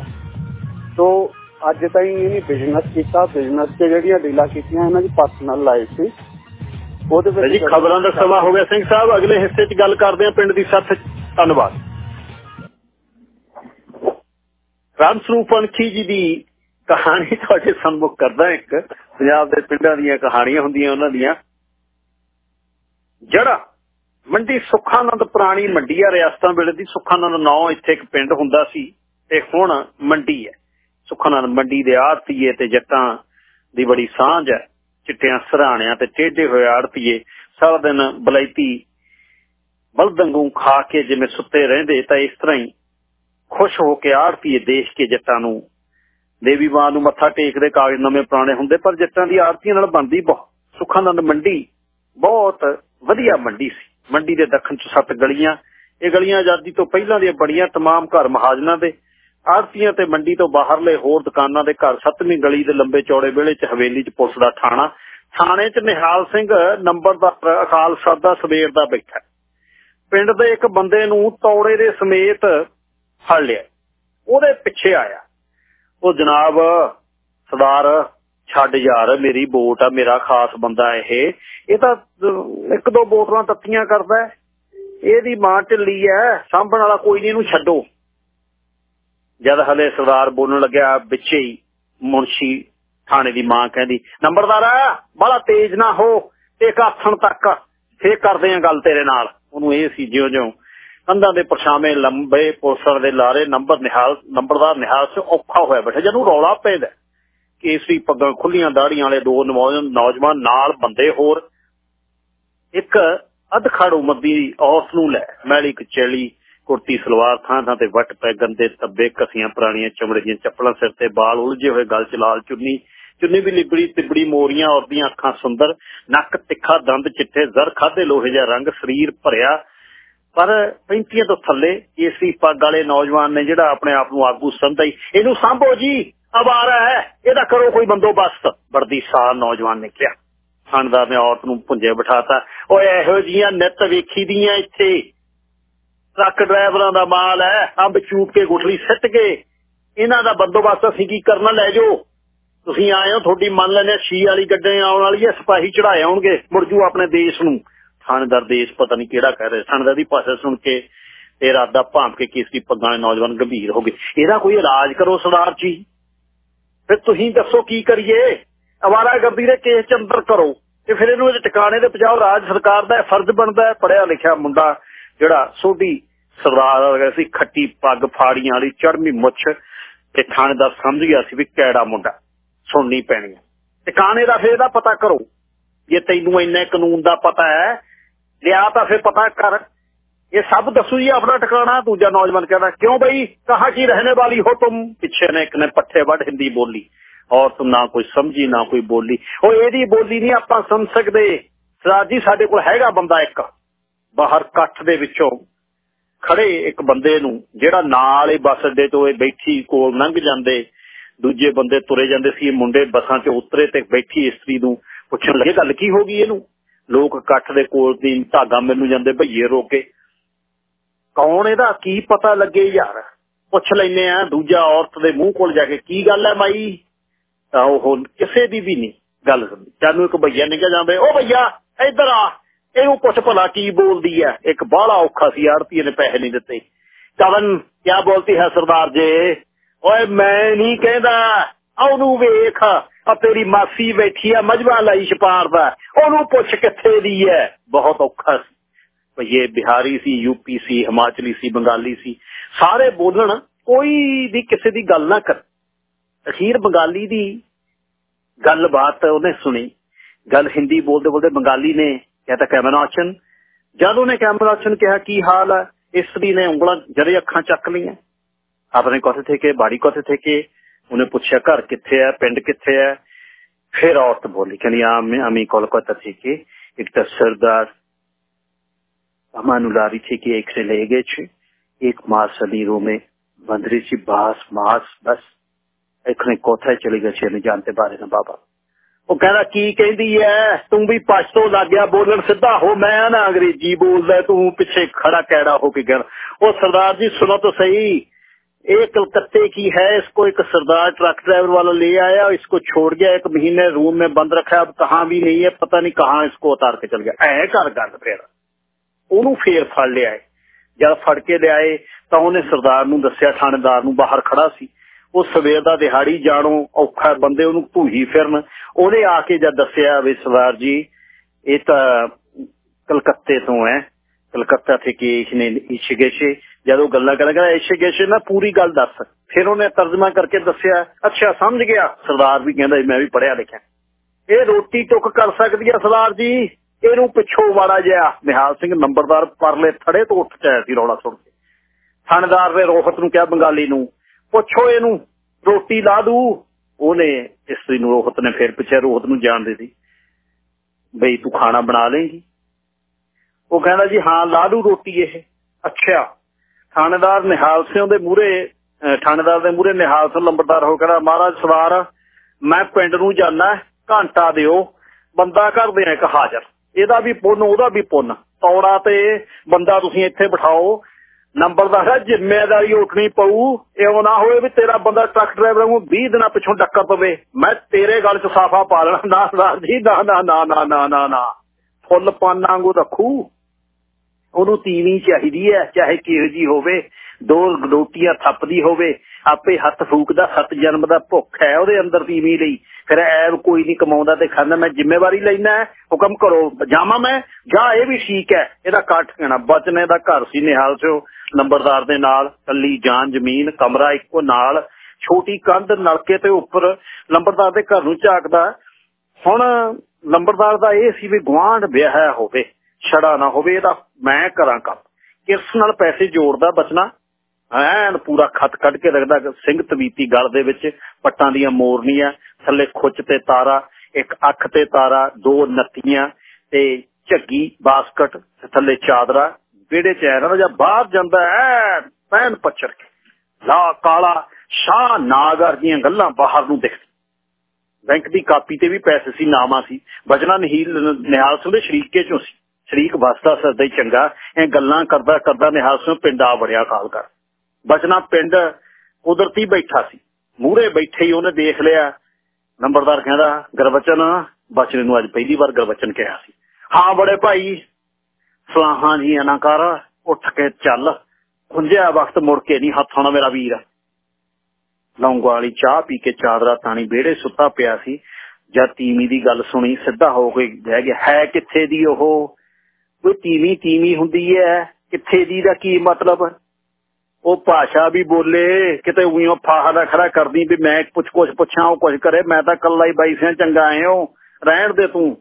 ਸੋ ਅੱਜ ਤਾਈਂ ਇਹਨੇ ਬਿਜ਼ਨਸ ਕੀਤਾ ਬਿਜ਼ਨਸ ਤੇ ਜਿਹੜੀਆਂ ਡੀਲਾਂ ਕੀਤੀਆਂ, ਇਹਨਾਂ ਦੀ ਪਰਸਨਲ ਲਾਈਫ ਸੀ। ਉਹਦੇ ਜੀ, ਖਬਰਾਂ ਦਾ ਸਮਾਂ ਹੋ ਗਿਆ। ਸਿੰਘ ਸਾਹਿਬ, ਅਗਲੇ ਹਿੱਸੇ 'ਚ ਗੱਲ ਕਰਦੇ ਹਾਂ। ਪਿੰਡ ਦੀ ਸੱਥ, ਧੰਨਵਾਦ। ਰਾਮ ਸਰੂਪ ਅਣਖੀ ਜੀ ਦੀ ਕਹਾਣੀ ਤੁਹਾਡੇ ਸਨਮੁਖ ਕਰਦਾ ਇੱਕ, ਪੰਜਾਬ ਦੇ ਪਿੰਡਾਂ ਦੀਆਂ ਕਹਾਣੀਆਂ ਹੁੰਦੀਆਂ ਉਹਨਾਂ ਦੀਆਂ। ਜੜਾ ਮੰਡੀ ਸੁਖਾਨੰਦ ਪੁਰਾਣੀ ਮੰਡੀ ਆ, ਰਿਆਸਤਾਂ ਵੇਲੇ ਦੀ ਸੁਖਾਨੰਦ ਨਾਂ ਇੱਥੇ ਇੱਕ ਪਿੰਡ ਹੁੰਦਾ ਸੀ ਤੇ ਹੁਣ ਮੰਡੀ ਹੈ। ਸੁਖਾਨੰਦ ਮੰਡੀ ਦੇ ਆੜਤੀਏ ਤੇ ਜੱਟਾਂ ਦੀ ਬੜੀ ਸਾਂਝ ਹੈ। ਚਿੱਟਿਆਂ ਸਰਾਣਿਆਂ ਤੇ ਟੇਢੇ ਹੋਏ ਆੜਤੀਏ ਸਾਰਾ ਦਿਨ ਬਲੈਤੀ ਬਲਦੰਗੂ ਖਾ ਕੇ ਜਿਵੇਂ ਸੁੱਤੇ ਰਹਿੰਦੇ ਤਾਂ ਇਸ ਤਰ੍ਹਾਂ ਹੀ ਖੁਸ਼ ਹੋ ਕੇ ਆੜਤੀਏ ਦੇਖ ਕੇ ਜੱਟਾਂ ਨੂੰ, ਦੇਵੀ ਮਾਂ ਨੂੰ ਮੱਥਾ ਟੇਕਦੇ ਕਾਗਜ਼ ਨਵੇਂ ਪੁਰਾਣੇ ਹੁੰਦੇ, ਪਰ ਜੱਟਾਂ ਦੀ ਆੜਤੀਆਂ ਨਾਲ ਬਣਦੀ ਬਹੁਤ, ਸੁਖਾਨੰਦ ਮੰਡੀ ਬਹੁਤ ਵਧੀਆ ਮੰਡੀ ਸੀ। ਮੰਡੀ ਦੇ ਦੱਖਣ ਚ ਸੱਤ ਗਲੀਆਂ, ਇਹ ਗਲੀਆਂ ਆਜ਼ਾਦੀ ਤੋਂ ਪਹਿਲਾਂ ਦੀਆਂ ਬੜੀਆਂ ਤਮਾਮ ਘਰ ਮਹਾਜਨਾਂ ਦੇ, ਆੜਤੀਆਂ ਤੇ ਮੰਡੀ ਤੋਂ ਬਾਹਰਲੇ ਹੋਰ ਦੁਕਾਨਾਂ ਦੇ ਘਰ ਸੱਤਵੀਂ ਗਲੀ ਦੇ ਲੰਬੇ ਚੌੜੇ ਵਿਹੜੇ 'ਚ ਹਵੇਲੀ 'ਚ ਪੁਲਿਸ ਦਾ ਥਾਣਾ ਥਾਣੇ 'ਚ ਨਿਹਾਲ ਸਿੰਘ ਨੰਬਰਦਾਰ ਅਕਾਲ ਸਾਦਾ ਸਵੇਰ ਦਾ ਬੈਠਾ। ਪਿੰਡ ਦੇ ਇੱਕ ਬੰਦੇ ਨੂੰ ਤੌੜੇ ਦੇ ਸਮੇਤ ਫੜ ਲਿਆ। ਉਹਦੇ ਪਿੱਛੇ ਆਇਆ। ਉਹ ਜਨਾਬ ਸਰਦਾਰ ਛੱਡ ਯਾਰ ਮੇਰੀ ਵੋਟ ਆ ਮੇਰਾ ਖਾਸ ਬੰਦਾ ਇਹ। ਇਹ ਤਾਂ ਅਹ, ਇੱਕ ਦੋ ਬੋਤਲਾਂ ਤੱਤੀਆਂ ਕਰਦਾ ਹੈ। ਇਹਦੀ ਮਾਂ ਢਿੱਲੀ ਐ ਸਾਂਭਣ ਵਾਲਾ ਕੋਈ ਨਹੀਂ ਇਹਨੂੰ ਛੱਡੋ। ਜਦ ਹਲੇ ਸਰਦਾਰ ਬੋਲਣ ਲੱਗਿਆ ਵਿੱਚੇ ਹੀ ਮੁਨਸ਼ੀ ਥਾਣੇ ਦੀ ਮਾਂ ਕਹਿੰਦੀ ਨੰਬਰਦਾਰ ਬੜਾ ਤੇਜ਼ ਨਾ ਹੋ ਇੱਕ ਆਥਣ ਤੱਕ ਫੇਰ ਕਰਦੇ ਆ ਗੱਲ ਤੇਰੇ ਨਾਲ। ਉਹਨੂੰ ਇਹ ਸੀ ਜਿਉਂ ਜਿਉਂ ਕੰਧਾਂ ਦੇ ਪਰਛਾਵੇਂ ਲੰਬੇ ਪੁਲਸਰ ਦੇ ਲਾਰੇ ਨੰਬਰ ਨਿਹਾਲ, ਨੰਬਰਦਾਰ ਨਿਹਾਲ ਸਿੰਘ ਔਖਾ ਹੋਇਆ ਬੈਠਾ ਜਦੋਂ ਰੌਲਾ ਪੈਦਾ ਕੇਸਰੀ ਪੱਗਾਂ ਖੁੱਲੀਆਂ ਦਾੜੀਆਂ ਵਾਲੇ ਦੋ ਨੌਜਵਾਨ ਨਾਲ ਬੰਦੇ ਹੋਰ। ਇੱਕ ਅਧਖੜ ਉਮਰ ਦੀ ਔਰਤ ਨੂੰ ਲੈ ਮੈਲੀ ਕਚੇਲੀ ਕੁਰਤੀ ਸਲਵਾਰ ਥਾਂ ਥਾਂ ਤੇ ਵੱਟ ਪੈ ਗੰਦੇ ਤੱਬੇ ਕਸੀਆਂ ਪੁਰਾਣੀਆਂ ਚਮੜੇ ਦੀਆਂ ਚੱਪਲਾਂ ਸਿਰ ਤੇ ਬਾਲ ਉਲਝੇ ਹੋਏ, ਗਲ ਚ ਲਾਲ ਚੁੰਨੀ ਚੁੰਨੀ ਵੀ ਲਿਬੜੀ ਤਿਬੜੀ ਮੋਰੀਆਂ ਔਰਦੀਆਂ ਅੱਖਾਂ ਸੁੰਦਰ, ਨੱਕ ਤਿੱਖਾ ਦੰਦ ਚਿੱਟੇ, ਜ਼ਰ ਖਾਦੇ ਲੋਹੇ ਜਿਹਾ ਰੰਗ, ਸਰੀਰ ਭਰਿਆ ਪਰ 35 ਤੋਂ ਥੱਲੇ ਕੇਸਰੀ ਪੱਗ ਵਾਲੇ ਨੌਜਵਾਨ ਨੇ ਜਿਹੜਾ ਆਪਣੇ ਆਪ ਨੂੰ ਆਗੂ ਸਮਝਦਾ ਇਹਨੂੰ ਸਾਂਭੋ ਜੀ ਅਵਾਰਾ ਹੈ, ਇਹਦਾ ਕਰੋ ਕੋਈ ਬੰਦੋਬਸਤ ਵਰਦੀ ਸਾਰ ਨੌਜਵਾਨ ਨੇ ਕਿਹਾ। ਥਾਣਦਾਰ ਨੇ ਔਰਤ ਨੂੰ ਪੁੰਜੇ ਬਿਠਾਤਾ। ਓਏ, ਇਹੋ ਜੀਆਂ ਨਿੱਤ ਵੇਖੀ ਦੀਆਂ ਇੱਥੇ। ਟਰੱਕ ਡਰਾਈਵਰਾਂ ਦਾ ਮਾਲ ਹੈ, ਅੰਬ ਚੂਪ ਕੇ ਗੁਠਲੀ ਸਿੱਟ ਕੇ। ਇਹਨਾਂ ਦਾ ਬੰਦੋਬਸਤ ਅਸੀਂ ਕੀ ਕਰਨਾ, ਲੈ ਜਾਓ। ਤੁਸੀਂ ਆਏ ਹੋ, ਤੁਹਾਡੀ ਮੰਨ ਲੈਣੇ ਛੀ ਵਾਲੀ ਗੱਡੇ ਆਉਣ ਵਾਲੀ ਹੈ, ਸਿਪਾਹੀ ਚੜਾਏ ਆਉਣਗੇ। ਮੁਰਜੂ ਆਪਣੇ ਦੇਸ਼ ਨੂੰ। ਥਾਣੇਦਾਰ ਦੇਸ਼ ਪਤਾ ਨਹੀਂ ਕਿਹੜਾ ਕਹਿ ਰਿਹਾ। ਥਾਣੇਦਾਰ ਦੀ ਭਾਸ਼ਾ ਸੁਣ ਕੇ ਤੇ ਇਰਾਦਾ ਭਾਂਪ ਕੇ ਕੇਸਰੀ ਪੱਗਾਂ ਵਾਲੇ ਨੌਜਵਾਨ ਗੰਭੀਰ ਹੋ ਗਏ। ਇਹਦਾ ਕੋਈ ਇਲਾਜ ਕਰੋ ਸਰਦਾਰ ਜੀ। ਫਿਰ ਤੁਸੀਂ ਦੱਸੋ ਕੀ ਕਰੀਏ? ਅਵਾਰਾਗਰਦੀ ਦੇ ਕੇਸ ਚ ਅੰਦਰ ਕਰੋ। ਤੇ ਫਿਰ ਇਹਨੂੰ ਇਹਦੇ ਟਿਕਾਣੇ ਦੇ ਪੰਜਾਬ ਰਾਜ ਸਰਕਾਰ ਦਾ ਫਰਜ਼ ਬਣਦਾ ਹੈ ਪੜਿਆ ਲਿਖਿਆ ਮੁੰਡਾ ਜਿਹੜਾ ਸੋਢੀ ਸਰਦਾਰ ਵਰਗਾ ਸੀ, ਖੱਟੀ ਪੱਗ, ਫਾੜੀਆਂ ਵਾਲੀ ਚੜਮੀ ਮੁੱਛ ਤੇ ਥਾਣੇਦਾਰ ਸਮਝ ਗਿਆ ਸੀ ਵੀ ਕਿਹੜਾ ਮੁੰਡਾ, ਸੁਣਨੀ ਪੈਣੀ ਹੈ। ਟਿਕਾਣੇ ਦਾ ਫੇਰ ਦਾ ਪਤਾ ਕਰੋ। ਜੇ ਤੈਨੂੰ ਇੰਨੇ ਕਾਨੂੰਨ ਦਾ ਪਤਾ ਹੈ ਲਿਆ ਤਾਂ ਫਿਰ ਪਤਾ ਕਰ। ਇਹ ਸਭ ਦੱਸੂ ਜੀ ਆਪਣਾ ਟਿਕਾਣਾ, ਦੂਜਾ ਨੌਜਵਾਨ ਕਹਿੰਦਾ, ਕਿਉਂ ਬਈ? ਕਹਾ ਕੀ ਰਹਿਣੇ ਵਾਲੀ ਹੋ ਤੁਮ? ਪਿੱਛੇ ਨੇ ਇੱਕ ਨੇ ਪੱਠੇ ਵੱਢ ਹਿੰਦੀ ਬੋਲੀ। ਔਰਤ ਨਾ ਕੋਈ ਸਮਝੀ, ਨਾ ਕੋਈ ਬੋਲੀ। ਉਹ ਇਹਦੀ ਬੋਲੀ ਨਹੀਂ ਆਪਾਂ ਸੁਣ ਸਕਦੇ। ਸਰਾਜ ਜੀ, ਸਾਡੇ ਕੋਲ ਹੈਗਾ ਬੰਦਾ ਇੱਕ। ਬਾਹਰ ਕੱਠ ਦੇ ਵਿੱਚੋਂ ਖੜੇ ਇੱਕ ਬੰਦੇ ਨੂੰ, ਜਿਹੜਾ ਨਾਲ ਹੀ ਬੱਸ ਅੱਡੇ ਤੋਂ ਇਹ ਬੈਠੀ ਕੋਲ ਲੰਘ ਜਾਂਦੇ। ਦੂਜੇ ਬੰਦੇ ਤੁਰੇ ਜਾਂਦੇ ਸੀ, ਇਹ ਮੁੰਡੇ ਬੱਸਾਂ 'ਚ ਉਤਰੇ ਤੇ ਬੈਠੀ ਇਸਤਰੀ ਨੂੰ ਪੁੱਛਣ ਲੱਗੇ ਗੱਲ ਕੀ ਹੋ ਗਈ ਇਹਨੂੰ? ਲੋਕ ਇਕੱਠ ਦੇ ਕੋਲ ਦੀ ਧਾਗਾ ਮੈਨੂੰ ਜਾਂਦੇ ਭਈਏ ਰੋਕੇ ਕੌਣ ਇਹਦਾ? ਕੀ ਪਤਾ ਲੱਗੇ ਯਾਰ? ਪੁੱਛ ਲੈਨੇ ਆ, ਦੂਜਾ ਔਰਤ ਦੇ ਮੂੰਹ ਕੋਲ ਜਾ ਕੇ, ਕੀ ਗੱਲ ਹੈ ਮਾਈ ਤਾਂ ਉਹ ਕਿਸੇ ਦੀ ਵੀ ਨਹੀਂ ਗੱਲ ਸੁਣੀ ਜਾਨੂੰ ਇੱਕ ਭਈਆ ਨਿਕਲ ਜਾਂਦਾ ਉਹ ਭਈਆ, ਇੱਧਰ ਆ। ਇਹਨੂੰ ਪੁੱਛ ਭਲਾ ਕੀ ਬੋਲਦੀ ਹੈ? ਇੱਕ ਬਾਹਲਾ ਔਖਾ ਸੀ, ਆੜਤੀ ਨੇ ਪੈਸੇ ਨਹੀਂ ਦਿੱਤੇ। ਕਵਨ ਕੀ ਬੋਲਤੀ ਹੈ ਸਰਦਾਰ ਜੀ? ਓਏ ਮੈਂ ਨਹੀਂ ਕਹਿੰਦਾ ਉਹਨੂੰ ਵੇਖ। ਆ ਤੇਰੀ ਮਾਸੀ ਬੈਠੀ ਆ ਮਜਵਾ ਲਈ ਛਪਾਰ ਦਾ। ਉਹਨੂੰ ਪੁੱਛ ਕਿੱਥੇ ਦੀ ਐ? ਬਹੁਤ ਔਖਾ ਸੀ। ਭਈ ਇਹ ਬਿਹਾਰੀ ਸੀ, ਯੂਪੀ ਸੀ, ਹਿਮਾਚਲੀ ਸੀ, ਬੰਗਾਲੀ ਸੀ। ਸਾਰੇ ਬੋਲਣ, ਕੋਈ ਵੀ ਕਿਸੇ ਦੀ ਗੱਲ ਨਾ ਕਰ। ਅਖੀਰ ਬੰਗਾਲੀ ਦੀ ਗੱਲਬਾਤ ਉਹਨੇ ਸੁਣੀ। ਗੱਲ ਹਿੰਦੀ ਬੋਲਦੇ ਬੋਲਦੇ ਬੰਗਾਲੀ ਨੇ ਕਹਤਾ ਕੈਮਰਾਚਨ ਜਦ ਉਹਨੇ ਕੈਮਰਾਚਨ ਕਿਹਾ, ਕੀ ਹਾਲ ਹੈ ਇਸਤਰੀ ਨੇ ਉਂਗਲਾਂ ਜਰੇ ਅੱਖਾਂ ਚੱਕ ਲਈਆਂ। ਆਪਣੇ ਕੋਥੇ ਥੇ ਕੇ ਬਾੜੀ ਕੋਥੇ ਥੇ ਕੇ ਉਹਨੇ ਪੁੱਛਿਆ ਘਰ ਕਿੱਥੇ ਹੈ ਪਿੰਡ ਕਿੱਥੇ ਹੈ ਫਿਰ ਔਰਤ ਬੋਲੀ ਕਹਿੰਦੀ ਆ ਅਮੀ ਕੋਲਕਾਤਾ থেকে একটা ਸਰਦਾਰ અમાનુલારી છે કે એક્સરે લઈ ગયે છે એક માસ અલી રૂમે બંધરેચી બાસ માસ બસ એખને કોથાય ચલી ગયે છે અને જાનતે બારે ના બાબા ਉਹ ਕਹਿੰਦਾ ਕੀ ਕਹਿੰਦੀ ਐ ਤੂੰ ਵੀ ਪਛਤੋ ਲੱਗ ਗਿਆ ਬੋਲਣ ਸਿੱਧਾ ਹੋ ਮੈਂ ਨਾ ਅੰਗਰੇਜ਼ੀ ਬੋਲਦਾ ਤੂੰ ਪਿੱਛੇ ਖੜਾ ਕੈੜਾ ਹੋ ਕੇ ਗਿਆ ਉਹ ਸਰਦਾਰ ਜੀ ਸੁਣੋ ਤਾਂ ਸਹੀ ये कलकत्ते की है इसको एक सरदार ट्रक ड्राइवर वाला ले आया इसको छोड़ गया एक महीने रूम में बंद रखा अब कहाँ भी नहीं है पता नहीं कहाँ इसको उतार के चल गया ऐ कर गल फिर ਉਹਨੂੰ ਫੇਰ ਫੜ ਲਿਆ ਜਦ ਫੜ ਕੇ ਲਿਆਏ ਤਾਂ ਉਹਨੇ ਸਰਦਾਰ ਨੂੰ ਦੱਸਿਆ ਥਾਣੇਦਾਰ ਨੂੰ ਬਾਹਰ ਖੜਾ ਸੀ ਉਹ ਸਵੇਰ ਦਾ ਦਿਹਾੜੀ ਜਾਣੋ ਔਖਾ ਬੰਦੇ ਉਹਨੂੰ ਭੂਹੀ ਫਿਰਨ ਉਹਨੇ ਆ ਕੇ ਜਦ ਦੱਸਿਆ ਵੀ ਸਰਦਾਰ ਜੀ ਇਹ ਤਾਂ ਕਲਕੱਤੇ ਤੋਂ ਹੈ ਕਲਕੱਤਾ থেকে ਇਸਨੇ ਇਸ਼ਗੇਸ਼ੇ ਜਦੋਂ ਗੱਲਾਂ ਕਰਨ ਲੱਗਾ ਇਸ਼ਗੇਸ਼ੇ ਨਾ ਪੂਰੀ ਗੱਲ ਦੱਸ। ਫਿਰ ਉਹਨੇ ਤਰਜਮਾ ਕਰਕੇ ਦੱਸਿਆ, ਅੱਛਾ, ਸਮਝ ਗਿਆ। ਸਰਦਾਰ ਵੀ ਕਹਿੰਦਾ ਮੈਂ ਵੀ ਪੜਿਆ ਲਿਖਿਆ ਇਹ ਰੋਟੀ ਟੁੱਕ ਕਰ ਸਕਦੀ ਆ ਸਰਦਾਰ ਜੀ। ਇਹਨੂੰ ਪਿੱਛੋਂ ਵਾੜਾ ਜਿਆ ਨਿਹਾਲ ਸਿੰਘ ਨੰਬਰਦਾਰ ਪਰਲੇ ਥੜੇ ਤੋਂ ਉੱਠ ਕੇ ਸੀ ਰੌਲਾ ਸੁਣ ਕੇ। ਥਾਣੇਦਾਰ ਨੇ ਰੋਹਤ ਨੂੰ ਕਿਹਾ, ਬੰਗਾਲੀ ਨੂੰ ਪੁੱਛੋ ਇਹਨੂੰ, ਰੋਟੀ ਲਾ ਦੂ। ਉਹਨੇ ਇਸਤਰੀ ਨੂੰ, ਰੋਹਤ ਨੇ ਫਿਰ ਪਿੱਛੇ ਰੋਹਤ ਨੂੰ ਜਾਣ ਦਿੱਤੀ। ਬਈ ਤੂੰ ਖਾਣਾ ਬਣਾ ਲੇਂਗੀ ਉਹ ਕਹਿੰਦਾ ਜੀ, ਹਾਂ, ਲਾ ਦੂ ਰੋਟੀ ਇਹ। ਅੱਛਾ ਥਾਣੇਦਾਰ ਨਿਹਾਲ ਸਿੰਘ ਦੇ ਮੂਹਰੇ ਥਾਣੇਦਾਰ ਦੇ ਮੂਹਰੇ ਨਿਹਾਲ ਸਿੰਘ ਲੰਬੜਦਾਰ ਹੋ ਕਹਿੰਦਾ, ਮਹਾਰਾਜ, ਸਵਾਰ, ਮੈਂ ਪਿੰਡ ਨੂੰ ਜਾਣਾ ਘੰਟਾ ਦਿਓ, ਬੰਦਾ ਕਰਦੇ ਆ ਇੱਕ ਹਾਜ਼ਰ। ਇਹਦਾ ਵੀ ਪੁੰਨ, ਉਹਦਾ ਵੀ ਪੁੰਨ। ਤੌੜਾ ਤੇ ਬੰਦਾ ਤੁਸੀਂ ਇੱਥੇ ਬਿਠਾਓ। ਨੰਬਰਦਾਰ ਹੈ, ਜ਼ਿੰਮੇਵਾਰੀ ਉਠਣੀ ਪਊ। ਇਹ ਨਾ ਹੋਵੇ ਵੀ ਤੇਰਾ ਬੰਦਾ ਟਰੱਕ ਡਰਾਈਵਰ ਨੂੰ 20 ਦਿਨਾਂ ਪਿੱਛੋਂ ਟੱਕਰ ਪਵੇ। ਮੈਂ ਤੇਰੇ ਗੱਲ 'ਚ ਸਾਫਾ ਪਾ ਲੈਣਾ। ਨਾ ਨਾ, ਜੀ ਨਾ ਨਾ ਨਾ ਨਾ ਨਾ ਨਾ। ਫੁੱਲ ਪਾਨਾਂ ਵਾਂਗੂ ਰੱਖੂ। ਉਹਨੂੰ ਤੀਵੀਂ ਚਾਹੀਦੀ ਹੈ, ਚਾਹੇ ਕਿਹੋ ਜੀ ਹੋਵੇ, ਦੋ ਰੋਟੀਆਂ ਥੱਪਦੀ ਹੋਵੇ, ਆਪੇ ਹੱਥ ਫੂਕਦਾ ਸੱਤ ਜਨਮ ਦਾ ਭੁੱਖ ਹੈ ਉਹਦੇ ਅੰਦਰ ਤੀਵੀਂ ਲਈ। ਫਿਰ ਐਬ ਕੋਈ ਨਹੀਂ ਕਮਾਉਂਦਾ ਤੇ ਖਾਂਦਾ, ਮੈਂ ਜ਼ਿੰਮੇਵਾਰੀ ਲੈਣਾ ਹੁਕਮ ਕਰੋ, ਜਾਵਾਂ ਮੈਂ, ਜਾਂ ਇਹ ਵੀ ਠੀਕ ਹੈ, ਇਹਦਾ ਕੱਟ ਕਹਿਣਾ। ਬਚਨੇ ਦਾ ਘਰ ਸੀ, ਨਿਹਾਲ ਸਿਓ, ਨੰਬਰਦਾਰ ਦੇ ਨਾਲ, ਕੱਲੀ ਜਾਨ, ਜ਼ਮੀਨ, ਕਮਰਾ ਇੱਕੋ ਨਾਲ, ਛੋਟੀ ਕੰਧ, ਨਲਕੇ ਤੇ ਉੱਪਰ, ਨੰਬਰਦਾਰ ਦੇ ਘਰ ਨੂੰ ਝਾਕਦਾ। ਹੁਣ ਨੰਬਰਦਾਰ ਦਾ ਇਹ ਸੀ ਵੀ ਗਵਾਂਢ ਵਿਆਹ ਹੋਵੇ। ਛੜਾ ਨਾ ਹੋਵੇ, ਇਹਦਾ ਮੈਂ ਕਰਾਂ ਕੰਮ। ਕਿਸ ਨਾਲ ਪੈਸੇ ਜੋੜਦਾ ਬਚਨਾ ਐਨ ਪੂਰਾ ਖਤ ਕੱਢ ਕੇ ਰੱਖਦਾ ਸਿੰਘ ਤਵੀਤੀ ਗਲ ਦੇ ਵਿੱਚ ਪੱਟਾਂ ਦੀਆਂ ਮੋਰਨੀਆਂ, ਥੱਲੇ ਖੁੱਚ ਤੇ ਤਾਰਾ, ਇੱਕ ਅੱਖ ਤੇ ਤਾਰਾ, ਦੋ ਨੱਤੀਆਂ ਤੇ ਝੱਗੀ, ਬਾਸਕਟ ਥੱਲੇ ਚਾਦਰਾ, ਵਿਹੜੇ ਚ ਐਨ ਜਾਂ ਬਾਹਰ ਜਾਂਦਾ ਐ ਪੈਨ ਪੱਛੜ ਕੇ। ਲਾ ਕਾਲਾ ਸ਼ਾਹ ਨਾਗਰ ਦੀਆਂ ਗੱਲਾਂ ਬਾਹਰ ਨੂੰ ਦਿਖ। ਬੈਂਕ ਦੀ ਕਾਪੀ ਤੇ ਵੀ ਪੈਸੇ ਸੀ, ਨਾਮਾ ਸੀ। ਬਜਨਾ ਨਹੀਲ ਨਿਹਾਲ ਸਿੰਘ ਦੇ ਸ਼ਰੀਕੇ ਚੋਂ ਸੀ। ਸ਼ਰੀਕ ਵਸਦਾ ਸਰਦਾ ਹੀ ਚੰਗਾ। ਇਹ ਗੱਲਾਂ ਕਰਦਾ ਕਰਦਾ ਨਿਹਾਲ ਪਿੰਡ ਆ ਵੜਿਆ ਕਾਲ ਕਰ ਬਚਨਾ ਪਿੰਡ ਕੁਦਰਤੀ ਬੈਠਾ ਸੀ। ਮੂਹਰੇ ਬੈਠੇ ਹੀ ਉਹਨੇ ਦੇਖ ਲਿਆ। ਨੰਬਰਦਾਰ ਕਹਿੰਦਾ, ਗਰਵਚਨ, ਬਚਨੇ ਨੂੰ ਅੱਜ ਪਹਿਲੀ ਵਾਰ ਗਰਵਚਨ ਕਿਹਾ ਸੀ। ਹਾਂ ਬੜੇ ਭਾਈ, ਸਲਾਹਾਂ ਜੀ ਨਾ ਕਰ ਉੱਠ ਕੇ ਚੱਲ। ਖੁੰਝਿਆ ਵਕਤ ਮੁੜ ਕੇ ਨਹੀਂ, ਹੱਥ ਆਉਣਾ ਮੇਰਾ ਵੀਰ। ਲੌਂਗੋ ਵਾਲੀ ਚਾਹ ਪੀ ਕੇ ਚਾਦਰਾ ਤਾਣੀ ਵਿਹੜੇ ਸੁੱਤਾ ਪਿਆ ਸੀ। ਜਦ ਤੀਮੀ ਦੀ ਗੱਲ ਸੁਣੀ, ਸਿੱਧਾ ਹੋ ਕੇ ਬਹਿ ਗਿਆ। ਹੈ ਕਿੱਥੇ ਦੀ ਉਹ? ਕੋਈ ਤੀਵੀਂ ਤੀਵੀਂ ਹੁੰਦੀ ਹੈ ਕਿੱਥੇ ਦੀ ਦਾ ਕੀ ਮਤਲਬ? ਉਹ ਭਾਸ਼ਾ ਵੀ ਬੋਲੇ, ਕਿਤੇ ਉਈਓ ਫਾਹਾ ਦਾ ਖੜਾ ਕਰਦੀ ਵੀ ਮੈਂ ਕੁਝ ਕੁਝ ਪੁੱਛਾਂ, ਉਹ ਕੁਝ ਕਰੇ, ਮੈਂ ਤਾਂ ਕੱਲਾ ਹੀ ਬਾਈ ਸਿਆਂ ਚੰਗਾ ਆਇਓ ਰਹਿਣ ਦੇ ਤੂੰ।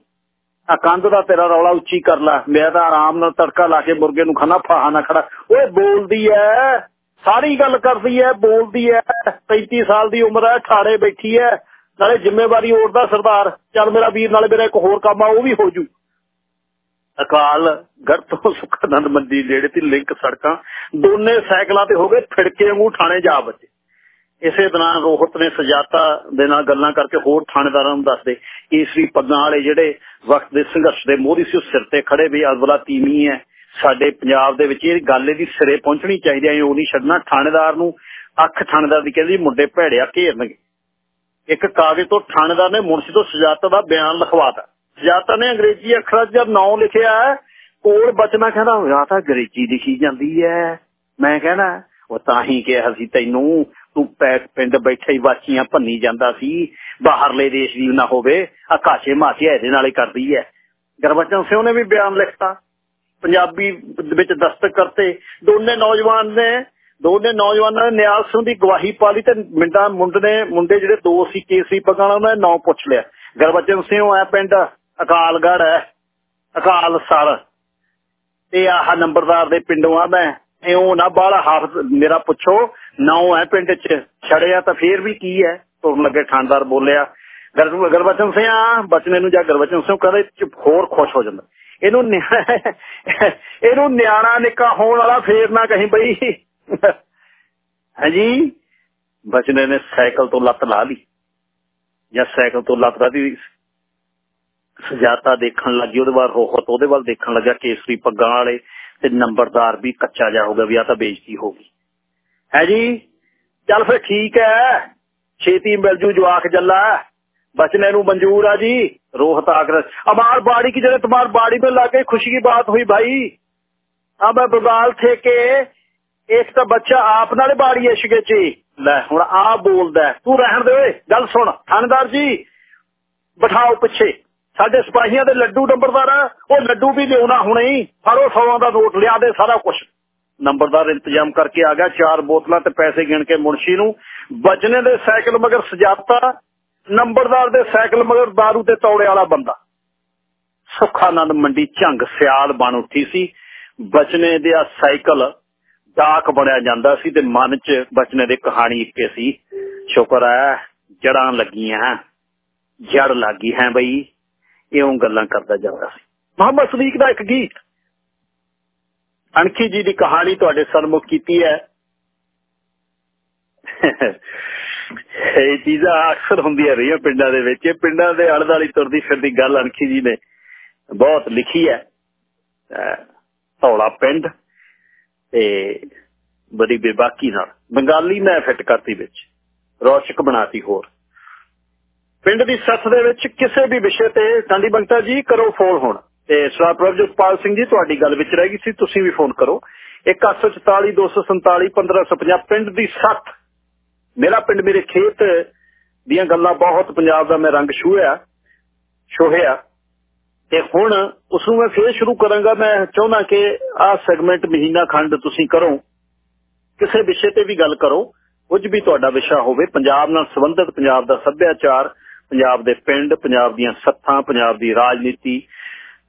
ਆ ਕੰਧ ਦਾ ਤੇਰਾ ਰੌਲਾ ਉੱਚੀ ਕਰ ਲੈ, ਮੈਂ ਤਾਂ ਆਰਾਮ ਨਾਲ ਤੜਕਾ ਲਾ ਕੇ ਮੁਰਗੇ ਨੂੰ ਖਾਣਾ, ਫਾਹਾ ਨਾ ਖੜਾ। ਓਏ ਬੋਲਦੀ ਐ, ਸਾਰੀ ਗੱਲ ਕਰਦੀ ਐ, ਬੋਲਦੀ ਐ 35 ਸਾਲ ਦੀ ਉਮਰ ਐ ਠਾੜੇ ਬੈਠੀ ਐ, ਨਾਲੇ ਜ਼ਿੰਮੇਵਾਰੀ ਓੜਦਾ ਸਰਦਾਰ, ਚੱਲ ਮੇਰਾ ਵੀਰ ਨਾਲੇ ਮੇਰਾ ਇੱਕ ਹੋਰ ਕੰਮ ਆ, ਉਹ ਵੀ ਹੋ ਜੂ। ਅਕਾਲ ਗੜ ਤੋਂ ਸੁਖਨੰਦ ਮੰਦੀ ਨੇੜੇ ਤੇ ਲਿੰਕ ਸੜਕਾਂ, ਦੋਨੇ ਸਾਈਕਲਾਂ ਤੇ ਹੋ ਗਏ ਫਿੜਕੇ ਵਾਂਗੂ ਥਾਣੇ ਜਾ ਬਚੇ ਇਸੇ ਤਰ੍ਹਾਂ ਰੋਹਤ ਨੇ ਸਜਾਤਾ ਦੇ ਨਾਲ ਗੱਲਾਂ ਕਰਕੇ ਹੋਰ ਥਾਣੇਦਾਰਾਂ ਨੂੰ ਦੱਸਦੇ ਕੇਸਰੀ ਪੱਗਾਂ ਵਾਲੇ ਜਿਹੜੇ ਵਕਤ ਦੇ ਸੰਘਰਸ਼ ਦੇ ਮੋਹਰੀ ਸੀ, ਉਹ ਸਿਰ ਤੇ ਖੜੇ ਵੀ ਅਜ਼ਵਲਾ ਤੀਮੀ ਹੈ। ਸਾਡੇ ਪੰਜਾਬ ਦੇ ਵਿੱਚ ਇਹ ਗੱਲ ਇਹਦੀ ਸਿਰੇ ਪਹੁੰਚਣੀ ਚਾਹੀਦੀ ਹੈ ਉਹ ਨਹੀਂ ਛੱਡਣਾ। ਥਾਣੇਦਾਰ ਨੂੰ ਅੱਖ ਥਾਣੇਦਾਰ ਦੀ ਕਹਿੰਦੀ, ਮੁੰਡੇ ਭੈੜਿਆ ਘੇਰਨਗੇ। ਇੱਕ ਕਾਗਜ਼ ਤੋਂ ਥਾਣੇਦਾਰ ਨੇ ਮੁਨਸ਼ੀ ਤੋਂ ਸਜਾਤਾ ਦਾ ਬਿਆਨ ਲਿਖਵਾਤਾ ਸਜਾਤਾ ਨੇ ਅੰਗਰੇਜ਼ੀ ਅੱਖਰਾਂ 'ਚ ਜਦ ਨਾਮ ਲਿਖਿਆ ਕੋਲ ਬਚਨਾ ਕਹਿੰਦਾ ਹੋਇਆ ਤਾਂ ਅੰਗਰੇਜ਼ੀ ਲਿਖੀ ਜਾਂਦੀ ਹੈ ਮੈਂ ਕਹਿੰਦਾ ਉਹ ਤਾਂ ਹੀ ਕਿਹਾ ਸੀ ਤੈਨੂੰ, ਤੂੰ ਪਿੰਡ ਬੈਠੇ ਹੀ ਵਾਚੀਆਂ ਭੰਨੀ ਜਾਂਦਾ ਸੀ। ਬਾਹਰਲੇ ਦੇਸ਼ ਦੀ ਨਾ ਹੋਵੇ, ਆਕਾਸ਼ੇ ਮਾਥੇ ਇਹਦੇ ਨਾਲ ਕਰਦੀ ਹੈ ਗਰਬਚਨ ਸਿੰਘ ਨੇ ਵੀ ਬਿਆਨ ਲਿਖਤਾ। ਪੰਜਾਬੀ ਵਿੱਚ ਦਸਤਕ ਕਰਤੇ। ਦੋਨੇ ਨੌਜਵਾਨ ਨੇ, ਦੋਨੇ ਨੌਜਵਾਨਾਂ ਨੇ ਨਿਆਲ ਸਿੰਘ ਦੀ ਗਵਾਹੀ ਪਾ ਲਈ ਤੇ ਮਿੰਡਾ ਮੁੰਡੇ ਮੁੰਡੇ ਜਿਹੜੇ ਦੋ ਸੀ ਕੇਸੀ ਪਗਾਣਾ ਉਹਨਾਂ ਨੇ ਨਾਂ ਪੁੱਛ ਲਿਆ। ਗਰਬਚਨ ਸਿੰਘ ਆ ਪਿੰਡ। ਅਕਾਲਗੜ ਹੈ, ਅਕਾਲ ਸਰ। ਤੇ ਆਹ ਨੰਬਰਦਾਰ ਦੇ ਪਿੰਡੋਂ ਆ ਮੈਂ ਇਉਂ ਨਾ ਬਾਹਲਾ ਹਾਫ ਮੇਰਾ ਪੁੱਛੋ ਨਾਉ ਹੈ ਪਿੰਡ ਚ ਛੜਿਆ ਤਾਂ ਫੇਰ ਵੀ ਕੀ ਹੈ? ਤੁਰਨ ਲੱਗੇ ਖਾਨਦਾਰ ਬੋਲਿਆ ਗਰਬਚਨ ਸਿੰਘ ਆ ਬਚਨੇ ਨੂੰ ਜਾਂ ਗਰਬਚਨ ਸਿੰਘ, ਕਦੇ ਚੁੱਪ ਹੋਰ ਖੁਸ਼ ਹੋ ਜਾਂਦਾ। ਇਹਨੂੰ ਇਹਨੂੰ ਨਿਆਣਾ ਨਿੱਕਾ ਹੋਣ ਵਾਲਾ ਫੇਰ ਨਾ ਕਹੀਂ ਬਈ। ਹਾਂਜੀ ਬਚਨੇ ਨੇ ਸਾਈਕਲ ਤੋਂ ਲੱਤ ਲਾ ਲਈ, ਜਾਂ ਸਾਈਕਲ ਤੋਂ ਲੱਤ ਲਾ ਲਈ ਸਜਾਤਾ ਦੇਖਣ ਲੱਗੀ ਉਹਦੇ ਬਾਅਦ ਰੋਹਤ ਉਹਦੇ ਵੱਲ ਦੇਖਣ ਲੱਗਾ ਕੇਸਰੀ ਪੱਗਾਂ ਵਾਲੇ ਤੇ ਨੰਬਰਦਾਰ ਵੀ ਕੱਚਾ ਜਾ ਹੋ ਗਿਆ ਵੀ ਆ ਤਾਂ ਬੇਇੱਜ਼ਤੀ ਹੋ ਗਈ ਹੈ ਜੀ ਚੱਲ ਫਿਰ ਠੀਕ ਹੈ ਛੇਤੀ ਮਿਲ ਜੂ ਜਵਾਕ ਜੱਲਾ बचने ਨੂੰ मंजूर है जी रोहत आकर हमार बाड़ी की जगह तुम्हार बाड़ी में लाके खुशी की बात हुई भाई अब बगाल थे के ਇੱਕ ਤਾਂ ਬੱਚਾ ਆਪ ਨਾਲੇ ਬਾੜੀ ਇਸ਼ਕੇ ਚ ਲੈ ਹੁਣ ਆ ਬੋਲਦਾ ਤੂੰ ਰਹਿਣ ਦੇ ਓਏ ਗੱਲ ਸੁਣ ਥਾਣੇਦਾਰ ਜੀ ਬਿਠਾਓ ਪਿੱਛੇ ਸਾਡੇ ਸਿਪਾਹੀਆਂ ਦੇ ਲੱਡੂ ਨੰਬਰਦਾਰ ਉਹ ਲੱਡੂ ਵੀ ਲਿਆਉਣਾ ਹੁਣੇ ਹੀ ਫੜੋ ਸੌਆਂ ਦਾ ਨੋਟ ਲਿਆ ਦੇ ਸਾਰਾ ਕੁਝ ਨੰਬਰਦਾਰ ਇੰਤਜ਼ਾਮ ਕਰਕੇ ਆ ਗਿਆ, ਚਾਰ ਬੋਤਲਾਂ ਤੇ ਪੈਸੇ ਗਿਣ ਕੇ ਮੁਨਸ਼ੀ ਨੂੰ। ਬਚਨੇ ਦੇ ਸਾਈਕਲ ਮਗਰ ਸਜਾਤਾ, ਨੰਬਰਦਾਰ ਦੇ ਸਾਈਕਲ ਮਗਰ दारू ਤੇ ਤੌੜੇ ਵਾਲਾ ਬੰਦਾ। ਸੁਖਾਨੰਦ ਮੰਡੀ ਝੰਗ ਸਿਆਲ ਬਣ ਉੱਠੀ ਸੀ। ਬਚਨੇ ਦੇ ਸਾਈਕਲ ਡਾਕ ਬਣਿਆ ਜਾਂਦਾ ਸੀ ਤੇ ਮਨ 'ਚ ਬਚਨੇ ਦੇ ਕਹਾਣੀ ਇੱਕੇ ਸੀ। ਸ਼ੁਕਰ ਹੈ ਜੜਾਂ ਲੱਗੀਆਂ, ਜੜ ਲੱਗੀ ਹੈ ਬਈ। ਇਉਂ ਗੱਲਾਂ ਕਰਦਾ ਜਾਂਦਾ ਸੀ। ਮੁਹੰਮਦ ਸਦੀਕ ਦਾ ਇੱਕ ਗੀਤ। ਅਣਖੀ ਜੀ ਦੀ ਕਹਾਣੀ ਤੁਹਾਡੇ ਸਨਮੁਖ ਕੀਤੀ ਹੈ। ਇਹ ਚੀਜ਼ਾਂ ਅਕਸਰ ਹੁੰਦੀਆਂ ਰਹੀਆਂ ਪਿੰਡਾਂ ਦੇ ਵਿੱਚ। ਪਿੰਡਾਂ ਦੇ ਅਲਦ ਵਾਲੀ ਤੁਰਦੀ ਫਿਰਦੀ ਗੱਲ ਅਣਖੀ ਜੀ ਨੇ ਬਹੁਤ ਲਿਖੀ ਹੈ। ਧੌਲਾ ਪਿੰਡ ਤੇ ਬੜੀ ਬੇਬਾਕੀ ਨਾਲ। ਬੰਗਾਲੀ ਮੈਂ ਫਿੱਟ ਕਰਤੀ ਵਿੱਚ। ਰੌਸ਼ਕ ਬਣਾਤੀ ਹੋਰ। ਪਿੰਡ ਦੀ ਸੱਥ ਦੇ ਵਿੱਚ ਕਿਸੇ ਵੀ ਵਿਸ਼ੇ ਤੇ ਟਾਂਡੀ ਬੰਤਾ ਜੀ, ਕਰੋ ਫੋਨ ਹੁਣ। ਤੇ ਸਵਾਰ ਪ੍ਰਭਜੋਤਪਾਲ ਸਿੰਘ ਜੀ, ਤੁਹਾਡੀ ਗੱਲ ਵਿੱਚ ਰਹਿ ਗਈ ਸੀ, ਤੁਸੀਂ ਵੀ ਫੋਨ ਕਰੋ। 1844 247 1550 ਪਿੰਡ ਦੀ ਸੱਥ। ਮੇਰਾ ਪਿੰਡ, ਮੇਰੇ ਖੇਤ ਦੀਆਂ ਗੱਲਾਂ ਬਹੁਤ ਪੰਜਾਬ ਦਾ ਮੈਂ ਰੰਗ ਛੂਹਿਆ, ਛੋਹਿਆ। ਤੇ ਹੁਣ ਉਸ ਨੂੰ ਮੈਂ ਫੇਰ ਸ਼ੁਰੂ ਕਰਾਂਗਾ। ਮੈਂ ਚਾਹੁੰਦਾ ਕਿ ਆਹ ਸੈਗਮੈਂਟ ਮਹੀਨਾ ਖੰਡ ਤੁਸੀਂ ਕਰੋ। ਕਿਸੇ ਵਿਸ਼ੇ ਤੇ ਵੀ ਗੱਲ ਕਰੋ। ਕੁਝ ਵੀ ਤੁਹਾਡਾ ਵਿਸ਼ਾ ਹੋਵੇ, ਪੰਜਾਬ ਨਾਲ ਸੰਬੰਧਿਤ, ਪੰਜਾਬ ਦਾ ਸੱਭਿਆਚਾਰ ਪੰਜਾਬ ਦੇ ਪਿੰਡ, ਪੰਜਾਬ ਦੀਆਂ ਸੱਥਾਂ, ਪੰਜਾਬ ਦੀ ਰਾਜਨੀਤੀ,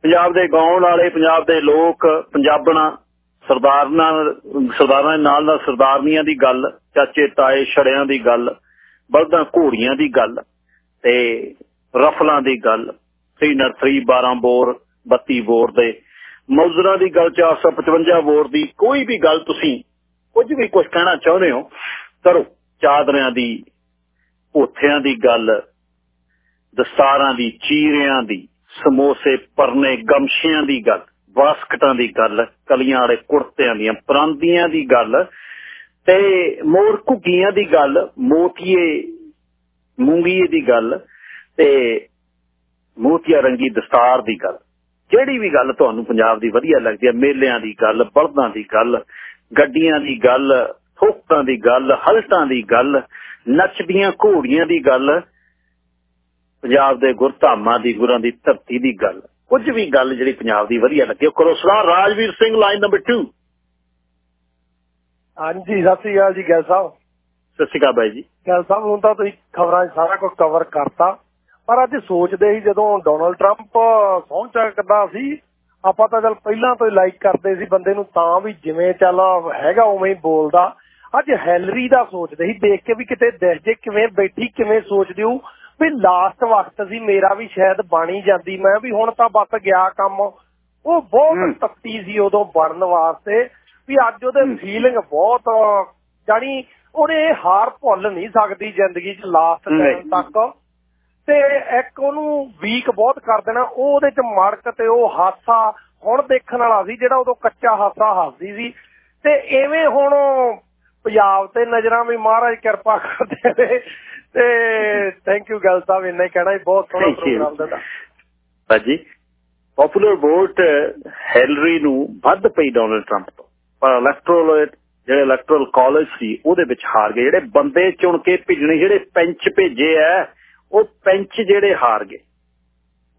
ਪੰਜਾਬ ਦੇ ਗਾਉਣ ਵਾਲੇ, ਪੰਜਾਬ ਦੇ ਲੋਕ, ਪੰਜਾਬਣਾ ਸਰਦਾਰਾਂ ਸਰਦਾਰਾਂ ਦੇ ਨਾਲ ਨਾਲ ਸਰਦਾਰਨੀਆਂ ਦੀ ਗੱਲ, ਚਾਚੇ, ਤਾਏ, ਛੜਿਆਂ ਦੀ ਗੱਲ, ਬਲਦਾਂ ਘੋੜੀਆਂ ਦੀ ਗੱਲ ਤੇ ਰਫਲਾਂ ਦੀ ਗੱਲ 3 3 12 ਬੋਰ 32 ਬੋਰ ਦੇ ਮੌਜ਼ਰਾਂ ਦੀ ਗੱਲ 455 ਬੋਰ ਦੀ ਕੋਈ ਵੀ ਗੱਲ ਤੁਸੀਂ ਕੁਝ ਵੀ ਕੁਝ ਕਹਿਣਾ ਚਾਹੁੰਦੇ ਹੋ, ਕਰੋ। ਚਾਦਰਿਆਂ ਦੀ, ਪੋਥਿਆਂ ਦੀ ਗੱਲ ਦਸਤਾਰਾਂ ਦੀ, ਚੀਰਿਆਂ ਦੀ, ਸਮੋਸੇ ਪਰਨੇ ਗਮਸ਼ਿਆਂ ਦੀ ਗੱਲ ਵਾਸਕਟਾਂ ਦੀ ਗੱਲ, ਕਲੀਆਂ ਵਾਲੇ ਕੁੜਤਿਆਂ ਦੀਆਂ, ਪਰਾਂਦੀਆਂ ਦੀ ਗੱਲ ਤੇ ਮੋਰ ਘੁੱਗੀਆਂ ਦੀ ਗੱਲ, ਮੋਤੀਏ, ਮੂੰਗੀਏ ਦੀ ਗੱਲ ਤੇ ਮੋਤੀਆ ਰੰਗੀ ਦਸਤਾਰ ਦੀ ਗੱਲ। ਜਿਹੜੀ ਵੀ ਗੱਲ ਤੁਹਾਨੂੰ ਪੰਜਾਬ ਦੀ ਵਧੀਆ ਲੱਗਦੀ ਹੈ, ਮੇਲਿਆਂ ਦੀ ਗੱਲ, ਬਲਦਾਂ ਦੀ ਗੱਲ, ਗੱਡੀਆਂ ਦੀ ਗੱਲ ਠੋਕਾਂ ਦੀ ਗੱਲ, ਹਲਟਾਂ ਦੀ ਗੱਲ, ਨੱਚਦੀਆਂ ਘੋੜੀਆਂ ਦੀ ਗੱਲ ਪੰਜਾਬ ਦੇ ਗੁਰਧਾਮਾਂ ਦੀ ਗੁਰਾਂ ਦੀ ਧਰਤੀ ਦੀ ਗੱਲ। ਕੁਝ ਵੀ ਗੱਲ ਜਿਹੜੀ ਪੰਜਾਬ ਦੀ ਵਧੀਆ ਲੱਗੇ ਉਹ ਕਰੋ ਸਲਾਹ। ਰਾਜਵੀਰ ਸਿੰਘ ਲਾਈਨ ਨੰਬਰ 2 ਹਾਂਜੀ ਸਤਿ ਸ੍ਰੀ ਅਕਾਲ ਜੀ ਗੈਲ ਸਾਹਿਬ। ਸਤਿ ਸ਼੍ਰੀ ਅਕਾਲ ਬਾਈ ਜੀ। ਗੈਲ ਸਾਹਿਬ ਹੁਣ ਤਾਂ ਤੁਸੀਂ ਖਬਰਾਂ 'ਚ ਸਾਰਾ ਕੁਝ ਕਵਰ ਕਰਤਾ। ਪਰ ਅੱਜ ਸੋਚਦੇ ਸੀ ਜਦੋਂ ਡੋਨਲਡ ਟਰੰਪ ਸਹੁੰ ਚੱਕਦਾ ਸੀ ਆਪਾਂ ਤਾਂ ਚਲ ਪਹਿਲਾਂ ਤੋਂ ਹੀ ਲਾਈਕ ਕਰਦੇ ਸੀ ਬੰਦੇ ਨੂੰ ਤਾਂ ਵੀ ਜਿਵੇਂ ਚੱਲ ਹੈਗਾ ਉਵੇਂ ਹੀ ਬੋਲਦਾ। ਅੱਜ ਹੈਲਰੀ ਦਾ ਸੋਚਦੇ ਸੀ ਦੇਖ ਕੇ ਵੀ ਕਿਤੇ ਦਿਖ ਜੇ ਕਿਵੇਂ ਬੈਠੀ ਕਿਵੇਂ ਸੋਚਦੀ ਹੋ ਵੀ ਲਾਸਟ ਵਕਤ ਸੀ ਮੇਰਾ ਵੀ ਸ਼ਾਇਦ ਬਣੀ ਜਾਂਦੀ। ਮੈਂ ਵੀ ਹੁਣ ਤਾਂ ਬਸ ਗਿਆ ਕੰਮ। ਉਹ ਬਹੁਤ ਤੱਤੀ ਸੀ ਉਦੋਂ ਬਣਨ ਵਾਸਤੇ ਵੀ ਅੱਜ ਉਹਦੇ ਫੀਲਿੰਗ ਬਹੁਤ ਜਾਨੀ ਉਹਨੇ ਹਾਰ ਭੁੱਲ ਨਹੀਂ ਸਕਦੀ ਜ਼ਿੰਦਗੀ 'ਚ ਲਾਸਟ ਟਾਈਮ ਤੱਕ। ਤੇ ਇੱਕ ਉਹਨੂੰ ਵੀਕ ਬਹੁਤ ਕਰ ਦੇਣਾ। ਉਹ ਉਹਦੇ 'ਚ ਮੜਕ ਤੇ ਉਹ ਹਾਸਾ ਹੁਣ ਦੇਖਣ ਵਾਲਾ ਸੀ ਜਿਹੜਾ ਉਦੋਂ ਕੱਚਾ ਹਾਸਾ ਹੱਸਦੀ ਸੀ। ਤੇ ਐਵੇਂ ਹੁਣ ਪੰਜਾਬ ਤੇ ਨਜ਼ਰਾਂ ਵੀ ਮਹਾਰਾਜ ਕਿਰਪਾ ਕਰਦੇ ਨੇ। ਤੇ ਥੈਂਕ ਯੂ ਗੱਲ ਸਾਹਿਬ ਇੰਨਾ ਹੀ ਕਹਿਣਾ ਬਹੁਤ ਸੋਹਣਾ ਪ੍ਰੋਗਰਾਮ ਦਿੱਤਾ ਭਾਜੀ ਪਪੂਲਰ ਵੋਟ ਹੈਲਰੀ ਨੂੰ ਵੱਧ ਪਈ ਡੋਨਲਡ ਟਰੰਪ ਤੋਂ। ਪਰ ਇਲੈਕਟਰਲ ਜਿਹੜੇ ਇਲੈਕਟਰਲ ਕਾਲਜ ਸੀ ਉਹਦੇ ਵਿੱਚ ਹਾਰ ਗਏ। ਜਿਹੜੇ ਬੰਦੇ ਚੁਣ ਕੇ ਭੇਜਣੇ ਜਿਹੜੇ ਪੈਂਚ ਭੇਜੇ ਆ ਉਹ ਪੈਂਚ ਜਿਹੜੇ ਹਾਰ ਗਏ।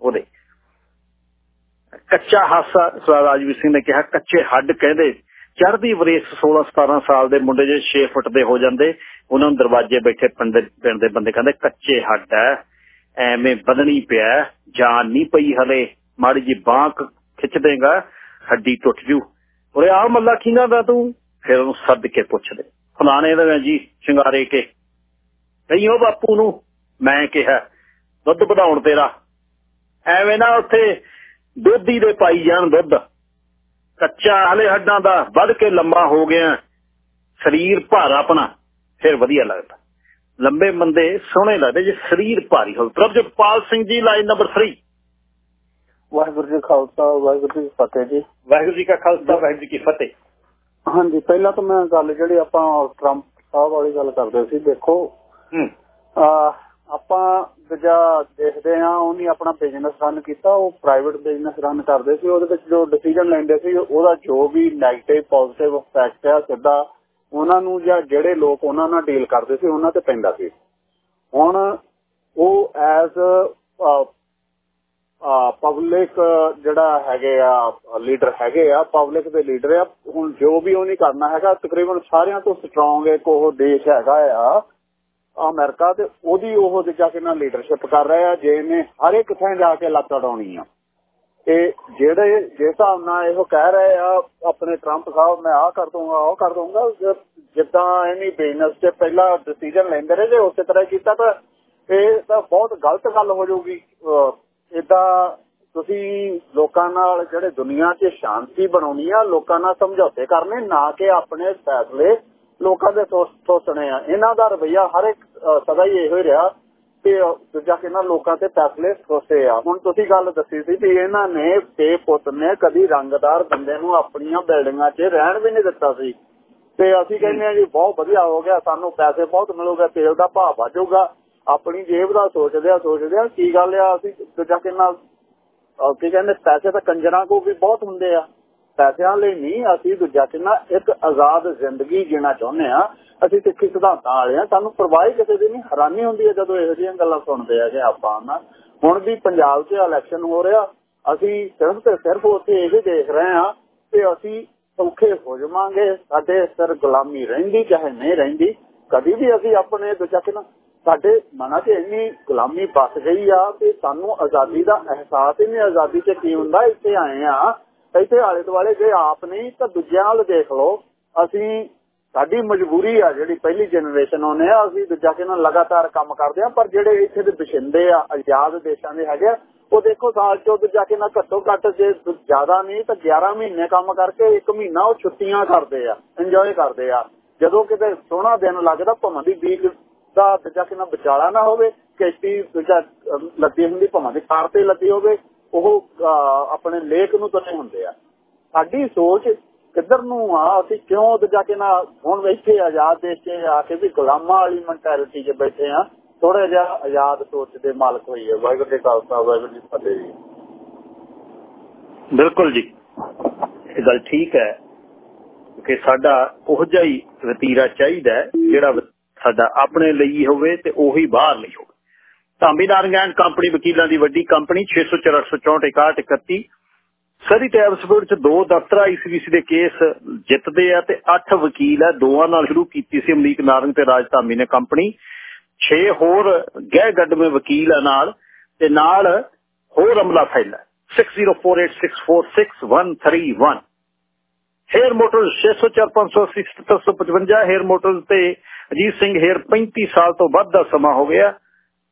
ਉਹਦੇ। ਕੱਚਾ ਹਾਸਾ ਰਾਜਵੀਰ ਸਿੰਘ ਨੇ ਕਿਹਾ ਕੱਚੇ ਹੱਡ ਕਹਿੰਦੇ। ਚੜ੍ਹਦੀ ਵਰੇਸ 16 17 ਸਾਲ ਦੇ ਮੁੰਡੇ ਜੇ 6 ਫੁੱਟ ਦੇ ਹੋ ਜਾਂਦੇ, ਉਹਨਾਂ ਨੂੰ ਦਰਵਾਜ਼ੇ ਬੈਠੇ ਪਿੰਡ ਦੇ ਬੰਦੇ ਕਹਿੰਦੇ, ਕੱਚੇ ਹੱਡ ਐ, ਐਵੇਂ ਬਦਣੀ ਪਿਆ ਜਾਨ ਨਹੀਂ ਪਈ ਹਲੇ, ਮਾੜੀ ਜੀ ਬਾਂਕ ਖਿੱਚ ਦੇਗਾ, ਹੱਡੀ ਟੁੱਟ ਜੂ। ਉਰੇ ਆ ਮੱਲਾ ਕਿੰਗਾ ਦਾ ਤੂੰ? ਫਿਰ ਉਹਨੂੰ ਸੱਦ ਕੇ ਪੁੱਛਦੇ। ਫਲਾਣੇ ਦਾ ਜੀ, ਸ਼ਿੰਗਾਰੇ ਕੇ। ਕਹੀਓ ਬਾਪੂ ਨੂੰ। ਮੈਂ ਕਿਹਾ, ਦੁੱਧ ਵਧਾਉਣ ਤੇਰਾ। ਐਵੇਂ ਨਾ ਉੱਥੇ ਦੁੱਧੀ ਦੇ ਪਾਈ ਜਾਣ ਦੁੱਧ। ਕੱਚਾ ਹਲੇ ਹੱਡਾਂ ਦਾ ਵੱਧ ਕੇ ਲੰਮਾ ਹੋ ਗਿਆ। ਸਰੀਰ ਭਾਰਾ ਆਪਣਾ ਫਿਰ ਵਧੀਆ ਲੱਗਦਾ। ਲੰਬੇ ਬੰਦੇ ਸੋਹਣੇ ਲੱਗਦੇ ਜੇ ਸਰੀਰ ਭਾਰੀ ਹੋਵੇ। ਪ੍ਰਭਜਪਾਲ ਸਿੰਘ ਜੀ ਲਾਈਨ ਨੰਬਰ 3 ਵਾਹਿਗੁਰੂ ਜੀ ਖਾਲਸਾ ਵਾਹਿਗੁਰੂ ਜੀ ਫਤਿਹ ਜੀ। ਵਾਹਿਗੁਰੂ ਜੀ ਕਾ ਖਾਲਸਾ ਵਾਹਿਗੁਰੂ ਜੀ ਕੀ ਫਤਿਹ। ਹਾਂਜੀ ਪਹਿਲਾਂ ਤਾਂ ਮੈਂ ਗੱਲ ਜਿਹੜੀ ਆਪਾਂ ਟਰੰਪ ਸਾਹਿਬ ਵਾਲੀ ਗੱਲ ਕਰਦੇ ਸੀ ਦੇਖੋ ਆਪਾਂ ਦੂਜਾ ਦੇਖਦੇ ਆ ਉਹਨੇ ਆਪਣਾ ਬਿਜ਼ਨਸ ਰਨ ਕੀਤਾ, ਉਹ ਪ੍ਰਾਈਵੇਟ ਬਿਜ਼ਨਸ ਰਨ ਕਰਦੇ ਸੀ, ਉਹਦੇ ਵਿੱਚ ਜੋ ਡਿਸੀਜਨ ਲੈਂਦੇ ਸੀ, ਉਹਦਾ ਜੋ ਵੀ 네ਗੇਟਿਵ ਪੋਜ਼ਿਟਿਵ ਇਫੈਕਟ ਆ, ਸਿੱਧਾ ਉਹਨਾਂ ਨੂੰ ਜਾਂ ਜਿਹੜੇ ਲੋਕ ਉਹਨਾਂ ਨਾਲ ਡੀਲ ਕਰਦੇ ਸੀ, ਉਹਨਾਂ ਤੇ ਪੈਂਦਾ ਸੀ। ਹੁਣ ਉਹ ਐਜ਼ ਪਬਲਿਕ ਜਿਹੜਾ ਹੈਗੇ ਆ ਲੀਡਰ ਹੈਗੇ ਆ ਪਬਲਿਕ ਦੇ ਲੀਡਰ ਆ, ਹੁਣ ਜੋ ਵੀ ਉਹਨੇ ਕਰਨਾ ਹੈਗਾ, ਤਕਰੀਬਨ ਸਾਰਿਆਂ ਤੋਂ ਸਟਰੋਂਗ ਇੱਕ ਉਹ ਦੇਸ਼ ਹੈਗਾ ਆ ਅਮਰੀਕਾ ਤੇ ਉਹਦੀ ਉਹ ਜਾ ਕੇ ਨਾ ਲੀਡਰਸ਼ਿਪ ਕਰ ਰਿਹਾ ਆ, ਜੇ ਇਹਨੇ ਹਰ ਇੱਕ ਥਾਂ ਜਾ ਕੇ ਲੱਤ ਅਡਾਉਣੀ ਆ। ਤੇ ਜਿਹੜੇ ਜਿਸ ਹਿਸਾਬ ਨਾਲ ਇਹੋ ਕਹਿ ਰਹੇ ਆ, ਆਪਣੇ ਟਰੰਪ ਸਾਹਿਬ, ਮੈਂ ਆਹ ਕਰ ਦੂੰਗਾ ਉਹ ਕਰ ਦੂੰਗਾ ਜਿੱਦਾਂ ਇਹਨੀ ਬਿਜ਼ਨਸ ਤੇ ਪਹਿਲਾਂ ਡਿਸੀਜਨ ਲੈਂਦੇ ਰਹੇ ਜੇ, ਉਸੇ ਤਰ੍ਹਾਂ ਕੀਤਾ ਤਾਂ ਇਹ ਤਾਂ ਬਹੁਤ ਗਲਤ ਗੱਲ ਹੋ ਜਾਊਗੀ। ਇਦਾਂ ਤੁਸੀਂ ਲੋਕਾਂ ਨਾਲ ਜਿਹੜੇ ਦੁਨੀਆ 'ਚ ਸ਼ਾਂਤੀ ਬਣਾਉਣੀ ਆ, ਲੋਕਾਂ ਨਾਲ ਸਮਝੌਤੇ ਕਰਨੇ, ਨਾ ਕਿ ਆਪਣੇ ਫੈਸਲੇ ਲੋਕਾਂ ਦੇ ਸੋਚਣੇ ਆ। ਇਹਨਾਂ ਦਾ ਰਵਈਆ ਹਰ ਇੱਕ ਸਦਾ ਹੀ ਇਹੋ ਹੀ ਰਿਹਾ ਕਿ ਦੂਜਾ ਕਿ ਇਹਨਾਂ ਲੋਕਾਂ ਤੇ ਫੈਸਲੇ ਸੋਚੇ ਆ। ਹੁਣ ਤੁਸੀਂ ਗੱਲ ਦੱਸੀ ਸੀ ਕਿ ਇਹਨਾਂ ਨੇ ਤੇ ਪੁੱਤ ਨੇ ਕਦੀ ਰੰਗਦਾਰ ਬੰਦੇ ਨੂੰ ਆਪਣੀਆਂ ਬਿਲਡਿੰਗਾਂ 'ਚ ਰਹਿਣ ਵੀ ਨਹੀਂ ਦਿੱਤਾ ਸੀ। ਤੇ ਅਸੀਂ ਕਹਿੰਦੇ ਆ ਜੀ, ਬਹੁਤ ਵਧੀਆ ਹੋ ਗਿਆ, ਸਾਨੂੰ ਪੈਸੇ ਬਹੁਤ ਮਿਲੂਗਾ, ਤੇਲ ਦਾ ਭਾਅ ਵਧੂਗਾ, ਆਪਣੀ ਜੇਬ ਦਾ ਸੋਚਦੇ ਆ ਸੋਚਦੇ ਆ, ਕੀ ਗੱਲ ਆ, ਅਸੀਂ ਦੂਜਾ ਕਿ ਨਾਲ ਕੀ ਕਹਿੰਦੇ, ਪੈਸੇ ਤਾਂ ਕੰਜਰਾਂ ਕੋ ਵੀ ਬਹੁਤ ਹੁੰਦੇ ਆ। ਪੈਸਿਆਂ ਲਈ ਨਹੀਂ, ਅਸੀਂ ਦੂਜਾ ਕਿੰਨਾ ਇੱਕ ਆਜ਼ਾਦ ਜ਼ਿੰਦਗੀ ਜੀਣਾ ਚਾਹੁੰਦੇ ਆ ਅਸੀਂ ਸਿੱਖੀ ਸਿਧਾਂਤਾਂ ਵਾਲੇ ਆ ਸਾਨੂੰ ਪਰਵਾਹ ਕਿਸੇ ਦੀ ਨਹੀਂ, ਹੈਰਾਨੀ ਹੁੰਦੀ ਹੈ ਜਦੋਂ ਇਹੋ ਜਿਹੀਆਂ ਗੱਲਾਂ ਸੁਣਦੇ ਆਗੇ ਆਪਾਂ ਨਾ ਹੁਣ ਵੀ ਪੰਜਾਬ 'ਚ ਇਲੈਕਸ਼ਨ ਹੋ ਰਿਹਾ, ਅਸੀਂ ਸਿਰਫ ਤੇ ਸਿਰਫ ਉੱਥੇ ਇਹ ਦੇਖ ਰਹੇ ਆ ਕਿ ਅਸੀਂ ਸੌਖੇ ਹੋ ਜਾਵਾਂਗੇ, ਸਾਡੇ ਸਿਰ ਗੁਲਾਮੀ ਰਹਿੰਦੀ ਚਾਹੇ ਨਹੀਂ ਰਹਿੰਦੀ, ਕਦੀ ਵੀ ਅਸੀਂ ਆਪਣੇ ਦੂਜਾ ਸਾਡੇ ਮਨਾਂ 'ਚ ਇੰਨੀ ਗੁਲਾਮੀ ਬਸ ਗਈ ਆ ਕਿ ਸਾਨੂੰ ਆਜ਼ਾਦੀ ਦਾ ਅਹਿਸਾਸ ਹੀ ਨਹੀਂ, ਆਜ਼ਾਦੀ 'ਚ ਕੀ ਹੁੰਦਾ, ਇੱਥੇ ਆਏ ਆ ਇੱਥੇ ਆਲੇ ਦੁਆਲੇ ਜੇ ਆਪ ਨਹੀਂ, ਤਾਂ ਦੂਜਿਆਂ ਵੱਲ ਦੇਖ ਲਓ। ਅਸੀਂ, ਸਾਡੀ ਮਜਬੂਰੀ ਆ ਜਿਹੜੀ ਪਹਿਲੀ ਜਨਰੇਸ਼ਨ ਹੋਨੇ ਆ, ਅਸੀਂ ਦੂਜਾ ਕਿ ਲਗਾਤਾਰ ਕੰਮ ਕਰਦੇ ਆ, ਪਰ ਜਿਹੜੇ ਇੱਥੇ ਦੇ ਬਸ਼ਿੰਦੇ ਆ, ਆਜ਼ਾਦ ਦੇਸ਼ਾਂ ਦੇ ਹੈਗੇ ਉਹ ਦੇਖੋ ਸਾਲ ਚ ਦੂਜਾ ਕਿ ਘੱਟੋ ਘੱਟ ਜੇ ਜ਼ਿਆਦਾ ਨਹੀਂ, ਤਾਂ 11 ਮਹੀਨੇ ਕੰਮ ਕਰਕੇ ਇੱਕ ਮਹੀਨਾ ਉਹ ਛੁੱਟੀਆਂ ਕਰਦੇ ਆ ਇੰਜੋਏ ਕਰਦੇ ਆ। ਜਦੋਂ ਕਿਤੇ ਸੋਹਣਾ ਦਿਨ ਲੱਗਦਾ ਭਵਨ ਦੀ ਬੀਕ ਦਾ ਦੂਜਾ ਕਿ ਨਾ ਵਿਚਾਲਾ ਨਾ ਹੋਵੇ ਕਿਸ਼ਤੀ ਦੂਜਾ ਲੱਦੀ ਹੁੰਦੀ ਭਵਨ ਦੀ ਕਾਰ ਤੇ ਲੱਦੀ ਹੋਵੇ ਉਹ ਆਪਣੇ ਲੇਖ ਨੂੰ ਤੁਰੇ ਹੁੰਦੇ ਆ। ਸਾਡੀ ਸੋਚ ਕਿੱਧਰ ਨੂੰ ਆ, ਅਸੀਂ ਕਿਉਂ ਤੇ ਜਾ ਕੇ ਨਾ, ਹੁਣ ਇੱਥੇ ਆਜ਼ਾਦ ਦੇਸ਼ 'ਚ ਆ ਕੇ ਵੀ ਗੁਲਾਮਾਂ ਵਾਲੀ ਮੈਂਟੈਲਿਟੀ 'ਚ ਬੈਠੇ ਆ। ਥੋੜਾ ਜਿਹਾ ਆਜ਼ਾਦ ਸੋਚ ਦੇ ਮਾਲਕ ਹੋਈਏ ਵਾਹਿਗੁਰੂ ਜੀ ਖਾਲਸਾ, ਵਾਹਿਗੁਰੂ ਜੀ ਫਤਿਹ ਜੀ। ਬਿਲਕੁਲ ਜੀ। ਇਹ ਗੱਲ ਠੀਕ ਹੈ ਕਿ ਸਾਡਾ ਉਹ ਜਿਹਾ ਹੀ ਵਤੀਰਾ ਚਾਹੀਦਾ ਜਿਹੜਾ ਸਾਡਾ ਆਪਣੇ ਲਈ ਹੋਵੇ ਤੇ ਉਹੀ ਬਾਹਰ ਲਈ ਹੋਵੇ। ਧਾਮੀ ਨਾਰੰਗੈਂਡ ਕੰਪਨੀ ਵਕੀਲਾਂ ਦੀ ਵੱਡੀ ਕੰਪਨੀ 604 864 31 ਸਰੀ ਟੈਬਸਫੋਰਡ ਚ ਦੋ ਦਫ਼ਤਰ ਆਈਸੀਬੀਸੀ ਦੇ ਕੇਸ ਜਿੱਤਦੇ ਆ ਤੇ 8 ਵਕੀਲ ਆ। ਦੋਵਾਂ ਨਾਲ ਸ਼ੁਰੂ ਕੀਤੀ ਸੀ ਅਮਰੀਕ ਨਾਰੰਗ ਤੇ ਰਾਜਧਾਮੀ ਨੇ ਕੰਪਨੀ। 6 ਹੋਰ ਗਹਿ ਗੱਡਵੇਂ ਵਕੀਲ ਆ ਨਾਲ ਤੇ ਨਾਲ ਹੋਰ ਅਮਲਾ ਫਾਈਲ। 6048646131 ਹੇਅਰ ਮੋਟਰਸ 604580 ਹੇਅਰ ਮੋਟਰਸ ਤੇ ਅਜੀਤ ਸਿੰਘ ਹੇਅਰ 35 ਸਾਲ ਤੋਂ ਵੱਧ ਦਾ ਸਮਾਂ ਹੋ ਗਿਆ।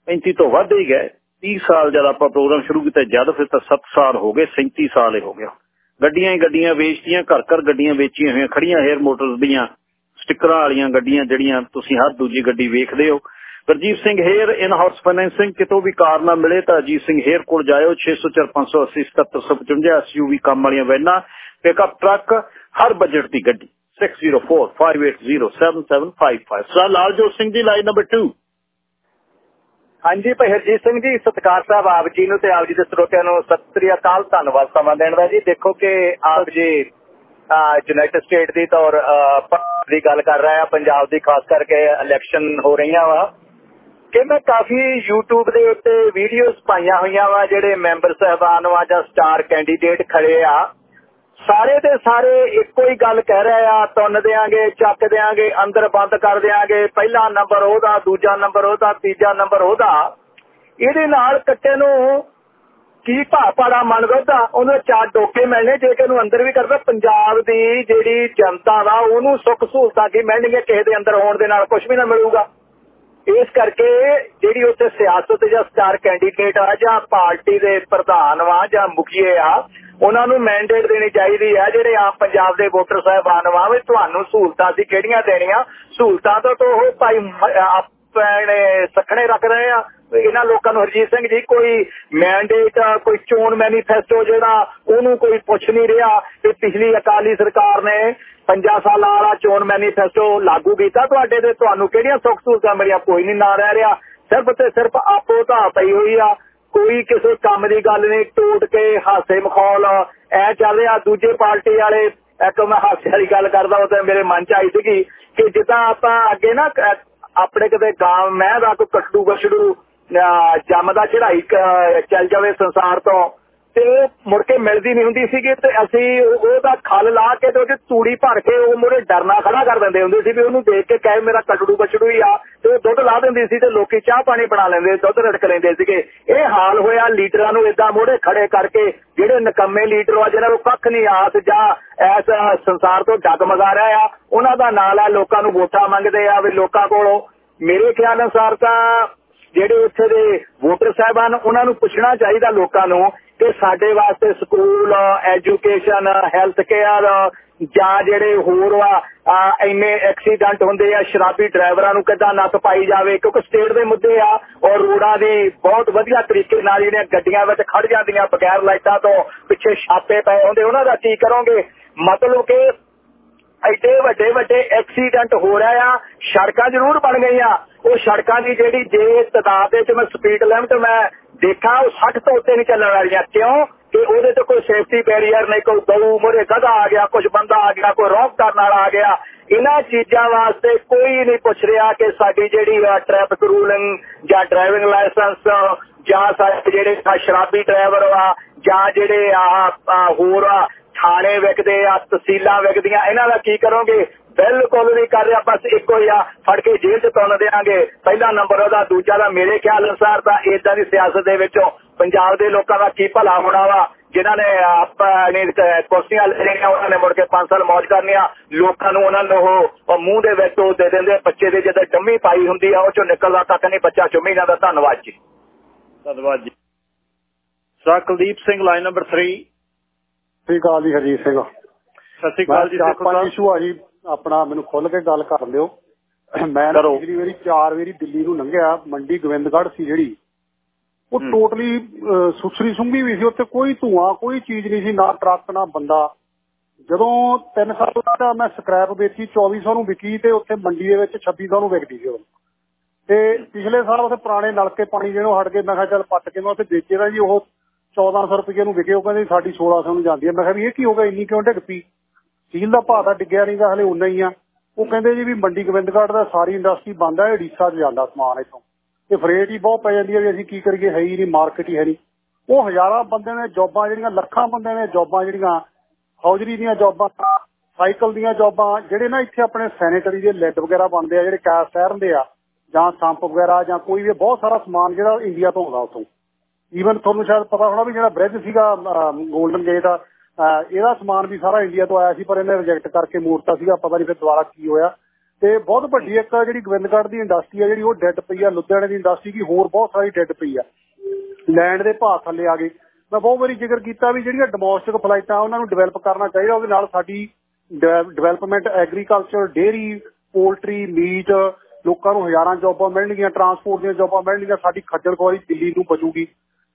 35 ਤੋਂ ਵੱਧ ਹੀ ਗਏ। 30 ਸਾਲ ਜਦ ਆਪਾਂ ਪ੍ਰੋਗਰਾਮ ਸ਼ੁਰੂ ਕੀਤਾ, ਜਦ ਫਿਰ ਤਾਂ 7 ਸਾਲ ਹੋ ਗਏ 37 ਸਾਲ ਹੀ ਹੋ ਗਿਆ। ਗੱਡੀਆਂ ਹੀ ਗੱਡੀਆਂ ਵੇਚਦੀਆਂ ਘਰ ਘਰ ਗੱਡੀਆਂ ਵੇਚੀਆਂ ਹੋਈਆਂ ਖੜੀਆਂ ਹੇਅਰ ਮੋਟਰਸ ਦੀਆਂ ਸਟickਰਾਂ ਵਾਲੀਆਂ ਗੱਡੀਆਂ ਜਿਹੜੀਆਂ ਤੁਸੀਂ ਹਰ ਦੂਜੀ ਗੱਡੀ ਵੇਖਦੇ ਹੋ। Gurjit Singh Hayer in house financing ਕਿਤੋਂ ਵੀ ਕਾਰ ਨਾ ਮਿਲੇ ਤਾਂ ਅਜੀਤ ਸਿੰਘ ਹੇਅਰ ਕੋਲ ਜਾਇਓ 6045807755 ਐਸਯੂਵੀ ਕੰਮ ਵਾਲੀਆਂ ਵੈਨਾਂ ਪਿਕਅਪ ਟਰੱਕ ਹਰ ਬਜਟ ਦੀ ਗੱਡੀ। 6045807755 sir, Laljot Singh ji line number 2 ਹਾਂਜੀ, ਭਾਈ ਹਰਜੀਤ ਸਿੰਘ ਜੀ, ਸਤਕਾਰ ਸਾਹਿਬ, ਆਪ ਜੀ ਨੂੰ ਤੇ ਆਪ ਜੀ ਦੇ ਸਰੋਤਿਆਂ ਨੂੰ ਸਤਿ ਸ੍ਰੀ ਅਕਾਲ, ਧੰਨਵਾਦ ਸਮਾਂ ਦੇਣ ਦਾ ਜੀ। ਦੇਖੋ ਕਿ ਆਪ ਜੀ ਯੂਨਾਈਟਿਡ ਸਟੇਟ ਦੀ ਤੌਰ ਦੀ ਗੱਲ ਕਰ ਰਿਹਾ ਪੰਜਾਬ ਦੀ ਖਾਸ ਕਰਕੇ ਇਲੈਕਸ਼ਨ ਹੋ ਰਹੀਆਂ ਵਾ। ਕਿ ਮੈਂ ਕਾਫੀ YouTube ਦੇ ਉੱਤੇ ਵੀਡੀਓਜ਼ ਪਾਈਆਂ ਹੋਈਆਂ ਵਾ, ਜਿਹੜੇ ਮੈਂਬਰ ਸਹਿਬਾਨ ਵਾ ਜਾਂ ਸਟਾਰ ਕੈਂਡੀਡੇਟ ਖੜੇ ਆ। ਸਾਰੇ ਦੇ ਸਾਰੇ ਇੱਕੋ ਹੀ ਗੱਲ ਕਹਿ ਰਹੇ ਆ ਤੁੰਨ ਦੇਾਂਗੇ ਚੱਕ ਦੇਾਂਗੇ ਅੰਦਰ ਬੰਦ ਕਰ ਦੇਾਂਗੇ ਪਹਿਲਾ ਨੰਬਰ ਉਹਦਾ, ਦੂਜਾ ਨੰਬਰ ਉਹਦਾ, ਤੀਜਾ ਨੰਬਰ ਉਹਦਾ। ਇਹਦੇ ਨਾਲ ਕੱਟੇ ਨੂੰ ਕੀ ਭਾਪਾੜਾ ਮਨ ਵਧਦਾ? ਉਹਨੂੰ ਚਾਰ ਡੋਕੇ ਮਿਲਣੇ, ਜੇ ਕਿ ਨੂੰ ਅੰਦਰ ਵੀ ਕਰਦਾ, ਪੰਜਾਬ ਦੀ ਜਿਹੜੀ ਜਨਤਾ ਦਾ ਉਹਨੂੰ ਸੁੱਖ ਸਹੂਲਤਾਂ ਕੀ ਮਿਲਣਗੀਆਂ, ਕਿਸੇ ਦੇ ਅੰਦਰ ਹੋਣ ਦੇ ਨਾਲ ਕੁਝ ਵੀ ਨਾ ਮਿਲੂਗਾ। ਇਸ ਕਰਕੇ ਜਿਹੜੀ ਉੱਥੇ ਸਿਆਸਤ ਜਾਂ ਸਟਾਰ ਕੈਂਡੀਡੇਟ ਆ, ਜਾਂ ਪਾਰਟੀ ਦੇ ਪ੍ਰਧਾਨ ਵਾ, ਜਾਂ ਮੁਖੀਏ ਆ ਉਹਨਾਂ ਨੂੰ ਮੈਂਡੇਟ ਦੇਣੀ ਚਾਹੀਦੀ ਹੈ ਜਿਹੜੇ ਆਪ ਪੰਜਾਬ ਦੇ ਵੋਟਰ ਸਾਹਿਬਾਨ ਵਾ ਵੀ ਤੁਹਾਨੂੰ ਸਹੂਲਤਾਂ ਅਸੀਂ ਕਿਹੜੀਆਂ ਦੇਣੀਆਂ? ਸਹੂਲਤਾਂ ਤੋਂ ਤਾਂ ਉਹ ਭਾਈ ਆਪਣੇ ਸਖਣੇ ਰੱਖ ਰਹੇ ਆ। ਇਹਨਾਂ ਲੋਕਾਂ ਨੂੰ ਹਰਜੀਤ ਸਿੰਘ ਜੀ, ਕੋਈ ਮੈਂਡੇਟ ਕੋਈ ਚੋਣ ਮੈਨੀਫੈਸਟੋ ਜਿਹੜਾ, ਉਹਨੂੰ ਕੋਈ ਪੁੱਛ ਨਹੀਂ ਰਿਹਾ ਕਿ ਪਿਛਲੀ ਅਕਾਲੀ ਸਰਕਾਰ ਨੇ 50 ਸਾਲਾਂ ਵਾਲਾ ਚੋਣ ਮੈਨੀਫੈਸਟੋ ਲਾਗੂ ਕੀਤਾ ਤੁਹਾਡੇ ਤੇ। ਤੁਹਾਨੂੰ ਕਿਹੜੀਆਂ ਸੁੱਖ ਸਹੂਲਤਾਂ ਮਿਲੀਆਂ? ਕੋਈ ਨਹੀਂ ਨਾ ਰਹਿ ਰਿਹਾ। ਸਿਰਫ ਤੇ ਸਿਰਫ ਆਪੋ ਤਾਂ ਪਈ ਹੋਈ ਆ। ਕੋਈ ਕਿਸੇ ਕੰਮ ਦੀ ਗੱਲ ਨਹੀਂ, ਟੋਟ ਕੇ ਹਾਸੇ ਮਖੌਲ, ਐ ਚੱਲ ਰਿਹਾ, ਦੂਜੇ ਪਾਰਟੀ ਵਾਲੇ, ਇੱਕ ਮੈਂ ਹਾਸੇ ਵਾਲੀ ਗੱਲ ਕਰਦਾ, ਉਹ ਤੇ ਮੇਰੇ ਮਨ ਚ ਆਈ ਸੀਗੀ ਕਿ ਜਿੱਦਾਂ ਆਪਾਂ ਅੱਗੇ ਨਾ, ਆਪਣੇ ਕਿਤੇ ਗਾਂ ਮੈਂ ਦਾ ਕੋਈ ਕੱਟੂ ਬਛੜੂ ਜੰਮਦਾ ਚੜਾਈ ਚੱਲ ਜਾਵੇ ਸੰਸਾਰ ਤੋਂ ਤੇ ਮੁੜ ਕੇ ਮਿਲਦੀ ਨਹੀਂ ਹੁੰਦੀ ਸੀਗੀ ਤੇ ਅਸੀਂ ਉਹਦਾ ਖਲ ਲਾ ਕੇ ਤੇ ਉਹਦੀ ਤੂੜੀ ਭਰ ਕੇ ਉਹ ਮੋਰੇ ਡਰਨਾ ਖੜਾ ਕਰ ਦਿੰਦੇ ਹੁੰਦੇ ਸੀ ਵੀ ਉਹਨੂੰ ਦੇਖ ਕੇ ਕਹੇ ਮੇਰਾ ਕਟੜੂ ਬਛੜੂ ਹੀ ਆ। ਤੇ ਉਹ ਦੁੱਧ ਲਾ ਦਿੰਦੀ ਸੀ ਤੇ ਲੋਕੀ ਚਾਹ ਪਾਣੀ ਬਣਾ ਲੈਂਦੇ, ਦੁੱਧ ਰੜਕ ਲੈਂਦੇ ਸੀਗੇ। ਇਹ ਹਾਲ ਹੋਇਆ ਲੀਡਰਾਂ ਨੂੰ ਇਦਾਂ ਮੋੜੇ ਖੜੇ ਕਰਕੇ ਜਿਹੜੇ ਨਕੰਮੇ ਲੀਡਰ ਆ, ਜਿਹਨਾਂ ਨੂੰ ਕੱਖ ਨਹੀਂ ਆਸ ਜਾਂ ਐਸ ਸੰਸਾਰ ਤੋਂ ਡੱਗ ਡਗਮਗਾ ਰਿਹਾ ਆ, ਉਹਨਾਂ ਦਾ ਨਾਲ ਆ, ਲੋਕਾਂ ਨੂੰ ਵੋਟਾਂ ਮੰਗਦੇ ਆ ਵੀ ਲੋਕਾਂ ਕੋਲੋਂ। ਮੇਰੇ ਖਿਆਲ ਅਨੁਸਾਰ ਤਾਂ ਜਿਹੜੇ ਉੱਥੇ ਦੇ ਵੋਟਰ ਸਾਹਿਬਾਨ, ਉਹਨਾਂ ਨੂੰ ਪੁੱਛਣਾ ਚਾਹੀਦਾ ਲੋਕਾਂ ਨੂੰ ਕਿ ਸਾਡੇ ਵਾਸਤੇ ਸਕੂਲ, ਐਜੂਕੇਸ਼ਨ, ਹੈਲਥ ਕੇਅਰ, ਜਾਂ ਜਿਹੜੇ ਹੋਰ ਆ ਇੰਨੇ ਐਕਸੀਡੈਂਟ ਹੁੰਦੇ ਆ, ਸ਼ਰਾਬੀ ਡਰਾਈਵਰਾਂ ਨੂੰ ਕਿੱਦਾਂ ਨੱਥ ਪਾਈ ਜਾਵੇ, ਕਿਉਂਕਿ ਸਟੇਟ ਦੇ ਮੁੱਦੇ ਆ, ਔਰ ਰੋਡਾਂ ਦੀ ਬਹੁਤ ਵਧੀਆ ਤਰੀਕੇ ਨਾਲ ਜਿਹੜੀਆਂ ਗੱਡੀਆਂ ਵਿੱਚ ਖੜ ਜਾਂਦੀਆਂ, ਬਗੈਰ ਲਾਈਟਾਂ ਤੋਂ ਪਿੱਛੇ ਛਾਪੇ ਪਏ ਹੁੰਦੇ, ਉਹਨਾਂ ਦਾ ਕੀ ਕਰੋਗੇ? ਮਤਲਬ ਕਿ ਐਡੇ ਵੱਡੇ ਵੱਡੇ ਐਕਸੀਡੈਂਟ ਹੋ ਰਿਹਾ ਆ, ਸੜਕਾਂ ਜ਼ਰੂਰ ਬਣ ਗਈਆਂ। ਉਹ ਸੜਕਾਂ ਦੀ ਜਿਹੜੀ ਜੇ ਤਦਾਦ ਦੇ ਵਿੱਚ ਮੈਂ ਸਪੀਡ ਲਿਮਟ ਮੈਂ ਦੇਖਾਂ ਉਹ 60 ਤੋਂ ਉੱਤੇ ਨਹੀਂ ਚੱਲਣ ਵਾਲੀਆਂ। ਕਿਉਂ? ਕਿ ਉਹਦੇ ਤੇ ਕੋਈ ਸੇਫਟੀ ਬੈਰੀਅਰ ਨਹੀਂ, ਕੋਈ ਗਊ ਮੁਰੇ ਗਧਾ ਆ ਗਿਆ ਕੁਝ ਬੰਦਾ ਆ ਗਿਆ, ਕੋਈ ਰੌਕ ਕਰਨ ਵਾਲਾ ਆ ਗਿਆ। ਇਹਨਾਂ ਚੀਜ਼ਾਂ ਵਾਸਤੇ ਕੋਈ ਨਹੀਂ ਪੁੱਛ ਰਿਹਾ ਕਿ ਸਾਡੀ ਜਿਹੜੀ ਟ੍ਰੈਫਿਕ ਰੂਲਿੰਗ ਜਾਂ ਡਰਾਈਵਿੰਗ ਲਾਇਸੈਂਸ ਜਾਂ ਸਾਡੇ ਜਿਹੜੇ ਸ਼ਰਾਬੀ ਡਰਾਈਵਰ ਆ ਜਾਂ ਜਿਹੜੇ ਆ ਹੋਰ ਆ, ਥਾਣੇ ਵਿਕਦੇ ਆ, ਤਹਿਸੀਲਾਂ ਵਿਕਦੀਆਂ, ਇਹਨਾਂ ਦਾ ਕੀ ਕਰੋਗੇ? ਬਿਲਕੁਲ ਨਹੀਂ ਕਰ ਰਿਹਾ ਬਸ ਇੱਕੋ ਹੀ ਆ ਫੜ ਕੇ ਜੇਲ੍ਹ 'ਚ ਤੁੰਨ ਦੇਾਂਗੇ ਪਹਿਲਾ ਨੰਬਰ ਉਹਦਾ ਦੂਜਾ ਦਾ ਮੇਰੇ ਖਿਆਲ ਅਨੁਸਾਰ ਤਾਂ ਇਦਾਂ ਦੀ ਸਿਆਸਤ ਦੇ ਵਿੱਚੋਂ ਪੰਜਾਬ ਦੇ ਲੋਕਾਂ ਦਾ ਕੀ ਭਲਾ ਹੋਣਾ ਵਾ ਜਿਨ੍ਹਾਂ ਨੇ ਆਪਣੀ ਕੁਰਸੀਆਂ ਲੈਣੀਆਂ ਉਹਨਾਂ ਨੇ ਮੁੜ ਕੇ 5 ਸਾਲ ਮौज ਕਰਨੀਆਂ ਲੋਕਾਂ ਨੂੰ ਉਹਨਾਂ ਨੂੰ ਉਹ ਮੂੰਹ ਦੇ ਵਿੱਚ ਉਹ ਦੇ ਦਿੰਦੇ ਬੱਚੇ ਦੇ ਜਦੋਂ ਡੰਮੀ ਪਾਈ ਹੁੰਦੀ ਆ ਉਹ ਚੋਂ ਨਿਕਲਦਾ ਤੱਕ ਨਹੀਂ ਬੱਚਾ ਚੁੰਮੀ ਜਾਂਦਾ ਧੰਨਵਾਦ ਜੀ। ਧੰਨਵਾਦ ਜੀ। Sir Kuldeep Singh line number 3 Sri Akal ji Harjeet Singh. ਸਤਿ ਸ਼੍ਰੀ ਅਕਾਲ ਜੀ ਆਪਾਂ ਇਸ਼ੂ ਆ ਜੀ। ਆਪਣਾ ਮੈਨੂੰ ਖੁੱਲ ਕੇ ਗੱਲ ਕਰ ਲਿਓ। ਮੈਂ ਪਿਛਲੀ ਵਾਰੀ ਚਾਰ ਵਾਰੀ ਦਿੱਲੀ ਨੂੰ ਲੰਘਿਆ ਮੰਡੀ ਗੋਬਿੰਦਗੜ੍ਹ ਸੀ ਜਿਹੜੀ। ਉਹ ਟੋਟਲੀ ਸੁਸਰੀ ਸੁੰਗੀ ਵੀ ਸੀ ਉੱਥੇ ਕੋਈ ਧੂਆਂ ਕੋਈ ਚੀਜ਼ ਨਹੀਂ ਸੀ ਨਾ ਟਰੱਕ ਨਾ ਬੰਦਾ। ਜਦੋਂ 3 ਸਾਲ ਦਾ ਮੈਂ ਸਕ੍ਰੈਪ ਵੇਚੀ 2400 ਨੂੰ ਵਿਕੀ ਤੇ ਉੱਥੇ ਮੰਡੀ ਦੇ ਵਿੱਚ 2600 ਨੂੰ ਵਿਕਦੀ ਸੀ ਉਹ। ਤੇ ਪਿਛਲੇ ਸਾਲ ਉੱਥੇ ਪੁਰਾਣੇ ਨਲਕੇ ਪਾਣੀ ਜਿਹਨੂੰ ਹਟ ਕੇ ਮੈਂ ਕਿਹਾ ਚੱਲ ਪੱਟ ਕੇ ਮੈਂ ਉੱਥੇ ਵੇਚੇ ਦਾ ਜੀ ਉਹ 1400 ਰੁਪਏ ਨੂੰ ਵਿਕੇ ਉਹ ਕਹਿੰਦੇ ਸਾਡੀ 1600 ਨੂੰ ਜਾਂਦੀ ਹੈ। ਮੈਂ ਕਿਹਾ ਵੀ ਇਹ ਕੀ ਹੋ ਗਿਆ ਇੰਨੀ ਕਿਉਂ ਡਿੱਗ ਪਈ? ਸਟੀਲ ਦਾ ਭਾਅ ਤਾਂ ਡਿੱਗਿਆ ਨਹੀਂਗਾ ਹਲੇ ਉਨਾ ਹੀ ਆ। ਉਹ ਕਹਿੰਦੇ ਜੀ ਵੀ ਮੰਡੀ ਗੋਬਿੰਦਗੜ੍ਹ ਦਾ ਸਾਰੀ ਇੰਡਸਟਰੀ ਬੰਦ ਹੈ ਡੀਸਾ 'ਚ ਜਾਂਦਾ ਸਮਾਨ ਇਥੋਂ। ਤੇ ਫਰੇਟ ਹੀ ਬਹੁਤ ਪੈ ਜਾਂਦੀ ਹੈ ਵੀ ਅਸੀਂ ਕੀ ਕਰੀਏ, ਹੈ ਹੀ ਨਹੀਂ ਮਾਰਕੀਟ ਹੀ ਹੈ ਨਹੀਂ ਉਹ ਹਜ਼ਾਰਾਂ ਬੰਦੇ ਨੇ ਜੌਬਾਂ ਜਿਹੜੀਆਂ, ਲੱਖਾਂ ਬੰਦੇ ਨੇ ਜੌਬਾਂ ਜਿਹੜੀਆਂ ਹੌਜਰੀ ਦੀਆਂ ਜੌਬਾਂ, ਸਾਈਕਲ ਦੀਆਂ ਜੌਬਾਂ, ਜਿਹੜੇ ਨਾ ਇੱਥੇ ਆਪਣੇ ਸੈਨੇਟਰੀ ਦੇ ਲੈਡ ਵਗੈਰਾ ਬਣਦੇ ਆ, ਜਿਹੜੇ ਕੈਸ ਸਹਿਰਨ ਆ, ਜਾਂ ਸੰਪ ਵਗੈਰਾ, ਜਾਂ ਕੋਈ ਵੀ ਬਹੁਤ ਸਾਰਾ ਸਮਾਨ ਜਿਹੜਾ ਇੰਡੀਆ ਤੋਂ ਆਉਂਦਾ ਉਥੋਂ। ਈਵਨ ਤੁਹਾਨੂੰ ਸ਼ਾਇਦ ਪਤਾ ਹੋਣਾ ਵੀ ਜਿਹੜਾ ਬ੍ਰਿਜ ਸੀਗਾ 골ਡਨ ਗੇਟ ਇਹਦਾ ਸਮਾਨ ਵੀ ਸਾਰਾ ਇੰਡੀਆ ਤੋਂ ਆਇਆ ਸੀ, ਪਰ ਇਹਨੇ ਰਿਜੈਕਟ ਕਰਕੇ ਮੋੜਤਾ ਸੀਗਾ, ਪਤਾ ਨਹੀਂ ਫਿਰ ਦੁਬਾਰਾ ਕੀ ਹੋਇਆ। ਤੇ ਬਹੁਤ ਵੱਡੀ ਇੱਕ ਜਿਹੜੀ ਗੋਬਿੰਦਗੜ੍ਹ ਦੀ ਇੰਡਸਟਰੀ ਆ, ਜਿਹੜੀ ਉਹ ਡੈਡ ਪਈ ਆ, ਲੁਧਿਆਣੇ ਦੀ ਇੰਡਸਟਰੀ ਕੀ ਹੋਰ ਬਹੁਤ ਸਾਰੀ ਡੈਡ ਪਈ ਆ। ਲੈਂਡ ਦੇ ਭਾਅ ਥੱਲੇ ਆ ਗਏ। ਮੈਂ ਬਹੁਤ ਵਾਰੀ ਜ਼ਿਕਰ ਕੀਤਾ ਵੀ ਜਿਹੜੀਆਂ ਡੋਮੈਸਟਿਕ ਫਲਾਈਟਾਂ ਉਹਨਾਂ ਨੂੰ ਡਿਵੈਲਪ ਕਰਨਾ ਚਾਹੀਦਾ, ਉਹਦੇ ਨਾਲ ਸਾਡੀ development agriculture dairy poultry meat ਲੋਕਾਂ ਨੂੰ ਹਜ਼ਾਰਾਂ ਜੌਬਾਂ ਮਿਲਣਗੀਆਂ ਟਰਾਂਸਪੋਰਟ ਦੀਆਂ ਜੌਬਾਂ ਮਿਲਣਗੀਆਂ, ਸਾਡੀ ਖੱਜਲ ਖੁਆਰੀ ਦਿੱਲੀ ਨੂੰ ਬਚੂਗੀ।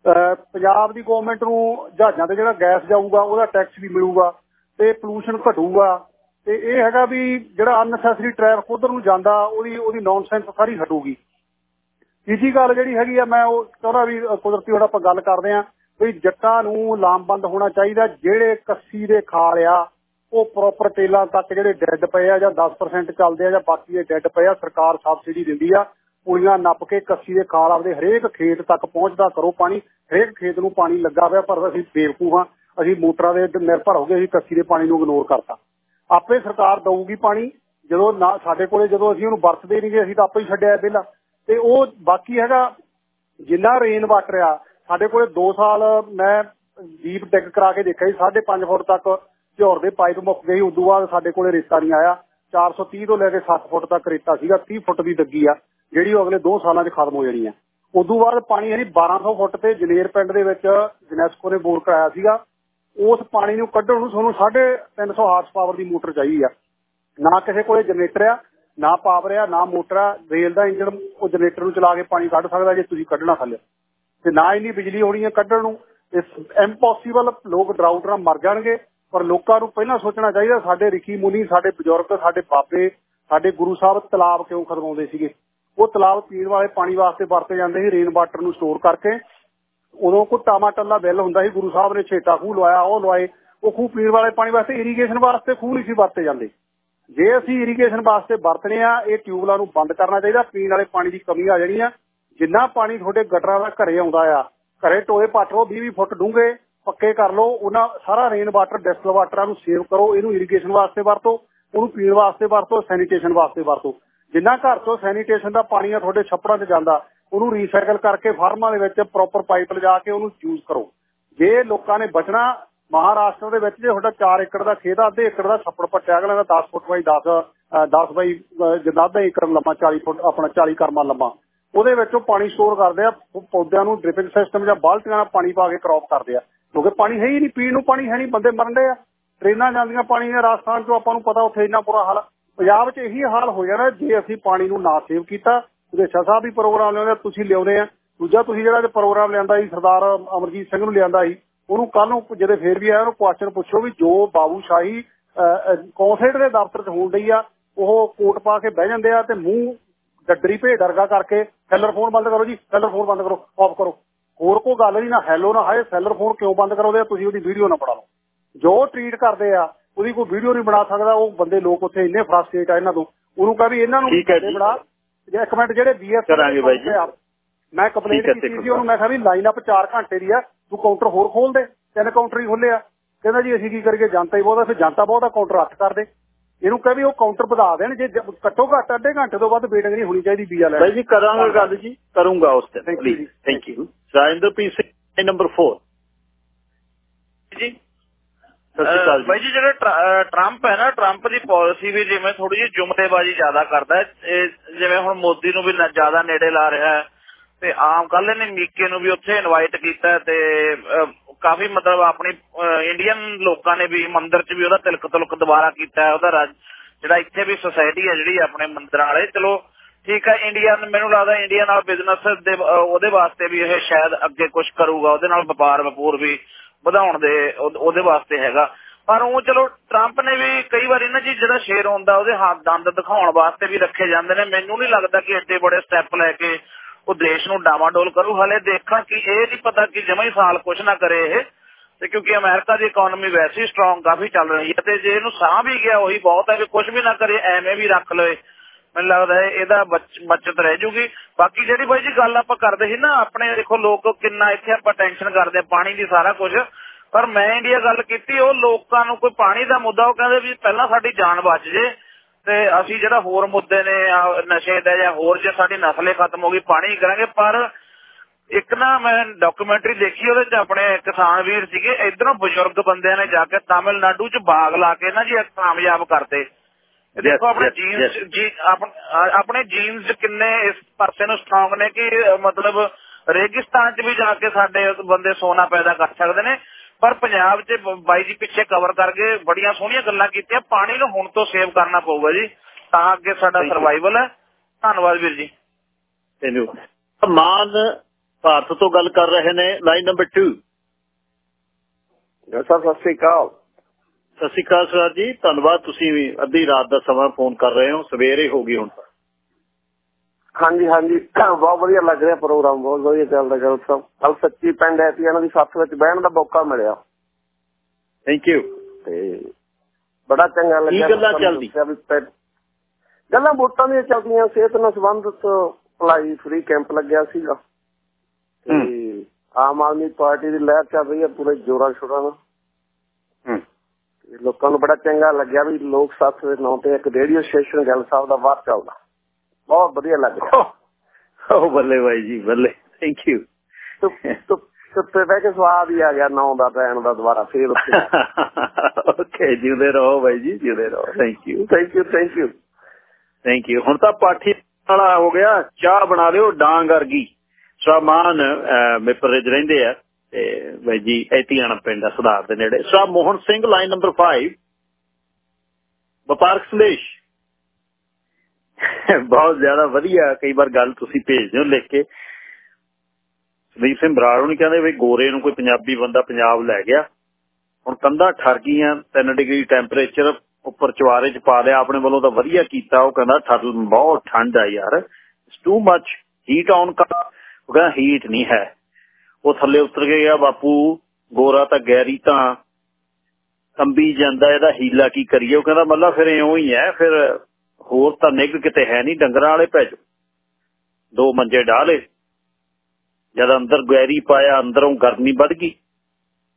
ਪੰਜਾਬ ਦੀ ਗਵਰਨਮੈਂਟ ਨੂੰ ਜਹਾਜ਼ਾਂ ਤੇ ਜਿਹੜਾ ਗੈਸ ਜਾਊਗਾ, ਉਹਦਾ ਟੈਕਸ ਵੀ ਮਿਲੂਗਾ ਤੇ ਪੋਲੂਸ਼ਨ ਘਟੂਗਾ। ਤੇ ਇਹ ਹੈਗਾ ਵੀ ਜਿਹੜਾ ਅਨਨੈਸੈਸਰੀ ਟ੍ਰੈਫਿਕ ਉਧਰ ਨੂੰ ਜਾਂਦਾ, ਉਹਦੀ ਉਹਦੀ ਨੌਨਸੈਂਸ ਸਾਰੀ ਹਟੂਗੀ। ਤੀਜੀ ਗੱਲ ਜਿਹੜੀ ਹੈਗੀ ਆ, ਮੈਂ ਉਹ ਚਾਹੁੰਦਾ ਵੀ ਕੁਦਰਤੀ ਹੁਣ ਆਪਾਂ ਗੱਲ ਕਰਦੇ ਆ ਵੀ ਜੱਟਾਂ ਨੂੰ ਲਾਮਬੰਦ ਹੋਣਾ ਚਾਹੀਦਾ, ਜਿਹੜੇ ਕੱਸੀ ਦੇ ਖਾਲ ਆ, ਉਹ ਪ੍ਰੋਪਰ ਤੇਲਾਂ ਤੱਕ ਜਿਹੜੇ ਡੈੱਡ ਪਏ ਆ ਜਾਂ 10% ਚੱਲਦੇ ਆ ਜਾਂ ਬਾਕੀ ਦੇ ਡੈੱਡ ਪਏ ਆ, ਸਰਕਾਰ ਸਬਸਿਡੀ ਦਿੰਦੀ ਆ ਪੁਲੀਆਂ ਨੱਪ ਕੇ ਕੱਸੀ ਦੇ ਖਾਲ ਆਪਦੇ ਹਰੇਕ ਖੇਤ ਤੱਕ ਪਹੁੰਚਦਾ ਕਰੋ ਪਾਣੀ, ਹਰੇਕ ਖੇਤ ਨੂੰ ਪਾਣੀ ਲੱਗਾ ਹੋਇਆ ਪਰ ਅਸੀਂ ਬੇਵਕੂਫ ਆ ਅਸੀਂ ਮੋਟਰਾਂ ਦੇ ਨਿਰਭਰ ਹੋ ਗਏ, ਅਸੀਂ ਕੱਸੀ ਦੇ ਪਾਣੀ ਨੂੰ ਇਗਨੋਰ ਕਰਤਾ। ਆਪੇ ਸਰਕਾਰ ਦਊਗੀ ਪਾਣੀ, ਜਦੋਂ ਨਾ, ਸਾਡੇ ਕੋਲੇ ਜਦੋਂ ਅਸੀਂ ਉਹਨੂੰ ਵਰਤਦੇ ਨਹੀਂਗੇ ਅਸੀਂ ਤਾਂ ਆਪੇ ਹੀ ਛੱਡਿਆ ਪਹਿਲਾਂ ਤੇ ਉਹ ਬਾਕੀ ਹੈਗਾ, ਜਿੰਨਾ ਰੇਨ ਵਾਟਰ ਆ, ਸਾਡੇ ਕੋਲੇ 2 ਸਾਲ ਮੈਂ ਡੀਪ ਡਿਗ ਕਰਾ ਕੇ ਦੇਖਿਆ ਸੀ 5.5 ਫੁੱਟ ਤੱਕ ਝੋਰ ਦੇ ਪਾਈਪ ਮੁੱਕ ਗਈ ਉਦੋਂ ਬਾਅਦ ਸਾਡੇ ਕੋਲੇ ਰੇਤਾ ਨਹੀਂ ਆਇਆ। 430 ਤੋਂ ਲੈ ਕੇ 7 ਫੁੱਟ ਤੱਕ ਰੇਤਾ ਸੀਗਾ 30 ਫੁੱਟ ਦੀ ਡੱਗੀ ਆ। ਜਿਹੜੀ ਉਹ ਅਗਲੇ 2 ਸਾਲਾਂ 'ਚ ਖਤਮ ਹੋ ਜਾਣੀ ਆ ਉਦੋਂ ਬਾਅਦ ਪਾਣੀ ਹੈ 1200 ਫੁੱਟ ਤੇ ਜਨੇਰ ਪਿੰਡ ਦੇ ਵਿੱਚ ਜਨੈਸਕੋ ਨੇ ਬੋਰ ਕਰਾਇਆ ਸੀਗਾ। ਉਸ ਪਾਣੀ ਨੂੰ ਕੱਢਣ ਨੂੰ ਤੁਹਾਨੂੰ 350 ਹਾਰਸ ਪਾਵਰ ਦੀ ਮੋਟਰ ਚਾਹੀਦੀ ਆ। ਨਾ ਕਿਸੇ ਕੋਲੇ ਜਨਰੇਟਰ ਆ, ਨਾ ਪਾਵਰ ਆ, ਨਾ ਮੋਟਰ ਆ। ਰੇਲ ਦਾ ਇੰਜਨ ਉਹ ਜਨਰੇਟਰ ਨੂੰ ਚਲਾ ਕੇ ਪਾਣੀ ਕੱਢ ਸਕਦਾ ਜੇ ਤੁਸੀਂ ਕੱਢਣਾ ਥੱਲੇ। ਤੇ ਨਾ ਇੰਨੀ ਬਿਜਲੀ ਹੋਣੀ ਹੈ ਕੱਢਣ ਨੂੰ। ਇਸ ਇੰਪੋਸੀਬਲ ਲੋਕ ਡਰਾਊਟ ਨਾਲ ਮਰ ਜਾਣਗੇ। ਪਰ ਲੋਕਾਂ ਨੂੰ ਪਹਿਲਾਂ ਸੋਚਣਾ ਚਾਹੀਦਾ, ਸਾਡੇ ਰਿਕੀ ਮੁਨੀ, ਸਾਡੇ ਬਜ਼ੁਰਗ, ਸਾਡੇ ਬਾਬੇ, ਸਾਡੇ ਗੁਰੂ ਸਾਹਿਬ ਤਲਾਬ ਕਿਉਂ ਖਦਵਾਉਂਦੇ ਸੀਗੇ? ਉਹ ਤਲਾਬ ਪੀਣ ਵਾਲੇ ਪਾਣੀ ਵਾਸਤੇ ਵਰਤੇ ਜਾਂਦੇ ਸੀ ਰੇਨ ਵਾਟਰ ਨੂੰ ਸਟੋਰ ਕਰਕੇ। ਉਦੋਂ ਕੋ ਟਾਮਾ ਟੱਲਾ ਬਿੱਲ ਹੁੰਦਾ ਸੀ, ਗੁਰੂ ਸਾਹਿਬ ਨੇ ਛੇਟਾ ਖੂਹ ਲਵਾਇਆ, ਉਹ ਲਵਾਏ। ਉਹ ਖੂਹ ਪੀਣ ਵਾਲੇ ਪਾਣੀ ਵਾਸਤੇ ਇਰੀਗੇਸ਼ਨ ਵਾਸਤੇ ਖੂਹ ਨਹੀਂ ਸੀ ਵਰਤੇ ਜਾਂਦੇ। ਜੇ ਅਸੀਂ ਇਰੀਗੇਸ਼ਨ ਵਾਸਤੇ ਵਰਤਨੇ ਆ, ਇਹ ਟਿਊਬਲਾਂ ਨੂੰ ਬੰਦ ਕਰਨਾ ਚਾਹੀਦਾ, ਪੀਣ ਵਾਲੇ ਪਾਣੀ ਦੀ ਕਮੀ ਆ ਜਾਣੀ ਆ। ਜਿੰਨਾ ਪਾਣੀ ਤੁਹਾਡੇ ਗਟਰਾਂ ਦਾ ਘਰੇ ਆਉਂਦਾ ਆ, ਘਰੇ ਟੋਏ ਪੱਟ ਲਓ 20 20 ਫੁੱਟ ਡੂੰਘੇ, ਪੱਕੇ ਕਰ ਲਓ, ਉਹਨਾਂ ਸਾਰਾ ਰੇਨ ਵਾਟਰ ਡਿਸਟਲ ਵਾਟਰਾਂ ਨੂੰ ਸੇਵ ਕਰੋ, ਇਹਨੂੰ ਇਰੀਗੇਸ਼ਨ ਵਾਸਤੇ ਵਰਤੋ, ਉਹਨੂੰ ਪੀਣ ਵਾਸਤੇ ਵਰਤੋ ਸੈਨੀਟੇਸ਼ਨ ਵਾਸਤੇ ਵਰਤੋ। ਜਿੰਨਾ ਘਰ ਤੋਂ ਸੈਨੀਟੇਸ਼ਨ ਦਾ ਪਾਣੀ ਆ ਤੁਹਾਡੇ ਛੱਪੜਾਂ 'ਚ ਜਾਂਦਾ, ਉਹਨੂੰ ਰੀਸਾਈਕਲ ਕਰਕੇ ਫਾਰਮਾਂ ਦੇ ਵਿੱਚ ਪ੍ਰੋਪਰ ਪਾਈਪ ਲਿਜਾ ਕੇ ਉਹਨੂੰ ਯੂਜ਼ ਕਰੋ। ਜੇ ਲੋਕਾਂ ਨੇ ਬਚਣਾ, ਮਹਾਰਾਸ਼ਟਰ ਦੇ ਵਿੱਚ ਜੇ ਤੁਹਾਡਾ 4 ਏਕੜ ਦਾ ਖੇਤ ਆ, ਅੱਧੇ ਏਕੜ ਦਾ ਛੱਪੜ ਪੱਟਿਆ, ਅਗਲੇ ਦਾ 10 ਫੁੱਟ ਬਾਈ 10 10 ਬਾਈ ਜਿੰਨਾ ਅੱਧਾ ਏਕੜ ਲੰਮਾ 40 ਫੁੱਟ, ਆਪਣਾ 40 ਕਰਮਾ ਲੰਮਾ, ਉਹਦੇ ਵਿੱਚ ਉਹ ਪਾਣੀ ਸਟੋਰ ਕਰਦੇ ਆ ਪੌਦਿਆਂ ਨੂੰ ਡ੍ਰਿਪਿੰਗ ਸਿਸਟਮ ਜਾਂ ਬਾਲਟੀਆਂ ਨਾਲ ਪਾਣੀ ਪਾ ਕੇ ਕ੍ਰੌਪ ਕਰਦੇ ਆ। ਕਿਉਂਕਿ ਪਾਣੀ ਹੈ ਹੀ ਨਹੀਂ, ਪੀਣ ਨੂੰ ਪਾਣੀ ਹੈ ਨਹੀਂ, ਬੰਦੇ ਮਰਨ ਦੇ ਆ। ਟ੍ਰੇਨਾਂ ਜਾਂਦੀਆਂ ਪਾਣੀ ਨੇ ਰਾਜਸਥਾਨ ਤੋਂ ਆਪਾਂ ਨੂੰ ਪਤਾ ਉੱਥੇ ਇੰਨਾ ਬੁਰਾ ਹਾਲ ਪੰਜਾਬ 'ਚ ਇਹੀ ਹਾਲ ਹੋ ਜਾਣਾ, ਜੇ ਅਸੀਂ ਪਾਣੀ ਨੂੰ ਨਾ ਸੇਵ ਕੀਤਾ ਵਿਦੇਸ਼ਾ ਸਾਹਿਬ ਵੀ ਪ੍ਰੋਗਰਾਮ ਲਿਆਉਂਦੇ ਤੁਸੀਂ ਲਿਆਉਂਦੇ ਆ। ਦੂਜਾ ਤੁਸੀਂ ਜਿਹੜਾ ਪ੍ਰੋਗਰਾਮ ਲਿਆਂਦਾ ਸੀ, ਸਰਦਾਰ ਅਮਰਜੀਤ ਸਿੰਘ ਨੂੰ ਲਿਆਂਦਾ ਸੀ, ਉਹਨੂੰ ਕੱਲ ਨੂੰ ਜਦੋਂ ਫੇਰ ਵੀ ਆਇਆ, ਉਹਨੂੰ ਕੁਐਸਚਨ ਪੁੱਛੋ ਵੀ ਜੋ ਬਾਬੂ ਕੌਂਸਲੇਟ ਦੇ ਦਫ਼ਤਰ 'ਚ ਹੋਣ ਡਈ ਆ, ਉਹ ਕੋਟ ਪਾ ਕੇ ਬਹਿ ਜਾਂਦੇ ਆ ਤੇ ਮੂੰਹ ਡੱਡਰੀ ਭੇਡ ਵਰਗਾ ਕਰਕੇ ਸੈਲਰ ਫੋਨ ਬੰਦ ਕਰੋ ਜੀ ਸੈਲਰ ਫੋਨ ਬੰਦ ਕਰੋ ਆਫ ਕਰੋ। ਹੋਰ ਕੋਈ ਗੱਲ ਨਹੀਂ, ਨਾ ਹੈਲੋ ਨਾ ਹਾਏ ਸੈਲਰ ਫੋਨ ਕਿਉਂ ਬੰਦ ਕਰੋਦੇ ਤੁਸੀਂ ਉਹਦੀ ਵੀਡੀਓ ਨਾ ਬਣਾ ਲਓ। ਜੋ ਟ੍ਰੀਟ ਕਰਦੇ ਆ ਉਹਦੀ ਕੋਈ ਵੀਡੀਓ ਨਹੀਂ ਬਣਾ ਸਕਦਾ ਉਹ ਬੰਦੇ ਲੋਕ ਉੱਥੇ ਇੰਨੇ ਫਰਸਟ੍ਰੇਟ ਆ ਇਹਨਾਂ ਤੋਂ। ਉਹਨੂੰ ਕਹਾਂ ਵੀ ਇਹਨਾਂ ਨੂੰ ਠੀਕ ਹੈ ਜੀ। ਬਣਾ। ਜੇ ਇੱਕ ਮਿੰਟ ਜਿਹੜੇ ਬੀਐਸ ਕਰਾਂਗੇ ਬਾਈ ਜੀ। ਮੈਂ ਕੰਪਲੇਂਟ ਕੀਤੀ ਸੀ ਉਹਨੂੰ ਮੈਂ ਕਿਹਾ ਵੀ ਲਾਈਨ ਅਪ 4 ਘੰਟੇ ਦੀ ਆ ਤੂੰ ਕਾਊਂਟਰ ਹੋਰ ਖੋਲ ਦੇ ਤਿੰਨ ਕਾਊਂਟਰ ਹੀ ਖੋਲੇ ਆ ਕਹਿੰਦਾ ਜੀ ਅਸੀਂ ਕੀ ਕਰੀਏ ਜਨਤਾ ਹੀ ਬਹੁਤਾ ਫਿਰ ਜਨਤਾ ਬਹੁਤਾ ਕਾਊਂਟਰ ਹੱਥ ਕਰ ਦੇ। ਇਹਨੂੰ ਕਹੇ ਵੀ ਉਹ ਕਾਊਂਟਰ ਵਧਾ ਦੇਣ ਜੇ ਘੱਟੋ ਘੱਟ ਅੱਧੇ ਘੰਟੇ ਤੋਂ ਵੱਧ ਵੇਟਿੰਗ ਨਹੀਂ ਹੋਣੀ ਚਾਹੀਦੀ ਵੀਜ਼ਾ ਲੈਣ ਬਾਈ ਜੀ ਕਰਾਂਗੇ ਗੱਲ ਜੀ ਕਰੂੰਗਾ ਉਸ ਤੇ please. Thank you Rajinder P Singh number 4 ji. Bye ਜੀ ਜਿਹੜਾ ਟਰੰਪ ਹੈ ਨਾ ਟਰੰਪ ਦੀ ਪਾਲਿਸੀ ਵੀ ਜਿਵੇਂ ਥੋੜੀ ਜਿਹੀ ਜੁਮਲੇਬਾਜ਼ੀ ਜ਼ਿਆਦਾ ਕਰਦਾ ਹੈ ਜਿਵੇਂ ਹੁਣ ਮੋਦੀ ਨੂੰ ਵੀ ਜ਼ਿਆਦਾ ਨੇੜੇ ਲਾ ਰਿਹਾ ਹੈ ਤੇ ਆਮ ਕੱਲ ਨੇ ਮੀਕੇ ਨੂੰ ਵੀ ਉੱਥੇ ਇਨਵਾਈਟ ਕੀਤਾ ਤੇ ਕਾਫੀ ਮਤਲਬ ਆਪਣੀ ਇੰਡੀਅਨ ਲੋਕਾਂ ਨੇ ਵੀ ਮੰਦਿਰ 'ਚ ਵੀ ਉਹਦਾ ਤਿਲਕ ਤੁਲਕ ਦੁਬਾਰਾ ਕੀਤਾ ਉਹਦਾ ਰਾਜ ਜਿਹੜਾ ਇੱਥੇ ਵੀ ਸੁਸਾਇਟੀ ਹੈ ਜਿਹੜੀ ਆਪਣੇ ਮੰਦਿਰਾਂ ਵਾਲੇ ਚਲੋ ਠੀਕ ਹੈ ਇੰਡੀਆ ਮੈਨੂੰ ਲੱਗਦਾ ਇੰਡੀਆ ਨਾਲ ਬਿਜ਼ਨਸ ਦੇ ਉਹਦੇ ਵਾਸਤੇ ਵੀ ਇਹ ਸ਼ਾਇਦ ਅੱਗੇ ਕੁਝ ਕਰੂਗਾ ਉਹਦੇ ਨਾਲ ਵਪਾਰ ਵਪੂਰ ਵੀ ਵਧਾਉਣ ਦੇ ਉਹਦੇ ਵਾਸਤੇ ਹੈਗਾ। ਪਰ ਉਹ ਚਲੋ ਟਰੰਪ ਨੇ ਵੀ ਕਈ ਵਾਰੀ ਨਾ ਜੀ ਜਿਹੜਾ ਸ਼ੇਰ ਹੁੰਦਾ, ਉਹਦੇ ਹੱਥ ਦੰਦ ਦਿਖਾਉਣ ਵਾਸਤੇ ਵੀ ਰੱਖੇ ਜਾਂਦੇ ਨੇ। ਮੈਨੂੰ ਨਹੀਂ ਲੱਗਦਾ ਕਿ ਐਡੇ ਬੜੇ ਸਟੈਪ ਲੈ ਕੇ ਉਹ ਦੇਸ਼ ਨੂੰ ਡਾਵਾਡੋਲ ਕਰੂ। ਹਲੇ ਦੇਖਾਂ ਕਿ ਇਹ ਨਹੀਂ ਪਤਾ ਕਿ ਜਮਾ ਹੀ ਸਾਲ ਕੁਝ ਨਾ ਕਰੇ ਇਹ। ਤੇ ਕਿਉਂਕਿ ਅਮਰੀਕਾ ਦੀ ਇਕਨੋਮੀ ਵੈਸੇ ਹੀ ਸਟਰੋਂਗ ਕਾਫੀ ਚੱਲ ਰਹੀ ਹੈ ਤੇ ਜੇ ਇਹਨੂੰ ਸਾਹ ਵੀ ਗਿਆ, ਉਹੀ ਬਹੁਤ ਹੈ ਵੀ ਕੁਝ ਵੀ ਨਾ ਕਰੇ, ਐਵੇਂ ਵੀ ਰੱਖ ਲਵੇ ਮੈਨੂੰ ਲੱਗਦਾ ਹੈ ਇਹਦਾ ਬਚਤ ਰਹਿ ਜੂਗੀ। ਬਾਕੀ ਜਿਹੜੀ ਬਾਈ ਜੀ ਗੱਲ ਆਪਾਂ ਕਰਦੇ ਸੀ ਨਾ, ਆਪਣੇ ਦੇਖੋ ਲੋਕ ਕਿੰਨਾ ਇੱਥੇ ਆਪਾਂ ਟੈਨਸ਼ਨ ਕਰਦੇ ਪਾਣੀ ਦੀ ਸਾਰਾ ਕੁਝ। ਪਰ ਮੈਂ ਇੰਡੀਆ ਗੱਲ ਕੀਤੀ, ਉਹ ਲੋਕਾਂ ਨੂੰ ਕੋਈ ਪਾਣੀ ਦਾ ਮੁੱਦਾ, ਉਹ ਕਹਿੰਦੇ ਵੀ ਪਹਿਲਾਂ ਸਾਡੀ ਜਾਨ ਬਚ ਜੇ। ਤੇ ਅਸੀਂ ਜਿਹੜਾ ਹੋਰ ਮੁੱਦੇ ਨੇ ਨਸ਼ੇ ਦਾ ਜਾਂ ਹੋਰ ਜੇ ਸਾਡੀ ਨਸਲੇ ਖਤਮ ਹੋ ਗਈ, ਪਾਣੀ ਕਰਾਂਗੇ। ਪਰ ਇੱਕ ਨਾ ਮੈਂ ਡਾਕੂਮੈਂਟਰੀ ਦੇਖੀ, ਉਹਦੇ ਚ ਆਪਣੇ ਕਿਸਾਨ ਵੀਰ ਸੀਗੇ, ਇਧਰੋਂ ਬਜ਼ੁਰਗ ਬੰਦਿਆਂ ਨੇ ਜਾ ਕੇ ਤਾਮਿਲਨਾਡੂ ਚ ਬਾਗ ਲਾ ਕੇ ਨਾ ਜੀ ਕਾਮਯਾਬ ਕਰਤੇ ਦੇਖੋ ਆਪਣੇ ਜੀਨਸ. ਜੀ ਆਪਣੇ ਜੀਨਸ ਕਿੰਨੇ ਇਸ ਪਾਸੇ ਨੂੰ ਸਟਰੋਂਗ ਨੇ ਕਿ ਮਤਲਬ ਰੇਗਿਸਤਾਨ 'ਚ ਵੀ ਜਾ ਕੇ ਸਾਡੇ ਬੰਦੇ ਸੋਨਾ ਪੈਦਾ ਕਰ ਸਕਦੇ ਨੇ। ਪਰ ਪੰਜਾਬ 'ਚ ਬਾਈ ਜੀ ਪਿੱਛੇ ਕਵਰ ਕਰਕੇ ਬੜੀਆਂ ਸੋਹਣੀਆਂ ਗੱਲਾਂ ਕੀਤੀਆਂ। ਪਾਣੀ ਨੂੰ ਹੁਣ ਤੋਂ ਸੇਵ ਕਰਨਾ ਪਊਗਾ ਜੀ। ਤਾਂ ਅੱਗੇ ਸਾਡਾ. ਸਰਵਾਈਵਲ ਹੈ। ਧੰਨਵਾਦ ਵੀਰ ਜੀ। ਤੈਨੂੰ ਮਾਨ ਭਾਰਤ ਤੋਂ ਗੱਲ ਕਰ ਰਹੇ ਨੇ line number 2 sir Sat Sri ਅਕਾਲ। ਸਤਿ ਸ਼੍ਰੀ ਅਕਾਲ ਸਰ ਜੀ ਧੰਨਵਾਦ ਤੁਸੀਂ ਵੀ ਅੱਧੀ ਰਾਤ ਦਾ ਸਮਾਂ ਫੋਨ ਕਰ ਰਹੇ ਹੋ ਸਵੇਰੇ ਹੋ ਗਈ ਹੁਣ। ਤਾਂ ਹਾਂਜੀ ਹਾਂਜੀ ਬਹੁਤ ਵਧੀਆ ਲੱਗ ਰਿਹਾ ਪ੍ਰੋਗਰਾਮ ਬਹੁਤ ਵਧੀਆ ਚੱਲਦਾ ਗੱਲ ਸਾਹਿਬ ਕੱਲ ਸੱਚੀ ਪਿੰਡ ਐ ਇਹਨਾਂ ਦੀ ਸੱਥ ਵਿੱਚ ਬਹਿਣ ਦਾ ਮੌਕਾ ਮਿਲਿਆ। ਥੈਂਕ ਯੂ ਤੇ ਬੜਾ ਚੰਗਾ ਲੱਗਿਆ ਕੀ ਗੱਲਾਂ ਚੱਲਦੀ? ਗੱਲਾਂ ਵੋਟਾਂ ਦੀਆਂ ਚੱਲਦੀਆਂ ਸਿਹਤ ਨਾਲ ਸੰਬੰਧਿਤ ਭਲਾਈ ਫ੍ਰੀ ਕੈਂਪ ਲੱਗਿਆ ਸੀਗਾ। ਤੇ ਆਮ ਆਦਮੀ ਪਾਰਟੀ ਦੀ ਲਹਿਰ ਚੱਲ ਰਹੀ ਹੈ ਪੂਰੇ ਜੋਰਾਂ ਸ਼ੋਰਾਂ ਨਾਲ। ਲੋਕਾਂ ਨੂੰ ਬੜਾ ਚੰਗਾ ਲੱਗਿਆ ਵੀ ਲੋਕ ਸਾਥ ਦੇ ਨਾਂ ਤੇ ਇੱਕ ਰੇਡੀਓ ਸਟੇਸ਼ਨ ਗੱਲ ਸਾਹਿਬ ਦਾ ਬਾਤ ਚੱਲਦਾ। ਬਹੁਤ ਵਧੀਆ ਲੱਗ ਰਿਹਾ। ਓ ਬੱਲੇ ਬਾਈ ਜੀ ਬੱਲੇ। ਥੈਂਕ ਯੂ ਬਹਿ ਕੇ ਸਵਾਦ ਹੀ ਆ ਗਿਆ ਨੌ ਦਾ ਪੈਣ ਦਾ ਦੁਬਾਰਾ ਫੇਰ ਓਕੇ ਜਿਉਂਦੇ ਰਹੋ ਬਾਈ ਜੀ ਜਿਉਂਦੇ ਰਹੋ। Thank you thank you thank you thank you ਹੁਣ ਤਾਂ ਪਾਠੀ ਵਾਲਾ ਹੋ ਗਿਆ। ਚਾਹ ਬਣਾ ਲਿਓ ਡਾਂਗ ਵਰਗੀ। ਸਵਾਮਾਨ ਮੇਪਰੇ ਚ ਰਹਿੰਦੇ ਆ। ਤੇ ਬਾਈ ਜੀ ਐਤੀਆਣਾ ਪਿੰਡ ਆ, ਸੁਧਾਰ ਦੇ ਨੇੜੇ। ਸਵਾ ਮੋਹਨ ਸਿੰਘ ਲਾਈਨ ਨੰਬਰ 5 ਵਪਾਰਕ ਸੰਦੇਸ਼। ਬਹੁਤ ਜ਼ਿਆਦਾ ਵਧੀਆ, ਕਈ ਵਾਰ ਗੱਲ ਤੁਸੀਂ ਭੇਜਦੇ ਹੋ ਲਿਖ ਕੇ। ਸੰਦੀਪ ਸਿੰਘ ਬਰਾੜ ਨੂੰ ਕਹਿੰਦੇ ਵੀ ਗੋਰੇ ਨੂੰ ਕੋਈ ਪੰਜਾਬੀ ਬੰਦਾ ਪੰਜਾਬ ਲੈ ਗਿਆ। ਹੁਣ ਕੰਧਾਂ ਠਰ ਗਈਆਂ 3 ਡਿਗਰੀ ਟੈਂਪਰੇਚਰ ਉੱਪਰ ਚਵਾਰੇ ਚ ਪਾ ਲਿਆ, ਆਪਣੇ ਵੱਲੋਂ ਤਾਂ ਵਧੀਆ ਕੀਤਾ, ਉਹ ਕਹਿੰਦਾ ਠਰ ਬਹੁਤ ਠੰਡ ਆ ਯਾਰ। It's too much heat on ਕਰ ਉਹ ਕਹਿੰਦਾ ਹੀਟ ਨਹੀਂ ਹੈ। ਉਹ ਥੱਲੇ ਉਤਰ ਕੇ ਗਿਆ, ਬਾਪੂ, ਗੋਰਾ ਤਾਂ ਗੈਰੀ ਤਾਂ। ਕੰਬੀ ਜਾਂਦਾ, ਇਹਦਾ ਹੀਲਾ ਕੀ ਕਰੀਏ? ਉਹ ਕਹਿੰਦਾ, ਮੱਲਾ ਫਿਰ ਇਉਂ ਹੀ ਹੈ, ਫਿਰ ਹੋਰ ਤਾਂ ਨਿੱਘ ਕਿਤੇ ਹੈ ਨਹੀਂ, ਡੰਗਰਾਂ ਵਾਲੇ ਭੇਜ ਦੋ ਮੰਜੇ ਡਾਲੇ ਜਦ ਅੰਦਰ ਗੈਰੀ ਪਾਇਆ, ਅੰਦਰੋਂ ਗਰਮੀ ਵੱਧ ਗਈ।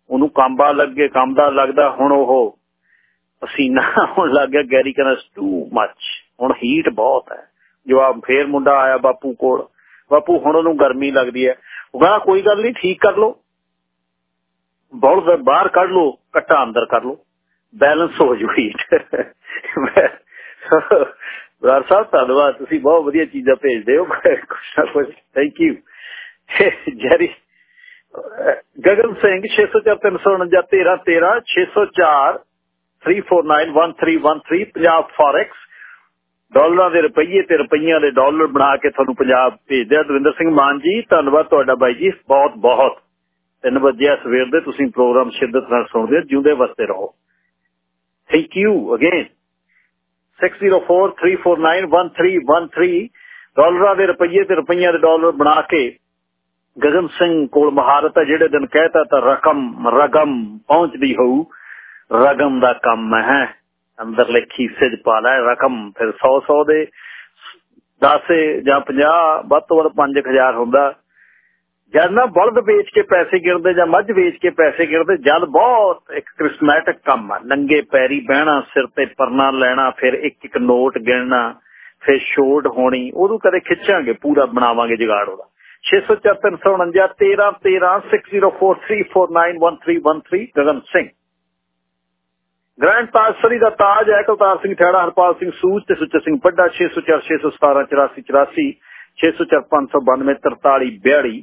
ਉਹਨੂੰ ਕੰਬਾ ਲੱਗੇ ਕੰਬਦਾ ਲੱਗਦਾ, ਹੁਣ ਉਹ ਪਸੀਨਾ ਹੋਣ ਲੱਗ ਗਿਆ। ਗੈਰੀ ਕਹਿੰਦਾ ਟੂ ਮੱਚ ਹੁਣ ਹੀਟ ਬਹੁਤ ਹੈ। ਜਵਾਬ, ਫੇਰ ਮੁੰਡਾ ਆਇਆ ਬਾਪੂ ਕੋਲ। ਬਾਪੂ, ਹੁਣ ਉਹਨੂੰ ਗਰਮੀ ਲੱਗਦੀ ਹੈ। ਉਹ ਕੋਈ ਗੱਲ ਨਹੀਂ, ਠੀਕ ਕਰ ਲੋ ਬੌਲ ਬਾਹਰ ਕੱਢ ਲੋ ਕੱਟਾ ਅੰਦਰ ਕਰ ਲੋ ਬੈਲੈਂਸ ਹੋ ਜੂ ਹੀਟ ਬਰਾਰ ਸਾਹਿਬ, ਧੰਨਵਾਦ। ਤੁਸੀਂ ਬਹੁਤ ਵਧੀਆ ਚੀਜ਼ਾਂ ਭੇਜਦੇ ਹੋ। ਕੁਛ ਨਾ ਕੁਛ। Thank you Jerry, Gagan Singh 604 13 13 604 3491313 Punjab forex ਡਾਲਰਾਂ ਦੇ ਰੁਪਈਏ ਤੇ ਰੁਪਈਆਂ ਦੇ ਡਾਲਰ ਬਣਾ ਕੇ ਤੁਹਾਨੂੰ ਪੰਜਾਬ ਭੇਜਦੇ ਆ ਦਵਿੰਦਰ ਸਿੰਘ ਮਾਨ ਜੀ, ਧੰਨਵਾਦ ਤੁਹਾਡਾ ਬਾਈ ਜੀ, ਬਹੁਤ ਬਹੁਤ। 3 ਵਜੇ ਸਵੇਰ ਦੇ, ਤੁਸੀਂ ਪ੍ਰੋਗਰਾਮ ਸ਼ਿੱਦਤ ਨਾਲ ਸੁਣਦੇ ਹੋ, ਜਿਉਂਦੇ ਵਸਤੇ ਰਹੋ। ਥੈਂਕ ਯੂ ਅਗੇਨ 6043491313 ਡਾਲਰਾਂ ਦੇ ਰੁਪਈਏ ਤੇ ਰੁਪਈਆਂ ਦੇ ਡਾਲਰ ਬਣਾ ਕੇ ਗਗਨ ਸਿੰਘ ਕੋਲ ਮਹਾਰਤ ਹੈ ਜਿਹੜੇ ਦਿਨ ਕਹਿਤਾ ਤਾਂ ਰਕਮ ਰਗਮ ਪਹੁੰਚਦੀ ਹੋਊ। ਰਗਮ ਦਾ ਕੰਮ ਹੈ। ਅੰਦਰਲੇ ਖੀਸੇ 'ਚ ਪਾ ਲੈ, ਰਕਮ, ਫਿਰ 100 100 ਦੇ 10 ਜਾਂ 50 ਵੱਧ ਤੋਂ ਵੱਧ 5000 ਹੁੰਦਾ। ਜਦ ਨਾ ਬਲਦ ਵੇਚ ਕੇ ਪੈਸੇ ਗਿਰਦੇ ਜਾਂ ਮੱਝ ਵੇਚ ਕੇ ਪੈਸੇ ਗਿਰਦੇ, ਜਦ ਬਹੁਤ ਇੱਕ ਕ੍ਰਿਸਮੈਟਿਕ ਕੰਮ ਆ। ਨੰਗੇ ਪੈਰੀ ਬਹਿਣਾ, ਸਿਰ ਤੇ ਪਰਨਾ ਲੈਣਾ, ਫਿਰ ਇੱਕ ਇੱਕ ਨੋਟ ਗਿਣਨਾ, ਫਿਰ ਛੋਟ ਹੋਣੀ, ਉਹਨੂੰ ਕਦੇ ਖਿੱਚਾਂਗੇ, ਪੂਰਾ ਬਣਾਵਾਂਗੇ ਜਗਾੜ ਉਹਦਾ। 604349 13 13 6043491313 ਗਗਨ ਸਿੰਘ। ਗ੍ਰੈਂਡ ਤਾਜ ਸਰੀ ਦਾ ਤਾਜ ਹੈ ਕਲਤਾਰ ਸਿੰਘ ਠੇੜਾ ਹਰਪਾਲ ਸਿੰਘ ਸੂਜ ਤੇ ਸੁੱਚਾ ਸਿੰਘ ਪੱਡਾ 604 617 84 84 604 592 43 42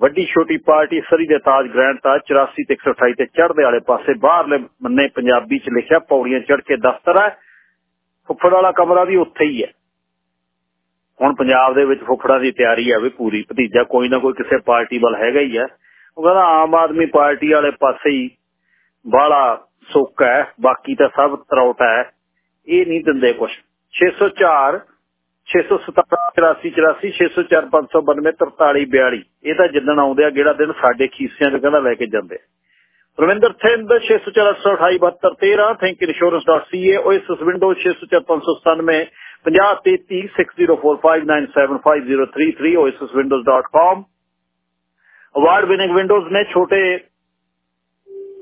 ਵੱਡੀ ਛੋਟੀ ਪਾਰਟੀ ਸਰੀ ਦੇ ਤਾਜ, ਗ੍ਰੈਂਡ ਤਾਜ 84 ਤੇ 128 ਤੇ ਚੜ੍ਹਦੇ ਵਾਲੇ ਪਾਸੇ ਬਾਹਰਲੇ ਮੰਨੇ ਪੰਜਾਬੀ ਚ ਲਿਖਿਆ ਪੌੜੀਆਂ ਚੜ ਕੇ ਦਫ਼ਤਰ ਹੈ। ਫੁੱਫੜ ਵਾਲਾ ਕਮਰਾ ਵੀ ਉੱਥੇ ਹੀ ਹੈ। ਹੁਣ ਪੰਜਾਬ ਦੇ ਵਿੱਚ ਫੁੱਫੜਾਂ ਦੀ ਤਿਆਰੀ ਹੈ ਵੀ ਪੂਰੀ ਭਤੀਜਾ ਕੋਈ ਨਾ ਕੋਈ ਕਿਸੇ ਪਾਰਟੀ ਵੱਲ ਹੈਗਾ ਹੀ ਹੈ। ਉਹ ਕਹਿੰਦਾ ਆਮ ਆਦਮੀ ਪਾਰਟੀ ਵਾਲੇ ਪਾਸੇ ਹੀ ਬਾਲਾ ਸੁੱਕ ਹੈ, ਬਾਕੀ ਤਾਂ ਸਭ ਤਰੌਟ ਹੈ। ਇਹ ਨਹੀਂ ਦਿੰਦੇ ਕੁਛ। 604 617 84 84 604 592 43 42 ਇਹ ਤਾਂ ਜਿੱਦਣ ਆਉਂਦੇ ਆ, ਜਿਹੜਾ ਦਿਨ ਸਾਡੇ ਖੀਸਿਆਂ 'ਚ ਕਹਿੰਦਾ ਲੈ ਕੇ ਜਾਂਦੇ। Ravinder Thind 604 72 13 think insurance.ca oasis window 604 597 50 33 6045975033 oasiswindows.com award winning windows ਨੇ ਛੋਟੇ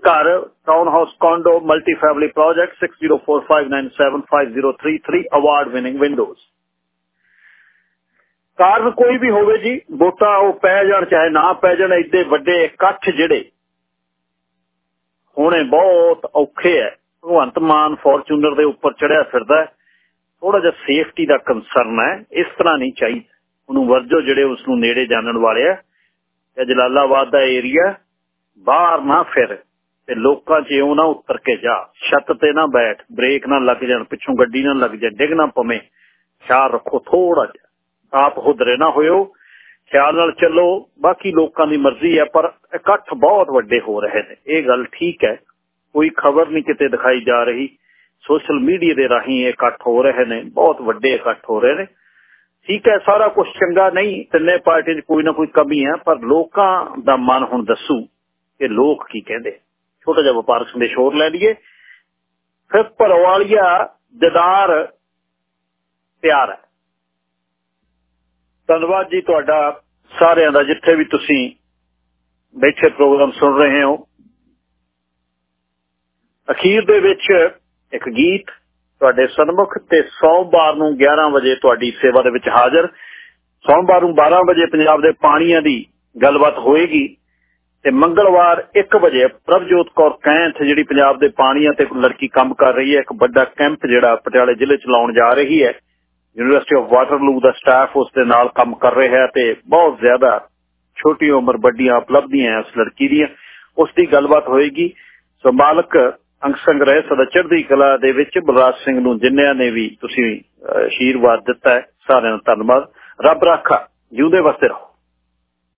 ਘਰ town house condo multi family project 6045975033 award winning windows ਕਾਰਨ ਕੋਈ ਵੀ ਹੋਵੇ ਜੀ, ਵੋਟਾਂ ਉਹ ਪੈ ਜਾਣ, ਚਾਹੇ ਨਾ ਪੈ ਜਾਣ ਐਡੇ ਵੱਡੇ ਇਕੱਠ ਜਿਹੜੇ ਹੋਣੇ ਬਹੁਤ ਔਖੇ ਐ। ਭਗਵੰਤ ਮਾਨ ਫੋਰਚੂਨਰ ਦੇ ਉੱਪਰ ਚੜਿਆ ਫਿਰਦਾ ਥੋੜਾ ਜਿਹਾ ਸੇਫਟੀ ਦਾ ਕੰਸਰਨ ਹੈ ਇਸ ਤਰ੍ਹਾਂ ਨਹੀਂ ਚਾਹੀਦਾ। ਉਹਨੂੰ ਵਰਜੋ ਜਿਹੜੇ ਉਸ ਨੂੰ ਨੇੜੇ ਜਾਣਨ ਵਾਲੇ ਆ ਤੇ ਜਲਾਲਾਬਾਦ ਦਾ ਏਰੀਆ ਬਾਹਰ ਨਾ ਫਿਰ। ਤੇ ਲੋਕਾਂ 'ਚ ਉਹ ਨਾ ਉਤਰ ਕੇ ਜਾ। ਛੱਤ ਤੇ ਨਾ ਬੈਠ, ਬ੍ਰੇਕ ਨਾ ਲੱਗ ਜਾਣ, ਪਿੱਛੋਂ ਗੱਡੀ ਨਾ ਲੱਗ ਜਾ ਡਿੱਗ ਨਾ ਪਵੇਂ। ਖਿਆਲ ਰੱਖੋ ਥੋੜਾ ਜਿਹਾ। ਆਪ ਹੁਦਰੇ ਨਾ ਹੋਇਓ। ਖਿਆਲ ਨਾਲ ਚੱਲੋ। ਬਾਕੀ ਲੋਕਾਂ ਦੀ ਮਰਜ਼ੀ ਹੈ, ਪਰ ਇਕੱਠ ਬਹੁਤ ਵੱਡੇ ਹੋ ਰਹੇ ਨੇ। ਇਹ ਗੱਲ ਠੀਕ ਹੈ। ਕੋਈ ਖਬਰ ਨਹੀਂ ਕਿਤੇ ਦਿਖਾਈ ਜਾ ਰਹੀ। ਸੋਸ਼ਲ ਮੀਡੀਆ ਦੇ ਰਾਹੀਂ ਇਕੱਠ ਹੋ ਰਹੇ ਨੇ। ਬਹੁਤ ਵੱਡੇ ਇਕੱਠ ਹੋ ਰਹੇ ਨੇ। ਠੀਕ ਹੈ, ਸਾਰਾ ਕੁਝ ਚੰਗਾ ਨਹੀਂ। ਤਿੰਨੇ ਪਾਰਟੀ 'ਚ ਕੋਈ ਨਾ ਕੋਈ ਕਮੀ ਹੈ, ਪਰ ਲੋਕਾਂ ਦਾ ਮਨ ਹੁਣ ਦੱਸੂ ਕਿ ਲੋਕ ਕੀ ਕਹਿੰਦੇ। ਛੋਟਾ ਜਿਹਾ ਵਪਾਰਕ ਸੰਦੇਸ਼ ਹੋਰ ਲੈ ਲਈਏ। ਫਿਰ ਪਰਵਾਲੀਆ ਦਿਦਾਰ ਪਿਆਰ ਹੈ। ਧੰਨਵਾਦ ਜੀ ਤੁਹਾਡਾ ਸਾਰਿਆਂ ਦਾ, ਜਿੱਥੇ ਵੀ ਤੁਸੀਂ ਬੈਠੇ ਪ੍ਰੋਗਰਾਮ ਸੁਣ ਰਹੇ ਹੋ। ਅਖੀਰ ਦੇ ਵਿੱਚ ਇੱਕ ਗੀਤ ਤੁਹਾਡੇ ਸਨਮੁਖ ਤੇ ਸੋਮਵਾਰ ਨੂੰ 11 ਵਜੇ ਤੁਹਾਡੀ ਸੇਵਾ ਦੇ ਵਿੱਚ ਹਾਜ਼ਰ। ਸੋਮਵਾਰ ਨੂੰ 12 ਵਜੇ ਪੰਜਾਬ ਦੇ ਪਾਣੀਆਂ ਦੀ ਗੱਲਬਾਤ ਹੋਏਗੀ। ਤੇ ਮੰਗਲਵਾਰ 1 ਵਜੇ ਪ੍ਰਭਜੋਤ ਕੌਰ ਕੈਂਥ, ਜਿਹੜੀ ਪੰਜਾਬ ਦੇ ਪਾਣੀਆਂ ਤੇ ਲੜਕੀ ਕੰਮ ਕਰ ਰਹੀ ਹੈ, ਇੱਕ ਵੱਡਾ ਕੈਂਪ ਜਿਹੜਾ ਪਟਿਆਲੇ ਜ਼ਿਲ੍ਹੇ ਚ ਲਾਉਣ ਜਾ ਰਹੀ ਹੈ। ਯੂਨੀਵਰਸਿਟੀ ਆਫ ਵਾਟਰਲੂ ਦਾ ਸਟਾਫ ਉਸ ਦੇ ਨਾਲ ਕੰਮ ਕਰ ਰਿਹਾ ਹੈ ਤੇ ਬਹੁਤ ਜ਼ਿਆਦਾ ਛੋਟੀ ਉਮਰ ਵੱਡੀਆਂ ਉਪਲਬਧੀਆਂ ਉਸ ਲੜਕੀ ਦੀਆਂ। ਉਸ ਦੀ ਗੱਲਬਾਤ ਹੋਏਗੀ। ਸੋ ਮਾਲਕ ਅੰਗ ਸੰਗ੍ਰਹਿ ਸਦਾ ਚੜ੍ਹਦੀ ਕਲਾ ਦੇ ਵਿੱਚ ਬਲਰਾਜ ਸਿੰਘ ਨੂੰ ਜਿੰਨਿਆਂ ਨੇ ਵੀ ਤੁਸੀਂ ਆਸ਼ੀਰਵਾਦ ਦਿੱਤਾ ਹੈ, ਸਾਰਿਆਂ ਦਾ ਧੰਨਵਾਦ। ਰੱਬ ਰਾਖਾ, ਜਿਉਂਦੇ ਵਸਦੇ ਰਹੋ।